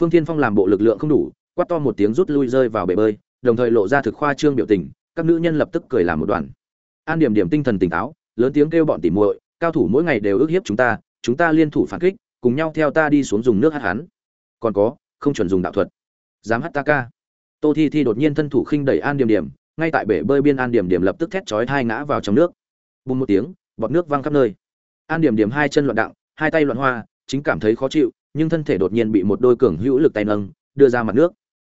phương thiên phong làm bộ lực lượng không đủ, quát to một tiếng rút lui rơi vào bể bơi, đồng thời lộ ra thực khoa trương biểu tình, các nữ nhân lập tức cười làm một đoàn. An điểm điểm tinh thần tỉnh táo, lớn tiếng kêu bọn tỉ muội, cao thủ mỗi ngày đều ức hiếp chúng ta chúng ta liên thủ phản kích, cùng nhau theo ta đi xuống dùng nước hát hắn. Còn có, không chuẩn dùng đạo thuật. Dám hát ta ca. Tô thi thi đột nhiên thân thủ khinh đẩy an điểm điểm, ngay tại bể bơi biên an điểm điểm lập tức thét chói hai ngã vào trong nước. Bùng một tiếng, bọt nước văng khắp nơi. An điểm điểm hai chân loạn đặng hai tay loạn hoa, chính cảm thấy khó chịu nhưng thân thể đột nhiên bị một đôi cường hữu lực tay nâng, đưa ra mặt nước.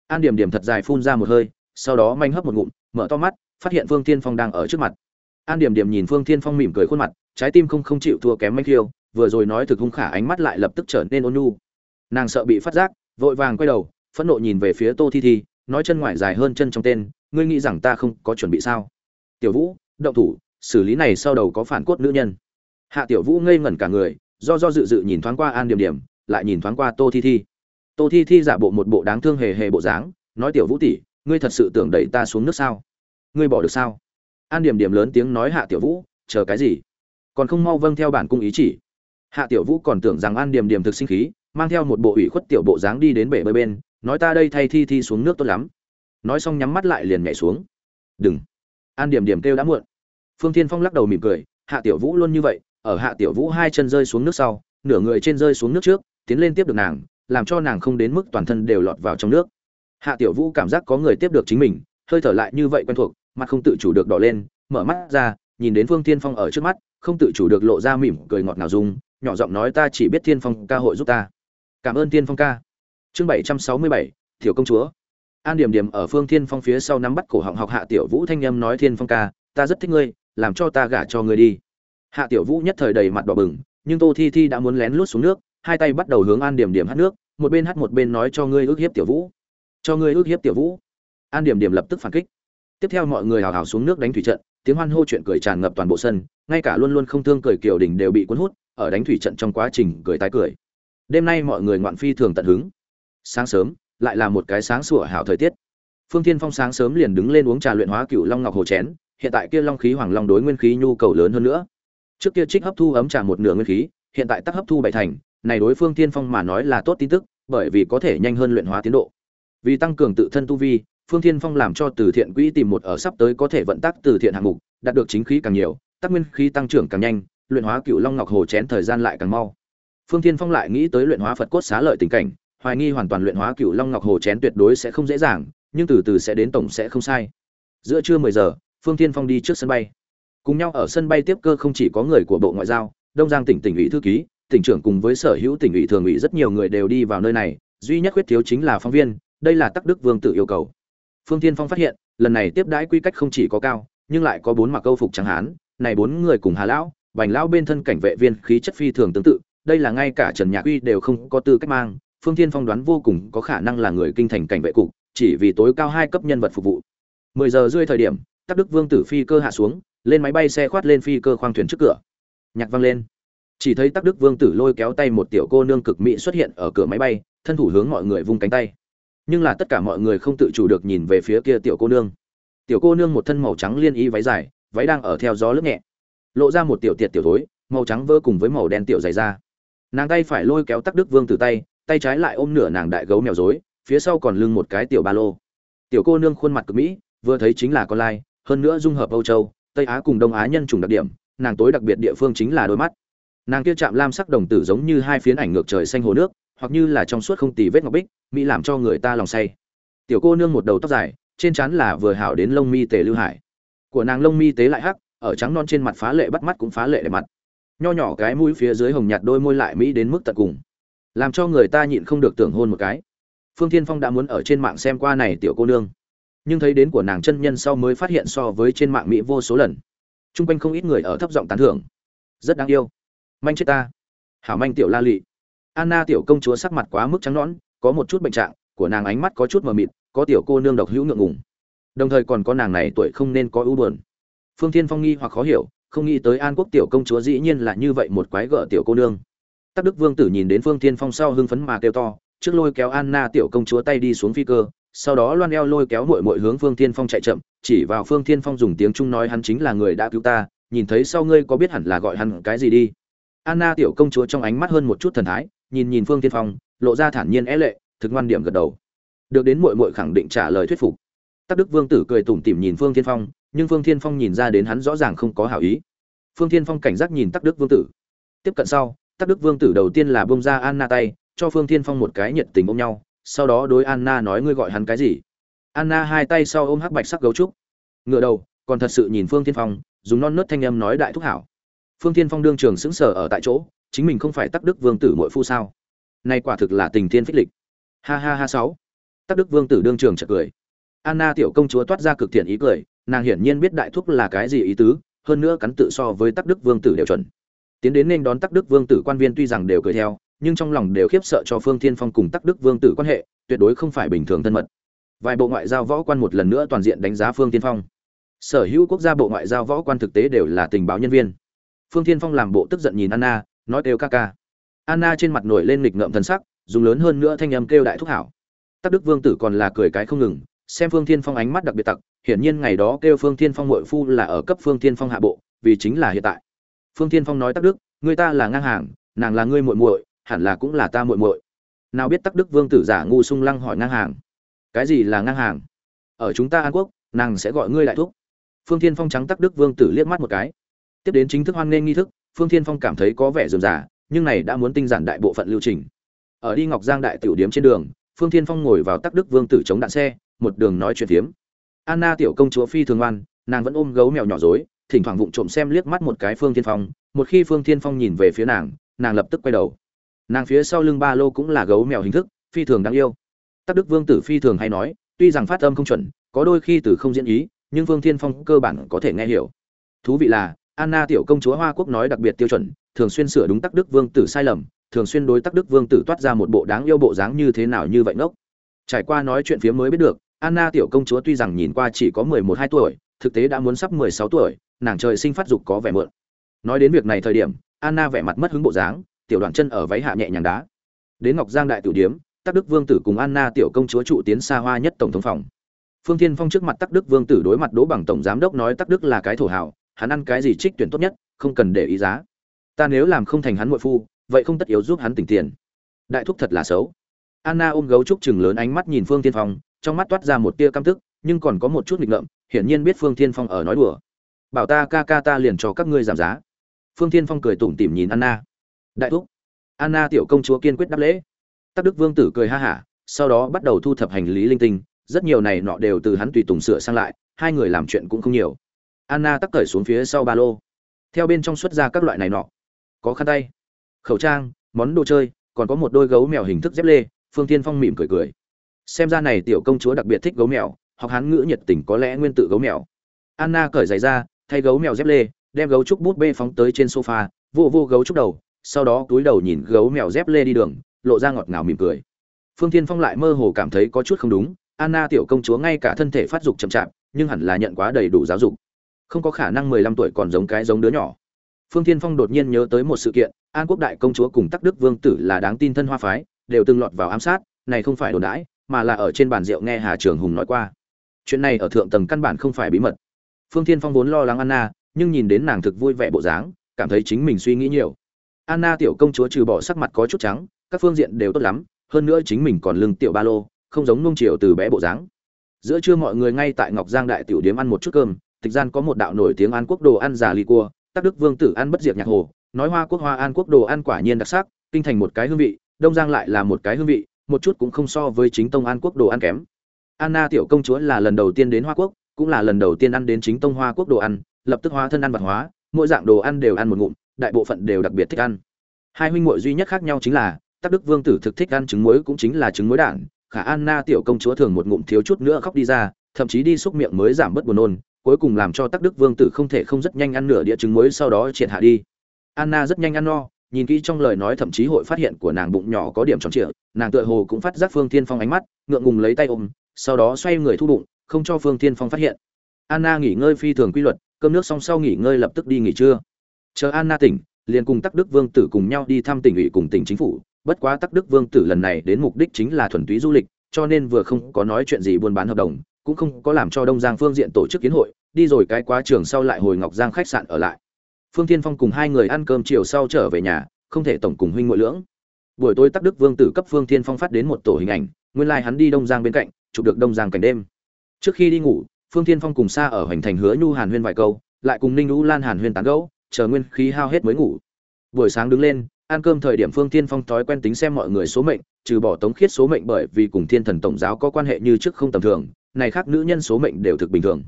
An điểm điểm thật dài phun ra một hơi, sau đó manh hấp một ngụm, mở to mắt, phát hiện phương tiên phong đang ở trước mặt. An điểm điểm nhìn phương tiên phong mỉm cười khuôn mặt, trái tim không không chịu thua kém manh khiêu vừa rồi nói thực hung khả ánh mắt lại lập tức trở nên ôn nhu. Nàng sợ bị phát giác, vội vàng quay đầu, phẫn nộ nhìn về phía tô thi thi, nói chân ngoài dài hơn chân trong tên, ngươi nghĩ rằng ta không có chuẩn bị sao? Tiểu vũ, động thủ, xử lý này sau đầu có phản cốt nữ nhân. Hạ tiểu vũ ngây ngẩn cả người, do do dự dự nhìn thoáng qua an điểm điểm lại nhìn thoáng qua tô thi thi. Tô thi thi giả bộ một bộ đáng thương hề hề bộ dáng, nói, tiểu vũ tỷ, ngươi thật sự tưởng đẩy ta xuống nước sao? Ngươi bỏ được sao? An điểm điểm lớn tiếng nói, hạ tiểu vũ, chờ cái gì? Còn không mau vâng theo bản cung ý chỉ. Hạ tiểu vũ còn tưởng rằng an điểm điểm thực sinh khí, mang theo một bộ ủy khuất tiểu bộ dáng đi đến bể bơi bên, nói, ta đây thay thi thi xuống nước tốt lắm. Nói xong nhắm mắt lại liền nhảy xuống. Đừng. An điểm điểm kêu đã muộn. Phương thiên phong lắc đầu mỉm cười, hạ tiểu vũ luôn như vậy, ở hạ tiểu vũ hai chân rơi xuống nước sau nửa người trên rơi xuống nước trước, tiến lên tiếp được nàng, làm cho nàng không đến mức toàn thân đều lọt vào trong nước. Hạ tiểu vũ cảm giác có người tiếp được chính mình, hơi thở lại như vậy quen thuộc, mặt không tự chủ được đỏ lên, mở mắt ra, nhìn đến phương thiên phong ở trước mắt, không tự chủ được lộ ra mỉm cười ngọt ngào dung, nhỏ giọng nói ta chỉ biết thiên phong ca hội giúp ta. Cảm ơn thiên phong ca. Chương bảy trăm sáu mươi bảy, tiểu công chúa. An điểm điểm ở phương thiên phong phía sau nắm bắt cổ họng học hạ tiểu vũ thanh âm nói thiên phong ca, ta rất thích ngươi, làm cho ta gả cho ngươi đi. Hạ tiểu vũ nhất thời đầy mặt đỏ bừng nhưng tô thi thi đã muốn lén lút xuống nước, hai tay bắt đầu hướng an điểm điểm hát nước, một bên hát một bên nói cho ngươi ước hiếp tiểu vũ. Cho ngươi ước hiếp tiểu vũ. An điểm điểm lập tức phản kích. Tiếp theo mọi người hào hào xuống nước đánh thủy trận, tiếng hoan hô chuyện cười tràn ngập toàn bộ sân, ngay cả luôn luôn không thương cười kiều đình đều bị cuốn hút, ở đánh thủy trận trong quá trình cười tái cười. Đêm nay mọi người ngoạn phi thường tận hứng. Sáng sớm, lại là một cái sáng sủa hảo thời tiết. Phương thiên phong sáng sớm liền đứng lên uống trà luyện hóa cựu long ngọc hồ chén, hiện tại kia long khí hoàng long đối nguyên khí nhu cầu lớn hơn nữa trước kia trích hấp thu ấm trà một nửa nguyên khí, hiện tại tắc hấp thu bảy thành, này đối phương thiên phong mà nói là tốt tin tức, bởi vì có thể nhanh hơn luyện hóa tiến độ. Vì tăng cường tự thân tu vi, phương thiên phong làm cho từ thiện quỹ tìm một ở sắp tới có thể vận tác từ thiện hạng mục, đạt được chính khí càng nhiều tác nguyên khí tăng trưởng càng nhanh, luyện hóa cựu long ngọc hồ chén thời gian lại càng mau. Phương thiên phong lại nghĩ tới luyện hóa phật cốt xá lợi tình cảnh, hoài nghi hoàn toàn luyện hóa cựu long ngọc hồ chén tuyệt đối sẽ không dễ dàng, nhưng từ từ sẽ đến tổng sẽ không sai. Giữa trưa mười giờ, phương thiên phong đi trước sân bay cùng nhau ở sân bay tiếp cơ không chỉ có người của bộ ngoại giao, đông giang tỉnh tỉnh ủy thư ký, tỉnh trưởng cùng với sở hữu tỉnh ủy thường ủy rất nhiều người đều đi vào nơi này, duy nhất khuyết thiếu chính là phóng viên, đây là tắc đức vương tự yêu cầu. Phương thiên phong phát hiện, lần này tiếp đãi quy cách không chỉ có cao, nhưng lại có bốn mặc câu phục trắng hán, này bốn người cùng hà lão, bành lão bên thân cảnh vệ viên khí chất phi thường tương tự, đây là ngay cả trần nhạc uy đều không có tư cách mang, phương thiên phong đoán vô cùng có khả năng là người kinh thành cảnh vệ cục, chỉ vì tối cao hai cấp nhân vật phục vụ. Mười giờ rưỡi thời điểm, tắc đức vương tử phi cơ hạ xuống lên máy bay xe khoát lên phi cơ khoang thuyền trước cửa. Nhạc vang lên. Chỉ thấy tắc đức vương tử lôi kéo tay một tiểu cô nương cực mỹ xuất hiện ở cửa máy bay, thân thủ hướng mọi người vung cánh tay. Nhưng là tất cả mọi người không tự chủ được nhìn về phía kia tiểu cô nương. Tiểu cô nương một thân màu trắng liên y váy dài, váy đang ở theo gió lướt nhẹ. Lộ ra một tiểu tiệt tiểu thối, màu trắng vơ cùng với màu đen tiểu dày da. Nàng tay phải lôi kéo tắc đức vương Tử tay tay trái lại ôm nửa nàng đại gấu mèo dối phía sau còn lưng một cái tiểu ba lô. Tiểu cô nương khuôn mặt cực mỹ, vừa thấy chính là con lai, hơn nữa dung hợp âu châu tây á cùng đông á nhân chủng đặc điểm, nàng tối đặc biệt địa phương chính là đôi mắt. Nàng kia chạm lam sắc đồng tử giống như hai phiến ảnh ngược trời xanh hồ nước, hoặc như là trong suốt không tì vết ngọc bích, mỹ làm cho người ta lòng say. Tiểu cô nương một đầu tóc dài, trên trán là vừa hảo đến lông mi tề lưu hải. Của nàng lông mi tế lại hắc, ở trắng non trên mặt phá lệ bắt mắt cũng phá lệ đẹp mặt. Nho nhỏ cái mũi phía dưới hồng nhạt đôi môi lại mỹ đến mức tận cùng. Làm cho người ta nhịn không được tưởng hôn một cái. Phương thiên phong đã muốn ở trên mạng xem qua này tiểu cô nương nhưng thấy đến của nàng chân nhân sau mới phát hiện so với trên mạng mỹ vô số lần. T r u n g quanh không ít người ở thấp giọng tán thưởng. Rất đáng yêu. Manh chết ta. Hảo manh tiểu la lị. Anna tiểu công chúa sắc mặt quá mức trắng nõn, có một chút bệnh trạng, của nàng ánh mắt có chút mờ mịt, có tiểu cô nương độc hữu ngượng ngùng. Đồng thời còn có nàng này tuổi không nên có ưu buồn. Phương thiên phong nghi hoặc khó hiểu, không nghĩ tới an quốc tiểu công chúa dĩ nhiên là như vậy một quái gở tiểu cô nương. Tắc đức vương tử nhìn đến phương thiên phong sau hưng phấn mà kêu to, trước lôi kéo anna tiểu công chúa tay đi xuống phi cơ sau đó loan eo lôi kéo mội mội hướng Phương Thiên Phong chạy chậm, chỉ vào Phương Thiên Phong dùng tiếng Trung nói hắn chính là người đã cứu ta, nhìn thấy sau ngươi có biết hẳn là gọi hắn cái gì đi. Anna tiểu công chúa trong ánh mắt hơn một chút thần thái, nhìn nhìn Phương Thiên Phong, lộ ra thản nhiên é lệ, thực ngoan điểm gật đầu. Được đến mội mội khẳng định trả lời thuyết phục. Tắc đức vương tử cười tủm tỉm nhìn phương thiên phong nhưng phương thiên phong nhìn ra đến hắn rõ ràng không có hảo ý. Phương thiên phong cảnh giác nhìn tắc đức vương tử. Tiếp cận sau tắc đức vương tử đầu tiên là bông ra anna tay cho phương thiên phong một cái nhiệt tình ôm nhau sau đó đối anna nói ngươi gọi hắn cái gì? Anna hai tay sau ôm hắc bạch sắc gấu trúc. Ngựa đầu, còn thật sự nhìn phương thiên phong, dùng non nớt thanh âm nói đại thúc hảo. Phương thiên phong đương trường sững sờ ở tại chỗ, chính mình không phải tắc đức vương tử muội phu sao? Nay quả thực là tình thiên phích lịch. Ha ha ha sáu. Tắc đức vương tử đương trường chợt cười. Anna tiểu công chúa toát ra cực thiện ý cười, nàng hiển nhiên biết đại thúc là cái gì ý tứ, hơn nữa cắn tự so với tắc đức vương tử đều chuẩn. Tiến đến nên đón tắc đức vương tử quan viên tuy rằng đều cười theo nhưng trong lòng đều khiếp sợ cho phương thiên phong cùng tắc đức vương tử quan hệ, tuyệt đối không phải bình thường thân mật. Vài bộ ngoại giao võ quan một lần nữa toàn diện đánh giá phương Thiên phong. Sở hữu quốc gia bộ ngoại giao võ quan thực tế đều là tình báo nhân viên. Phương Thiên phong làm bộ tức giận nhìn anna, nói kêu ca ca. Anna trên mặt nổi lên nghịch ngợm thần sắc, dùng lớn hơn nữa thanh âm kêu đại thúc hảo. Tắc đức vương tử còn là cười cái không ngừng, xem phương thiên phong ánh mắt đặc biệt tặc, hiển nhiên ngày đó kêu phương thiên phong muội phu là ở cấp phương thiên phong hạ bộ, vì chính là hiện tại. Phương thiên phong nói tắc đức, người ta là ngang hàng, nàng là ngươi muội muội hẳn là cũng là ta muội muội. Nào biết tắc đức vương tử giả ngu sung lăng hỏi ngang hàng. Cái gì là ngang hàng? Ở chúng ta an quốc, nàng sẽ gọi ngươi đại thúc. Phương thiên phong trắng tắc đức vương tử liếc mắt một cái. Tiếp đến chính thức hoan nghênh nghi thức, phương thiên phong cảm thấy có vẻ dườm giả nhưng này đã muốn tinh giản đại bộ phận lưu trình. Ở đi ngọc giang đại tiểu điếm trên đường, phương thiên phong ngồi vào tắc đức vương tử chống đạn xe, một đường nói chuyện phiếm. Anna tiểu công chúa phi thường ngoan, nàng vẫn ôm gấu mèo nhỏ dối thỉnh thoảng vụng trộm xem liếc mắt một cái phương thiên phong, một khi phương thiên phong nhìn về phía nàng nàng lập tức quay đầu nàng phía sau lưng ba lô cũng là gấu mèo hình thức, phi thường đáng yêu. Tắc đức vương tử phi thường hay nói, tuy rằng phát âm không chuẩn, có đôi khi từ không diễn ý, nhưng Vương thiên phong cơ bản có thể nghe hiểu. Thú vị là, anna tiểu công chúa hoa quốc nói đặc biệt tiêu chuẩn, thường xuyên sửa đúng tắc đức vương tử sai lầm, thường xuyên đối tắc đức vương tử toát ra một bộ đáng yêu bộ dáng như thế nào như vậy ngốc. Trải qua nói chuyện phía mới biết được, anna tiểu công chúa tuy rằng nhìn qua chỉ có mười một hai tuổi, thực tế đã muốn sắp mười sáu tuổi, nàng trời sinh phát dục có vẻ mượn nói đến việc này thời điểm, anna vẻ mặt mất hứng bộ dáng tiểu đoạn chân ở váy hạ nhẹ nhàng đá. Đến ngọc giang đại tiểu điếm, tắc đức vương tử cùng anna tiểu công chúa trụ tiến xa hoa nhất tổng thống phòng. Phương thiên phong trước mặt tắc đức vương tử đối mặt đỗ bằng tổng giám đốc nói tắc đức là cái thổ hảo hắn ăn cái gì trích tuyển tốt nhất, không cần để ý giá. Ta nếu làm không thành hắn muội phu, vậy không tất yếu giúp hắn tỉnh tiền. Đại thúc thật là xấu. Anna ôm gấu trúc chừng lớn ánh mắt nhìn phương thiên phong, trong mắt toát ra một tia căm tức, nhưng còn có một chút nghịch ngợm, hiển nhiên biết phương thiên phong ở nói đùa. Bảo ta ca ca ta liền cho các ngươi giảm giá. Phương thiên phong cười tủm tỉm nhìn anna đại thúc. Anna tiểu công chúa kiên quyết đáp lễ. Tắc đức vương tử cười ha hả, sau đó bắt đầu thu thập hành lý linh tinh, rất nhiều này nọ đều từ hắn tùy tùng sửa sang lại, hai người làm chuyện cũng không nhiều. Anna tắc cởi xuống phía sau ba lô. Theo bên trong xuất ra các loại này nọ. Có khăn tay, khẩu trang, món đồ chơi, còn có một đôi gấu mèo hình thức dép lê, phương tiên phong mỉm cười cười. Xem ra này tiểu công chúa đặc biệt thích gấu mèo, học hắn ngữ nhiệt tình có lẽ nguyên tự gấu mèo. Anna cởi giày ra, thay gấu mèo dép lê, đem gấu trúc bút bê phóng tới trên sofa, vô vô gấu trúc đầu sau đó túi đầu nhìn gấu mèo dép lê đi đường, lộ ra ngọt ngào mỉm cười. Phương tiên phong lại mơ hồ cảm thấy có chút không đúng, anna tiểu công chúa ngay cả thân thể phát dục chậm chạp, nhưng hẳn là nhận quá đầy đủ giáo dục. Không có khả năng mười lăm tuổi còn giống cái giống đứa nhỏ. Phương tiên phong đột nhiên nhớ tới một sự kiện, an quốc đại công chúa cùng tắc đức vương tử là đáng tin thân hoa phái, đều từng lọt vào ám sát, này không phải đồn đãi, mà là ở trên bàn rượu nghe hà trường hùng nói qua. Chuyện này ở thượng tầng căn bản không phải bí mật. Phương tiên phong vốn lo lắng anna, nhưng nhìn đến nàng thực vui vẻ bộ dáng, cảm thấy chính mình suy nghĩ nhiều anna tiểu công chúa trừ bỏ sắc mặt có chút trắng, các phương diện đều tốt lắm, hơn nữa chính mình còn lưng tiểu ba lô, không giống nông chiều từ bé bộ dáng. Giữa trưa mọi người ngay tại ngọc giang đại tiểu điếm ăn một chút cơm, tịch gian có một đạo nổi tiếng an quốc đồ ăn già ly cua, tắc đức vương tử ăn bất diệt nhạc hồ, nói hoa quốc hoa an quốc đồ ăn quả nhiên đặc sắc, kinh thành một cái hương vị, đông giang lại là một cái hương vị, một chút cũng không so với chính tông an quốc đồ ăn kém. Anna tiểu công chúa là lần đầu tiên đến hoa quốc, cũng là lần đầu tiên ăn đến chính tông hoa quốc đồ ăn, lập tức hóa thân ăn vật hóa, mỗi dạng đồ ăn đều ăn một ngụm đại bộ phận đều đặc biệt thích ăn. Hai huynh muội duy nhất khác nhau chính là, tắc đức vương tử thực thích ăn trứng muối cũng chính là trứng muối đạn, khả anna tiểu công chúa thường một ngụm thiếu chút nữa khóc đi ra, thậm chí đi xúc miệng mới giảm bớt buồn nôn, cuối cùng làm cho tắc đức vương tử không thể không rất nhanh ăn nửa đĩa trứng muối sau đó triệt hạ đi. Anna rất nhanh ăn no, nhìn kỹ trong lời nói thậm chí hội phát hiện của nàng bụng nhỏ có điểm tròn trịa, nàng tựa hồ cũng phát giác phương tiên phong ánh mắt, ngượng ngùng lấy tay ôm, sau đó xoay người thu bụng, không cho phương tiên phong phát hiện. Anna nghỉ ngơi phi thường quy luật, cơm nước xong sau nghỉ ngơi lập tức đi nghỉ trưa chờ anna tỉnh, liền cùng tắc đức vương tử cùng nhau đi thăm tỉnh ủy cùng tỉnh chính phủ. Bất quá tắc đức vương tử lần này đến mục đích chính là thuần túy du lịch, cho nên vừa không có nói chuyện gì buôn bán hợp đồng, cũng không có làm cho đông giang phương diện tổ chức kiến hội, đi rồi cái quá trường sau lại hồi ngọc giang khách sạn ở lại. Phương Thiên phong cùng hai người ăn cơm chiều sau trở về nhà, không thể tổng cùng huynh muội lưỡng. Buổi tối tắc đức vương tử cấp phương thiên phong phát đến một tổ hình ảnh, nguyên lai hắn đi đông giang bên cạnh, chụp được đông giang cảnh đêm. Trước khi đi ngủ, phương thiên phong cùng xa ở hoành thành hứa nhu hàn huyên vài câu, lại cùng ninh lũ lan hàn huyên tán gẫu chờ nguyên khí hao hết mới ngủ. Buổi sáng đứng lên, ăn cơm thời điểm phương thiên phong thói quen tính xem mọi người số mệnh, trừ bỏ tống khiết số mệnh bởi vì cùng thiên thần tổng giáo có quan hệ như trước không tầm thường, này khác nữ nhân số mệnh đều thực bình thường.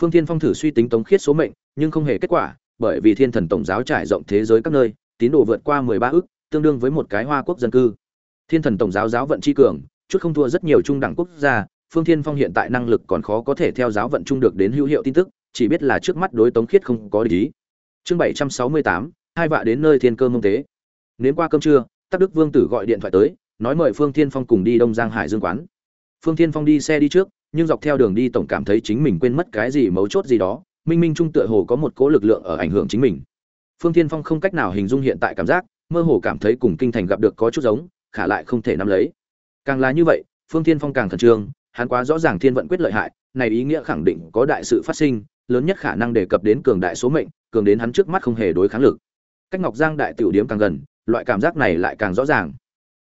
Phương thiên phong thử suy tính tống khiết số mệnh, nhưng không hề kết quả, bởi vì thiên thần tổng giáo trải rộng thế giới các nơi, tín đồ vượt qua mười ba ước, tương đương với một cái hoa quốc dân cư. Thiên thần tổng giáo giáo vận tri cường, chút không thua rất nhiều trung đẳng quốc gia, phương thiên phong hiện tại năng lực còn khó có thể theo giáo vận trung được đến hữu hiệu tin tức, chỉ biết là trước mắt đối tống khiết không có lý chương bảy trăm sáu mươi tám, hai vạ đến nơi thiên cơ mông tế. Nếm qua cơm trưa, tắc đức vương tử gọi điện thoại tới, nói mời phương thiên phong cùng đi đông giang hải dương quán. Phương thiên phong đi xe đi trước, nhưng dọc theo đường đi tổng cảm thấy chính mình quên mất cái gì mấu chốt gì đó, minh minh trung tựa hồ có một cỗ lực lượng ở ảnh hưởng chính mình. Phương thiên phong không cách nào hình dung hiện tại cảm giác, mơ hồ cảm thấy cùng kinh thành gặp được có chút giống, khả lại không thể nắm lấy. Càng là như vậy, phương thiên phong càng khẩn trương, hắn quá rõ ràng thiên vận quyết lợi hại, này ý nghĩa khẳng định có đại sự phát sinh, lớn nhất khả năng đề cập đến cường đại số mệnh cường đến hắn trước mắt không hề đối kháng lực. Cách ngọc giang đại tiểu điếm càng gần, loại cảm giác này lại càng rõ ràng.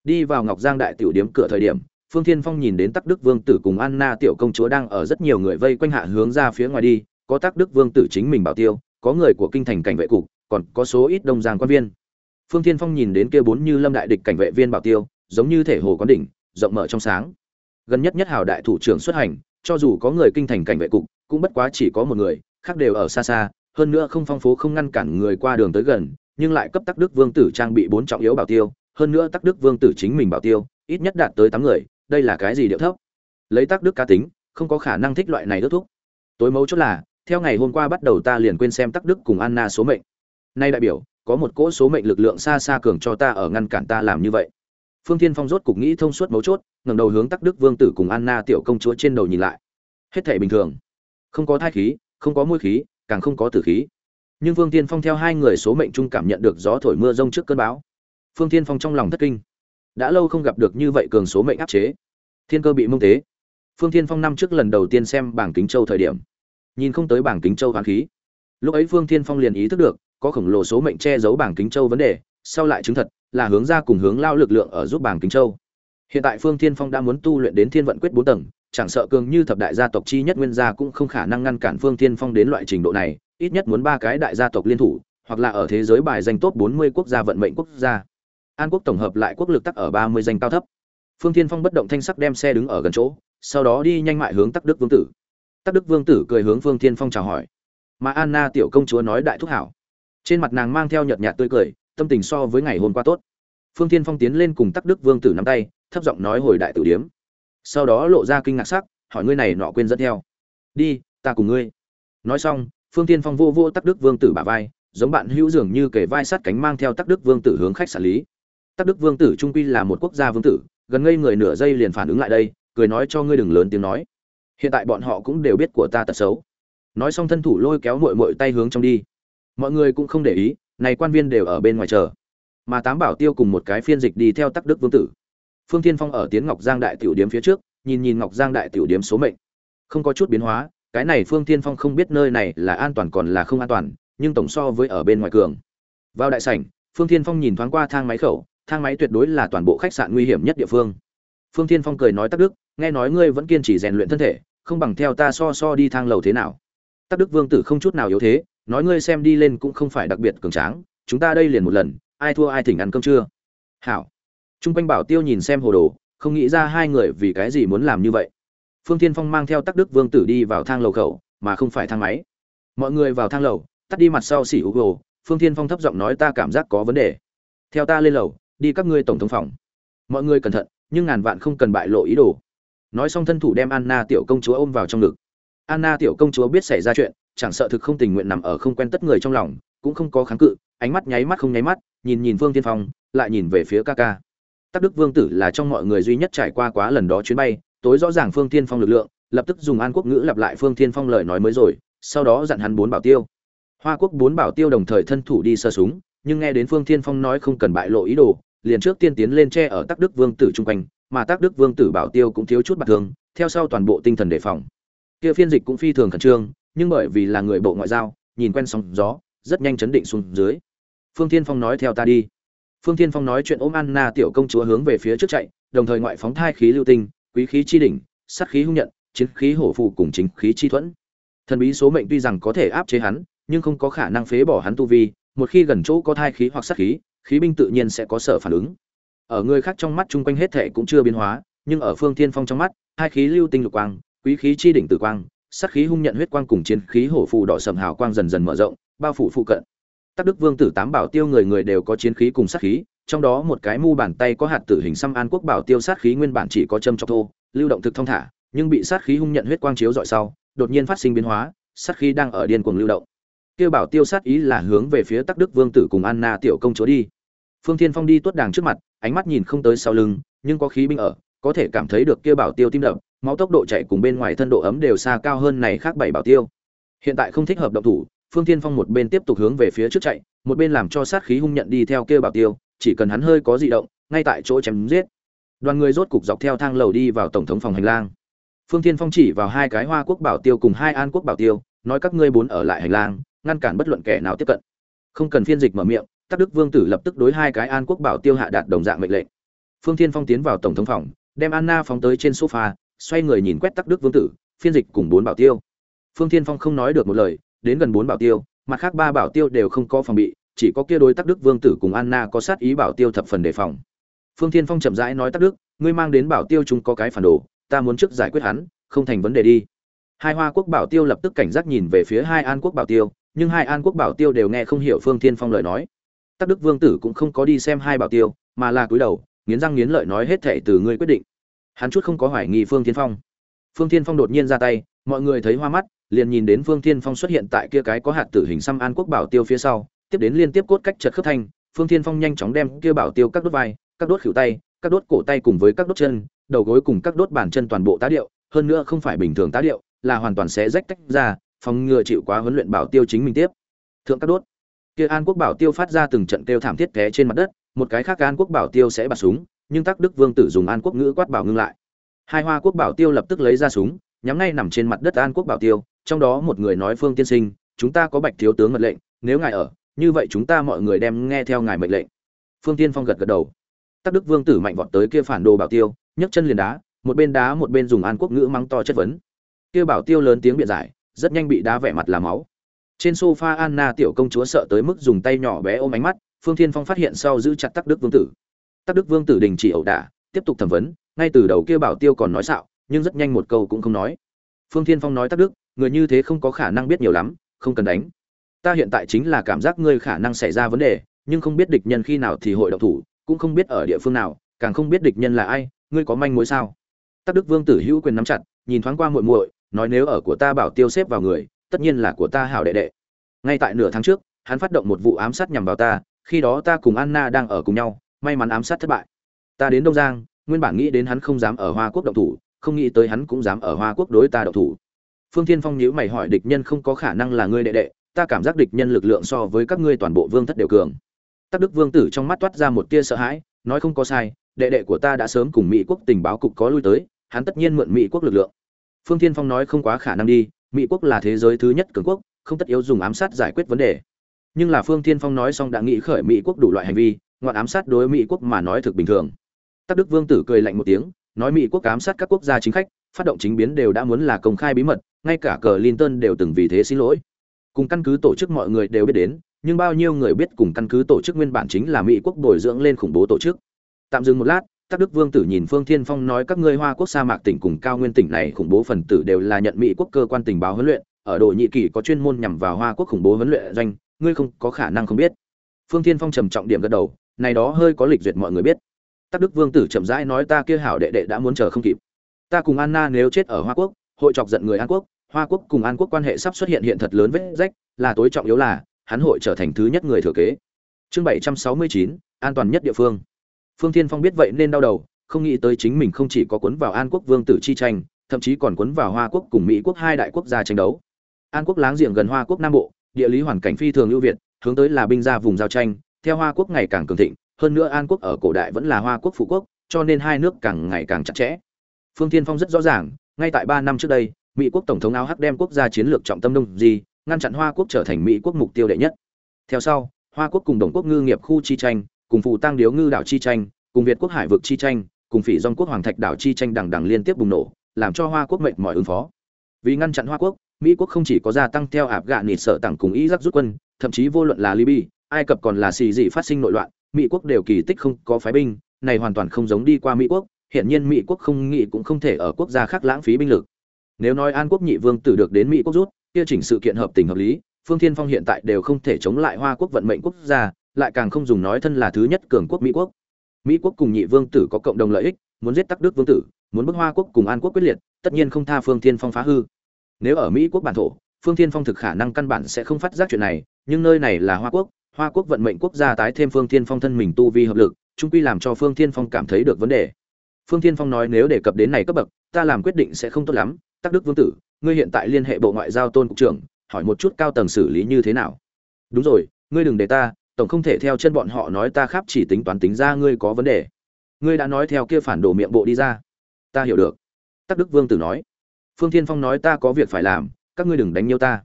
Đi vào ngọc giang đại tiểu điếm cửa thời điểm, phương thiên phong nhìn đến tắc đức vương tử cùng anna tiểu công chúa đang ở rất nhiều người vây quanh hạ hướng ra phía ngoài đi, có tắc đức vương tử chính mình bảo tiêu, có người của kinh thành cảnh vệ cục, còn có số ít đông giang quan viên. Phương thiên phong nhìn đến kia bốn như lâm đại địch cảnh vệ viên bảo tiêu, giống như thể hồ quán đỉnh, rộng mở trong sáng. Gần nhất nhất hào đại thủ trưởng xuất hành, cho dù có người kinh thành cảnh vệ cục, cũng bất quá chỉ có một người, khác đều ở xa xa hơn nữa không phong phố không ngăn cản người qua đường tới gần, nhưng lại cấp tắc đức vương tử trang bị bốn trọng yếu bảo tiêu, hơn nữa tắc đức vương tử chính mình bảo tiêu, ít nhất đạt tới tám người, đây là cái gì điệu thấp? Lấy tắc đức cá tính, không có khả năng thích loại này đốt thuốc. Tối mấu chốt là, theo ngày hôm qua bắt đầu ta liền quên xem tắc đức cùng anna số mệnh. Nay đại biểu, có một cỗ số mệnh lực lượng xa xa cường cho ta ở ngăn cản ta làm như vậy. Phương thiên phong rốt cục nghĩ thông suốt mấu chốt, ngẩng đầu hướng tắc đức vương tử cùng anna tiểu công chúa trên đầu nhìn lại. Hết thể bình thường. Không có thai khí, không có môi khí càng không có tử khí. Nhưng phương tiên phong theo hai người số mệnh chung cảm nhận được gió thổi mưa rông trước cơn bão. Phương tiên phong trong lòng thất kinh. Đã lâu không gặp được như vậy cường số mệnh áp chế. Thiên cơ bị mông tế. Phương tiên phong năm trước lần đầu tiên xem bảng kính châu thời điểm, nhìn không tới bảng kính châu hoán khí. Lúc ấy phương tiên phong liền ý thức được, có khổng lồ số mệnh che giấu bảng kính châu vấn đề, sau lại chứng thật là hướng ra cùng hướng lao lực lượng ở giúp bảng kính châu. Hiện tại phương tiên phong đã muốn tu luyện đến thiên vận quyết bốn tầng chẳng sợ cường như thập đại gia tộc chi nhất nguyên gia cũng không khả năng ngăn cản phương thiên phong đến loại trình độ này, ít nhất muốn ba cái đại gia tộc liên thủ, hoặc là ở thế giới bài danh top 40 quốc gia vận mệnh quốc gia. An quốc tổng hợp lại quốc lực tắc ở 30 danh cao thấp. Phương thiên phong bất động thanh sắc đem xe đứng ở gần chỗ, sau đó đi nhanh mại hướng tắc đức vương tử. Tắc đức vương tử cười hướng phương thiên phong chào hỏi. Mà anna tiểu công chúa nói đại thúc hảo. Trên mặt nàng mang theo nhợt nhạt tươi cười, tâm tình so với ngày hôm qua tốt. Phương thiên phong tiến lên cùng tắc đức vương tử nắm tay, thấp giọng nói hồi đại tử điếm sau đó lộ ra kinh ngạc sắc, hỏi ngươi này nọ quên dẫn theo. Đi, ta cùng ngươi. Nói xong, phương tiên phong vô vô tắc đức vương tử bả vai, giống bạn hữu dường như kể vai sát cánh mang theo tắc đức vương tử hướng khách xử lý. Tắc đức vương tử trung quy là một quốc gia vương tử, gần ngây người nửa giây liền phản ứng lại đây, cười nói cho ngươi đừng lớn tiếng nói. Hiện tại bọn họ cũng đều biết của ta tật xấu. Nói xong thân thủ lôi kéo mội mội tay hướng trong đi. Mọi người cũng không để ý, này quan viên đều ở bên ngoài chờ. Mà tám bảo tiêu cùng một cái phiên dịch đi theo tắc đức vương tử phương Thiên phong ở tiến ngọc giang đại tiểu điếm phía trước, nhìn nhìn ngọc giang đại tiểu điếm số mệnh. Không có chút biến hóa, cái này phương Thiên phong không biết nơi này là an toàn còn là không an toàn, nhưng tổng so với ở bên ngoài cường. Vào đại sảnh, phương Thiên phong nhìn thoáng qua thang máy khẩu, thang máy tuyệt đối là toàn bộ khách sạn nguy hiểm nhất địa phương. Phương Thiên phong cười nói tắc đức, nghe nói ngươi vẫn kiên trì rèn luyện thân thể, không bằng theo ta so so đi thang lầu thế nào. Tắc đức vương tử không chút nào yếu thế, nói ngươi xem đi lên cũng không phải đặc biệt cường tráng, chúng ta đây liền một lần, ai thua ai thỉnh ăn cơm trưa hảo. Trung quanh Bảo Tiêu nhìn xem hồ đồ, không nghĩ ra hai người vì cái gì muốn làm như vậy. Phương Thiên Phong mang theo Tắc Đức Vương tử đi vào thang lầu khẩu, mà không phải thang máy. Mọi người vào thang lầu, tắt đi mặt sau xỉ Hugo, Phương Thiên Phong thấp giọng nói ta cảm giác có vấn đề. Theo ta lên lầu, đi các ngươi tổng thống phòng. Mọi người cẩn thận, nhưng ngàn vạn không cần bại lộ ý đồ. Nói xong thân thủ đem Anna tiểu công chúa ôm vào trong ngực. Anna tiểu công chúa biết xảy ra chuyện, chẳng sợ thực không tình nguyện nằm ở không quen tất người trong lòng, cũng không có kháng cự, ánh mắt nháy mắt không nháy mắt, nhìn nhìn Phương Thiên Phong, lại nhìn về phía Kaka. Tắc Đức Vương tử là trong mọi người duy nhất trải qua quá lần đó chuyến bay, tối rõ ràng Phương Thiên Phong lực lượng, lập tức dùng An Quốc ngữ lặp lại Phương Thiên Phong lời nói mới rồi, sau đó dặn hắn bốn bảo tiêu. Hoa Quốc bốn bảo tiêu đồng thời thân thủ đi sơ súng, nhưng nghe đến Phương Thiên Phong nói không cần bại lộ ý đồ, liền trước tiên tiến lên che ở Tắc Đức Vương tử trung quanh, mà Tắc Đức Vương tử bảo tiêu cũng thiếu chút bạc thường, theo sau toàn bộ tinh thần đề phòng. Kia phiên dịch cũng phi thường khẩn trương, nhưng bởi vì là người bộ ngoại giao, nhìn quen sóng gió, rất nhanh chấn định xuống dưới. Phương Thiên Phong nói theo ta đi phương thiên phong nói chuyện ôm anna tiểu công chúa hướng về phía trước chạy, đồng thời ngoại phóng thai khí lưu tinh, quý khí chi đỉnh, sát khí hung nhận, chiến khí hổ phù cùng chính khí chi thuẫn. Thần bí số mệnh tuy rằng có thể áp chế hắn, nhưng không có khả năng phế bỏ hắn tu vi, một khi gần chỗ có thai khí hoặc sát khí khí binh tự nhiên sẽ có sở phản ứng. Ở người khác trong mắt chung quanh hết thể cũng chưa biến hóa, nhưng ở phương thiên phong trong mắt, hai khí lưu tinh lục quang, quý khí chi đỉnh tử quang, sát khí hung nhận huyết quang cùng chiến khí hổ phù đỏ sầm hào quang dần dần mở rộng, bao phủ phụ cận. Tắc Đức Vương tử tám bảo tiêu người người đều có chiến khí cùng sát khí, trong đó một cái mu bàn tay có hạt tử hình xăm an quốc bảo tiêu sát khí nguyên bản chỉ có châm chọc thô, lưu động thực thông thả, nhưng bị sát khí hung nhận huyết quang chiếu dọi sau, đột nhiên phát sinh biến hóa, sát khí đang ở điên cuồng lưu động. Kêu bảo tiêu sát ý là hướng về phía Tắc Đức Vương tử cùng Anna tiểu công chúa đi. Phương Thiên Phong đi tuốt đàng trước mặt, ánh mắt nhìn không tới sau lưng, nhưng có khí binh ở, có thể cảm thấy được kia bảo tiêu tim đập, máu tốc độ chạy cùng bên ngoài thân độ ấm đều xa cao hơn này khác bảy bảo tiêu. Hiện tại không thích hợp động thủ, Phương Thiên Phong một bên tiếp tục hướng về phía trước chạy, một bên làm cho sát khí hung nhận đi theo kia bảo tiêu, chỉ cần hắn hơi có dị động, ngay tại chỗ chém giết. Đoàn người rốt cục dọc theo thang lầu đi vào tổng thống phòng hành lang. Phương Thiên Phong chỉ vào hai cái Hoa Quốc bảo tiêu cùng hai An Quốc bảo tiêu, nói các ngươi bốn ở lại hành lang, ngăn cản bất luận kẻ nào tiếp cận. Không cần phiên dịch mở miệng, Tắc Đức Vương tử lập tức đối hai cái An Quốc bảo tiêu hạ đạt đồng dạng mệnh lệnh. Phương Thiên Phong tiến vào tổng thống phòng, đem Anna phóng tới trên sofa, xoay người nhìn quét Tắc Đức Vương tử, phiên dịch cùng bốn bảo tiêu. Phương Thiên Phong không nói được một lời, đến gần bốn bảo tiêu, mặt khác ba bảo tiêu đều không có phòng bị, chỉ có kia đối Tắc Đức Vương tử cùng Anna có sát ý bảo tiêu thập phần đề phòng. Phương Thiên Phong chậm rãi nói Tắc Đức, ngươi mang đến bảo tiêu chúng có cái phản đồ, ta muốn trước giải quyết hắn, không thành vấn đề đi. Hai Hoa quốc bảo tiêu lập tức cảnh giác nhìn về phía hai An quốc bảo tiêu, nhưng hai An quốc bảo tiêu đều nghe không hiểu Phương Thiên Phong lời nói. Tắc Đức Vương tử cũng không có đi xem hai bảo tiêu, mà là cúi đầu, nghiến răng nghiến lợi nói hết thảy từ ngươi quyết định. Hắn chút không có hoài nghi Phương Thiên Phong. Phương Thiên Phong đột nhiên ra tay, mọi người thấy hoa mắt, liền nhìn đến Phương Thiên Phong xuất hiện tại kia cái có hạt tử hình xăm An Quốc bảo tiêu phía sau, tiếp đến liên tiếp cốt cách chật khớp thanh, Phương Thiên Phong nhanh chóng đem kia bảo tiêu các đốt vai, các đốt khuỷu tay, các đốt cổ tay cùng với các đốt chân, đầu gối cùng các đốt bàn chân toàn bộ tá điệu, hơn nữa không phải bình thường tá điệu, là hoàn toàn sẽ rách tách ra, phòng ngừa chịu quá huấn luyện bảo tiêu chính mình tiếp. Thượng các đốt. Kia An Quốc bảo tiêu phát ra từng trận kêu thảm thiết té trên mặt đất, một cái khác An Quốc bảo tiêu sẽ bật súng, nhưng Tắc Đức Vương tử dùng An Quốc ngữ quát bảo ngưng lại. Hai Hoa Quốc bảo tiêu lập tức lấy ra súng, nhắm ngay nằm trên mặt đất An Quốc bảo tiêu, trong đó một người nói phương tiên sinh, chúng ta có bạch thiếu tướng mật lệnh, nếu ngài ở, như vậy chúng ta mọi người đem nghe theo ngài mệnh lệnh. Phương tiên phong gật gật đầu. Tắc đức vương tử mạnh vọt tới kia phản đồ bảo tiêu, nhấc chân liền đá, một bên đá một bên dùng an quốc ngữ mắng to chất vấn. Kia bảo tiêu lớn tiếng biện giải, rất nhanh bị đá vẻ mặt làm máu. Trên sofa anna tiểu công chúa sợ tới mức dùng tay nhỏ bé ôm ánh mắt, phương thiên phong phát hiện sau giữ chặt tắc đức vương tử. Tắc đức vương tử đình chỉ ẩu đả, tiếp tục thẩm vấn, ngay từ đầu kia bảo tiêu còn nói xạo, nhưng rất nhanh một câu cũng không nói. Phương thiên phong nói tắc đức người như thế không có khả năng biết nhiều lắm, không cần đánh. Ta hiện tại chính là cảm giác ngươi khả năng xảy ra vấn đề, nhưng không biết địch nhân khi nào thì hội động thủ, cũng không biết ở địa phương nào, càng không biết địch nhân là ai, ngươi có manh mối sao? Tắc đức vương tử hữu quyền nắm chặt, nhìn thoáng qua muội muội, nói nếu ở của ta bảo tiêu xếp vào người, tất nhiên là của ta hảo đệ đệ. Ngay tại nửa tháng trước, hắn phát động một vụ ám sát nhằm vào ta, khi đó ta cùng anna đang ở cùng nhau, may mắn ám sát thất bại. Ta đến đông giang, nguyên bản nghĩ đến hắn không dám ở hoa quốc động thủ, không nghĩ tới hắn cũng dám ở hoa quốc đối ta động thủ phương thiên phong nhíu mày hỏi địch nhân không có khả năng là ngươi đệ đệ, ta cảm giác địch nhân lực lượng so với các ngươi toàn bộ vương thất đều cường. Tắc đức vương tử trong mắt toát ra một tia sợ hãi, nói không có sai, đệ đệ của ta đã sớm cùng mỹ quốc tình báo cục có lui tới, hắn tất nhiên mượn mỹ quốc lực lượng. Phương thiên phong nói không quá khả năng đi, mỹ quốc là thế giới thứ nhất cường quốc, không tất yếu dùng ám sát giải quyết vấn đề. Nhưng là phương thiên phong nói xong đã nghĩ khởi mỹ quốc đủ loại hành vi, ngoạn ám sát đối mỹ quốc mà nói thực bình thường. Tắc đức vương tử cười lạnh một tiếng, nói mỹ quốc ám sát các quốc gia chính khách, phát động chính biến đều đã muốn là công khai bí mật ngay cả cờ Linton đều từng vì thế xin lỗi. Cùng căn cứ tổ chức mọi người đều biết đến, nhưng bao nhiêu người biết cùng căn cứ tổ chức nguyên bản chính là Mỹ quốc bồi dưỡng lên khủng bố tổ chức. Tạm dừng một lát, Tắc Đức Vương tử nhìn Phương Thiên Phong nói các ngươi Hoa quốc sa mạc tỉnh cùng cao nguyên tỉnh này khủng bố phần tử đều là nhận Mỹ quốc cơ quan tình báo huấn luyện, ở đội Nhị Kỳ có chuyên môn nhằm vào Hoa quốc khủng bố huấn luyện doanh, ngươi không có khả năng không biết. Phương Thiên Phong trầm trọng điểm gật đầu, này đó hơi có lịch duyệt mọi người biết. Tắc Đức Vương tử chậm rãi nói ta kia hảo đệ đệ đã muốn chờ không kịp. Ta cùng Anna nếu chết ở Hoa quốc, hội chọc giận người An quốc, Hoa quốc cùng An quốc quan hệ sắp xuất hiện hiện thật lớn vết rách, là tối trọng yếu là hắn hội trở thành thứ nhất người thừa kế. Chương 769, an toàn nhất địa phương. Phương Thiên Phong biết vậy nên đau đầu, không nghĩ tới chính mình không chỉ có cuốn vào An quốc vương tử chi tranh, thậm chí còn cuốn vào Hoa quốc cùng Mỹ quốc hai đại quốc gia tranh đấu. An quốc láng giềng gần Hoa quốc Nam Bộ, địa lý hoàn cảnh phi thường ưu việt, hướng tới là binh ra vùng giao tranh, theo Hoa quốc ngày càng cường thịnh, hơn nữa An quốc ở cổ đại vẫn là Hoa quốc phụ quốc, cho nên hai nước càng ngày càng chặt chẽ. Phương Thiên Phong rất rõ ràng, ngay tại 3 năm trước đây, mỹ quốc tổng thống áo hắc đem quốc gia chiến lược trọng tâm đông gì ngăn chặn hoa quốc trở thành mỹ quốc mục tiêu đệ nhất. Theo sau, hoa quốc cùng đồng quốc ngư nghiệp khu chi tranh, cùng phù tăng điếu ngư đảo chi tranh, cùng việt quốc hải vực chi tranh, cùng phỉ dòng quốc hoàng thạch đảo chi tranh đằng đằng liên tiếp bùng nổ, làm cho hoa quốc mệnh mọi ứng phó. Vì ngăn chặn hoa quốc, mỹ quốc không chỉ có gia tăng theo ạp gạ nịt sợ tặng cùng iraq rút quân, thậm chí vô luận là libya, ai cập còn là xì dị phát sinh nội loạn, mỹ quốc đều kỳ tích không có phái binh, này hoàn toàn không giống đi qua mỹ quốc hiện nhiên mỹ quốc không nghĩ cũng không thể ở quốc gia khác lãng phí binh lực nếu nói an quốc nhị vương tử được đến mỹ quốc rút, kia chỉnh sự kiện hợp tình hợp lý, phương thiên phong hiện tại đều không thể chống lại hoa quốc vận mệnh quốc gia, lại càng không dùng nói thân là thứ nhất cường quốc mỹ quốc. Mỹ quốc cùng nhị vương tử có cộng đồng lợi ích, muốn giết tắc đức vương tử, muốn bức hoa quốc cùng an quốc quyết liệt, tất nhiên không tha phương thiên phong phá hư. Nếu ở mỹ quốc bản thổ, phương thiên phong thực khả năng căn bản sẽ không phát giác chuyện này, nhưng nơi này là hoa quốc hoa quốc vận mệnh quốc gia tái thêm phương thiên phong thân mình tu vi hợp lực, trung quy làm cho phương thiên phong cảm thấy được vấn đề. Phương thiên phong nói nếu đề cập đến này cấp bậc, ta làm quyết định sẽ không tốt lắm tắc đức vương tử, ngươi hiện tại liên hệ bộ ngoại giao tôn cục trưởng, hỏi một chút cao tầng xử lý như thế nào. Đúng rồi, ngươi đừng để ta, tổng không thể theo chân bọn họ nói ta khắp chỉ tính toán tính ra ngươi có vấn đề. Ngươi đã nói theo kia phản đồ miệng bộ đi ra. Ta hiểu được. Tắc đức vương tử nói. Phương thiên phong nói ta có việc phải làm, các ngươi đừng đánh nhau ta.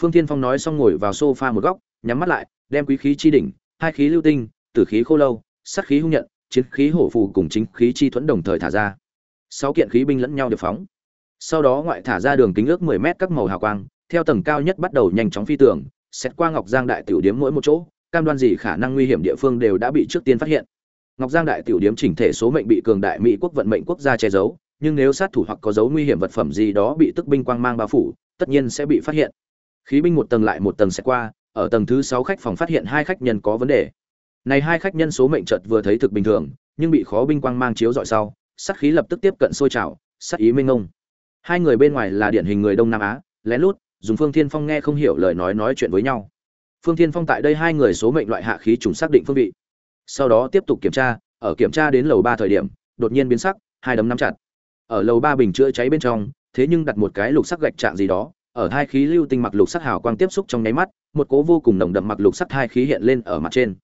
Phương thiên phong nói xong ngồi vào sofa một góc, nhắm mắt lại, đem quý khí chi đỉnh, hai khí lưu tinh, tử khí khô lâu sát khí hung nhận, chiến khí hổ phù cùng chính khí chi thuẫn đồng thời thả ra. Sáu kiện khí binh lẫn nhau được phóng sau đó ngoại thả ra đường kính ước 10 mét các màu hào quang, theo tầng cao nhất bắt đầu nhanh chóng phi tường, xét qua ngọc giang đại tiểu điếm mỗi một chỗ, cam đoan gì khả năng nguy hiểm địa phương đều đã bị trước tiên phát hiện. Ngọc giang đại tiểu điếm chỉnh thể số mệnh bị cường đại mỹ quốc vận mệnh quốc gia che giấu, nhưng nếu sát thủ hoặc có dấu nguy hiểm vật phẩm gì đó bị tức binh quang mang bao phủ, tất nhiên sẽ bị phát hiện. Khí binh một tầng lại một tầng sẽ qua, ở tầng thứ sáu khách phòng phát hiện hai khách nhân có vấn đề. Này hai khách nhân số mệnh chợt vừa thấy thực bình thường, nhưng bị khó binh quang mang chiếu dọi sau, sát khí lập tức tiếp cận sôi trào, sát ý minh ngông hai người bên ngoài là điển hình người đông nam á, lén lút, dùng phương thiên phong nghe không hiểu lời nói nói chuyện với nhau. Phương thiên phong tại đây hai người số mệnh loại hạ khí trùng xác định phương vị. Sau đó tiếp tục kiểm tra, ở kiểm tra đến lầu ba thời điểm, đột nhiên biến sắc, hai đấm nắm chặt. Ở lầu ba bình chữa cháy bên trong, thế nhưng đặt một cái lục sắc gạch trạng gì đó, ở hai khí lưu tinh mặc lục sắc hào quang tiếp xúc trong nháy mắt, một cố vô cùng nồng đậm mặc lục sắc hai khí hiện lên ở mặt trên.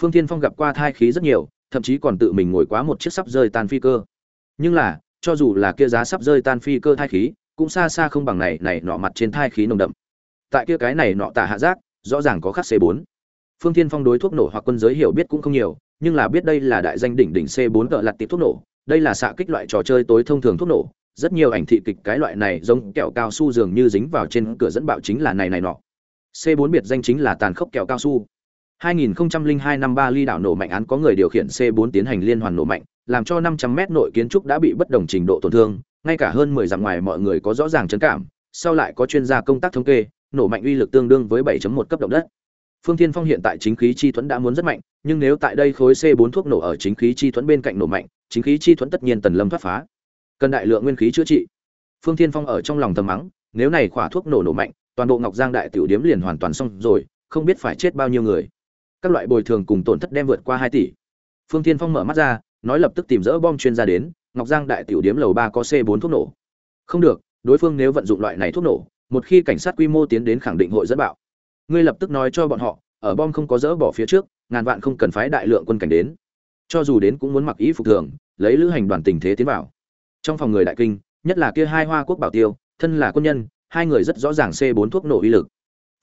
Phương thiên phong gặp qua thai khí rất nhiều, thậm chí còn tự mình ngồi quá một chiếc sắp rơi tan phi cơ. Nhưng là cho dù là kia giá sắp rơi tan phi cơ thai khí, cũng xa xa không bằng này này nọ mặt trên thai khí nồng đậm. Tại kia cái này nọ tả hạ giác, rõ ràng có khắc c 4 phương thiên phong đối thuốc nổ hoặc quân giới hiểu biết cũng không nhiều, nhưng là biết đây là đại danh đỉnh đỉnh c 4 cỡ lặt tiệp thuốc nổ, đây là xạ kích loại trò chơi tối thông thường thuốc nổ, rất nhiều ảnh thị kịch cái loại này giống kẹo cao su dường như dính vào trên cửa dẫn bạo chính là này này nọ. C 4 biệt danh chính là tàn khốc kẹo cao su. 2002 năm ba ly đảo nổ mạnh án có người điều khiển C4 tiến hành liên hoàn nổ mạnh, làm cho 500 mét nội kiến trúc đã bị bất đồng trình độ tổn thương, ngay cả hơn 10 dặm ngoài mọi người có rõ ràng chấn cảm, sau lại có chuyên gia công tác thống kê, nổ mạnh uy lực tương đương với 7.1 cấp động đất. Phương Thiên Phong hiện tại chính khí chi thuẫn đã muốn rất mạnh, nhưng nếu tại đây khối C4 thuốc nổ ở chính khí chi thuẫn bên cạnh nổ mạnh, chính khí chi thuẫn tất nhiên tần lâm thoát phá. Cần đại lượng nguyên khí chữa trị. Phương Thiên Phong ở trong lòng thầm mắng, nếu này khỏa thuốc nổ nổ mạnh, toàn bộ Ngọc Giang đại tiểu điếm liền hoàn toàn xong rồi, không biết phải chết bao nhiêu người các loại bồi thường cùng tổn thất đem vượt qua hai tỷ. Phương tiên phong mở mắt ra, nói lập tức tìm dỡ bom chuyên gia đến, ngọc giang đại tiểu điếm lầu ba có c bốn thuốc nổ. Không được, đối phương nếu vận dụng loại này thuốc nổ, một khi cảnh sát quy mô tiến đến khẳng định hội dẫn bạo. Ngươi lập tức nói cho bọn họ, ở bom không có dỡ bỏ phía trước, ngàn vạn không cần phái đại lượng quân cảnh đến. Cho dù đến cũng muốn mặc ý phục thường, lấy lữ hành đoàn tình thế tiến vào. Trong phòng người đại kinh, nhất là kia hai hoa quốc bảo tiêu, thân là quân nhân, hai người rất rõ ràng c 4 thuốc nổ uy lực.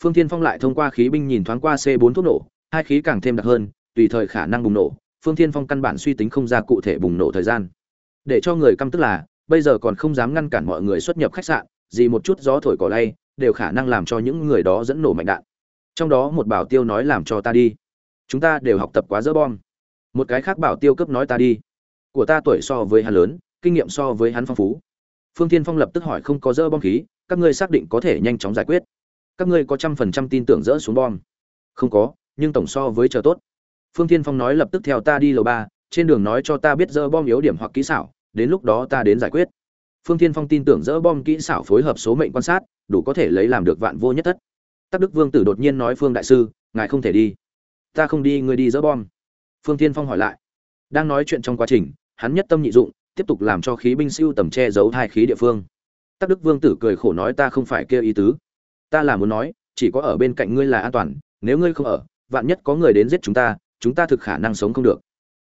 Phương thiên phong lại thông qua khí binh nhìn thoáng qua c 4 thuốc nổ hai khí càng thêm đặc hơn, tùy thời khả năng bùng nổ, phương thiên phong căn bản suy tính không ra cụ thể bùng nổ thời gian. Để cho người căm tức là, bây giờ còn không dám ngăn cản mọi người xuất nhập khách sạn, gì một chút gió thổi cỏ lay, đều khả năng làm cho những người đó dẫn nổ mạnh đạn. Trong đó một bảo tiêu nói làm cho ta đi. Chúng ta đều học tập quá dỡ bom. Một cái khác bảo tiêu cấp nói ta đi. Của ta tuổi so với hắn lớn, kinh nghiệm so với hắn phong phú. Phương thiên phong lập tức hỏi không có dỡ bom khí, các ngươi xác định có thể nhanh chóng giải quyết. Các ngươi có trăm phần trăm tin tưởng dỡ xuống bom? Không có nhưng tổng so với chờ tốt. Phương thiên phong nói lập tức theo ta đi lầu ba, trên đường nói cho ta biết dỡ bom yếu điểm hoặc kỹ xảo, đến lúc đó ta đến giải quyết. Phương thiên phong tin tưởng dỡ bom kỹ xảo phối hợp số mệnh quan sát, đủ có thể lấy làm được vạn vô nhất thất. Tắc đức vương tử đột nhiên nói, phương đại sư, ngài không thể đi. Ta không đi, ngươi đi dỡ bom. Phương thiên phong hỏi lại. Đang nói chuyện trong quá trình, hắn nhất tâm nhị dụng, tiếp tục làm cho khí binh siêu tầm che giấu hai khí địa phương. Tắc đức vương tử cười khổ nói, ta không phải kêu ý tứ. Ta là muốn nói, chỉ có ở bên cạnh ngươi là an toàn, nếu ngươi không ở vạn nhất có người đến giết chúng ta chúng ta thực khả năng sống không được.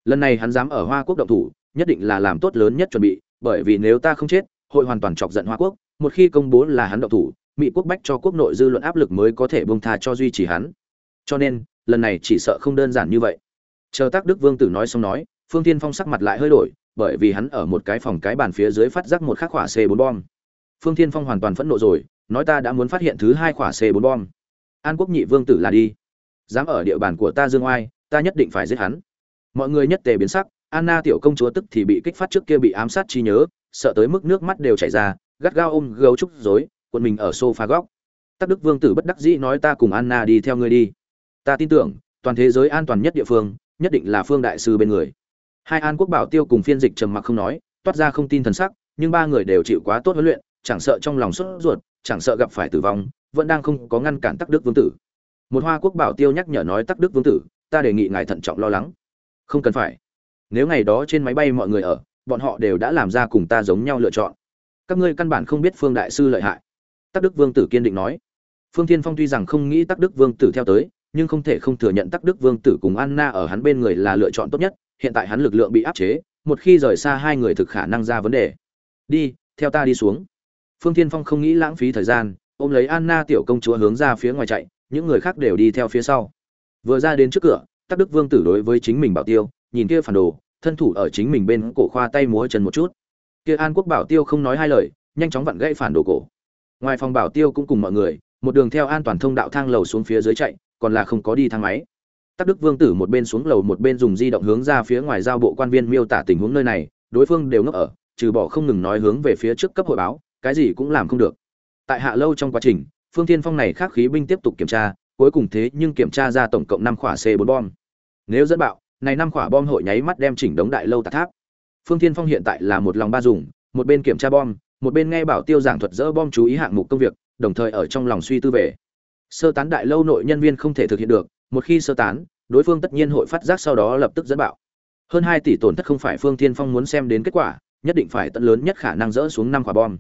Lần này hắn dám ở hoa quốc động thủ, nhất định là làm tốt lớn nhất chuẩn bị, bởi vì nếu ta không chết, hội hoàn toàn chọc giận hoa quốc, một khi công bố là hắn động thủ, mỹ quốc bách cho quốc nội dư luận áp lực mới có thể bông tha cho duy trì hắn. Cho nên, lần này chỉ sợ không đơn giản như vậy. Chờ tác đức vương tử nói xong nói, phương tiên phong sắc mặt lại hơi đổi, bởi vì hắn ở một cái phòng cái bàn phía dưới phát giác một khắc khỏa c 4 bom. Phương tiên phong hoàn toàn phẫn nộ rồi, nói ta đã muốn phát hiện thứ hai khỏa c 4 bom. An quốc nhị vương tử là đi dám ở địa bàn của ta dương oai, ta nhất định phải giết hắn. Mọi người nhất tề biến sắc, anna tiểu công chúa tức thì bị kích phát trước kia bị ám sát trí nhớ, sợ tới mức nước mắt đều chảy ra, gắt gao ôm gấu trúc rối quần mình ở sofa góc. Tắc đức vương tử bất đắc dĩ nói ta cùng anna đi theo ngươi đi. Ta tin tưởng, toàn thế giới an toàn nhất địa phương, nhất định là phương đại sư bên người. Hai an quốc bảo tiêu cùng phiên dịch trầm mặc không nói, toát ra không tin thần sắc, nhưng ba người đều chịu quá tốt huấn luyện, chẳng sợ trong lòng sốt ruột, chẳng sợ gặp phải tử vong, vẫn đang không có ngăn cản tắc đức vương tử một hoa quốc bảo tiêu nhắc nhở nói tắc đức vương tử, ta đề nghị ngài thận trọng lo lắng. Không cần phải. Nếu ngày đó trên máy bay mọi người ở, bọn họ đều đã làm ra cùng ta giống nhau lựa chọn. Các ngươi căn bản không biết phương đại sư lợi hại. Tắc đức vương tử kiên định nói. Phương thiên phong tuy rằng không nghĩ tắc đức vương tử theo tới, nhưng không thể không thừa nhận tắc đức vương tử cùng anna ở hắn bên người là lựa chọn tốt nhất, hiện tại hắn lực lượng bị áp chế, một khi rời xa hai người thực khả năng ra vấn đề. Đi, theo ta đi xuống. Phương thiên phong không nghĩ lãng phí thời gian, ôm lấy anna tiểu công chúa hướng ra phía ngoài chạy những người khác đều đi theo phía sau. Vừa ra đến trước cửa, tắc đức vương tử đối với chính mình bảo tiêu, nhìn kia phản đồ, thân thủ ở chính mình bên cổ khoa tay múa chân một chút. Kia an quốc bảo tiêu không nói hai lời, nhanh chóng vặn gãy phản đồ cổ. Ngoài phòng bảo tiêu cũng cùng mọi người, một đường theo an toàn thông đạo thang lầu xuống phía dưới chạy, còn là không có đi thang máy. Tắc đức vương tử một bên xuống lầu một bên dùng di động hướng ra phía ngoài giao bộ quan viên miêu tả tình huống nơi này, đối phương đều ngốc ở, trừ bỏ không ngừng nói hướng về phía trước cấp hội báo, cái gì cũng làm không được. Tại hạ lâu trong quá trình phương Thiên phong này khác khí binh tiếp tục kiểm tra, cuối cùng thế nhưng kiểm tra ra tổng cộng năm quả C4 bom. Nếu dẫn bạo, này năm quả bom hội nháy mắt đem chỉnh đống đại lâu tạc tháp. Phương Thiên phong hiện tại là một lòng ba dùng, một bên kiểm tra bom, một bên nghe bảo tiêu giảng thuật dỡ bom chú ý hạng mục công việc, đồng thời ở trong lòng suy tư về. Sơ tán đại lâu nội nhân viên không thể thực hiện được, một khi sơ tán, đối phương tất nhiên hội phát giác sau đó lập tức dẫn bạo. Hơn hai tỷ tổn thất không phải phương Thiên phong muốn xem đến kết quả, nhất định phải tận lớn nhất khả năng dỡ xuống năm quả bom.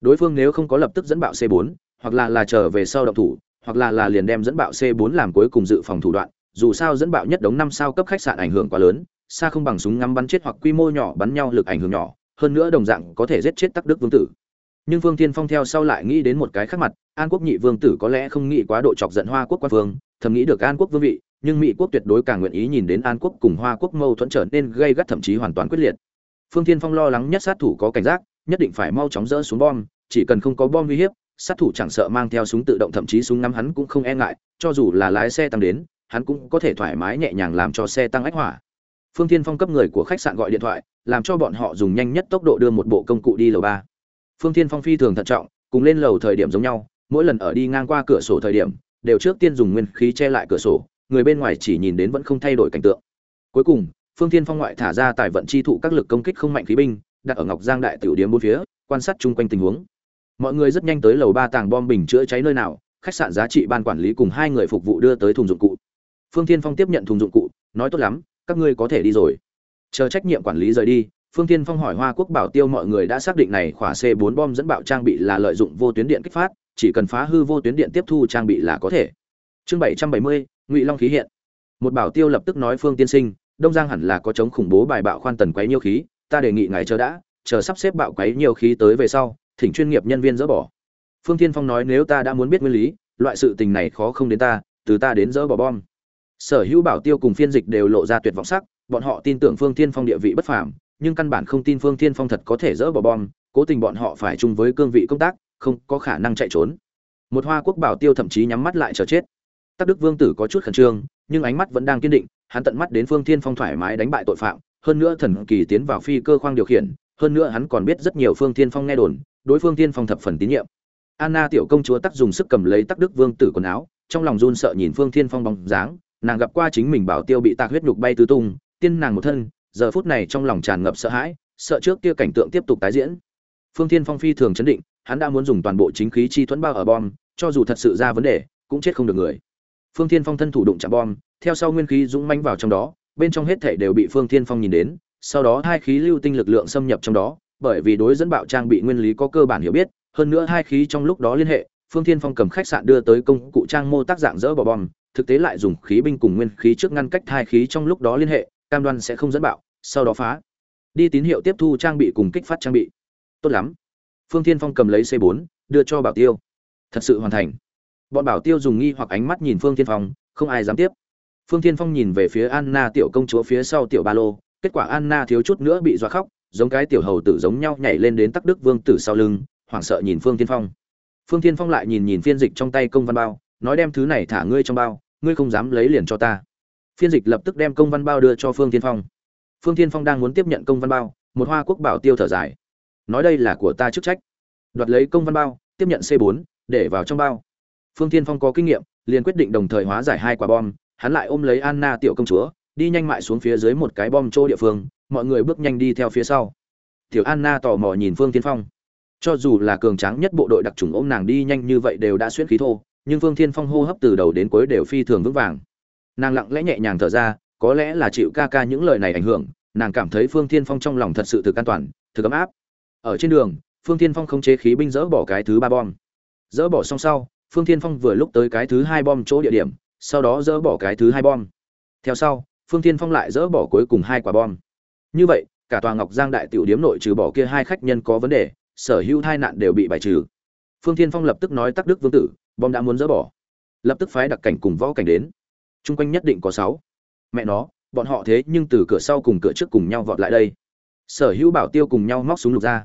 Đối phương nếu không có lập tức dẫn bạo c 4 hoặc là là trở về sau động thủ, hoặc là là liền đem dẫn bạo c 4 làm cuối cùng dự phòng thủ đoạn, dù sao dẫn bạo nhất đống năm sao cấp khách sạn ảnh hưởng quá lớn, xa không bằng súng ngắm bắn chết hoặc quy mô nhỏ bắn nhau lực ảnh hưởng nhỏ, hơn nữa đồng dạng có thể giết chết tắc đức vương tử. Nhưng phương Thiên phong theo sau lại nghĩ đến một cái khác mặt, an quốc nhị vương tử có lẽ không nghĩ quá độ chọc giận hoa quốc quan vương, thầm nghĩ được an quốc vương vị, nhưng mỹ quốc tuyệt đối càng nguyện ý nhìn đến an quốc cùng hoa quốc mâu thuẫn trở nên gây gắt thậm chí hoàn toàn quyết liệt. Phương Thiên phong lo lắng nhất sát thủ có cảnh giác, nhất định phải mau chóng dỡ xuống bom, chỉ cần không có bom uy hiếp sát thủ chẳng sợ mang theo súng tự động thậm chí súng ngắm hắn cũng không e ngại, cho dù là lái xe tăng đến, hắn cũng có thể thoải mái nhẹ nhàng làm cho xe tăng ách hỏa. Phương Thiên phong cấp người của khách sạn gọi điện thoại, làm cho bọn họ dùng nhanh nhất tốc độ đưa một bộ công cụ đi lầu ba. Phương Thiên phong phi thường thận trọng, cùng lên lầu thời điểm giống nhau, mỗi lần ở đi ngang qua cửa sổ thời điểm, đều trước tiên dùng nguyên khí che lại cửa sổ, người bên ngoài chỉ nhìn đến vẫn không thay đổi cảnh tượng. Cuối cùng, phương Thiên phong ngoại thả ra tài vận chi thụ các lực công kích không mạnh khí binh, đặt ở ngọc giang đại tiểu điếm bốn phía, quan sát chung quanh tình huống mọi người rất nhanh tới lầu ba tàng bom bình chữa cháy nơi nào khách sạn giá trị ban quản lý cùng hai người phục vụ đưa tới thùng dụng cụ. Phương tiên phong tiếp nhận thùng dụng cụ nói tốt lắm các ngươi có thể đi rồi. Chờ trách nhiệm quản lý rời đi phương tiên phong hỏi hoa quốc bảo tiêu mọi người đã xác định này khỏa c 4 bom dẫn bạo trang bị là lợi dụng vô tuyến điện kích phát chỉ cần phá hư vô tuyến điện tiếp thu trang bị là có thể. Chương 770, ngụy long khí hiện. Một bảo tiêu lập tức nói phương tiên sinh đông giang hẳn là có chống khủng bố bài bạo khoan tần quấy nhiêu khí ta đề nghị ngài chờ đã chờ sắp xếp bạo quấy nhiều khí tới về sau thỉnh chuyên nghiệp nhân viên dỡ bỏ. Phương Thiên phong nói, nếu ta đã muốn biết nguyên lý, loại sự tình này khó không đến ta, từ ta đến dỡ bỏ bom. Sở hữu bảo tiêu cùng phiên dịch đều lộ ra tuyệt vọng sắc, bọn họ tin tưởng phương Thiên phong địa vị bất phàm, nhưng căn bản không tin phương Thiên phong thật có thể dỡ bỏ bom, cố tình bọn họ phải chung với cương vị công tác, không có khả năng chạy trốn. Một hoa quốc bảo tiêu thậm chí nhắm mắt lại chờ chết. Tắc đức vương tử có chút khẩn trương, nhưng ánh mắt vẫn đang kiên định, hắn tận mắt đến phương Thiên phong thoải mái đánh bại tội phạm, hơn nữa thần kỳ tiến vào phi cơ khoang điều khiển, hơn nữa hắn còn biết rất nhiều phương Thiên phong nghe đồn đối phương tiên phong thập phần tín nhiệm. Anna tiểu công chúa tắc dùng sức cầm lấy tắc đức vương tử quần áo, trong lòng run sợ nhìn phương tiên phong bóng dáng, nàng gặp qua chính mình bảo tiêu bị tạc huyết nhục bay tứ tung, tiên nàng một thân, giờ phút này trong lòng tràn ngập sợ hãi, sợ trước kia cảnh tượng tiếp tục tái diễn. Phương tiên phong phi thường chấn định, hắn đã muốn dùng toàn bộ chính khí chi thuẫn bao ở bom, cho dù thật sự ra vấn đề, cũng chết không được người. Phương tiên phong thân thủ đụng chạm bom, theo sau nguyên khí dũng manh vào trong đó, bên trong hết thể đều bị phương tiên phong nhìn đến, sau đó hai khí lưu tinh lực lượng xâm nhập trong đó bởi vì đối dẫn bạo trang bị nguyên lý có cơ bản hiểu biết, hơn nữa hai khí trong lúc đó liên hệ, phương thiên phong cầm khách sạn đưa tới công cụ trang mô tác dạng dỡ bỏ bom, thực tế lại dùng khí binh cùng nguyên khí trước ngăn cách hai khí trong lúc đó liên hệ, cam đoan sẽ không dẫn bạo, sau đó phá. Đi tín hiệu tiếp thu trang bị cùng kích phát trang bị. Tốt lắm. Phương thiên phong cầm lấy c 4 đưa cho bảo tiêu. Thật sự hoàn thành. Bọn bảo tiêu dùng nghi hoặc ánh mắt nhìn phương thiên phong, không ai dám tiếp. Phương thiên phong nhìn về phía anna tiểu công chúa phía sau tiểu ba lô, kết quả anna thiếu chút nữa bị dọa khóc giống cái tiểu hầu tử giống nhau nhảy lên đến tắc đức vương tử sau lưng, hoảng sợ nhìn phương thiên phong. Phương thiên phong lại nhìn nhìn phiên dịch trong tay công văn bao, nói đem thứ này thả ngươi trong bao, ngươi không dám lấy liền cho ta. Phiên dịch lập tức đem công văn bao đưa cho phương thiên phong. Phương thiên phong đang muốn tiếp nhận công văn bao, một hoa quốc bảo tiêu thở dài. Nói đây là của ta chức trách. Đoạt lấy công văn bao, tiếp nhận c 4 để vào trong bao. Phương thiên phong có kinh nghiệm, liền quyết định đồng thời hóa giải hai quả bom, hắn lại ôm lấy anna tiểu công chúa, đi nhanh mại xuống phía dưới một cái bom chỗ địa phương mọi người bước nhanh đi theo phía sau. Tiểu anna tò mò nhìn phương thiên phong. Cho dù là cường tráng nhất bộ đội đặc trùng ôm nàng đi nhanh như vậy đều đã xuyên khí thô, nhưng phương thiên phong hô hấp từ đầu đến cuối đều phi thường vững vàng. Nàng lặng lẽ nhẹ nhàng thở ra, có lẽ là chịu ca ca những lời này ảnh hưởng, nàng cảm thấy phương thiên phong trong lòng thật sự thực an toàn, thực ấm áp. Ở trên đường, phương thiên phong không chế khí binh dỡ bỏ cái thứ ba bom. Dỡ bỏ xong sau, phương thiên phong vừa lúc tới cái thứ hai bom chỗ địa điểm, sau đó dỡ bỏ cái thứ hai bom. Theo sau, phương thiên phong lại dỡ bỏ cuối cùng hai quả bom như vậy, cả tòa ngọc giang đại tiểu điếm nội trừ bỏ kia hai khách nhân có vấn đề, sở hữu tai nạn đều bị bài trừ. Phương thiên phong lập tức nói tắc đức vương tử, bom đã muốn dỡ bỏ. Lập tức phái đặc cảnh cùng võ cảnh đến. Chung quanh nhất định có sáu. Mẹ nó, bọn họ thế nhưng từ cửa sau cùng cửa trước cùng nhau vọt lại đây. Sở hữu bảo tiêu cùng nhau móc súng lục ra.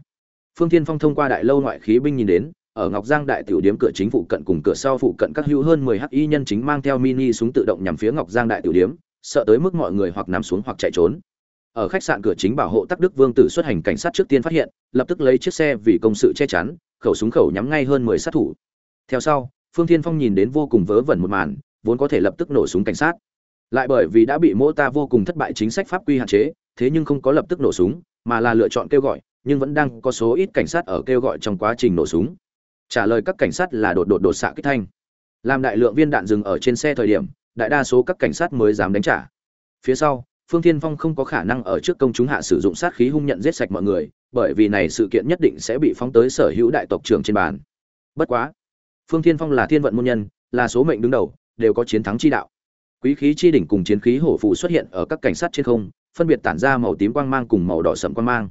Phương thiên phong thông qua đại lâu ngoại khí binh nhìn đến, ở ngọc giang đại tiểu điếm cửa chính phụ cận cùng cửa sau phụ cận các hữu hơn 10 hắc y nhân chính mang theo mini súng tự động nhằm phía ngọc giang đại tiểu điếm, sợ tới mức mọi người hoặc nằm xuống hoặc chạy trốn ở khách sạn cửa chính bảo hộ tắc đức vương tử xuất hành cảnh sát trước tiên phát hiện, lập tức lấy chiếc xe vì công sự che chắn, khẩu súng khẩu nhắm ngay hơn 10 sát thủ. Theo sau, phương thiên phong nhìn đến vô cùng vớ vẩn một màn, vốn có thể lập tức nổ súng cảnh sát. Lại bởi vì đã bị mô ta vô cùng thất bại chính sách pháp quy hạn chế, thế nhưng không có lập tức nổ súng, mà là lựa chọn kêu gọi, nhưng vẫn đang có số ít cảnh sát ở kêu gọi trong quá trình nổ súng. Trả lời các cảnh sát là đột đột đột xạ kích thanh. Làm đại lượng viên đạn dừng ở trên xe thời điểm, đại đa số các cảnh sát mới dám đánh trả. Phía sau phương thiên phong không có khả năng ở trước công chúng hạ sử dụng sát khí hung nhận giết sạch mọi người, bởi vì này sự kiện nhất định sẽ bị phóng tới sở hữu đại tộc trưởng trên bàn. Bất quá, phương thiên phong là thiên vận môn nhân, là số mệnh đứng đầu, đều có chiến thắng chi đạo. Quý khí chi đỉnh cùng chiến khí hổ phù xuất hiện ở các cảnh sát trên không, phân biệt tản ra màu tím quang mang cùng màu đỏ sẫm quang mang.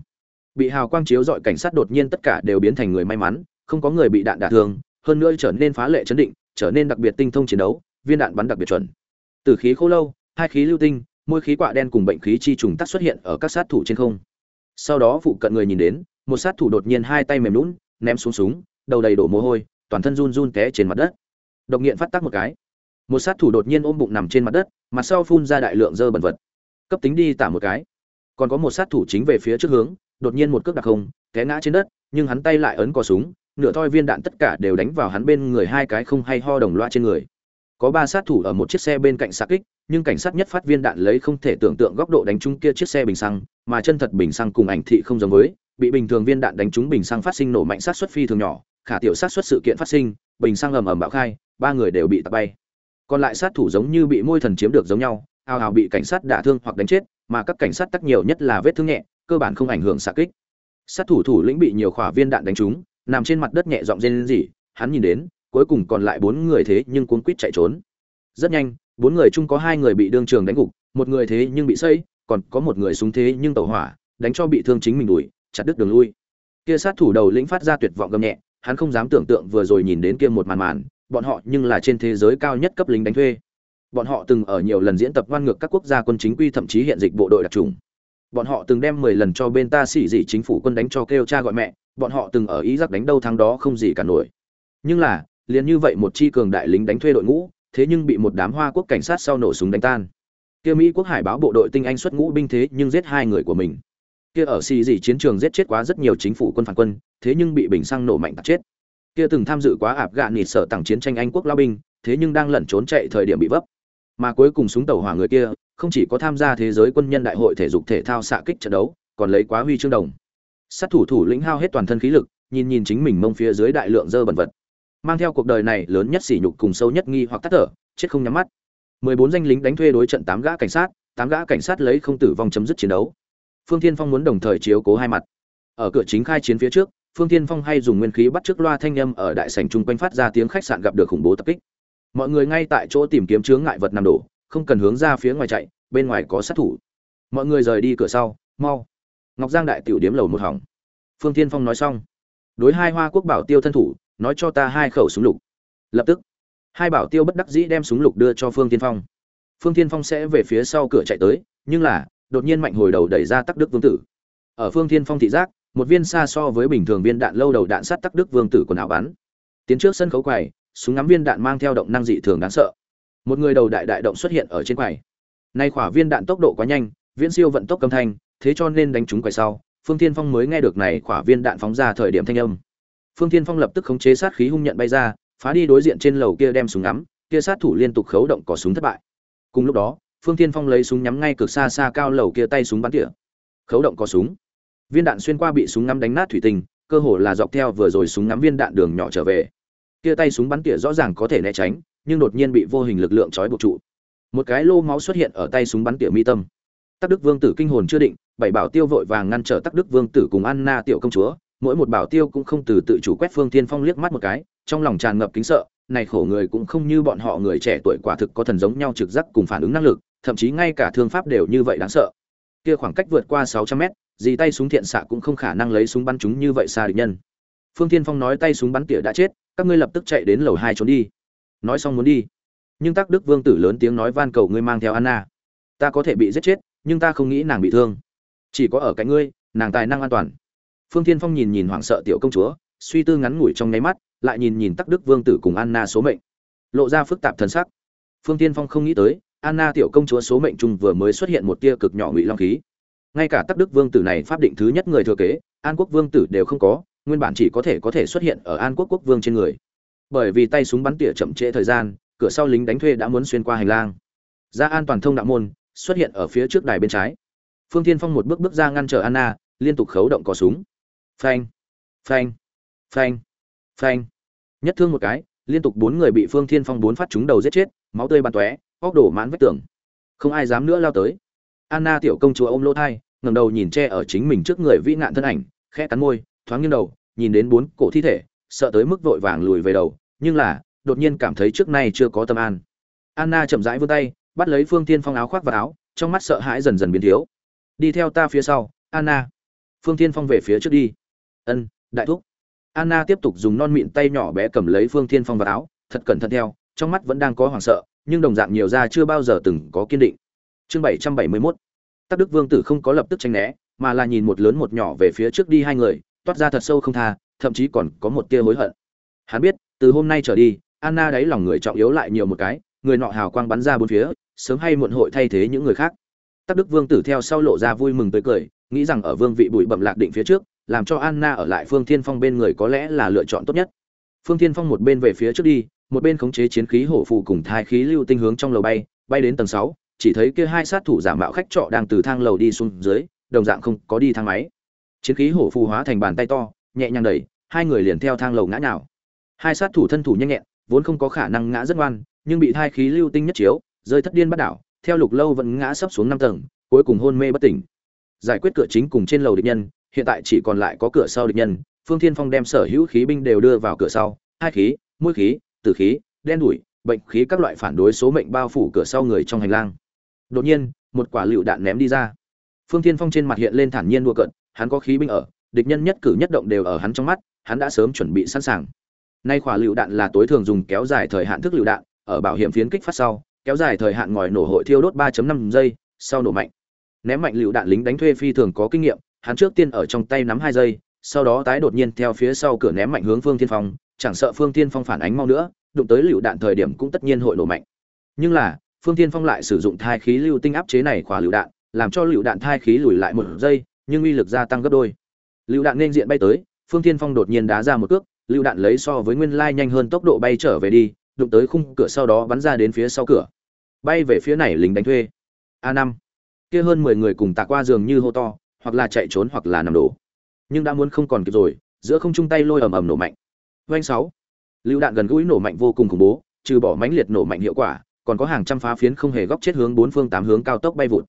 Bị hào quang chiếu dọi cảnh sát đột nhiên tất cả đều biến thành người may mắn, không có người bị đạn đả thương, hơn nữa trở nên phá lệ chấn định, trở nên đặc biệt tinh thông chiến đấu, viên đạn bắn đặc biệt chuẩn. Từ khí khô lâu, hai khí lưu tinh môi khí quạ đen cùng bệnh khí chi trùng tắc xuất hiện ở các sát thủ trên không. Sau đó phụ cận người nhìn đến, một sát thủ đột nhiên hai tay mềm lún, ném xuống súng, đầu đầy đổ mồ hôi, toàn thân run run té trên mặt đất. Độc nghiện phát tác một cái. Một sát thủ đột nhiên ôm bụng nằm trên mặt đất, mặt sau phun ra đại lượng dơ bẩn vật. Cấp tính đi tả một cái. Còn có một sát thủ chính về phía trước hướng, đột nhiên một cước đặc không, té ngã trên đất, nhưng hắn tay lại ấn cò súng, nửa thoi viên đạn tất cả đều đánh vào hắn bên người hai cái không hay ho đồng loa trên người. Có ba sát thủ ở một chiếc xe bên cạnh xa kích nhưng cảnh sát nhất phát viên đạn lấy không thể tưởng tượng góc độ đánh trúng kia chiếc xe bình xăng, mà chân thật bình xăng cùng ảnh thị không giống với, bị bình thường viên đạn đánh trúng bình xăng phát sinh nổ mạnh sát xuất phi thường nhỏ, khả tiểu sát xuất sự kiện phát sinh, bình xăng ầm ầm bạo khai, ba người đều bị tạt bay. Còn lại sát thủ giống như bị môi thần chiếm được giống nhau, ao ào bị cảnh sát đả thương hoặc đánh chết, mà các cảnh sát tắc nhiều nhất là vết thương nhẹ, cơ bản không ảnh hưởng xạ kích. Sát thủ thủ lĩnh bị nhiều khỏa viên đạn đánh trúng, nằm trên mặt đất nhẹ giọng rên rỉ, hắn nhìn đến, cuối cùng còn lại bốn người thế nhưng cuốn quýt chạy trốn. Rất nhanh bốn người chung có hai người bị đương trường đánh gục, một người thế nhưng bị xây còn có một người súng thế nhưng tẩu hỏa, đánh cho bị thương chính mình đuổi, chặt đứt đường lui. Kia sát thủ đầu lĩnh phát ra tuyệt vọng gầm nhẹ, hắn không dám tưởng tượng vừa rồi nhìn đến kia một màn màn, bọn họ nhưng là trên thế giới cao nhất cấp lính đánh thuê. Bọn họ từng ở nhiều lần diễn tập ngoan ngược các quốc gia quân chính quy thậm chí hiện dịch bộ đội đặc trùng. Bọn họ từng đem mười lần cho bên ta xỉ dị chính phủ quân đánh cho kêu cha gọi mẹ, bọn họ từng ở ý giác đánh đâu thắng đó không gì cả nổi. Nhưng là, liền như vậy một chi cường đại lính đánh thuê đội ngũ thế nhưng bị một đám hoa quốc cảnh sát sau nổ súng đánh tan. Kia mỹ quốc hải báo bộ đội tinh anh xuất ngũ binh thế nhưng giết hai người của mình. Kia ở xì dị chiến trường giết chết quá rất nhiều chính phủ quân phản quân, thế nhưng bị bình xăng nổ mạnh tạt chết. Kia từng tham dự quá ạp gạ nịt sở tặng chiến tranh anh quốc lao binh, thế nhưng đang lẩn trốn chạy thời điểm bị vấp. Mà cuối cùng súng tàu hỏa người kia, không chỉ có tham gia thế giới quân nhân đại hội thể dục thể thao xạ kích trận đấu, còn lấy quá huy chương đồng. Sát thủ thủ lĩnh hao hết toàn thân khí lực, nhìn nhìn chính mình mông phía dưới đại lượng dơ bẩn vật mang theo cuộc đời này lớn nhất sỉ nhục cùng sâu nhất nghi hoặc tắt thở, chết không nhắm mắt. 14 danh lính đánh thuê đối trận tám gã cảnh sát, tám gã cảnh sát lấy không tử vong chấm dứt chiến đấu. Phương thiên phong muốn đồng thời chiếu cố hai mặt. Ở cửa chính khai chiến phía trước, phương thiên phong hay dùng nguyên khí bắt trước loa thanh âm ở đại sảnh trung quanh phát ra tiếng khách sạn gặp được khủng bố tập kích. Mọi người ngay tại chỗ tìm kiếm chướng ngại vật nằm đổ, không cần hướng ra phía ngoài chạy, bên ngoài có sát thủ. Mọi người rời đi cửa sau, mau. Ngọc giang đại tiểu điếm lầu một hỏng. Phương thiên phong nói xong. Đối hai hoa quốc bảo tiêu thân thủ nói cho ta hai khẩu súng lục. Lập tức, hai bảo tiêu bất đắc dĩ đem súng lục đưa cho phương tiên phong. Phương thiên phong sẽ về phía sau cửa chạy tới, nhưng là, đột nhiên mạnh hồi đầu đẩy ra tắc đức vương tử. Ở phương thiên phong thị giác, một viên xa so với bình thường viên đạn lâu đầu đạn sát tắc đức vương tử quần áo bắn. Tiến trước sân khấu quầy, súng ngắm viên đạn mang theo động năng dị thường đáng sợ. Một người đầu đại đại động xuất hiện ở trên quầy. Nay khỏa viên đạn tốc độ quá nhanh, viễn siêu vận tốc âm thanh, thế cho nên đánh trúng quầy sau, phương thiên phong mới nghe được này khỏa viên đạn phóng ra thời điểm thanh âm phương thiên phong lập tức khống chế sát khí hung nhận bay ra, phá đi đối diện trên lầu kia đem súng ngắm, kia sát thủ liên tục khấu động cò súng thất bại. Cùng lúc đó, phương thiên phong lấy súng nhắm ngay cực xa xa cao lầu kia tay súng bắn tỉa. Khấu động cò súng. Viên đạn xuyên qua bị súng ngắm đánh nát thủy tinh, cơ hồ là dọc theo vừa rồi súng ngắm viên đạn đường nhỏ trở về. Kia tay súng bắn tỉa rõ ràng có thể né tránh, nhưng đột nhiên bị vô hình lực lượng trói buộc trụ. Một cái lô máu xuất hiện ở tay súng bắn tỉa mi tâm. Tắc đức vương tử kinh hồn chưa định, bảy bảo tiêu vội vàng ngăn trở tắc đức vương tử cùng anna tiểu công chúa mỗi một bảo tiêu cũng không từ tự chủ quét phương thiên phong liếc mắt một cái, trong lòng tràn ngập kính sợ, này khổ người cũng không như bọn họ người trẻ tuổi quả thực có thần giống nhau trực giác cùng phản ứng năng lực, thậm chí ngay cả thương pháp đều như vậy đáng sợ. Kia khoảng cách vượt qua sáu trăm mét gì tay súng thiện xạ cũng không khả năng lấy súng bắn chúng như vậy xa địch nhân. Phương thiên phong nói tay súng bắn tỉa đã chết, các ngươi lập tức chạy đến lầu hai trốn đi. Nói xong muốn đi. Nhưng tắc đức vương tử lớn tiếng nói van cầu ngươi mang theo anna. Ta có thể bị giết chết, nhưng ta không nghĩ nàng bị thương. Chỉ có ở cạnh ngươi, nàng tài năng an toàn phương thiên phong nhìn nhìn hoảng sợ tiểu công chúa, suy tư ngắn ngủi trong nháy mắt, lại nhìn nhìn tắc đức vương tử cùng anna số mệnh. Lộ ra phức tạp thần sắc. Phương thiên phong không nghĩ tới, anna tiểu công chúa số mệnh chung vừa mới xuất hiện một tia cực nhỏ ngụy long khí. Ngay cả tắc đức vương tử này pháp định thứ nhất người thừa kế, an quốc vương tử đều không có, nguyên bản chỉ có thể có thể xuất hiện ở an quốc quốc vương trên người. Bởi vì tay súng bắn tỉa chậm trễ thời gian, cửa sau lính đánh thuê đã muốn xuyên qua hành lang. Ra an toàn thông đạo môn, xuất hiện ở phía trước đài bên trái. Phương thiên phong một bước bước ra ngăn trở anna, liên tục khấu động cò súng phanh. Phanh. Phanh. Phanh. Nhất thương một cái, liên tục bốn người bị phương thiên phong bốn phát trúng đầu giết chết, máu tươi bắn tóe, óc đổ mãn vách tường. Không ai dám nữa lao tới. Anna tiểu công chúa ôm lỗ thai, ngẩng đầu nhìn che ở chính mình trước người vĩ nạn thân ảnh, khẽ cắn môi, thoáng nghiêng đầu, nhìn đến bốn cổ thi thể, sợ tới mức vội vàng lùi về đầu, nhưng là, đột nhiên cảm thấy trước nay chưa có tâm an. Anna chậm rãi vươn tay, bắt lấy phương thiên phong áo khoác và áo, trong mắt sợ hãi dần dần biến thiếu. Đi theo ta phía sau, anna. Phương thiên phong về phía trước đi ân, đại thúc. Anna tiếp tục dùng non mịn tay nhỏ bé cầm lấy phương thiên phong vào áo, thật cẩn thận theo, trong mắt vẫn đang có hoảng sợ, nhưng đồng dạng nhiều ra chưa bao giờ từng có kiên định. Chương bảy trăm bảy mươi mốt. Tắc đức vương tử không có lập tức tranh né, mà là nhìn một lớn một nhỏ về phía trước đi hai người, toát ra thật sâu không tha, thậm chí còn có một tia hối hận. Hắn biết, từ hôm nay trở đi, anna đáy lòng người trọng yếu lại nhiều một cái, người nọ hào quang bắn ra bốn phía, sớm hay muộn hội thay thế những người khác. Tắc đức vương tử theo sau lộ ra vui mừng tới cười, nghĩ rằng ở vương vị bụi bậm lạc định phía trước làm cho anna ở lại phương thiên phong bên người có lẽ là lựa chọn tốt nhất. Phương thiên phong một bên về phía trước đi, một bên khống chế chiến khí hổ phù cùng thai khí lưu tinh hướng trong lầu bay bay đến tầng sáu, chỉ thấy kia hai sát thủ giả mạo khách trọ đang từ thang lầu đi xuống dưới, đồng dạng không có đi thang máy. Chiến khí hổ phù hóa thành bàn tay to, nhẹ nhàng đẩy, hai người liền theo thang lầu ngã nhào. Hai sát thủ thân thủ nhanh nhẹn, vốn không có khả năng ngã rất ngoan, nhưng bị thai khí lưu tinh nhất chiếu, rơi thất điên bắt đảo, theo lục lâu vẫn ngã sấp xuống năm tầng, cuối cùng hôn mê bất tỉnh. Giải quyết cửa chính cùng trên lầu địch nhân hiện tại chỉ còn lại có cửa sau địch nhân, phương thiên phong đem sở hữu khí binh đều đưa vào cửa sau, hai khí, mũi khí, tử khí, đen đủi, bệnh khí các loại phản đối số mệnh bao phủ cửa sau người trong hành lang. Đột nhiên, một quả lựu đạn ném đi ra. Phương thiên phong trên mặt hiện lên thản nhiên đua cận hắn có khí binh ở, địch nhân nhất cử nhất động đều ở hắn trong mắt, hắn đã sớm chuẩn bị sẵn sàng. Nay quả lựu đạn là tối thường dùng kéo dài thời hạn thức lựu đạn, ở bảo hiểm phiến kích phát sau, kéo dài thời hạn ngòi nổ hội thiêu đốt 3.5 giây, sau nổ mạnh. Ném mạnh lựu đạn lính đánh thuê phi thường có kinh nghiệm hắn trước tiên ở trong tay nắm hai giây, sau đó tái đột nhiên theo phía sau cửa ném mạnh hướng phương thiên phong, chẳng sợ phương thiên phong phản ánh mau nữa, đụng tới lựu đạn thời điểm cũng tất nhiên hội nổ mạnh. Nhưng là, phương thiên phong lại sử dụng thai khí lưu tinh áp chế này khỏa lựu đạn, làm cho lựu đạn thai khí lùi lại một giây, nhưng uy lực gia tăng gấp đôi. Lựu đạn nên diện bay tới, phương thiên phong đột nhiên đá ra một cước, lựu đạn lấy so với nguyên lai nhanh hơn tốc độ bay trở về đi, đụng tới khung cửa sau đó bắn ra đến phía sau cửa. Bay về phía này lính đánh thuê. A năm. Kia hơn mười người cùng tạ qua giường như hô to hoặc là chạy trốn hoặc là nằm đổ. Nhưng đã muốn không còn kịp rồi, giữa không trung tay lôi ầm ầm nổ mạnh. Doanh sáu. Lựu đạn gần gũi nổ mạnh vô cùng khủng bố, trừ bỏ mãnh liệt nổ mạnh hiệu quả, còn có hàng trăm phá phiến không hề góc chết hướng bốn phương tám hướng cao tốc bay vụt.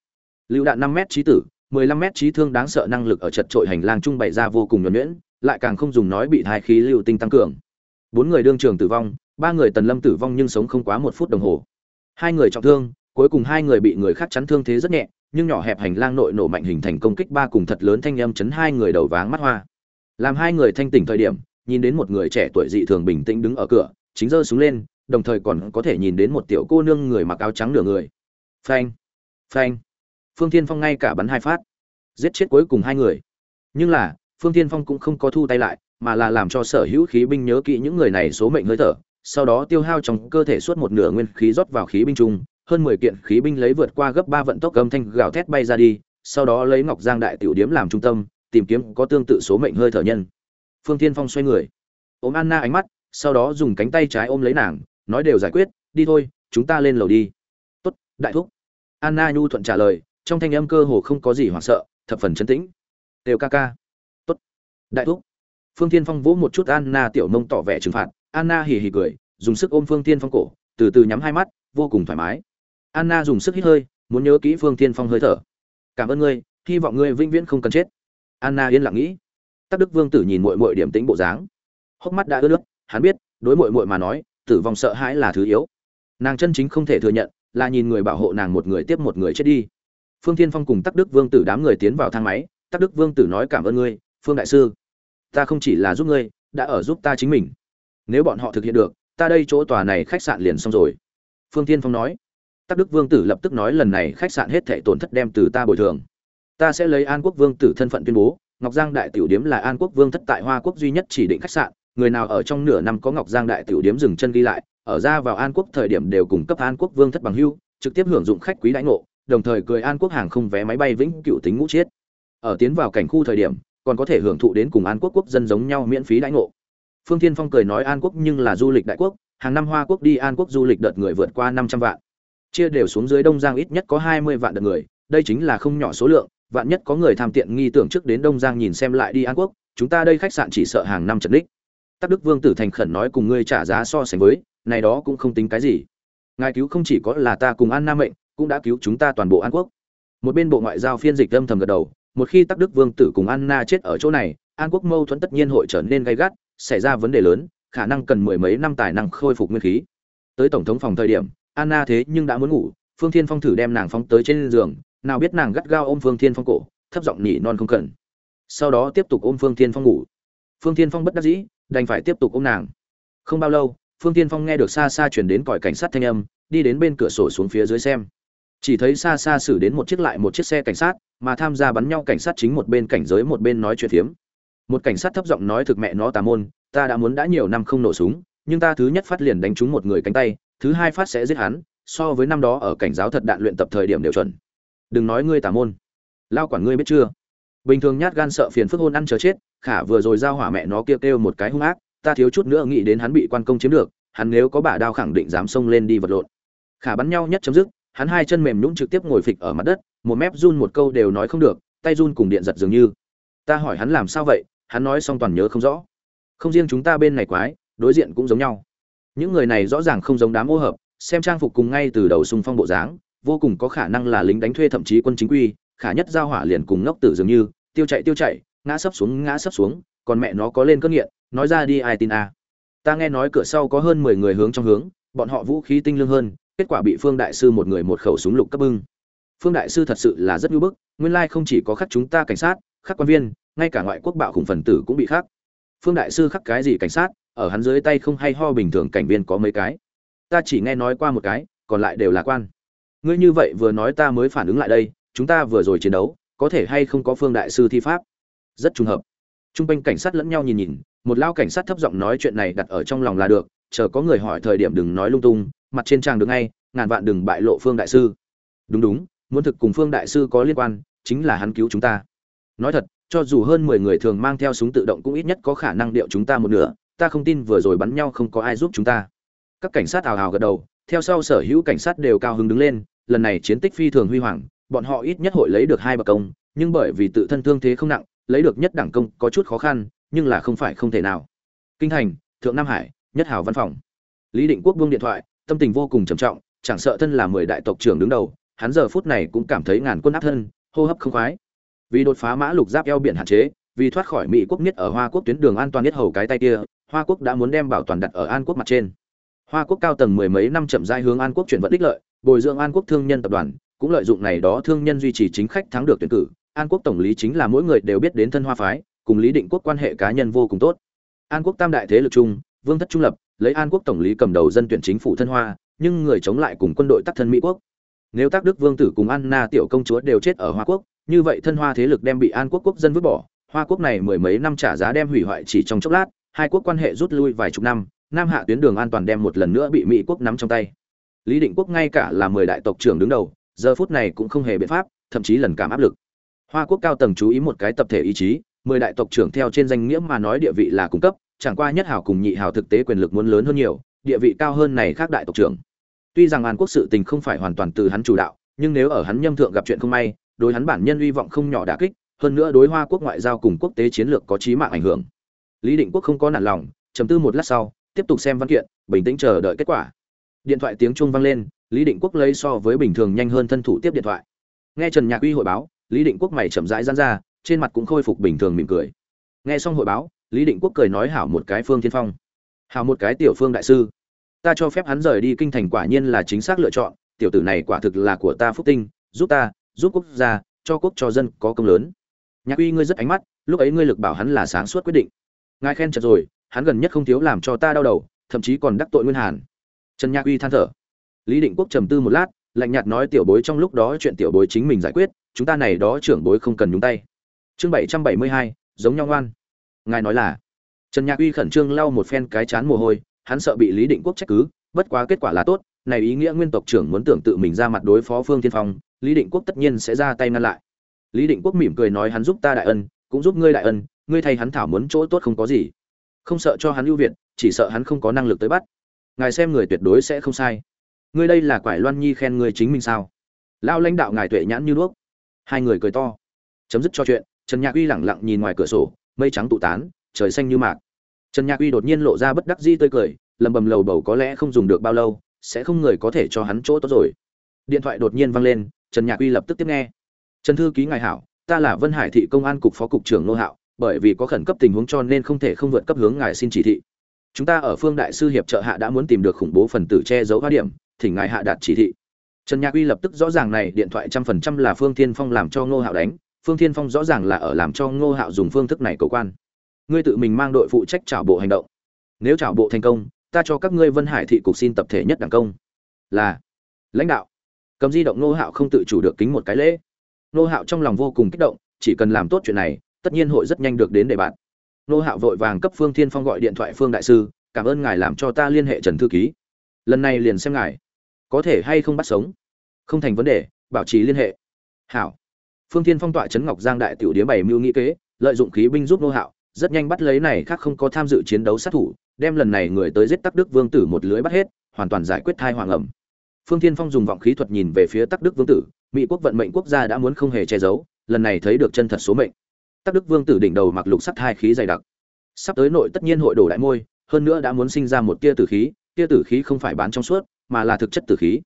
Lựu đạn năm m trí tử 15 m trí thương đáng sợ năng lực ở chật trội hành lang trung bày ra vô cùng nhuần nhuyễn, lại càng không dùng nói bị thai khí lưu tinh tăng cường. Bốn người đương trường tử vong, ba người tần lâm tử vong nhưng sống không quá một phút đồng hồ. Hai người trọng thương, cuối cùng hai người bị người khác chắn thương thế rất nhẹ nhưng nhỏ hẹp hành lang nội nổ mạnh hình thành công kích ba cùng thật lớn thanh âm chấn hai người đầu váng mắt hoa. Làm hai người thanh tỉnh thời điểm nhìn đến một người trẻ tuổi dị thường bình tĩnh đứng ở cửa chính giơ súng lên đồng thời còn có thể nhìn đến một tiểu cô nương người mặc áo trắng nửa người. Phanh phanh. Phương thiên phong ngay cả bắn hai phát. Giết chết cuối cùng hai người. Nhưng là phương thiên phong cũng không có thu tay lại mà là làm cho sở hữu khí binh nhớ kỹ những người này số mệnh hơi thở sau đó tiêu hao trong cơ thể suốt một nửa nguyên khí rót vào khí binh trung, hơn mười kiện khí binh lấy vượt qua gấp ba vận tốc âm thanh gào thét bay ra đi, sau đó lấy ngọc giang đại tiểu điếm làm trung tâm, tìm kiếm có tương tự số mệnh hơi thở nhân. Phương thiên phong xoay người, ôm anna ánh mắt, sau đó dùng cánh tay trái ôm lấy nàng, nói đều giải quyết, đi thôi, chúng ta lên lầu đi. Tốt, đại thúc. Anna nhu thuận trả lời, trong thanh âm cơ hồ không có gì hoảng sợ, thập phần trấn tĩnh. Đều ca ca. Tốt, đại thúc. Phương thiên phong vỗ một chút anna tiểu mông tỏ vẻ trừng phạt. Anna hì hì cười, dùng sức ôm phương thiên phong cổ, từ từ nhắm hai mắt, vô cùng thoải mái anna dùng sức hít hơi, muốn nhớ kỹ phương thiên phong hơi thở. Cảm ơn ngươi, hy vọng ngươi vĩnh viễn không cần chết. Anna yên lặng nghĩ. Tắc đức vương tử nhìn muội muội điểm tĩnh bộ dáng. Hốc mắt đã ướt nước, hắn biết, đối muội muội mà nói, tử vong sợ hãi là thứ yếu. Nàng chân chính không thể thừa nhận, là nhìn người bảo hộ nàng một người tiếp một người chết đi. Phương thiên phong cùng tắc đức vương tử đám người tiến vào thang máy, tắc đức vương tử nói, cảm ơn ngươi, phương đại sư. Ta không chỉ là giúp ngươi, đã ở giúp ta chính mình. Nếu bọn họ thực hiện được, ta đây chỗ tòa này khách sạn liền xong rồi. Phương thiên phong nói tắc đức vương tử lập tức nói lần này khách sạn hết thể tổn thất đem từ ta bồi thường. Ta sẽ lấy an quốc vương tử thân phận tuyên bố, ngọc giang đại tiểu điếm là an quốc vương thất tại hoa quốc duy nhất chỉ định khách sạn, người nào ở trong nửa năm có ngọc giang đại tiểu điếm dừng chân ghi lại, ở ra vào an quốc thời điểm đều cung cấp an quốc vương thất bằng hưu, trực tiếp hưởng dụng khách quý đãi ngộ, đồng thời cười an quốc hàng không vé máy bay vĩnh cựu tính ngũ chiết. Ở tiến vào cảnh khu thời điểm, còn có thể hưởng thụ đến cùng an quốc quốc dân giống nhau miễn phí đãi ngộ. Phương thiên phong cười nói an quốc nhưng là du lịch đại quốc, hàng năm hoa quốc đi an quốc du lịch đợt người vượt qua năm trăm vạn chia đều xuống dưới đông giang ít nhất có hai mươi vạn đợt người, đây chính là không nhỏ số lượng, vạn nhất có người tham tiện nghi tưởng trước đến đông giang nhìn xem lại đi an quốc, chúng ta đây khách sạn chỉ sợ hàng năm trật đích tắc đức vương tử thành khẩn nói cùng ngươi trả giá so sánh với, này đó cũng không tính cái gì. Ngài cứu không chỉ có là ta cùng an nam mệnh, cũng đã cứu chúng ta toàn bộ an quốc. Một bên bộ ngoại giao phiên dịch âm thầm gật đầu, một khi tắc đức vương tử cùng anna chết ở chỗ này, an quốc mâu thuẫn tất nhiên hội trở nên gay gắt, xảy ra vấn đề lớn, khả năng cần mười mấy năm tài năng khôi phục nguyên khí. Tới tổng thống phòng thời điểm anna thế nhưng đã muốn ngủ, phương thiên phong thử đem nàng phóng tới trên giường, nào biết nàng gắt gao ôm phương thiên phong cổ, thấp giọng nhỉ non không cần. Sau đó tiếp tục ôm phương thiên phong ngủ. Phương thiên phong bất đắc dĩ, đành phải tiếp tục ôm nàng. Không bao lâu, phương thiên phong nghe được xa xa chuyển đến còi cảnh sát thanh âm, đi đến bên cửa sổ xuống phía dưới xem. Chỉ thấy xa xa xử đến một chiếc lại một chiếc xe cảnh sát, mà tham gia bắn nhau cảnh sát chính một bên cảnh giới một bên nói chuyện thiếm. một cảnh sát thấp giọng nói thực mẹ nó tà môn, ta đã muốn đã nhiều năm không nổ súng, nhưng ta thứ nhất phát liền đánh trúng một người cánh tay thứ hai phát sẽ giết hắn, so với năm đó ở cảnh giáo thật đạn luyện tập thời điểm đều chuẩn. Đừng nói ngươi tà môn. Lao quản ngươi biết chưa? Bình thường nhát gan sợ phiền phức hôn ăn chờ chết, khả vừa rồi giao hỏa mẹ nó kêu kêu một cái hung ác, ta thiếu chút nữa nghĩ đến hắn bị quan công chiếm được, hắn nếu có bả đao khẳng định dám xông lên đi vật lộn. Khả bắn nhau nhất chấm dứt, hắn hai chân mềm nhũn trực tiếp ngồi phịch ở mặt đất, một mép run một câu đều nói không được, tay run cùng điện giật dường như. Ta hỏi hắn làm sao vậy, hắn nói xong toàn nhớ không rõ. Không riêng chúng ta bên này quái, đối diện cũng giống nhau những người này rõ ràng không giống đám ô hợp, xem trang phục cùng ngay từ đầu xung phong bộ dáng, vô cùng có khả năng là lính đánh thuê thậm chí quân chính quy, khả nhất giao hỏa liền cùng ngốc tử dường như, tiêu chạy tiêu chạy, ngã sấp xuống, ngã sấp xuống, còn mẹ nó có lên cơn nghiện, nói ra đi ai tin a. Ta nghe nói cửa sau có hơn mười người hướng trong hướng, bọn họ vũ khí tinh lương hơn, kết quả bị phương đại sư một người một khẩu súng lục cấp bưng. Phương đại sư thật sự là rất nhu bức, nguyên lai không chỉ có khắc chúng ta cảnh sát, khắc quan viên, ngay cả ngoại quốc bạo khủng phần tử cũng bị khắc. Phương đại sư khắc cái gì cảnh sát? Ở hắn dưới tay không hay ho bình thường cảnh viên có mấy cái ta chỉ nghe nói qua một cái còn lại đều là quan ngươi như vậy vừa nói ta mới phản ứng lại đây chúng ta vừa rồi chiến đấu có thể hay không có phương đại sư thi pháp rất trùng hợp Trung quanh cảnh sát lẫn nhau nhìn nhìn, một lao cảnh sát thấp giọng nói chuyện này đặt ở trong lòng là được, chờ có người hỏi thời điểm đừng nói lung tung, mặt trên trang được ngay, ngàn vạn đừng bại lộ Phương đại sư. Đúng đúng, muốn thực cùng Phương đại sư có liên quan, chính là hắn cứu chúng ta. Nói thật, cho dù hơn mười người thường mang theo súng tự động cũng ít nhất có khả năng điệu chúng ta một nửa, ta không tin vừa rồi bắn nhau không có ai giúp chúng ta. Các cảnh sát ào ào gật đầu, theo sau sở hữu cảnh sát đều cao hứng đứng lên, lần này chiến tích phi thường huy hoàng, bọn họ ít nhất hội lấy được hai bậc công, nhưng bởi vì tự thân thương thế không nặng, lấy được nhất đẳng công có chút khó khăn nhưng là không phải không thể nào. Kinh thành thượng nam hải nhất hào văn phòng. Lý định quốc buông điện thoại tâm tình vô cùng trầm trọng chẳng sợ thân là mười đại tộc trưởng đứng đầu hắn giờ phút này cũng cảm thấy ngàn quân áp thân hô hấp không khoái. Vì đột phá mã lục giáp eo biển hạn chế vì thoát khỏi mỹ quốc nhất ở hoa quốc tuyến đường an toàn nhất hầu cái tay kia hoa quốc đã muốn đem bảo toàn đặt ở an quốc mặt trên hoa quốc cao tầng mười mấy năm chậm rãi hướng an quốc chuyển vận đích lợi bồi dưỡng an quốc thương nhân tập đoàn cũng lợi dụng này đó thương nhân duy trì chính khách thắng được tuyển cử An Quốc tổng lý chính là mỗi người đều biết đến thân hoa phái, cùng Lý Định Quốc quan hệ cá nhân vô cùng tốt. An Quốc tam đại thế lực chung, Vương thất trung lập, lấy An Quốc tổng lý cầm đầu dân tuyển chính phủ thân hoa, nhưng người chống lại cùng quân đội tác thân Mỹ quốc. nếu tác đức vương tử cùng anna tiểu công chúa đều chết ở hoa quốc như vậy thân hoa thế lực đem bị an quốc quốc dân vứt bỏ hoa quốc này mười mấy năm trả giá đem hủy hoại chỉ trong chốc lát hai quốc quan hệ rút lui vài chục năm, nam hạ tuyến đường an toàn đem một lần nữa bị mỹ quốc nắm trong tay. Lý định quốc ngay cả là mười đại tộc trưởng đứng đầu, giờ phút này cũng không hề biện pháp, thậm chí lần cảm áp lực. Hoa quốc cao tầng chú ý một cái tập thể ý chí, mười đại tộc trưởng theo trên danh nghĩa mà nói địa vị là cung cấp, chẳng qua nhất hảo cùng nhị hảo thực tế quyền lực muốn lớn hơn nhiều, địa vị cao hơn này khác đại tộc trưởng. Tuy rằng an quốc sự tình không phải hoàn toàn từ hắn chủ đạo, nhưng nếu ở hắn nhâm thượng gặp chuyện không may, đối hắn bản nhân hy vọng không nhỏ đả kích, hơn nữa đối hoa quốc ngoại giao cùng quốc tế chiến lược có chí mạng ảnh hưởng lý định quốc không có nản lòng, trầm tư một lát sau, tiếp tục xem văn kiện, bình tĩnh chờ đợi kết quả. Điện thoại tiếng chuông vang lên, lý định quốc lấy so với bình thường nhanh hơn thân thủ tiếp điện thoại. Nghe trần nhạc uy hội báo, lý định quốc mày chậm rãi giãn ra, trên mặt cũng khôi phục bình thường mỉm cười. Nghe xong hội báo, lý định quốc cười nói hảo một cái phương thiên phong. Hảo một cái tiểu phương đại sư, ta cho phép hắn rời đi kinh thành quả nhiên là chính xác lựa chọn, tiểu tử này quả thực là của ta phúc tinh, giúp ta, giúp quốc gia, cho quốc cho dân có công lớn. Nhạc uy ngươi rất ánh mắt, lúc ấy ngươi lực bảo hắn là sáng suốt quyết định ngài khen chật rồi, hắn gần nhất không thiếu làm cho ta đau đầu, thậm chí còn đắc tội nguyên hàn. Trần nhạc uy than thở. Lý định quốc trầm tư một lát, lạnh nhạt nói tiểu bối trong lúc đó chuyện tiểu bối chính mình giải quyết, chúng ta này đó trưởng bối không cần nhúng tay. Chương bảy trăm bảy mươi hai, giống nhau ngoan. Ngài nói là. Trần nhạc uy khẩn trương lau một phen cái chán mồ hôi, hắn sợ bị lý định quốc trách cứ, bất quá kết quả là tốt, này ý nghĩa nguyên tộc trưởng muốn tưởng tự mình ra mặt đối phó phương tiên phong, lý định quốc tất nhiên sẽ ra tay ngăn lại. Lý định quốc mỉm cười nói hắn giúp ta đại ân, cũng giúp ngươi đại ân ngươi thay hắn thảo muốn chỗ tốt không có gì. Không sợ cho hắn ưu việt, chỉ sợ hắn không có năng lực tới bắt. Ngài xem người tuyệt đối sẽ không sai. Ngươi đây là quải loan nhi khen ngươi chính mình sao? Lao lãnh đạo ngài tuệ nhãn như đuốc. Hai người cười to. Chấm dứt cho chuyện, trần nhạc uy lẳng lặng nhìn ngoài cửa sổ, mây trắng tụ tán, trời xanh như mạc. Trần nhạc uy đột nhiên lộ ra bất đắc di tươi cười, lầm bầm lầu bầu có lẽ không dùng được bao lâu, sẽ không người có thể cho hắn chỗ tốt rồi. Điện thoại đột nhiên vang lên, trần nhạc uy lập tức tiếp nghe. Trần thư ký ngài hảo, ta là vân hải thị công an cục phó cục trưởng nô hạo bởi vì có khẩn cấp tình huống cho nên không thể không vượt cấp hướng ngài xin chỉ thị. Chúng ta ở phương đại sư hiệp trợ hạ đã muốn tìm được khủng bố phần tử che giấu hóa điểm thỉnh ngài hạ đạt chỉ thị. Trần nhạc uy lập tức rõ ràng này điện thoại trăm phần trăm là phương thiên phong làm cho ngô hạo đánh, phương thiên phong rõ ràng là ở làm cho ngô hạo dùng phương thức này cầu quan. Ngươi tự mình mang đội phụ trách trả bộ hành động. Nếu trả bộ thành công, ta cho các ngươi vân hải thị cục xin tập thể nhất đảng công. Là, lãnh đạo. Cầm di động ngô hạo không tự chủ được kính một cái lễ. Ngô hạo trong lòng vô cùng kích động, chỉ cần làm tốt chuyện này tất nhiên hội rất nhanh được đến để bạn. Nô hạo vội vàng cấp phương thiên phong gọi điện thoại, phương đại sư, cảm ơn ngài làm cho ta liên hệ trần thư ký. Lần này liền xem ngài. Có thể hay không bắt sống? Không thành vấn đề, bảo trì liên hệ. Hảo. Phương thiên phong tọa trấn ngọc giang đại tiểu điếm bảy mưu nghĩ kế, lợi dụng khí binh giúp nô hạo, rất nhanh bắt lấy này khác không có tham dự chiến đấu sát thủ, đem lần này người tới giết tắc đức vương tử một lưới bắt hết, hoàn toàn giải quyết thai hoàng ẩm. Phương thiên phong dùng vọng khí thuật nhìn về phía tắc đức vương tử, mỹ quốc vận mệnh quốc gia đã muốn không hề che giấu, lần này thấy được chân thật số mệnh tắc đức vương tử đỉnh đầu mặc lục sắt hai khí dày đặc. Sắp tới nội tất nhiên hội đổ đại môi, hơn nữa đã muốn sinh ra một tia tử khí, tia tử khí không phải bán trong suốt, mà là thực chất tử khí.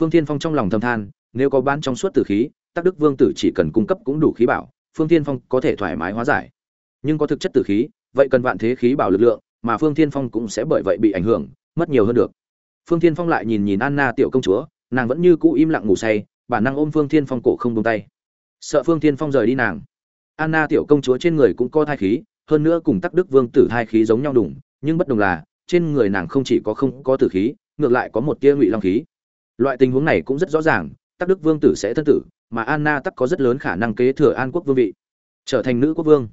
Phương thiên phong trong lòng thầm than, nếu có bán trong suốt tử khí, tắc đức vương tử chỉ cần cung cấp cũng đủ khí bảo, phương thiên phong có thể thoải mái hóa giải. Nhưng có thực chất tử khí, vậy cần vạn thế khí bảo lực lượng, mà phương thiên phong cũng sẽ bởi vậy bị ảnh hưởng, mất nhiều hơn được. Phương thiên phong lại nhìn nhìn anna tiểu công chúa, nàng vẫn như cũ im lặng ngủ say, bản năng ôm phương thiên phong cổ không tung tay. Sợ phương thiên phong rời đi nàng anna tiểu công chúa trên người cũng có thai khí, hơn nữa cùng tắc đức vương tử thai khí giống nhau đủng nhưng bất đồng là, trên người nàng không chỉ có không có tử khí, ngược lại có một tia ngụy long khí. Loại tình huống này cũng rất rõ ràng, tắc đức vương tử sẽ thân tử, mà anna tắc có rất lớn khả năng kế thừa an quốc vương vị, trở thành nữ quốc vương.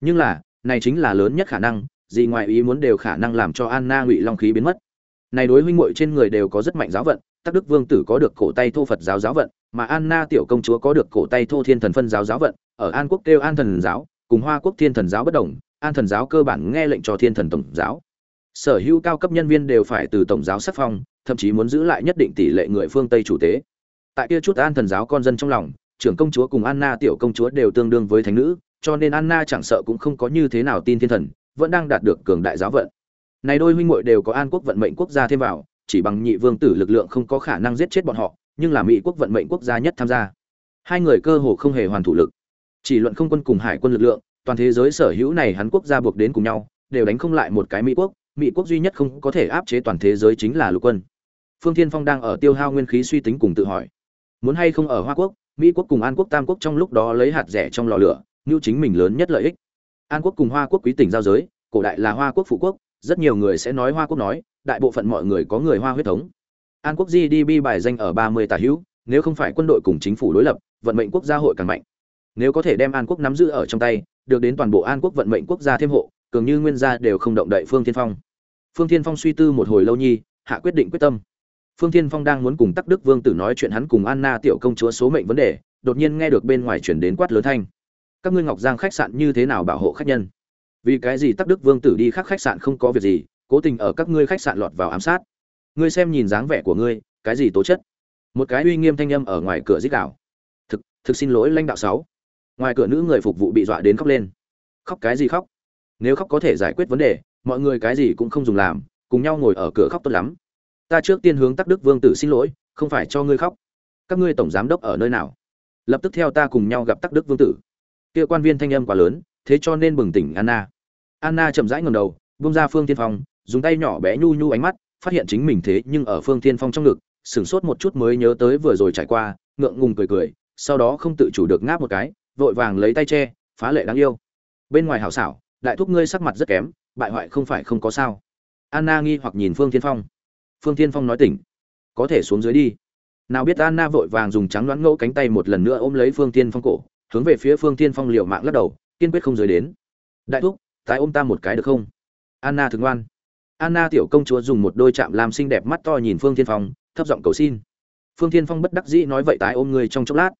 Nhưng là, này chính là lớn nhất khả năng, gì ngoài ý muốn đều khả năng làm cho anna ngụy long khí biến mất. Này đối huynh muội trên người đều có rất mạnh giáo vận, tắc đức vương tử có được cổ tay thô phật giáo giáo vận mà anna tiểu công chúa có được cổ tay thô thiên thần phân giáo giáo vận, ở an quốc kêu an thần giáo, cùng hoa quốc thiên thần giáo bất đồng, an thần giáo cơ bản nghe lệnh cho thiên thần tổng giáo. Sở hữu cao cấp nhân viên đều phải từ tổng giáo sắc phong, thậm chí muốn giữ lại nhất định tỷ lệ người phương tây chủ tế. Tại kia chút an thần giáo con dân trong lòng, trưởng công chúa cùng anna tiểu công chúa đều tương đương với thánh nữ, cho nên anna chẳng sợ cũng không có như thế nào tin thiên thần, vẫn đang đạt được cường đại giáo vận. Này đôi huynh muội đều có an quốc vận mệnh quốc gia thêm vào, chỉ bằng nhị vương tử lực lượng không có khả năng giết chết bọn họ nhưng là mỹ quốc vận mệnh quốc gia nhất tham gia. Hai người cơ hồ không hề hoàn thủ lực. Chỉ luận không quân cùng hải quân lực lượng, toàn thế giới sở hữu này hắn quốc gia buộc đến cùng nhau, đều đánh không lại một cái mỹ quốc. Mỹ quốc duy nhất không có thể áp chế toàn thế giới chính là lục quân. Phương thiên phong đang ở tiêu hao nguyên khí suy tính cùng tự hỏi, muốn hay không ở hoa quốc, mỹ quốc cùng an quốc, tam quốc trong lúc đó lấy hạt rẻ trong lò lửa, như chính mình lớn nhất lợi ích. An quốc cùng hoa quốc quý tỉnh giao giới, cổ đại là hoa quốc phụ quốc, rất nhiều người sẽ nói hoa quốc nói, đại bộ phận mọi người có người hoa huyết thống an quốc gdp bài danh ở ba mươi tả hữu, nếu không phải quân đội cùng chính phủ đối lập, vận mệnh quốc gia hội càng mạnh. Nếu có thể đem an quốc nắm giữ ở trong tay, được đến toàn bộ an quốc vận mệnh quốc gia thêm hộ, cường như nguyên gia đều không động đậy phương thiên phong. Phương thiên phong suy tư một hồi lâu nhi, hạ quyết định quyết tâm. Phương thiên phong đang muốn cùng tắc đức vương tử nói chuyện hắn cùng anna tiểu công chúa số mệnh vấn đề, đột nhiên nghe được bên ngoài chuyển đến quát lớn thanh. Các ngươi ngọc giang khách sạn như thế nào bảo hộ khách nhân? Vì cái gì tắc đức vương tử đi khác khách sạn không có việc gì, cố tình ở các ngươi khách sạn lọt vào ám sát ngươi xem nhìn dáng vẻ của ngươi, cái gì tố chất? Một cái uy nghiêm thanh âm ở ngoài cửa dích đạo thực thực xin lỗi lãnh đạo sáu. Ngoài cửa nữ người phục vụ bị dọa đến khóc lên. Khóc cái gì khóc? Nếu khóc có thể giải quyết vấn đề, mọi người cái gì cũng không dùng làm, cùng nhau ngồi ở cửa khóc tốt lắm. Ta trước tiên hướng tắc đức vương tử xin lỗi, không phải cho ngươi khóc. Các ngươi tổng giám đốc ở nơi nào? Lập tức theo ta cùng nhau gặp tắc đức vương tử. Kia quan viên thanh âm quá lớn, thế cho nên bừng tỉnh anna. Anna chậm rãi ngầm đầu bung ra phương tiên phong, dùng tay nhỏ bé nhu nhu ánh mắt phát hiện chính mình thế nhưng ở phương tiên phong trong ngực, sửng sốt một chút mới nhớ tới vừa rồi trải qua, ngượng ngùng cười cười, sau đó không tự chủ được ngáp một cái, vội vàng lấy tay che, phá lệ đáng yêu. Bên ngoài hảo xảo, đại thúc ngươi sắc mặt rất kém, bại hoại không phải không có sao. Anna nghi hoặc nhìn phương tiên phong. Phương tiên phong nói tỉnh. Có thể xuống dưới đi. Nào biết anna vội vàng dùng trắng đoán ngẫu cánh tay một lần nữa ôm lấy phương tiên phong cổ, hướng về phía phương tiên phong liều mạng lắc đầu, kiên quyết không dưới đến. Đại thúc, tái ôm ta một cái được không? Anna thường ngoan anna tiểu công chúa dùng một đôi chạm làm xinh đẹp mắt to nhìn phương Thiên phong, thấp giọng cầu xin. Phương Thiên phong bất đắc dĩ nói vậy tái ôm người trong chốc lát.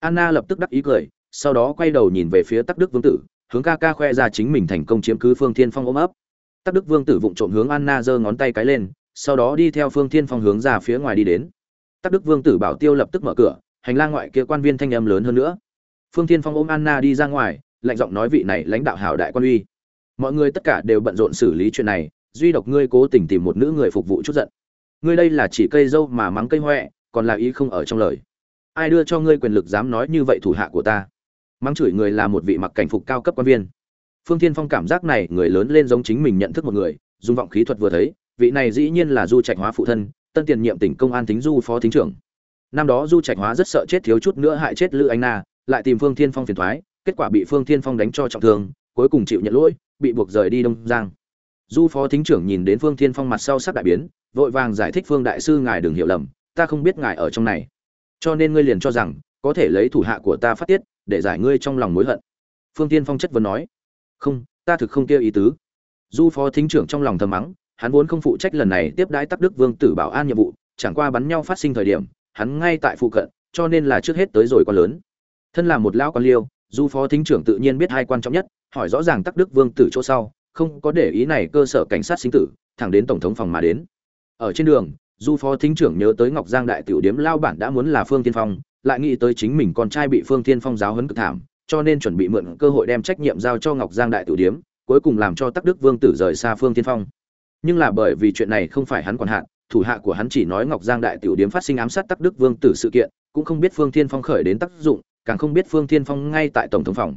Anna lập tức đắc ý cười, sau đó quay đầu nhìn về phía tắc đức vương tử, hướng ca ca khoe ra chính mình thành công chiếm cứ phương thiên phong ôm ấp. Tắc đức vương tử vụng trộm hướng anna giơ ngón tay cái lên, sau đó đi theo phương thiên phong hướng ra phía ngoài đi đến. Tắc đức vương tử bảo tiêu lập tức mở cửa, hành lang ngoại kia quan viên thanh âm lớn hơn nữa. Phương thiên phong ôm anna đi ra ngoài, lạnh giọng nói vị này lãnh đạo hảo đại quan uy. Mọi người tất cả đều bận rộn xử lý chuyện này duy độc ngươi cố tình tìm một nữ người phục vụ chút giận. Ngươi đây là chỉ cây dâu mà mắng cây hoẹ, còn là ý không ở trong lời. Ai đưa cho ngươi quyền lực dám nói như vậy thủ hạ của ta? Mắng chửi người là một vị mặc cảnh phục cao cấp quan viên. Phương thiên phong cảm giác này, người lớn lên giống chính mình nhận thức một người, dùng vọng khí thuật vừa thấy, vị này dĩ nhiên là du trạch hóa phụ thân, tân tiền nhiệm tỉnh công an thính du phó thính trưởng. Năm đó du trạch hóa rất sợ chết thiếu chút nữa hại chết lữ anh na, lại tìm phương thiên phong phiền thoái kết quả bị phương thiên phong đánh cho trọng thương, cuối cùng chịu nhận lỗi, bị buộc rời đi đông giang du phó thính trưởng nhìn đến phương thiên phong mặt sau sắc đại biến, vội vàng giải thích phương đại sư ngài đừng hiểu lầm, ta không biết ngài ở trong này. Cho nên ngươi liền cho rằng, có thể lấy thủ hạ của ta phát tiết, để giải ngươi trong lòng mối hận. Phương tiên phong chất vấn nói. Không, ta thực không kêu ý tứ. Du phó thính trưởng trong lòng thầm mắng, hắn vốn không phụ trách lần này tiếp đãi tắc đức vương tử bảo an nhiệm vụ, chẳng qua bắn nhau phát sinh thời điểm, hắn ngay tại phụ cận, cho nên là trước hết tới rồi quá lớn. Thân là một lão quan liêu, du phó thính trưởng tự nhiên biết hai quan trọng nhất, hỏi rõ ràng tắc đức vương tử chỗ sau không có để ý này cơ sở cảnh sát sinh tử, thẳng đến tổng thống phòng mà đến. Ở trên đường, du phó thính trưởng nhớ tới ngọc giang đại tiểu điếm lao bản đã muốn là phương tiên phong, lại nghĩ tới chính mình con trai bị phương tiên phong giáo huấn cực thảm, cho nên chuẩn bị mượn cơ hội đem trách nhiệm giao cho ngọc giang đại tiểu điếm, cuối cùng làm cho tắc đức vương tử rời xa phương tiên phong. Nhưng là bởi vì chuyện này không phải hắn quản hạn thủ hạ của hắn chỉ nói ngọc giang đại tiểu điếm phát sinh ám sát tắc đức vương tử sự kiện, cũng không biết phương tiên phong khởi đến tác dụng, càng không biết phương tiên phong ngay tại tổng thống phòng.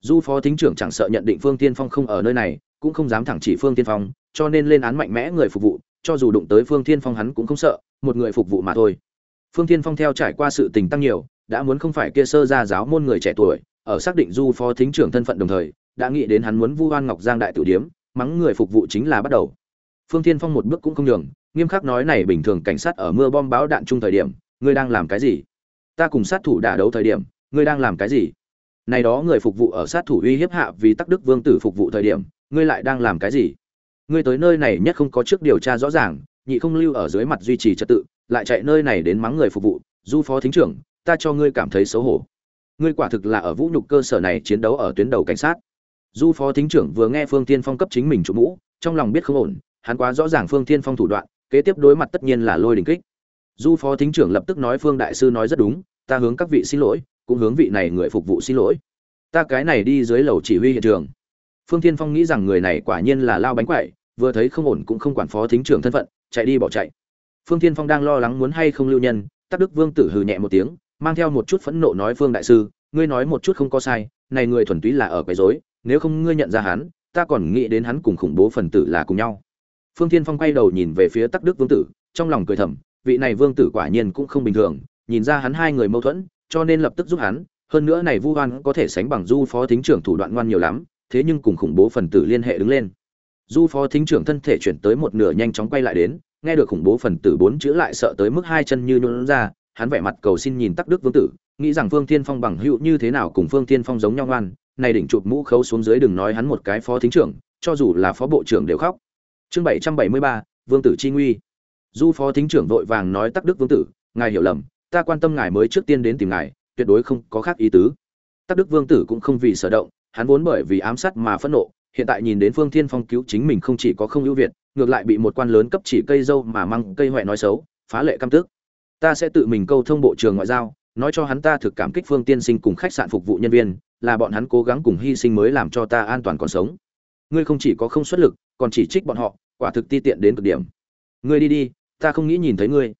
Du phó thính trưởng chẳng sợ nhận định phương tiên phong không ở nơi này cũng không dám thẳng chỉ phương tiên phong, cho nên lên án mạnh mẽ người phục vụ, cho dù đụng tới phương tiên phong hắn cũng không sợ, một người phục vụ mà thôi. Phương tiên phong theo trải qua sự tình tăng nhiều, đã muốn không phải kia sơ ra giáo môn người trẻ tuổi, ở xác định du phó thính trưởng thân phận đồng thời, đã nghĩ đến hắn muốn vu oan ngọc giang đại tử điếm, mắng người phục vụ chính là bắt đầu. Phương tiên phong một bước cũng không nhường, nghiêm khắc nói này bình thường cảnh sát ở mưa bom báo đạn chung thời điểm, ngươi đang làm cái gì? Ta cùng sát thủ đả đấu thời điểm, ngươi đang làm cái gì? Này đó người phục vụ ở sát thủ uy hiếp hạ vì tắc đức vương tử phục vụ thời điểm ngươi lại đang làm cái gì? Ngươi tới nơi này nhất không có trước điều tra rõ ràng, nhị không lưu ở dưới mặt duy trì trật tự, lại chạy nơi này đến mắng người phục vụ, du phó thính trưởng, ta cho ngươi cảm thấy xấu hổ. Ngươi quả thực là ở vũ nhục cơ sở này chiến đấu ở tuyến đầu cảnh sát. Du phó thính trưởng vừa nghe phương tiên phong cấp chính mình chủ mũ, trong lòng biết không ổn, hắn quá rõ ràng phương tiên phong thủ đoạn, kế tiếp đối mặt tất nhiên là lôi đình kích. Du phó thính trưởng lập tức nói phương đại sư nói rất đúng, ta hướng các vị xin lỗi, cũng hướng vị này người phục vụ xin lỗi. Ta cái này đi dưới lầu chỉ huy hiện trường phương Thiên phong nghĩ rằng người này quả nhiên là lao bánh quậy vừa thấy không ổn cũng không quản phó thính trưởng thân phận, chạy đi bỏ chạy. Phương Thiên phong đang lo lắng muốn hay không lưu nhân, tắc đức vương tử hừ nhẹ một tiếng, mang theo một chút phẫn nộ nói phương đại sư, ngươi nói một chút không có sai, này người thuần túy là ở quấy rối, nếu không ngươi nhận ra hắn, ta còn nghĩ đến hắn cùng khủng bố phần tử là cùng nhau. Phương Thiên phong quay đầu nhìn về phía tắc đức vương tử, trong lòng cười thầm, vị này vương tử quả nhiên cũng không bình thường, nhìn ra hắn hai người mâu thuẫn, cho nên lập tức giúp hắn, hơn nữa này vu hoan có thể sánh bằng du phó thính trưởng thủ đoạn ngoan nhiều lắm thế nhưng cùng khủng bố phần tử liên hệ đứng lên. Du phó thính trưởng thân thể chuyển tới một nửa nhanh chóng quay lại đến, nghe được khủng bố phần tử bốn chữ lại sợ tới mức hai chân như nhún ra, hắn vẻ mặt cầu xin nhìn tắc đức vương tử, nghĩ rằng phương thiên phong bằng hữu như thế nào cùng phương thiên phong giống nhau ngoan, này đỉnh chụp mũ khấu xuống dưới đừng nói hắn một cái phó thính trưởng, cho dù là phó bộ trưởng đều khóc. Chương bảy trăm bảy mươi ba, vương tử chi nguy. Du phó thính trưởng vội vàng nói tắc đức vương tử, ngài hiểu lầm, ta quan tâm ngài mới trước tiên đến tìm ngài, tuyệt đối không có khác ý tứ. Tắc đức vương tử cũng không vì sở động hắn vốn bởi vì ám sát mà phẫn nộ, hiện tại nhìn đến phương thiên phong cứu chính mình không chỉ có không ưu việt, ngược lại bị một quan lớn cấp chỉ cây dâu mà măng cây huệ nói xấu, phá lệ căm tức. Ta sẽ tự mình câu thông bộ trường ngoại giao, nói cho hắn ta thực cảm kích phương tiên sinh cùng khách sạn phục vụ nhân viên, là bọn hắn cố gắng cùng hy sinh mới làm cho ta an toàn còn sống. Ngươi không chỉ có không xuất lực, còn chỉ trích bọn họ, quả thực ti tiện đến cực điểm. Ngươi đi đi, ta không nghĩ nhìn thấy ngươi.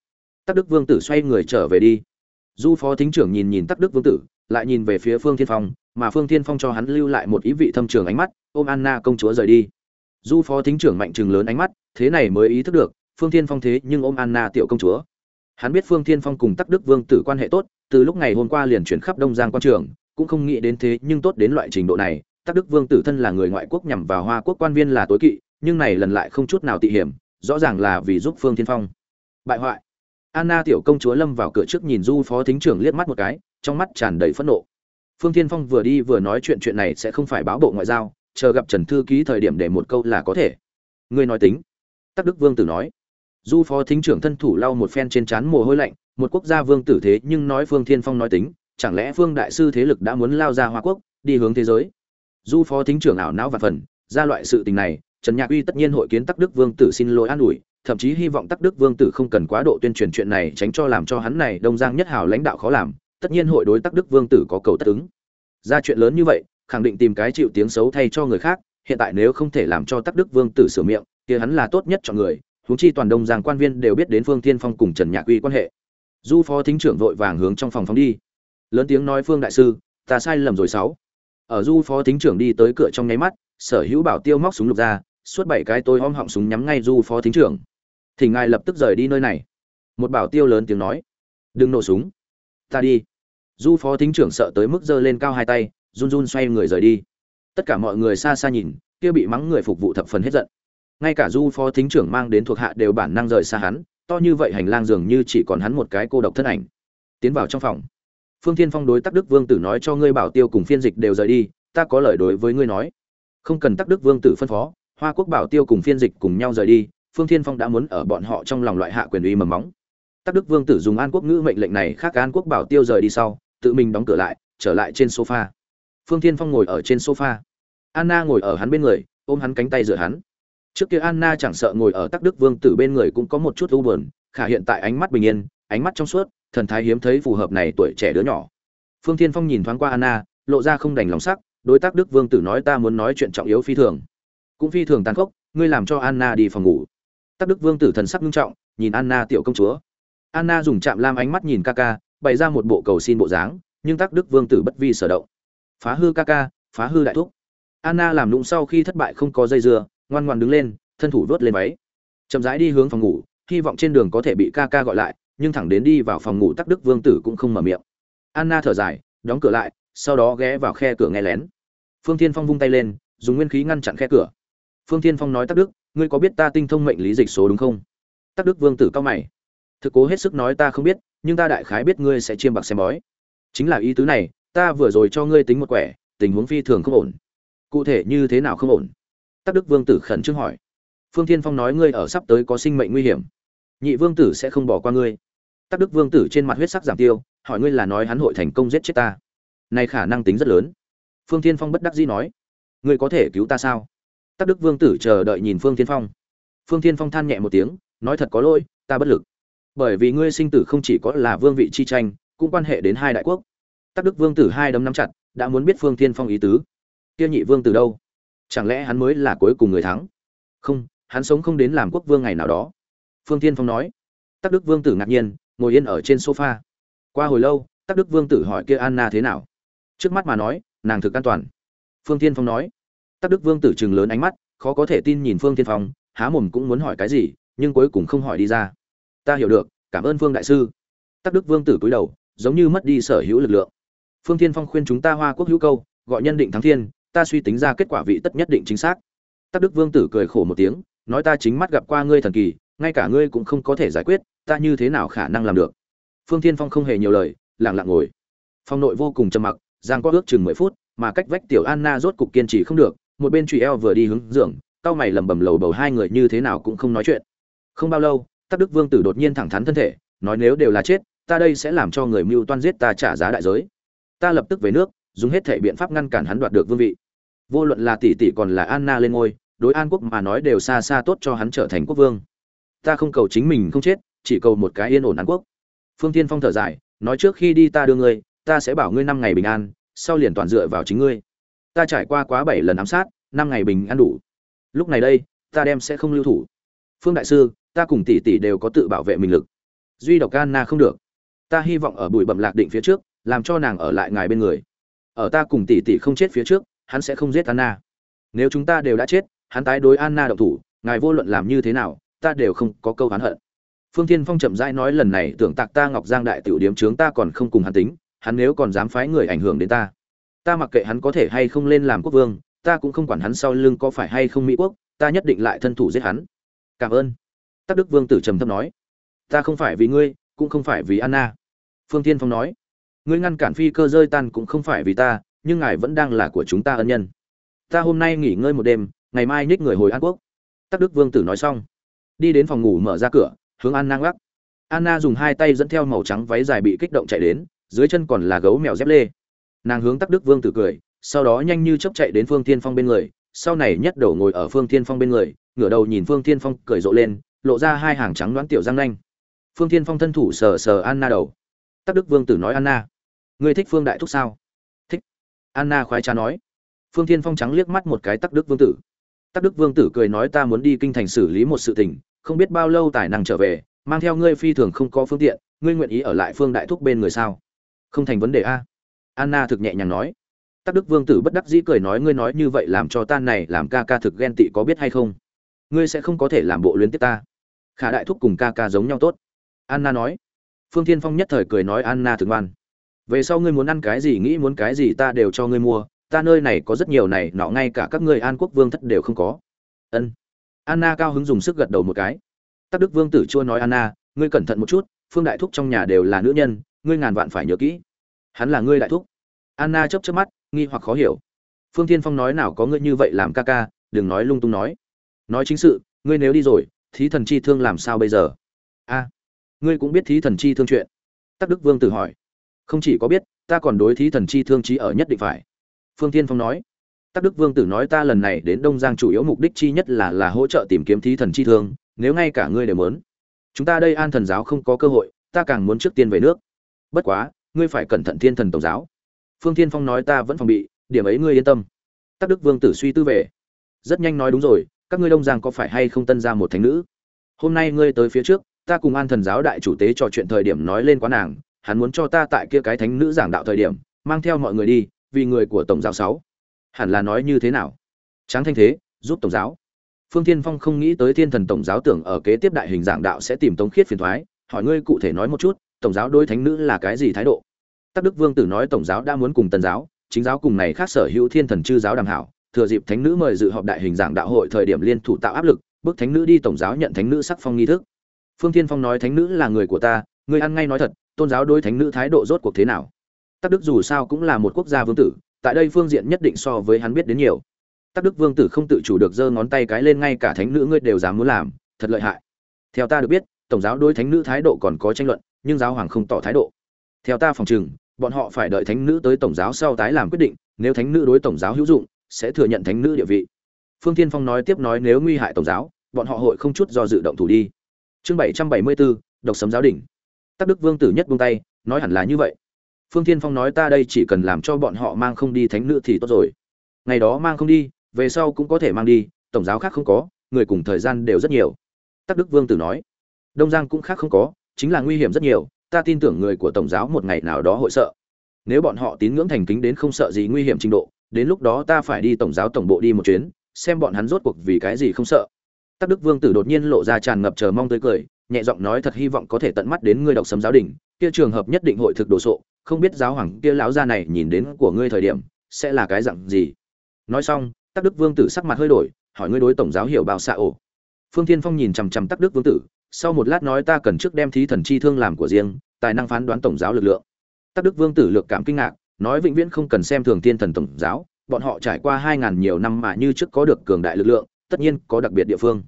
Tắc đức vương tử xoay người trở về đi. Du phó thính trưởng nhìn nhìn tắc đức vương tử, lại nhìn về phía phương thiên phong mà phương thiên phong cho hắn lưu lại một ý vị thâm trường ánh mắt, ôm anna công chúa rời đi. Du phó thính trưởng mạnh trừng lớn ánh mắt, thế này mới ý thức được, phương thiên phong thế nhưng ôm anna tiểu công chúa. Hắn biết phương thiên phong cùng tắc đức vương tử quan hệ tốt, từ lúc ngày hôm qua liền chuyển khắp đông giang quan trường, cũng không nghĩ đến thế nhưng tốt đến loại trình độ này. Tắc đức vương tử thân là người ngoại quốc nhằm vào hoa quốc quan viên là tối kỵ, nhưng này lần lại không chút nào tị hiểm, rõ ràng là vì giúp phương thiên phong. Bại hoại. Anna tiểu công chúa lâm vào cửa trước nhìn du phó thính trưởng liếc mắt một cái, trong mắt tràn đầy phẫn nộ phương thiên phong vừa đi vừa nói chuyện chuyện này sẽ không phải báo bộ ngoại giao, chờ gặp trần thư ký thời điểm để một câu là có thể. Ngươi nói tính. Tắc đức vương tử nói. Du phó thính trưởng thân thủ lau một phen trên trán mồ hôi lạnh, một quốc gia vương tử thế nhưng nói phương thiên phong nói tính, chẳng lẽ phương đại sư thế lực đã muốn lao ra hoa quốc, đi hướng thế giới? Du phó thính trưởng ảo não và phần, ra loại sự tình này, trần nhạc uy tất nhiên hội kiến tắc đức vương tử xin lỗi an ủi, thậm chí hy vọng tắc đức vương tử không cần quá độ tuyên truyền chuyện này tránh cho làm cho hắn này đông giang nhất hào lãnh đạo khó làm tất nhiên hội đối tắc đức vương tử có cầu tất ứng. Ra chuyện lớn như vậy, khẳng định tìm cái chịu tiếng xấu thay cho người khác, hiện tại nếu không thể làm cho tắc đức vương tử sửa miệng, kia hắn là tốt nhất chọn người, huống chi toàn đông giang quan viên đều biết đến phương thiên phong cùng trần nhạc uy quan hệ. Du phó thính trưởng vội vàng hướng trong phòng phóng đi. Lớn tiếng nói phương đại sư, ta sai lầm rồi sáu. Ở du phó thính trưởng đi tới cửa trong nháy mắt, sở hữu bảo tiêu móc súng lục ra, suốt bảy cái tôi om họng súng nhắm ngay du phó thính trưởng. Thì ngài lập tức rời đi nơi này. Một bảo tiêu lớn tiếng nói. Đừng nổ súng ta đi. Du phó thính trưởng sợ tới mức giơ lên cao hai tay, run run xoay người rời đi. Tất cả mọi người xa xa nhìn, kia bị mắng người phục vụ thập phần hết giận. Ngay cả du phó thính trưởng mang đến thuộc hạ đều bản năng rời xa hắn, to như vậy hành lang dường như chỉ còn hắn một cái cô độc thân ảnh. Tiến vào trong phòng. Phương thiên phong đối tắc đức vương tử nói cho ngươi bảo tiêu cùng phiên dịch đều rời đi, ta có lời đối với ngươi nói. Không cần tắc đức vương tử phân phó, hoa quốc bảo tiêu cùng phiên dịch cùng nhau rời đi, phương thiên phong đã muốn ở bọn họ trong lòng loại hạ quyền uy mầm móng tắc đức vương tử dùng an quốc ngữ mệnh lệnh này khác an quốc bảo tiêu rời đi sau, tự mình đóng cửa lại, trở lại trên sofa. Phương thiên phong ngồi ở trên sofa. Anna ngồi ở hắn bên người, ôm hắn cánh tay dựa hắn. Trước kia anna chẳng sợ ngồi ở tắc đức vương tử bên người cũng có một chút u buồn, khả hiện tại ánh mắt bình yên, ánh mắt trong suốt, thần thái hiếm thấy phù hợp này tuổi trẻ đứa nhỏ. Phương thiên phong nhìn thoáng qua anna, lộ ra không đành lòng sắc, đối tác đức vương tử nói ta muốn nói chuyện trọng yếu phi thường. Cũng phi thường tàn khốc, ngươi làm cho anna đi phòng ngủ. Tác đức vương tử thần sắc nghiêm trọng, nhìn anna tiểu công chúa anna dùng chạm lam ánh mắt nhìn Kaka, bày ra một bộ cầu xin bộ dáng nhưng tác đức vương tử bất vi sở động. Phá hư Kaka, phá hư đại thúc. Anna làm lụng sau khi thất bại không có dây dưa ngoan ngoãn đứng lên thân thủ vớt lên váy. Chậm rãi đi hướng phòng ngủ hy vọng trên đường có thể bị Kaka gọi lại nhưng thẳng đến đi vào phòng ngủ tắc đức vương tử cũng không mở miệng. Anna thở dài đóng cửa lại sau đó ghé vào khe cửa nghe lén. Phương thiên phong vung tay lên dùng nguyên khí ngăn chặn khe cửa. Phương thiên phong nói tắc đức ngươi có biết ta tinh thông mệnh lý dịch số đúng không? Tắc đức vương tử cao mày thực cố hết sức nói ta không biết, nhưng ta đại khái biết ngươi sẽ chiêm bạc xem bói. Chính là ý tứ này, ta vừa rồi cho ngươi tính một quẻ, tình huống phi thường không ổn. Cụ thể như thế nào không ổn? Tắc đức vương tử khẩn trương hỏi. Phương thiên phong nói ngươi ở sắp tới có sinh mệnh nguy hiểm. Nhị vương tử sẽ không bỏ qua ngươi. Tắc đức vương tử trên mặt huyết sắc giảm tiêu, hỏi ngươi là nói hắn hội thành công giết chết ta. Này khả năng tính rất lớn. Phương thiên phong bất đắc dĩ nói. Ngươi có thể cứu ta sao? Tắc đức vương tử chờ đợi nhìn phương thiên phong. Phương thiên phong than nhẹ một tiếng, nói thật có lỗi, ta bất lực bởi vì ngươi sinh tử không chỉ có là vương vị chi tranh, cũng quan hệ đến hai đại quốc. Tắc đức vương tử hai đấm nắm chặt, đã muốn biết phương thiên phong ý tứ. Kia nhị vương từ đâu? Chẳng lẽ hắn mới là cuối cùng người thắng? Không, hắn sống không đến làm quốc vương ngày nào đó. Phương thiên phong nói. Tắc đức vương tử ngạc nhiên, ngồi yên ở trên sofa. Qua hồi lâu, tắc đức vương tử hỏi kia anna thế nào? Trước mắt mà nói, nàng thực an toàn. Phương Thiên phong nói. Tắc đức vương tử chừng lớn ánh mắt, khó có thể tin nhìn phương Thiên phong, há mồm cũng muốn hỏi cái gì, nhưng cuối cùng không hỏi đi ra ta hiểu được, cảm ơn vương đại sư. Tắc đức vương tử cúi đầu, giống như mất đi sở hữu lực lượng. Phương thiên phong khuyên chúng ta hoa quốc hữu câu, gọi nhân định thắng thiên, ta suy tính ra kết quả vị tất nhất định chính xác. Tắc đức vương tử cười khổ một tiếng, nói ta chính mắt gặp qua ngươi thần kỳ, ngay cả ngươi cũng không có thể giải quyết, ta như thế nào khả năng làm được? Phương thiên phong không hề nhiều lời, lặng lặng ngồi. Phong nội vô cùng trầm mặc, giang có ước chừng mười phút, mà cách vách tiểu anna rốt cục kiên trì không được, một bên chủy eo vừa đi hướng giường cao mày lẩm bẩm lầu bầu hai người như thế nào cũng không nói chuyện. Không bao lâu tắc đức vương tử đột nhiên thẳng thắn thân thể, nói nếu đều là chết, ta đây sẽ làm cho người mưu toan giết ta trả giá đại giới. Ta lập tức về nước, dùng hết thể biện pháp ngăn cản hắn đoạt được vương vị. Vô luận là tỷ tỷ còn là anna lên ngôi, đối an quốc mà nói đều xa xa tốt cho hắn trở thành quốc vương. Ta không cầu chính mình không chết, chỉ cầu một cái yên ổn an quốc. Phương tiên phong thở dài, nói trước khi đi ta đưa ngươi, ta sẽ bảo ngươi năm ngày bình an, sau liền toàn dựa vào chính ngươi. Ta trải qua quá bảy lần ám sát, năm ngày bình an đủ. Lúc này đây, ta đem sẽ không lưu thủ. Phương đại sư ta cùng tỷ tỷ đều có tự bảo vệ mình lực. Duy độc anna không được. Ta hy vọng ở bụi bẩm lạc định phía trước, làm cho nàng ở lại ngài bên người. Ở ta cùng tỷ tỷ không chết phía trước, hắn sẽ không giết anna. Nếu chúng ta đều đã chết, hắn tái đối anna độc thủ, ngài vô luận làm như thế nào, ta đều không có câu hắn hận. Phương thiên phong chậm rãi nói lần này tưởng tạc ta ngọc giang đại tiểu điếm trướng ta còn không cùng hắn tính, hắn nếu còn dám phái người ảnh hưởng đến ta. Ta mặc kệ hắn có thể hay không lên làm quốc vương, ta cũng không quản hắn sau lưng có phải hay không mỹ quốc, ta nhất định lại thân thủ giết hắn. Cảm ơn tắc đức vương tử trầm thấp nói, ta không phải vì ngươi, cũng không phải vì anna. Phương tiên phong nói, ngươi ngăn cản phi cơ rơi tan cũng không phải vì ta, nhưng ngài vẫn đang là của chúng ta ân nhân. Ta hôm nay nghỉ ngơi một đêm, ngày mai nhích người hồi an quốc. Tắc đức vương tử nói xong, đi đến phòng ngủ mở ra cửa, hướng anna lắc. anna dùng hai tay dẫn theo màu trắng váy dài bị kích động chạy đến, dưới chân còn là gấu mèo dép lê. Nàng hướng tắc đức vương tử cười, sau đó nhanh như chấp chạy đến phương thiên phong bên người, sau này nhất đầu ngồi ở phương thiên phong bên người, ngửa đầu nhìn phương thiên phong cười rộ lên lộ ra hai hàng trắng đoán tiểu răng nanh. Phương thiên phong thân thủ sờ sờ anna đầu. Tắc đức vương tử nói, anna, ngươi thích phương đại thúc sao? Thích. Anna khoái trá nói. Phương thiên phong trắng liếc mắt một cái tắc đức vương tử. Tắc đức vương tử cười nói, ta muốn đi kinh thành xử lý một sự tình, không biết bao lâu tài năng trở về, mang theo ngươi phi thường không có phương tiện, ngươi nguyện ý ở lại phương đại thúc bên người sao? Không thành vấn đề a. Anna thực nhẹ nhàng nói. Tắc đức vương tử bất đắc dĩ cười nói, ngươi nói như vậy làm cho ta này, làm ca ca thực ghen tị có biết hay không? Ngươi sẽ không có thể làm bộ luyến tiếp ta. Khả đại thúc cùng ca ca giống nhau tốt. Anna nói. Phương thiên phong nhất thời cười nói anna thường ngoan. Về sau ngươi muốn ăn cái gì nghĩ muốn cái gì ta đều cho ngươi mua. Ta nơi này có rất nhiều này, nọ ngay cả các ngươi an quốc vương thất đều không có. Ân. Anna cao hứng dùng sức gật đầu một cái. Tắc đức vương tử chua nói anna, ngươi cẩn thận một chút, phương đại thúc trong nhà đều là nữ nhân, ngươi ngàn vạn phải nhớ kỹ. Hắn là ngươi đại thúc. Anna chớp chớp mắt, nghi hoặc khó hiểu. Phương thiên phong nói nào có ngươi như vậy làm ca ca, đừng nói lung tung nói nói chính sự, ngươi nếu đi rồi, thí thần chi thương làm sao bây giờ? A, ngươi cũng biết thí thần chi thương chuyện. Tắc đức vương tử hỏi. Không chỉ có biết, ta còn đối thí thần chi thương trí ở nhất định phải. Phương tiên phong nói. Tắc đức vương tử nói ta lần này đến đông giang chủ yếu mục đích chi nhất là là hỗ trợ tìm kiếm thí thần chi thương, nếu ngay cả ngươi đều muốn. Chúng ta đây an thần giáo không có cơ hội, ta càng muốn trước tiên về nước. Bất quá, ngươi phải cẩn thận thiên thần tổng giáo. Phương tiên phong nói ta vẫn phòng bị, điểm ấy ngươi yên tâm. Tắc đức vương tử suy tư về. Rất nhanh nói đúng rồi các ngươi đông giang có phải hay không tân ra một thánh nữ? Hôm nay ngươi tới phía trước, ta cùng an thần giáo đại chủ tế trò chuyện thời điểm nói lên quá nàng, hắn muốn cho ta tại kia cái thánh nữ giảng đạo thời điểm, mang theo mọi người đi, vì người của tổng giáo sáu. Hẳn là nói như thế nào? Tráng thanh thế, giúp tổng giáo. Phương thiên phong không nghĩ tới thiên thần tổng giáo tưởng ở kế tiếp đại hình giảng đạo sẽ tìm tống khiết phiền thoái, hỏi ngươi cụ thể nói một chút, tổng giáo đối thánh nữ là cái gì thái độ? Tắc đức vương tử nói tổng giáo đã muốn cùng tần giáo, chính giáo cùng này khác sở hữu thiên thần chư giáo đàm hảo thừa dịp thánh nữ mời dự họp đại hình giảng đạo hội thời điểm liên thủ tạo áp lực bức thánh nữ đi tổng giáo nhận thánh nữ sắc phong nghi thức. Phương thiên phong nói thánh nữ là người của ta, người ăn ngay nói thật, tôn giáo đối thánh nữ thái độ rốt cuộc thế nào? Tắc đức dù sao cũng là một quốc gia vương tử, tại đây phương diện nhất định so với hắn biết đến nhiều. Tắc đức vương tử không tự chủ được giơ ngón tay cái lên ngay cả thánh nữ ngươi đều dám muốn làm, thật lợi hại. Theo ta được biết, tổng giáo đối thánh nữ thái độ còn có tranh luận, nhưng giáo hoàng không tỏ thái độ. Theo ta phòng trừng, bọn họ phải đợi thánh nữ tới tổng giáo sau tái làm quyết định, nếu thánh nữ đối tổng giáo hữu dụng sẽ thừa nhận thánh nữ địa vị. Phương tiên phong nói tiếp nói nếu nguy hại tổng giáo, bọn họ hội không chút do dự động thủ đi. Chương bảy trăm bảy mươi bốn độc sấm giáo đỉnh. Tắc đức vương tử nhất buông tay, nói hẳn là như vậy. Phương thiên phong nói ta đây chỉ cần làm cho bọn họ mang không đi thánh nữ thì tốt rồi. Ngày đó mang không đi, về sau cũng có thể mang đi, tổng giáo khác không có, người cùng thời gian đều rất nhiều. Tắc đức vương tử nói, đông giang cũng khác không có, chính là nguy hiểm rất nhiều, ta tin tưởng người của tổng giáo một ngày nào đó hội sợ. Nếu bọn họ tín ngưỡng thành kính đến không sợ gì nguy hiểm trình độ đến lúc đó ta phải đi tổng giáo tổng bộ đi một chuyến, xem bọn hắn rốt cuộc vì cái gì không sợ. Tắc đức vương tử đột nhiên lộ ra tràn ngập chờ mong tới cười, nhẹ giọng nói thật hy vọng có thể tận mắt đến ngươi đọc sấm giáo đình, kia trường hợp nhất định hội thực đồ sộ, không biết giáo hoàng kia lão gia này nhìn đến của ngươi thời điểm, sẽ là cái dạng gì. Nói xong, tắc đức vương tử sắc mặt hơi đổi, hỏi ngươi đối tổng giáo hiểu bao xạ ổ. Phương thiên phong nhìn chằm chằm tắc đức vương tử, sau một lát nói ta cần trước đem thí thần chi thương làm của riêng, tài năng phán đoán tổng giáo lực lượng. Tắc đức vương tử lược cảm kinh ngạc nói vĩnh viễn không cần xem thường thiên thần tổng giáo, bọn họ trải qua hai ngàn nhiều năm mà như trước có được cường đại lực lượng, tất nhiên có đặc biệt địa phương.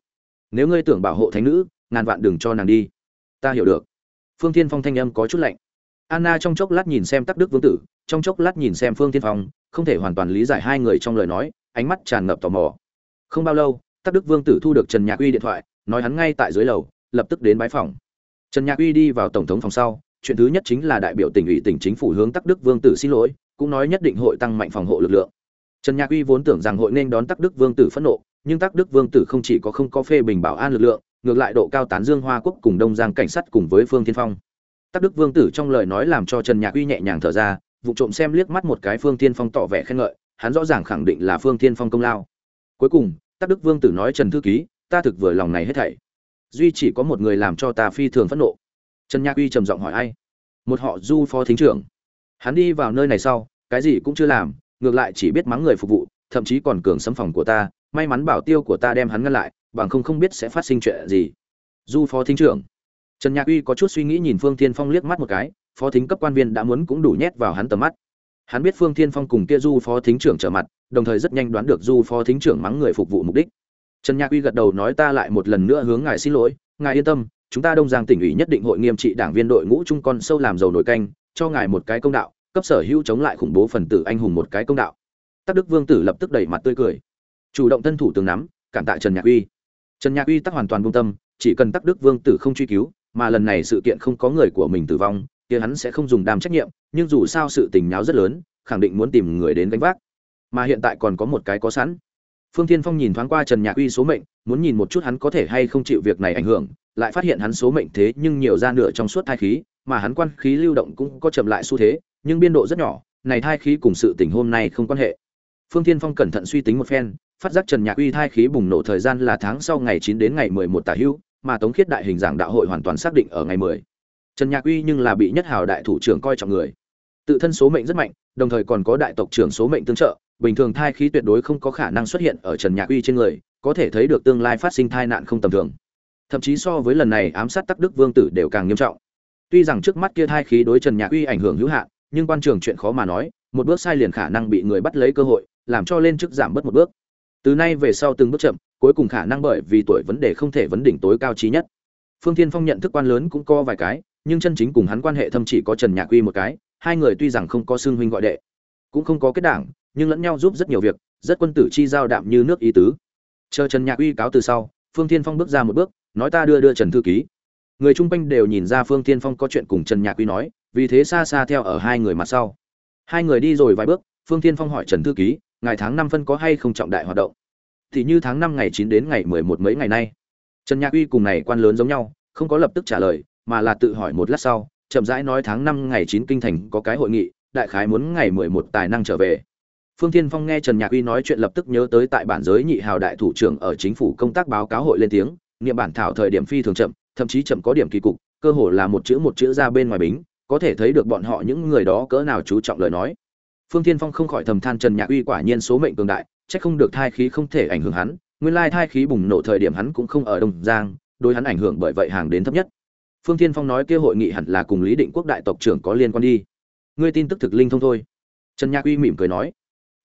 Nếu ngươi tưởng bảo hộ thánh nữ, ngàn vạn đừng cho nàng đi. Ta hiểu được. Phương thiên phong thanh âm có chút lạnh. Anna trong chốc lát nhìn xem tắc đức vương tử, trong chốc lát nhìn xem phương thiên phong, không thể hoàn toàn lý giải hai người trong lời nói, ánh mắt tràn ngập tò mò. Không bao lâu, tắc đức vương tử thu được trần nhạc uy điện thoại, nói hắn ngay tại dưới lầu, lập tức đến bái phòng. Trần nhạc uy đi vào tổng thống phòng sau chuyện thứ nhất chính là đại biểu tỉnh ủy, tỉnh chính phủ hướng tắc đức vương tử xin lỗi, cũng nói nhất định hội tăng mạnh phòng hộ lực lượng. Trần nhạc uy vốn tưởng rằng hội nên đón tắc đức vương tử phẫn nộ, nhưng tắc đức vương tử không chỉ có không có phê bình bảo an lực lượng, ngược lại độ cao tán dương hoa quốc cùng đông giang cảnh sát cùng với phương tiên phong. Tắc đức vương tử trong lời nói làm cho trần nhạc uy nhẹ nhàng thở ra, vụ trộm xem liếc mắt một cái phương tiên phong tỏ vẻ khen ngợi, hắn rõ ràng khẳng định là phương tiên phong công lao. Cuối cùng, tắc đức vương tử nói trần thư ký, ta thực vừa lòng này hết thảy. Duy chỉ có một người làm cho ta phi thường phẫn nộ trần nhạc uy trầm giọng hỏi ai? Một họ du phó thính trưởng. Hắn đi vào nơi này sau, cái gì cũng chưa làm, ngược lại chỉ biết mắng người phục vụ, thậm chí còn cường xâm phòng của ta, may mắn bảo tiêu của ta đem hắn ngăn lại, bằng không không biết sẽ phát sinh chuyện gì. Du phó thính trưởng. Trần nhạc uy có chút suy nghĩ nhìn phương thiên phong liếc mắt một cái, phó thính cấp quan viên đã muốn cũng đủ nhét vào hắn tầm mắt. Hắn biết phương thiên phong cùng kia du phó thính trưởng trở mặt, đồng thời rất nhanh đoán được du phó thính trưởng mắng người phục vụ mục đích. Trần nhạc uy gật đầu nói ta lại một lần nữa hướng ngài xin lỗi, ngài yên tâm chúng ta đông giang tỉnh ủy nhất định hội nghiêm trị đảng viên đội ngũ trung con sâu làm dầu nổi canh, cho ngài một cái công đạo, cấp sở hữu chống lại khủng bố phần tử anh hùng một cái công đạo. Tắc đức vương tử lập tức đẩy mặt tươi cười. Chủ động thân thủ tướng nắm, cảm tạ trần nhạc uy. Trần nhạc uy tắc hoàn toàn buông tâm, chỉ cần tắc đức vương tử không truy cứu, mà lần này sự kiện không có người của mình tử vong, kia hắn sẽ không dùng đam trách nhiệm, nhưng dù sao sự tình nháo rất lớn, khẳng định muốn tìm người đến gánh vác. Mà hiện tại còn có một cái có sẵn phương thiên phong nhìn thoáng qua trần nhạc uy số mệnh, muốn nhìn một chút hắn có thể hay không chịu việc này ảnh hưởng, lại phát hiện hắn số mệnh thế nhưng nhiều ra nửa trong suốt thai khí, mà hắn quan khí lưu động cũng có chậm lại xu thế, nhưng biên độ rất nhỏ, này thai khí cùng sự tình hôm nay không quan hệ. Phương thiên phong cẩn thận suy tính một phen, phát giác trần nhạc uy thai khí bùng nổ thời gian là tháng sau ngày chín đến ngày mười một tả hữu, mà tống khiết đại hình giảng đạo hội hoàn toàn xác định ở ngày mười. Trần nhạc uy nhưng là bị nhất hào đại thủ trưởng coi trọng người. Tự thân số mệnh rất mạnh, đồng thời còn có đại tộc trưởng số mệnh tương trợ bình thường thai khí tuyệt đối không có khả năng xuất hiện ở trần nhạc uy trên người, có thể thấy được tương lai phát sinh thai nạn không tầm thường. Thậm chí so với lần này ám sát tắc đức vương tử đều càng nghiêm trọng. Tuy rằng trước mắt kia thai khí đối trần nhạc uy ảnh hưởng hữu hạn, nhưng quan trường chuyện khó mà nói, một bước sai liền khả năng bị người bắt lấy cơ hội, làm cho lên chức giảm bớt một bước. Từ nay về sau từng bước chậm, cuối cùng khả năng bởi vì tuổi vấn đề không thể vấn đỉnh tối cao trí nhất. Phương thiên phong nhận thức quan lớn cũng có vài cái, nhưng chân chính cùng hắn quan hệ thâm chỉ có trần nhạc uy một cái, hai người tuy rằng không có xương huynh gọi đệ, cũng không có kết đảng nhưng lẫn nhau giúp rất nhiều việc, rất quân tử chi giao đạm như nước ý tứ. Chờ trần nhạc uy cáo từ sau, phương thiên phong bước ra một bước, nói ta đưa đưa trần thư ký. Người chung quanh đều nhìn ra phương thiên phong có chuyện cùng trần nhạc uy nói, vì thế xa xa theo ở hai người mặt sau. Hai người đi rồi vài bước, phương thiên phong hỏi trần thư ký ngày tháng năm phân có hay không trọng đại hoạt động? Thì như tháng năm ngày chín đến ngày mười một mấy ngày nay. Trần nhạc uy cùng này quan lớn giống nhau, không có lập tức trả lời, mà là tự hỏi một lát sau, chậm rãi nói tháng năm ngày chín kinh thành có cái hội nghị, đại khái muốn ngày mười một tài năng trở về phương thiên phong nghe trần nhạc uy nói chuyện lập tức nhớ tới tại bản giới nhị hào đại thủ trưởng ở chính phủ công tác báo cáo hội lên tiếng, niệm bản thảo thời điểm phi thường chậm, thậm chí chậm có điểm kỳ cục, cơ hồ là một chữ một chữ ra bên ngoài bính, có thể thấy được bọn họ những người đó cỡ nào chú trọng lời nói. Phương thiên phong không khỏi thầm than trần nhạc uy quả nhiên số mệnh cường đại, chắc không được thai khí không thể ảnh hưởng hắn, nguyên lai thai khí bùng nổ thời điểm hắn cũng không ở đông giang, đối hắn ảnh hưởng bởi vậy hàng đến thấp nhất. Phương thiên phong nói kia hội nghị hẳn là cùng lý định quốc đại tộc trưởng có liên quan đi. Ngươi tin tức thực linh thông thôi. Trần nhạc uy mỉm cười nói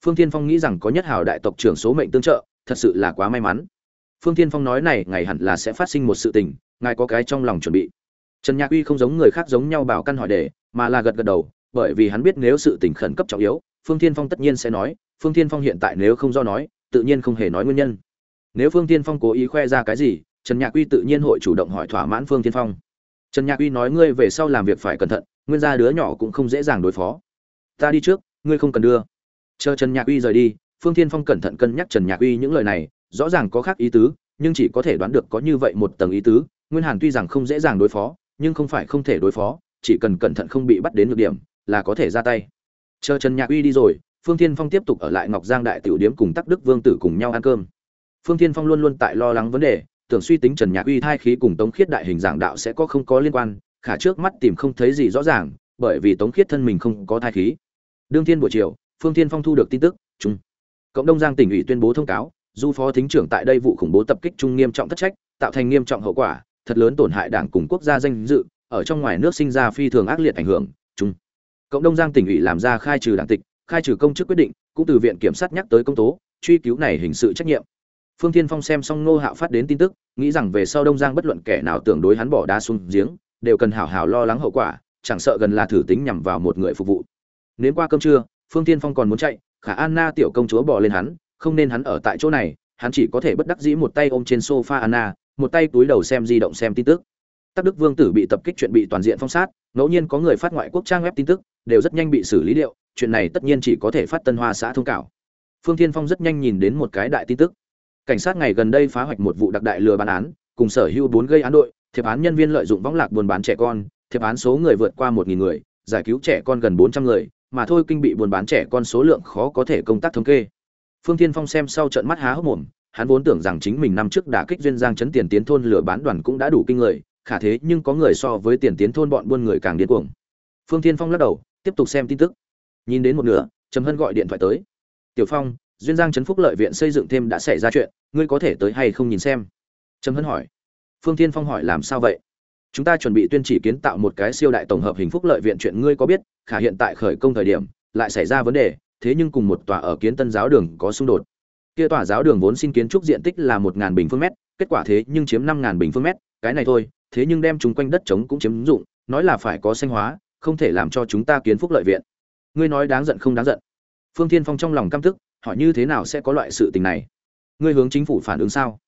phương thiên phong nghĩ rằng có nhất hào đại tộc trưởng số mệnh tương trợ, thật sự là quá may mắn. Phương thiên phong nói này, ngày hẳn là sẽ phát sinh một sự tình, ngài có cái trong lòng chuẩn bị. Trần nhạc uy không giống người khác giống nhau bảo căn hỏi đề, mà là gật gật đầu, bởi vì hắn biết nếu sự tình khẩn cấp trọng yếu, phương thiên phong tất nhiên sẽ nói, phương thiên phong hiện tại nếu không do nói, tự nhiên không hề nói nguyên nhân. Nếu phương thiên phong cố ý khoe ra cái gì, trần nhạc uy tự nhiên hội chủ động hỏi thỏa mãn phương thiên phong. Trần nhạc uy nói ngươi về sau làm việc phải cẩn thận, nguyên gia đứa nhỏ cũng không dễ dàng đối phó. Ta đi trước, ngươi không cần đưa chờ trần nhạc uy rời đi, phương thiên phong cẩn thận cân nhắc trần nhạc uy những lời này, rõ ràng có khác ý tứ, nhưng chỉ có thể đoán được có như vậy một tầng ý tứ, nguyên hàn tuy rằng không dễ dàng đối phó, nhưng không phải không thể đối phó, chỉ cần cẩn thận không bị bắt đến được điểm, là có thể ra tay. Chờ trần nhạc uy đi rồi, phương thiên phong tiếp tục ở lại ngọc giang đại tiểu điếm cùng tắc đức vương tử cùng nhau ăn cơm. Phương thiên phong luôn luôn tại lo lắng vấn đề, tưởng suy tính trần nhạc uy thai khí cùng tống khiết đại hình giảng đạo sẽ có không có liên quan, khả trước mắt tìm không thấy gì rõ ràng, bởi vì tống khiết thân mình không có thai khí. Đương thiên buổi chiều phương thiên phong thu được tin tức, chung. Cộng đồng giang tỉnh ủy tuyên bố thông cáo, du phó thính trưởng tại đây vụ khủng bố tập kích trung nghiêm trọng thất trách, tạo thành nghiêm trọng hậu quả, thật lớn tổn hại đảng cùng quốc gia danh dự, ở trong ngoài nước sinh ra phi thường ác liệt ảnh hưởng, chung. Cộng đồng giang tỉnh ủy làm ra khai trừ đảng tịch, khai trừ công chức quyết định, cũng từ viện kiểm sát nhắc tới công tố, truy cứu này hình sự trách nhiệm. Phương thiên phong xem xong ngô hạo phát đến tin tức, nghĩ rằng về sau đông giang bất luận kẻ nào tưởng đối hắn bỏ đá xuống giếng, đều cần hảo hảo lo lắng hậu quả, chẳng sợ gần là thử tính nhằm vào một người phục vụ. Nếu qua cơm trưa phương thiên phong còn muốn chạy khả anna tiểu công chúa bỏ lên hắn không nên hắn ở tại chỗ này hắn chỉ có thể bất đắc dĩ một tay ôm trên sofa anna một tay túi đầu xem di động xem tin tức Tắc Đức Vương tử bị tập kích chuyện bị toàn diện phong sát, ngẫu nhiên có người phát ngoại quốc trang web tin tức, đều rất nhanh bị xử lý liệu. chuyện này tất nhiên chỉ có thể phát Tân Hoa xã thông cáo. Phương Thiên Phong rất nhanh nhìn đến một cái đại tin tức. Cảnh sát ngày gần đây phá hoạch một vụ đặc đại lừa bán án, cùng sở hữu bốn gây án đội, thiệp án nhân viên lợi dụng võng lạc buôn bán trẻ con, thiệp án số người vượt qua 1000 người, giải cứu trẻ con gần 400 người, mà thôi kinh bị buôn bán trẻ con số lượng khó có thể công tác thống kê. Phương Thiên Phong xem sau trận mắt há hốc mồm, hắn vốn tưởng rằng chính mình năm trước đã kích duyên giang chấn tiền tiến thôn lừa bán đoàn cũng đã đủ kinh người, khả thế nhưng có người so với tiền tiến thôn bọn buôn người càng điên cuồng. Phương Thiên Phong lắc đầu, tiếp tục xem tin tức. Nhìn đến một nửa, Trầm Hân gọi điện thoại tới. "Tiểu Phong, duyên giang trấn phúc lợi viện xây dựng thêm đã xảy ra chuyện, ngươi có thể tới hay không nhìn xem?" Trầm Hân hỏi. Phương Thiên Phong hỏi làm sao vậy? Chúng ta chuẩn bị tuyên chỉ kiến tạo một cái siêu đại tổng hợp hình phúc lợi viện chuyện ngươi có biết, khả hiện tại khởi công thời điểm lại xảy ra vấn đề, thế nhưng cùng một tòa ở kiến tân giáo đường có xung đột. Kia tòa giáo đường vốn xin kiến trúc diện tích là một bình phương mét, kết quả thế nhưng chiếm năm bình phương mét, cái này thôi, thế nhưng đem chúng quanh đất trống cũng chiếm dụng, nói là phải có xanh hóa, không thể làm cho chúng ta kiến phúc lợi viện. Ngươi nói đáng giận không đáng giận? Phương Thiên Phong trong lòng căm tức, hỏi như thế nào sẽ có loại sự tình này? Ngươi hướng chính phủ phản ứng sao?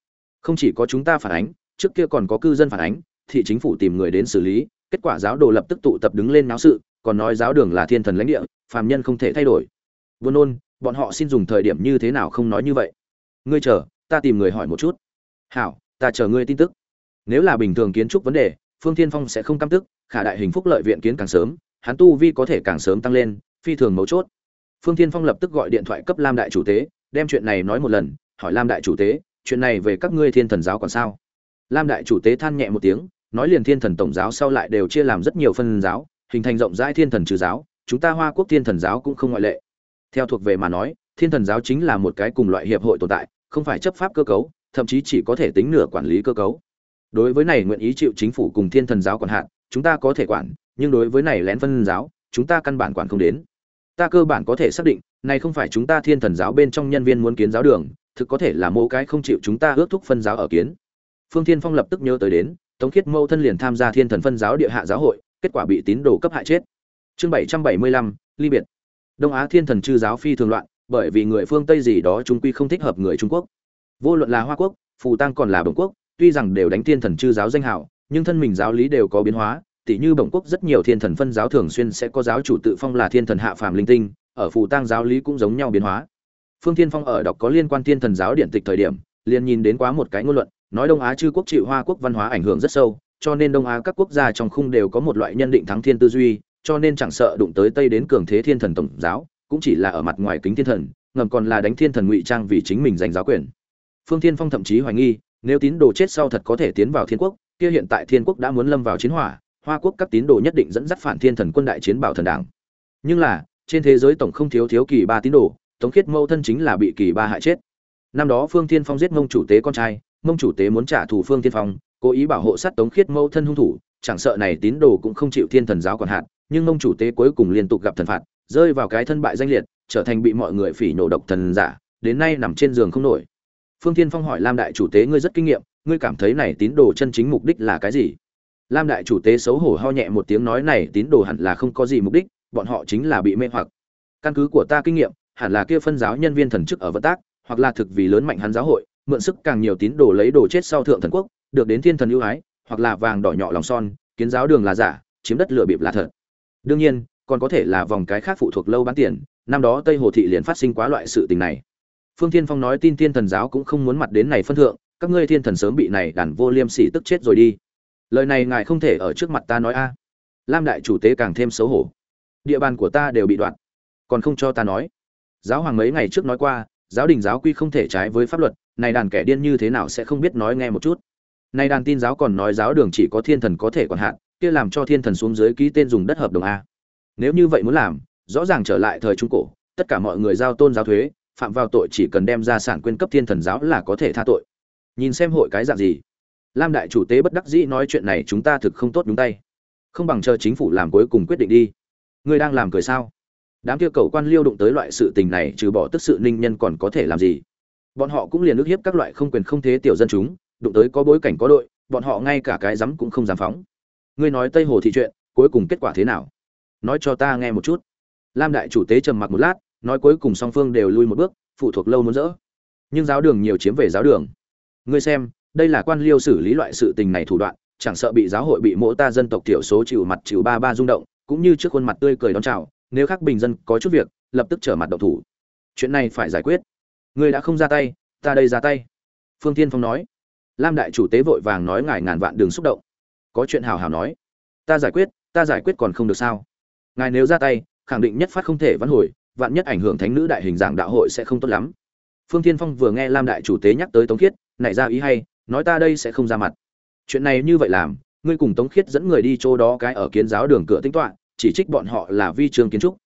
Không chỉ có chúng ta phản ánh, trước kia còn có cư dân phản ánh, thị chính phủ tìm người đến xử lý, kết quả giáo đồ lập tức tụ tập đứng lên náo sự, còn nói giáo đường là thiên thần lãnh địa, phàm nhân không thể thay đổi. Buồn nôn, bọn họ xin dùng thời điểm như thế nào không nói như vậy? Ngươi chờ, ta tìm người hỏi một chút. Hảo, ta chờ ngươi tin tức. Nếu là bình thường kiến trúc vấn đề, Phương Thiên Phong sẽ không căm tức, khả đại hình phúc lợi viện kiến càng sớm, hắn tu vi có thể càng sớm tăng lên, phi thường mấu chốt. Phương Thiên Phong lập tức gọi điện thoại cấp Lam đại chủ tế, đem chuyện này nói một lần, hỏi Lam đại chủ tế, chuyện này về các ngươi Thiên Thần giáo còn sao? Lam đại chủ tế than nhẹ một tiếng, nói liền Thiên Thần tổng giáo sau lại đều chia làm rất nhiều phân giáo, hình thành rộng rãi Thiên Thần trừ giáo, chúng ta Hoa Quốc Thiên Thần giáo cũng không ngoại lệ. Theo thuộc về mà nói, Thiên Thần giáo chính là một cái cùng loại hiệp hội tồn tại, không phải chấp pháp cơ cấu, thậm chí chỉ có thể tính nửa quản lý cơ cấu. Đối với này nguyện ý chịu chính phủ cùng thiên thần giáo quản hạn chúng ta có thể quản nhưng đối với này lén phân giáo chúng ta căn bản quản không đến. Ta cơ bản có thể xác định này không phải chúng ta thiên thần giáo bên trong nhân viên muốn kiến giáo đường thực có thể là mỗi cái không chịu chúng ta ước thúc phân giáo ở kiến. Phương thiên phong lập tức nhớ tới đến tống khiết mâu thân liền tham gia thiên thần phân giáo địa hạ giáo hội kết quả bị tín đồ cấp hại chết. Chương bảy trăm bảy mươi lăm ly biệt. Đông á thiên thần chư giáo phi thường loạn bởi vì người phương tây gì đó trung quy không thích hợp người trung quốc. Vô luận là hoa quốc phù tăng còn là bồng quốc tuy rằng đều đánh thiên thần chư giáo danh hiệu, nhưng thân mình giáo lý đều có biến hóa, tỉ như bổng quốc rất nhiều thiên thần phân giáo thường xuyên sẽ có giáo chủ tự phong là thiên thần hạ phàm linh tinh, ở phù Tăng giáo lý cũng giống nhau biến hóa. Phương Thiên Phong ở đọc có liên quan thiên thần giáo điện tịch thời điểm, liền nhìn đến quá một cái ngôn luận, nói Đông Á chư quốc chịu Hoa quốc văn hóa ảnh hưởng rất sâu, cho nên Đông Á các quốc gia trong khung đều có một loại nhân định thắng thiên tư duy, cho nên chẳng sợ đụng tới Tây đến cường thế thiên thần tổng giáo, cũng chỉ là ở mặt ngoài kính thiên thần, ngầm còn là đánh thiên thần ngụy trang vì chính mình giành giáo quyền. Phương Thiên Phong thậm chí hoài nghi, nếu tín đồ chết sau thật có thể tiến vào thiên quốc kia hiện tại thiên quốc đã muốn lâm vào chiến hỏa hoa quốc các tín đồ nhất định dẫn dắt phản thiên thần quân đại chiến bảo thần đảng nhưng là trên thế giới tổng không thiếu thiếu kỳ ba tín đồ tống khiết mâu thân chính là bị kỳ ba hại chết năm đó phương thiên phong giết mông chủ tế con trai mông chủ tế muốn trả thù phương thiên phong, cố ý bảo hộ sát tống khiết mẫu thân hung thủ, chẳng sợ này tín đồ cũng không chịu thiên thần giáo còn hạn nhưng mông chủ tế cuối cùng liên tục gặp thần phạt, rơi vào cái thân bại danh liệt, trở thành bị mọi người phỉ nổ độc thần giả, đến nay nằm trên giường không nổi. Phương thiên phong hỏi lam đại chủ tế ngươi rất kinh nghiệm, ngươi cảm thấy này tín đồ chân chính mục đích là cái gì? Lam đại chủ tế xấu hổ ho nhẹ một tiếng nói này tín đồ hẳn là không có gì mục đích, bọn họ chính là bị mê hoặc. Căn cứ của ta kinh nghiệm, hẳn là kia phân giáo nhân viên thần chức ở vận tác, hoặc là thực vì lớn mạnh hắn giáo hội mượn sức càng nhiều tín đồ lấy đồ chết sau thượng thần quốc được đến thiên thần ưu ái hoặc là vàng đỏ nhỏ lòng son kiến giáo đường là giả chiếm đất lừa bịp là thật đương nhiên còn có thể là vòng cái khác phụ thuộc lâu bán tiền năm đó tây hồ thị liền phát sinh quá loại sự tình này Phương Thiên Phong nói tin Thiên Thần giáo cũng không muốn mặt đến này phân thượng, các ngươi Thiên Thần sớm bị này đàn vô liêm sỉ tức chết rồi đi. Lời này ngài không thể ở trước mặt ta nói a. Lam đại chủ tế càng thêm xấu hổ. Địa bàn của ta đều bị đoạn, còn không cho ta nói. Giáo hoàng mấy ngày trước nói qua, giáo đình giáo quy không thể trái với pháp luật, này đàn kẻ điên như thế nào sẽ không biết nói nghe một chút. Này đàn tin giáo còn nói giáo đường chỉ có thiên thần có thể quản hạn, kia làm cho thiên thần xuống dưới ký tên dùng đất hợp đồng a. Nếu như vậy muốn làm, rõ ràng trở lại thời trung cổ, tất cả mọi người giao tôn giáo thuế, phạm vào tội chỉ cần đem ra sản quyên cấp thiên thần giáo là có thể tha tội. Nhìn xem hội cái dạng gì. Lam đại chủ tế bất đắc dĩ nói chuyện này chúng ta thực không tốt đúng tay. Không bằng chờ chính phủ làm cuối cùng quyết định đi. Ngươi đang làm cười sao? Đám kia cầu quan liêu đụng tới loại sự tình này, trừ bỏ tức sự ninh nhân còn có thể làm gì? Bọn họ cũng liền ức hiếp các loại không quyền không thế tiểu dân chúng, đụng tới có bối cảnh có đội, bọn họ ngay cả cái dám cũng không dám phóng. Ngươi nói tây hồ thị chuyện, cuối cùng kết quả thế nào? Nói cho ta nghe một chút. Lam đại chủ tế trầm mặc một lát, nói cuối cùng song phương đều lui một bước, phụ thuộc lâu muốn dỡ. Nhưng giáo đường nhiều chiếm về giáo đường. Ngươi xem, đây là quan liêu xử lý loại sự tình này thủ đoạn, chẳng sợ bị giáo hội bị mỗ ta dân tộc thiểu số chịu mặt chịu ba ba rung động, cũng như trước khuôn mặt tươi cười đón chào nếu khác bình dân có chút việc, lập tức trở mặt động thủ. Chuyện này phải giải quyết. Ngươi đã không ra tay, ta đây ra tay. Phương tiên phong nói. Lam đại chủ tế vội vàng nói ngài ngàn vạn đường xúc động. Có chuyện hào hào nói. Ta giải quyết, ta giải quyết còn không được sao? Ngài nếu ra tay, khẳng định nhất phát không thể vãn hồi, vạn nhất ảnh hưởng thánh nữ đại hình giảng đạo hội sẽ không tốt lắm. Phương tiên phong vừa nghe lam đại chủ tế nhắc tới tống khiết, nảy ra ý hay, nói ta đây sẽ không ra mặt. Chuyện này như vậy làm, ngươi cùng tống khiết dẫn người đi chỗ đó cái ở kiến giáo đường cửa tính toạ chỉ trích bọn họ là vi trường kiến trúc.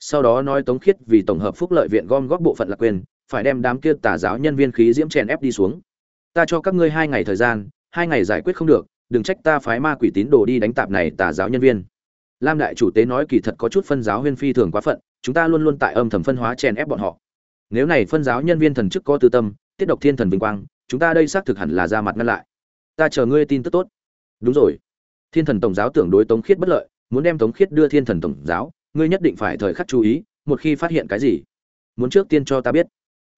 Sau đó nói tống khiết vì tổng hợp phúc lợi viện gom góp bộ phận là quyền, phải đem đám kia tà giáo nhân viên khí diễm chèn ép đi xuống. Ta cho các ngươi hai ngày thời gian, hai ngày giải quyết không được, đừng trách ta phái ma quỷ tín đồ đi đánh tạp này tà giáo nhân viên. Lam đại chủ tế nói kỳ thật có chút phân giáo huyên phi thường quá phận, chúng ta luôn luôn tại âm thầm phân hóa chèn ép bọn họ. Nếu này phân giáo nhân viên thần chức có tư tâm, tiết độc thiên thần vinh quang, chúng ta đây xác thực hẳn là ra mặt ngăn lại. Ta chờ ngươi tin tức tốt. Đúng rồi. Thiên thần tổng giáo tưởng đối tống khiết bất lợi muốn đem tống khiết đưa thiên thần tổng giáo, ngươi nhất định phải thời khắc chú ý, một khi phát hiện cái gì, muốn trước tiên cho ta biết.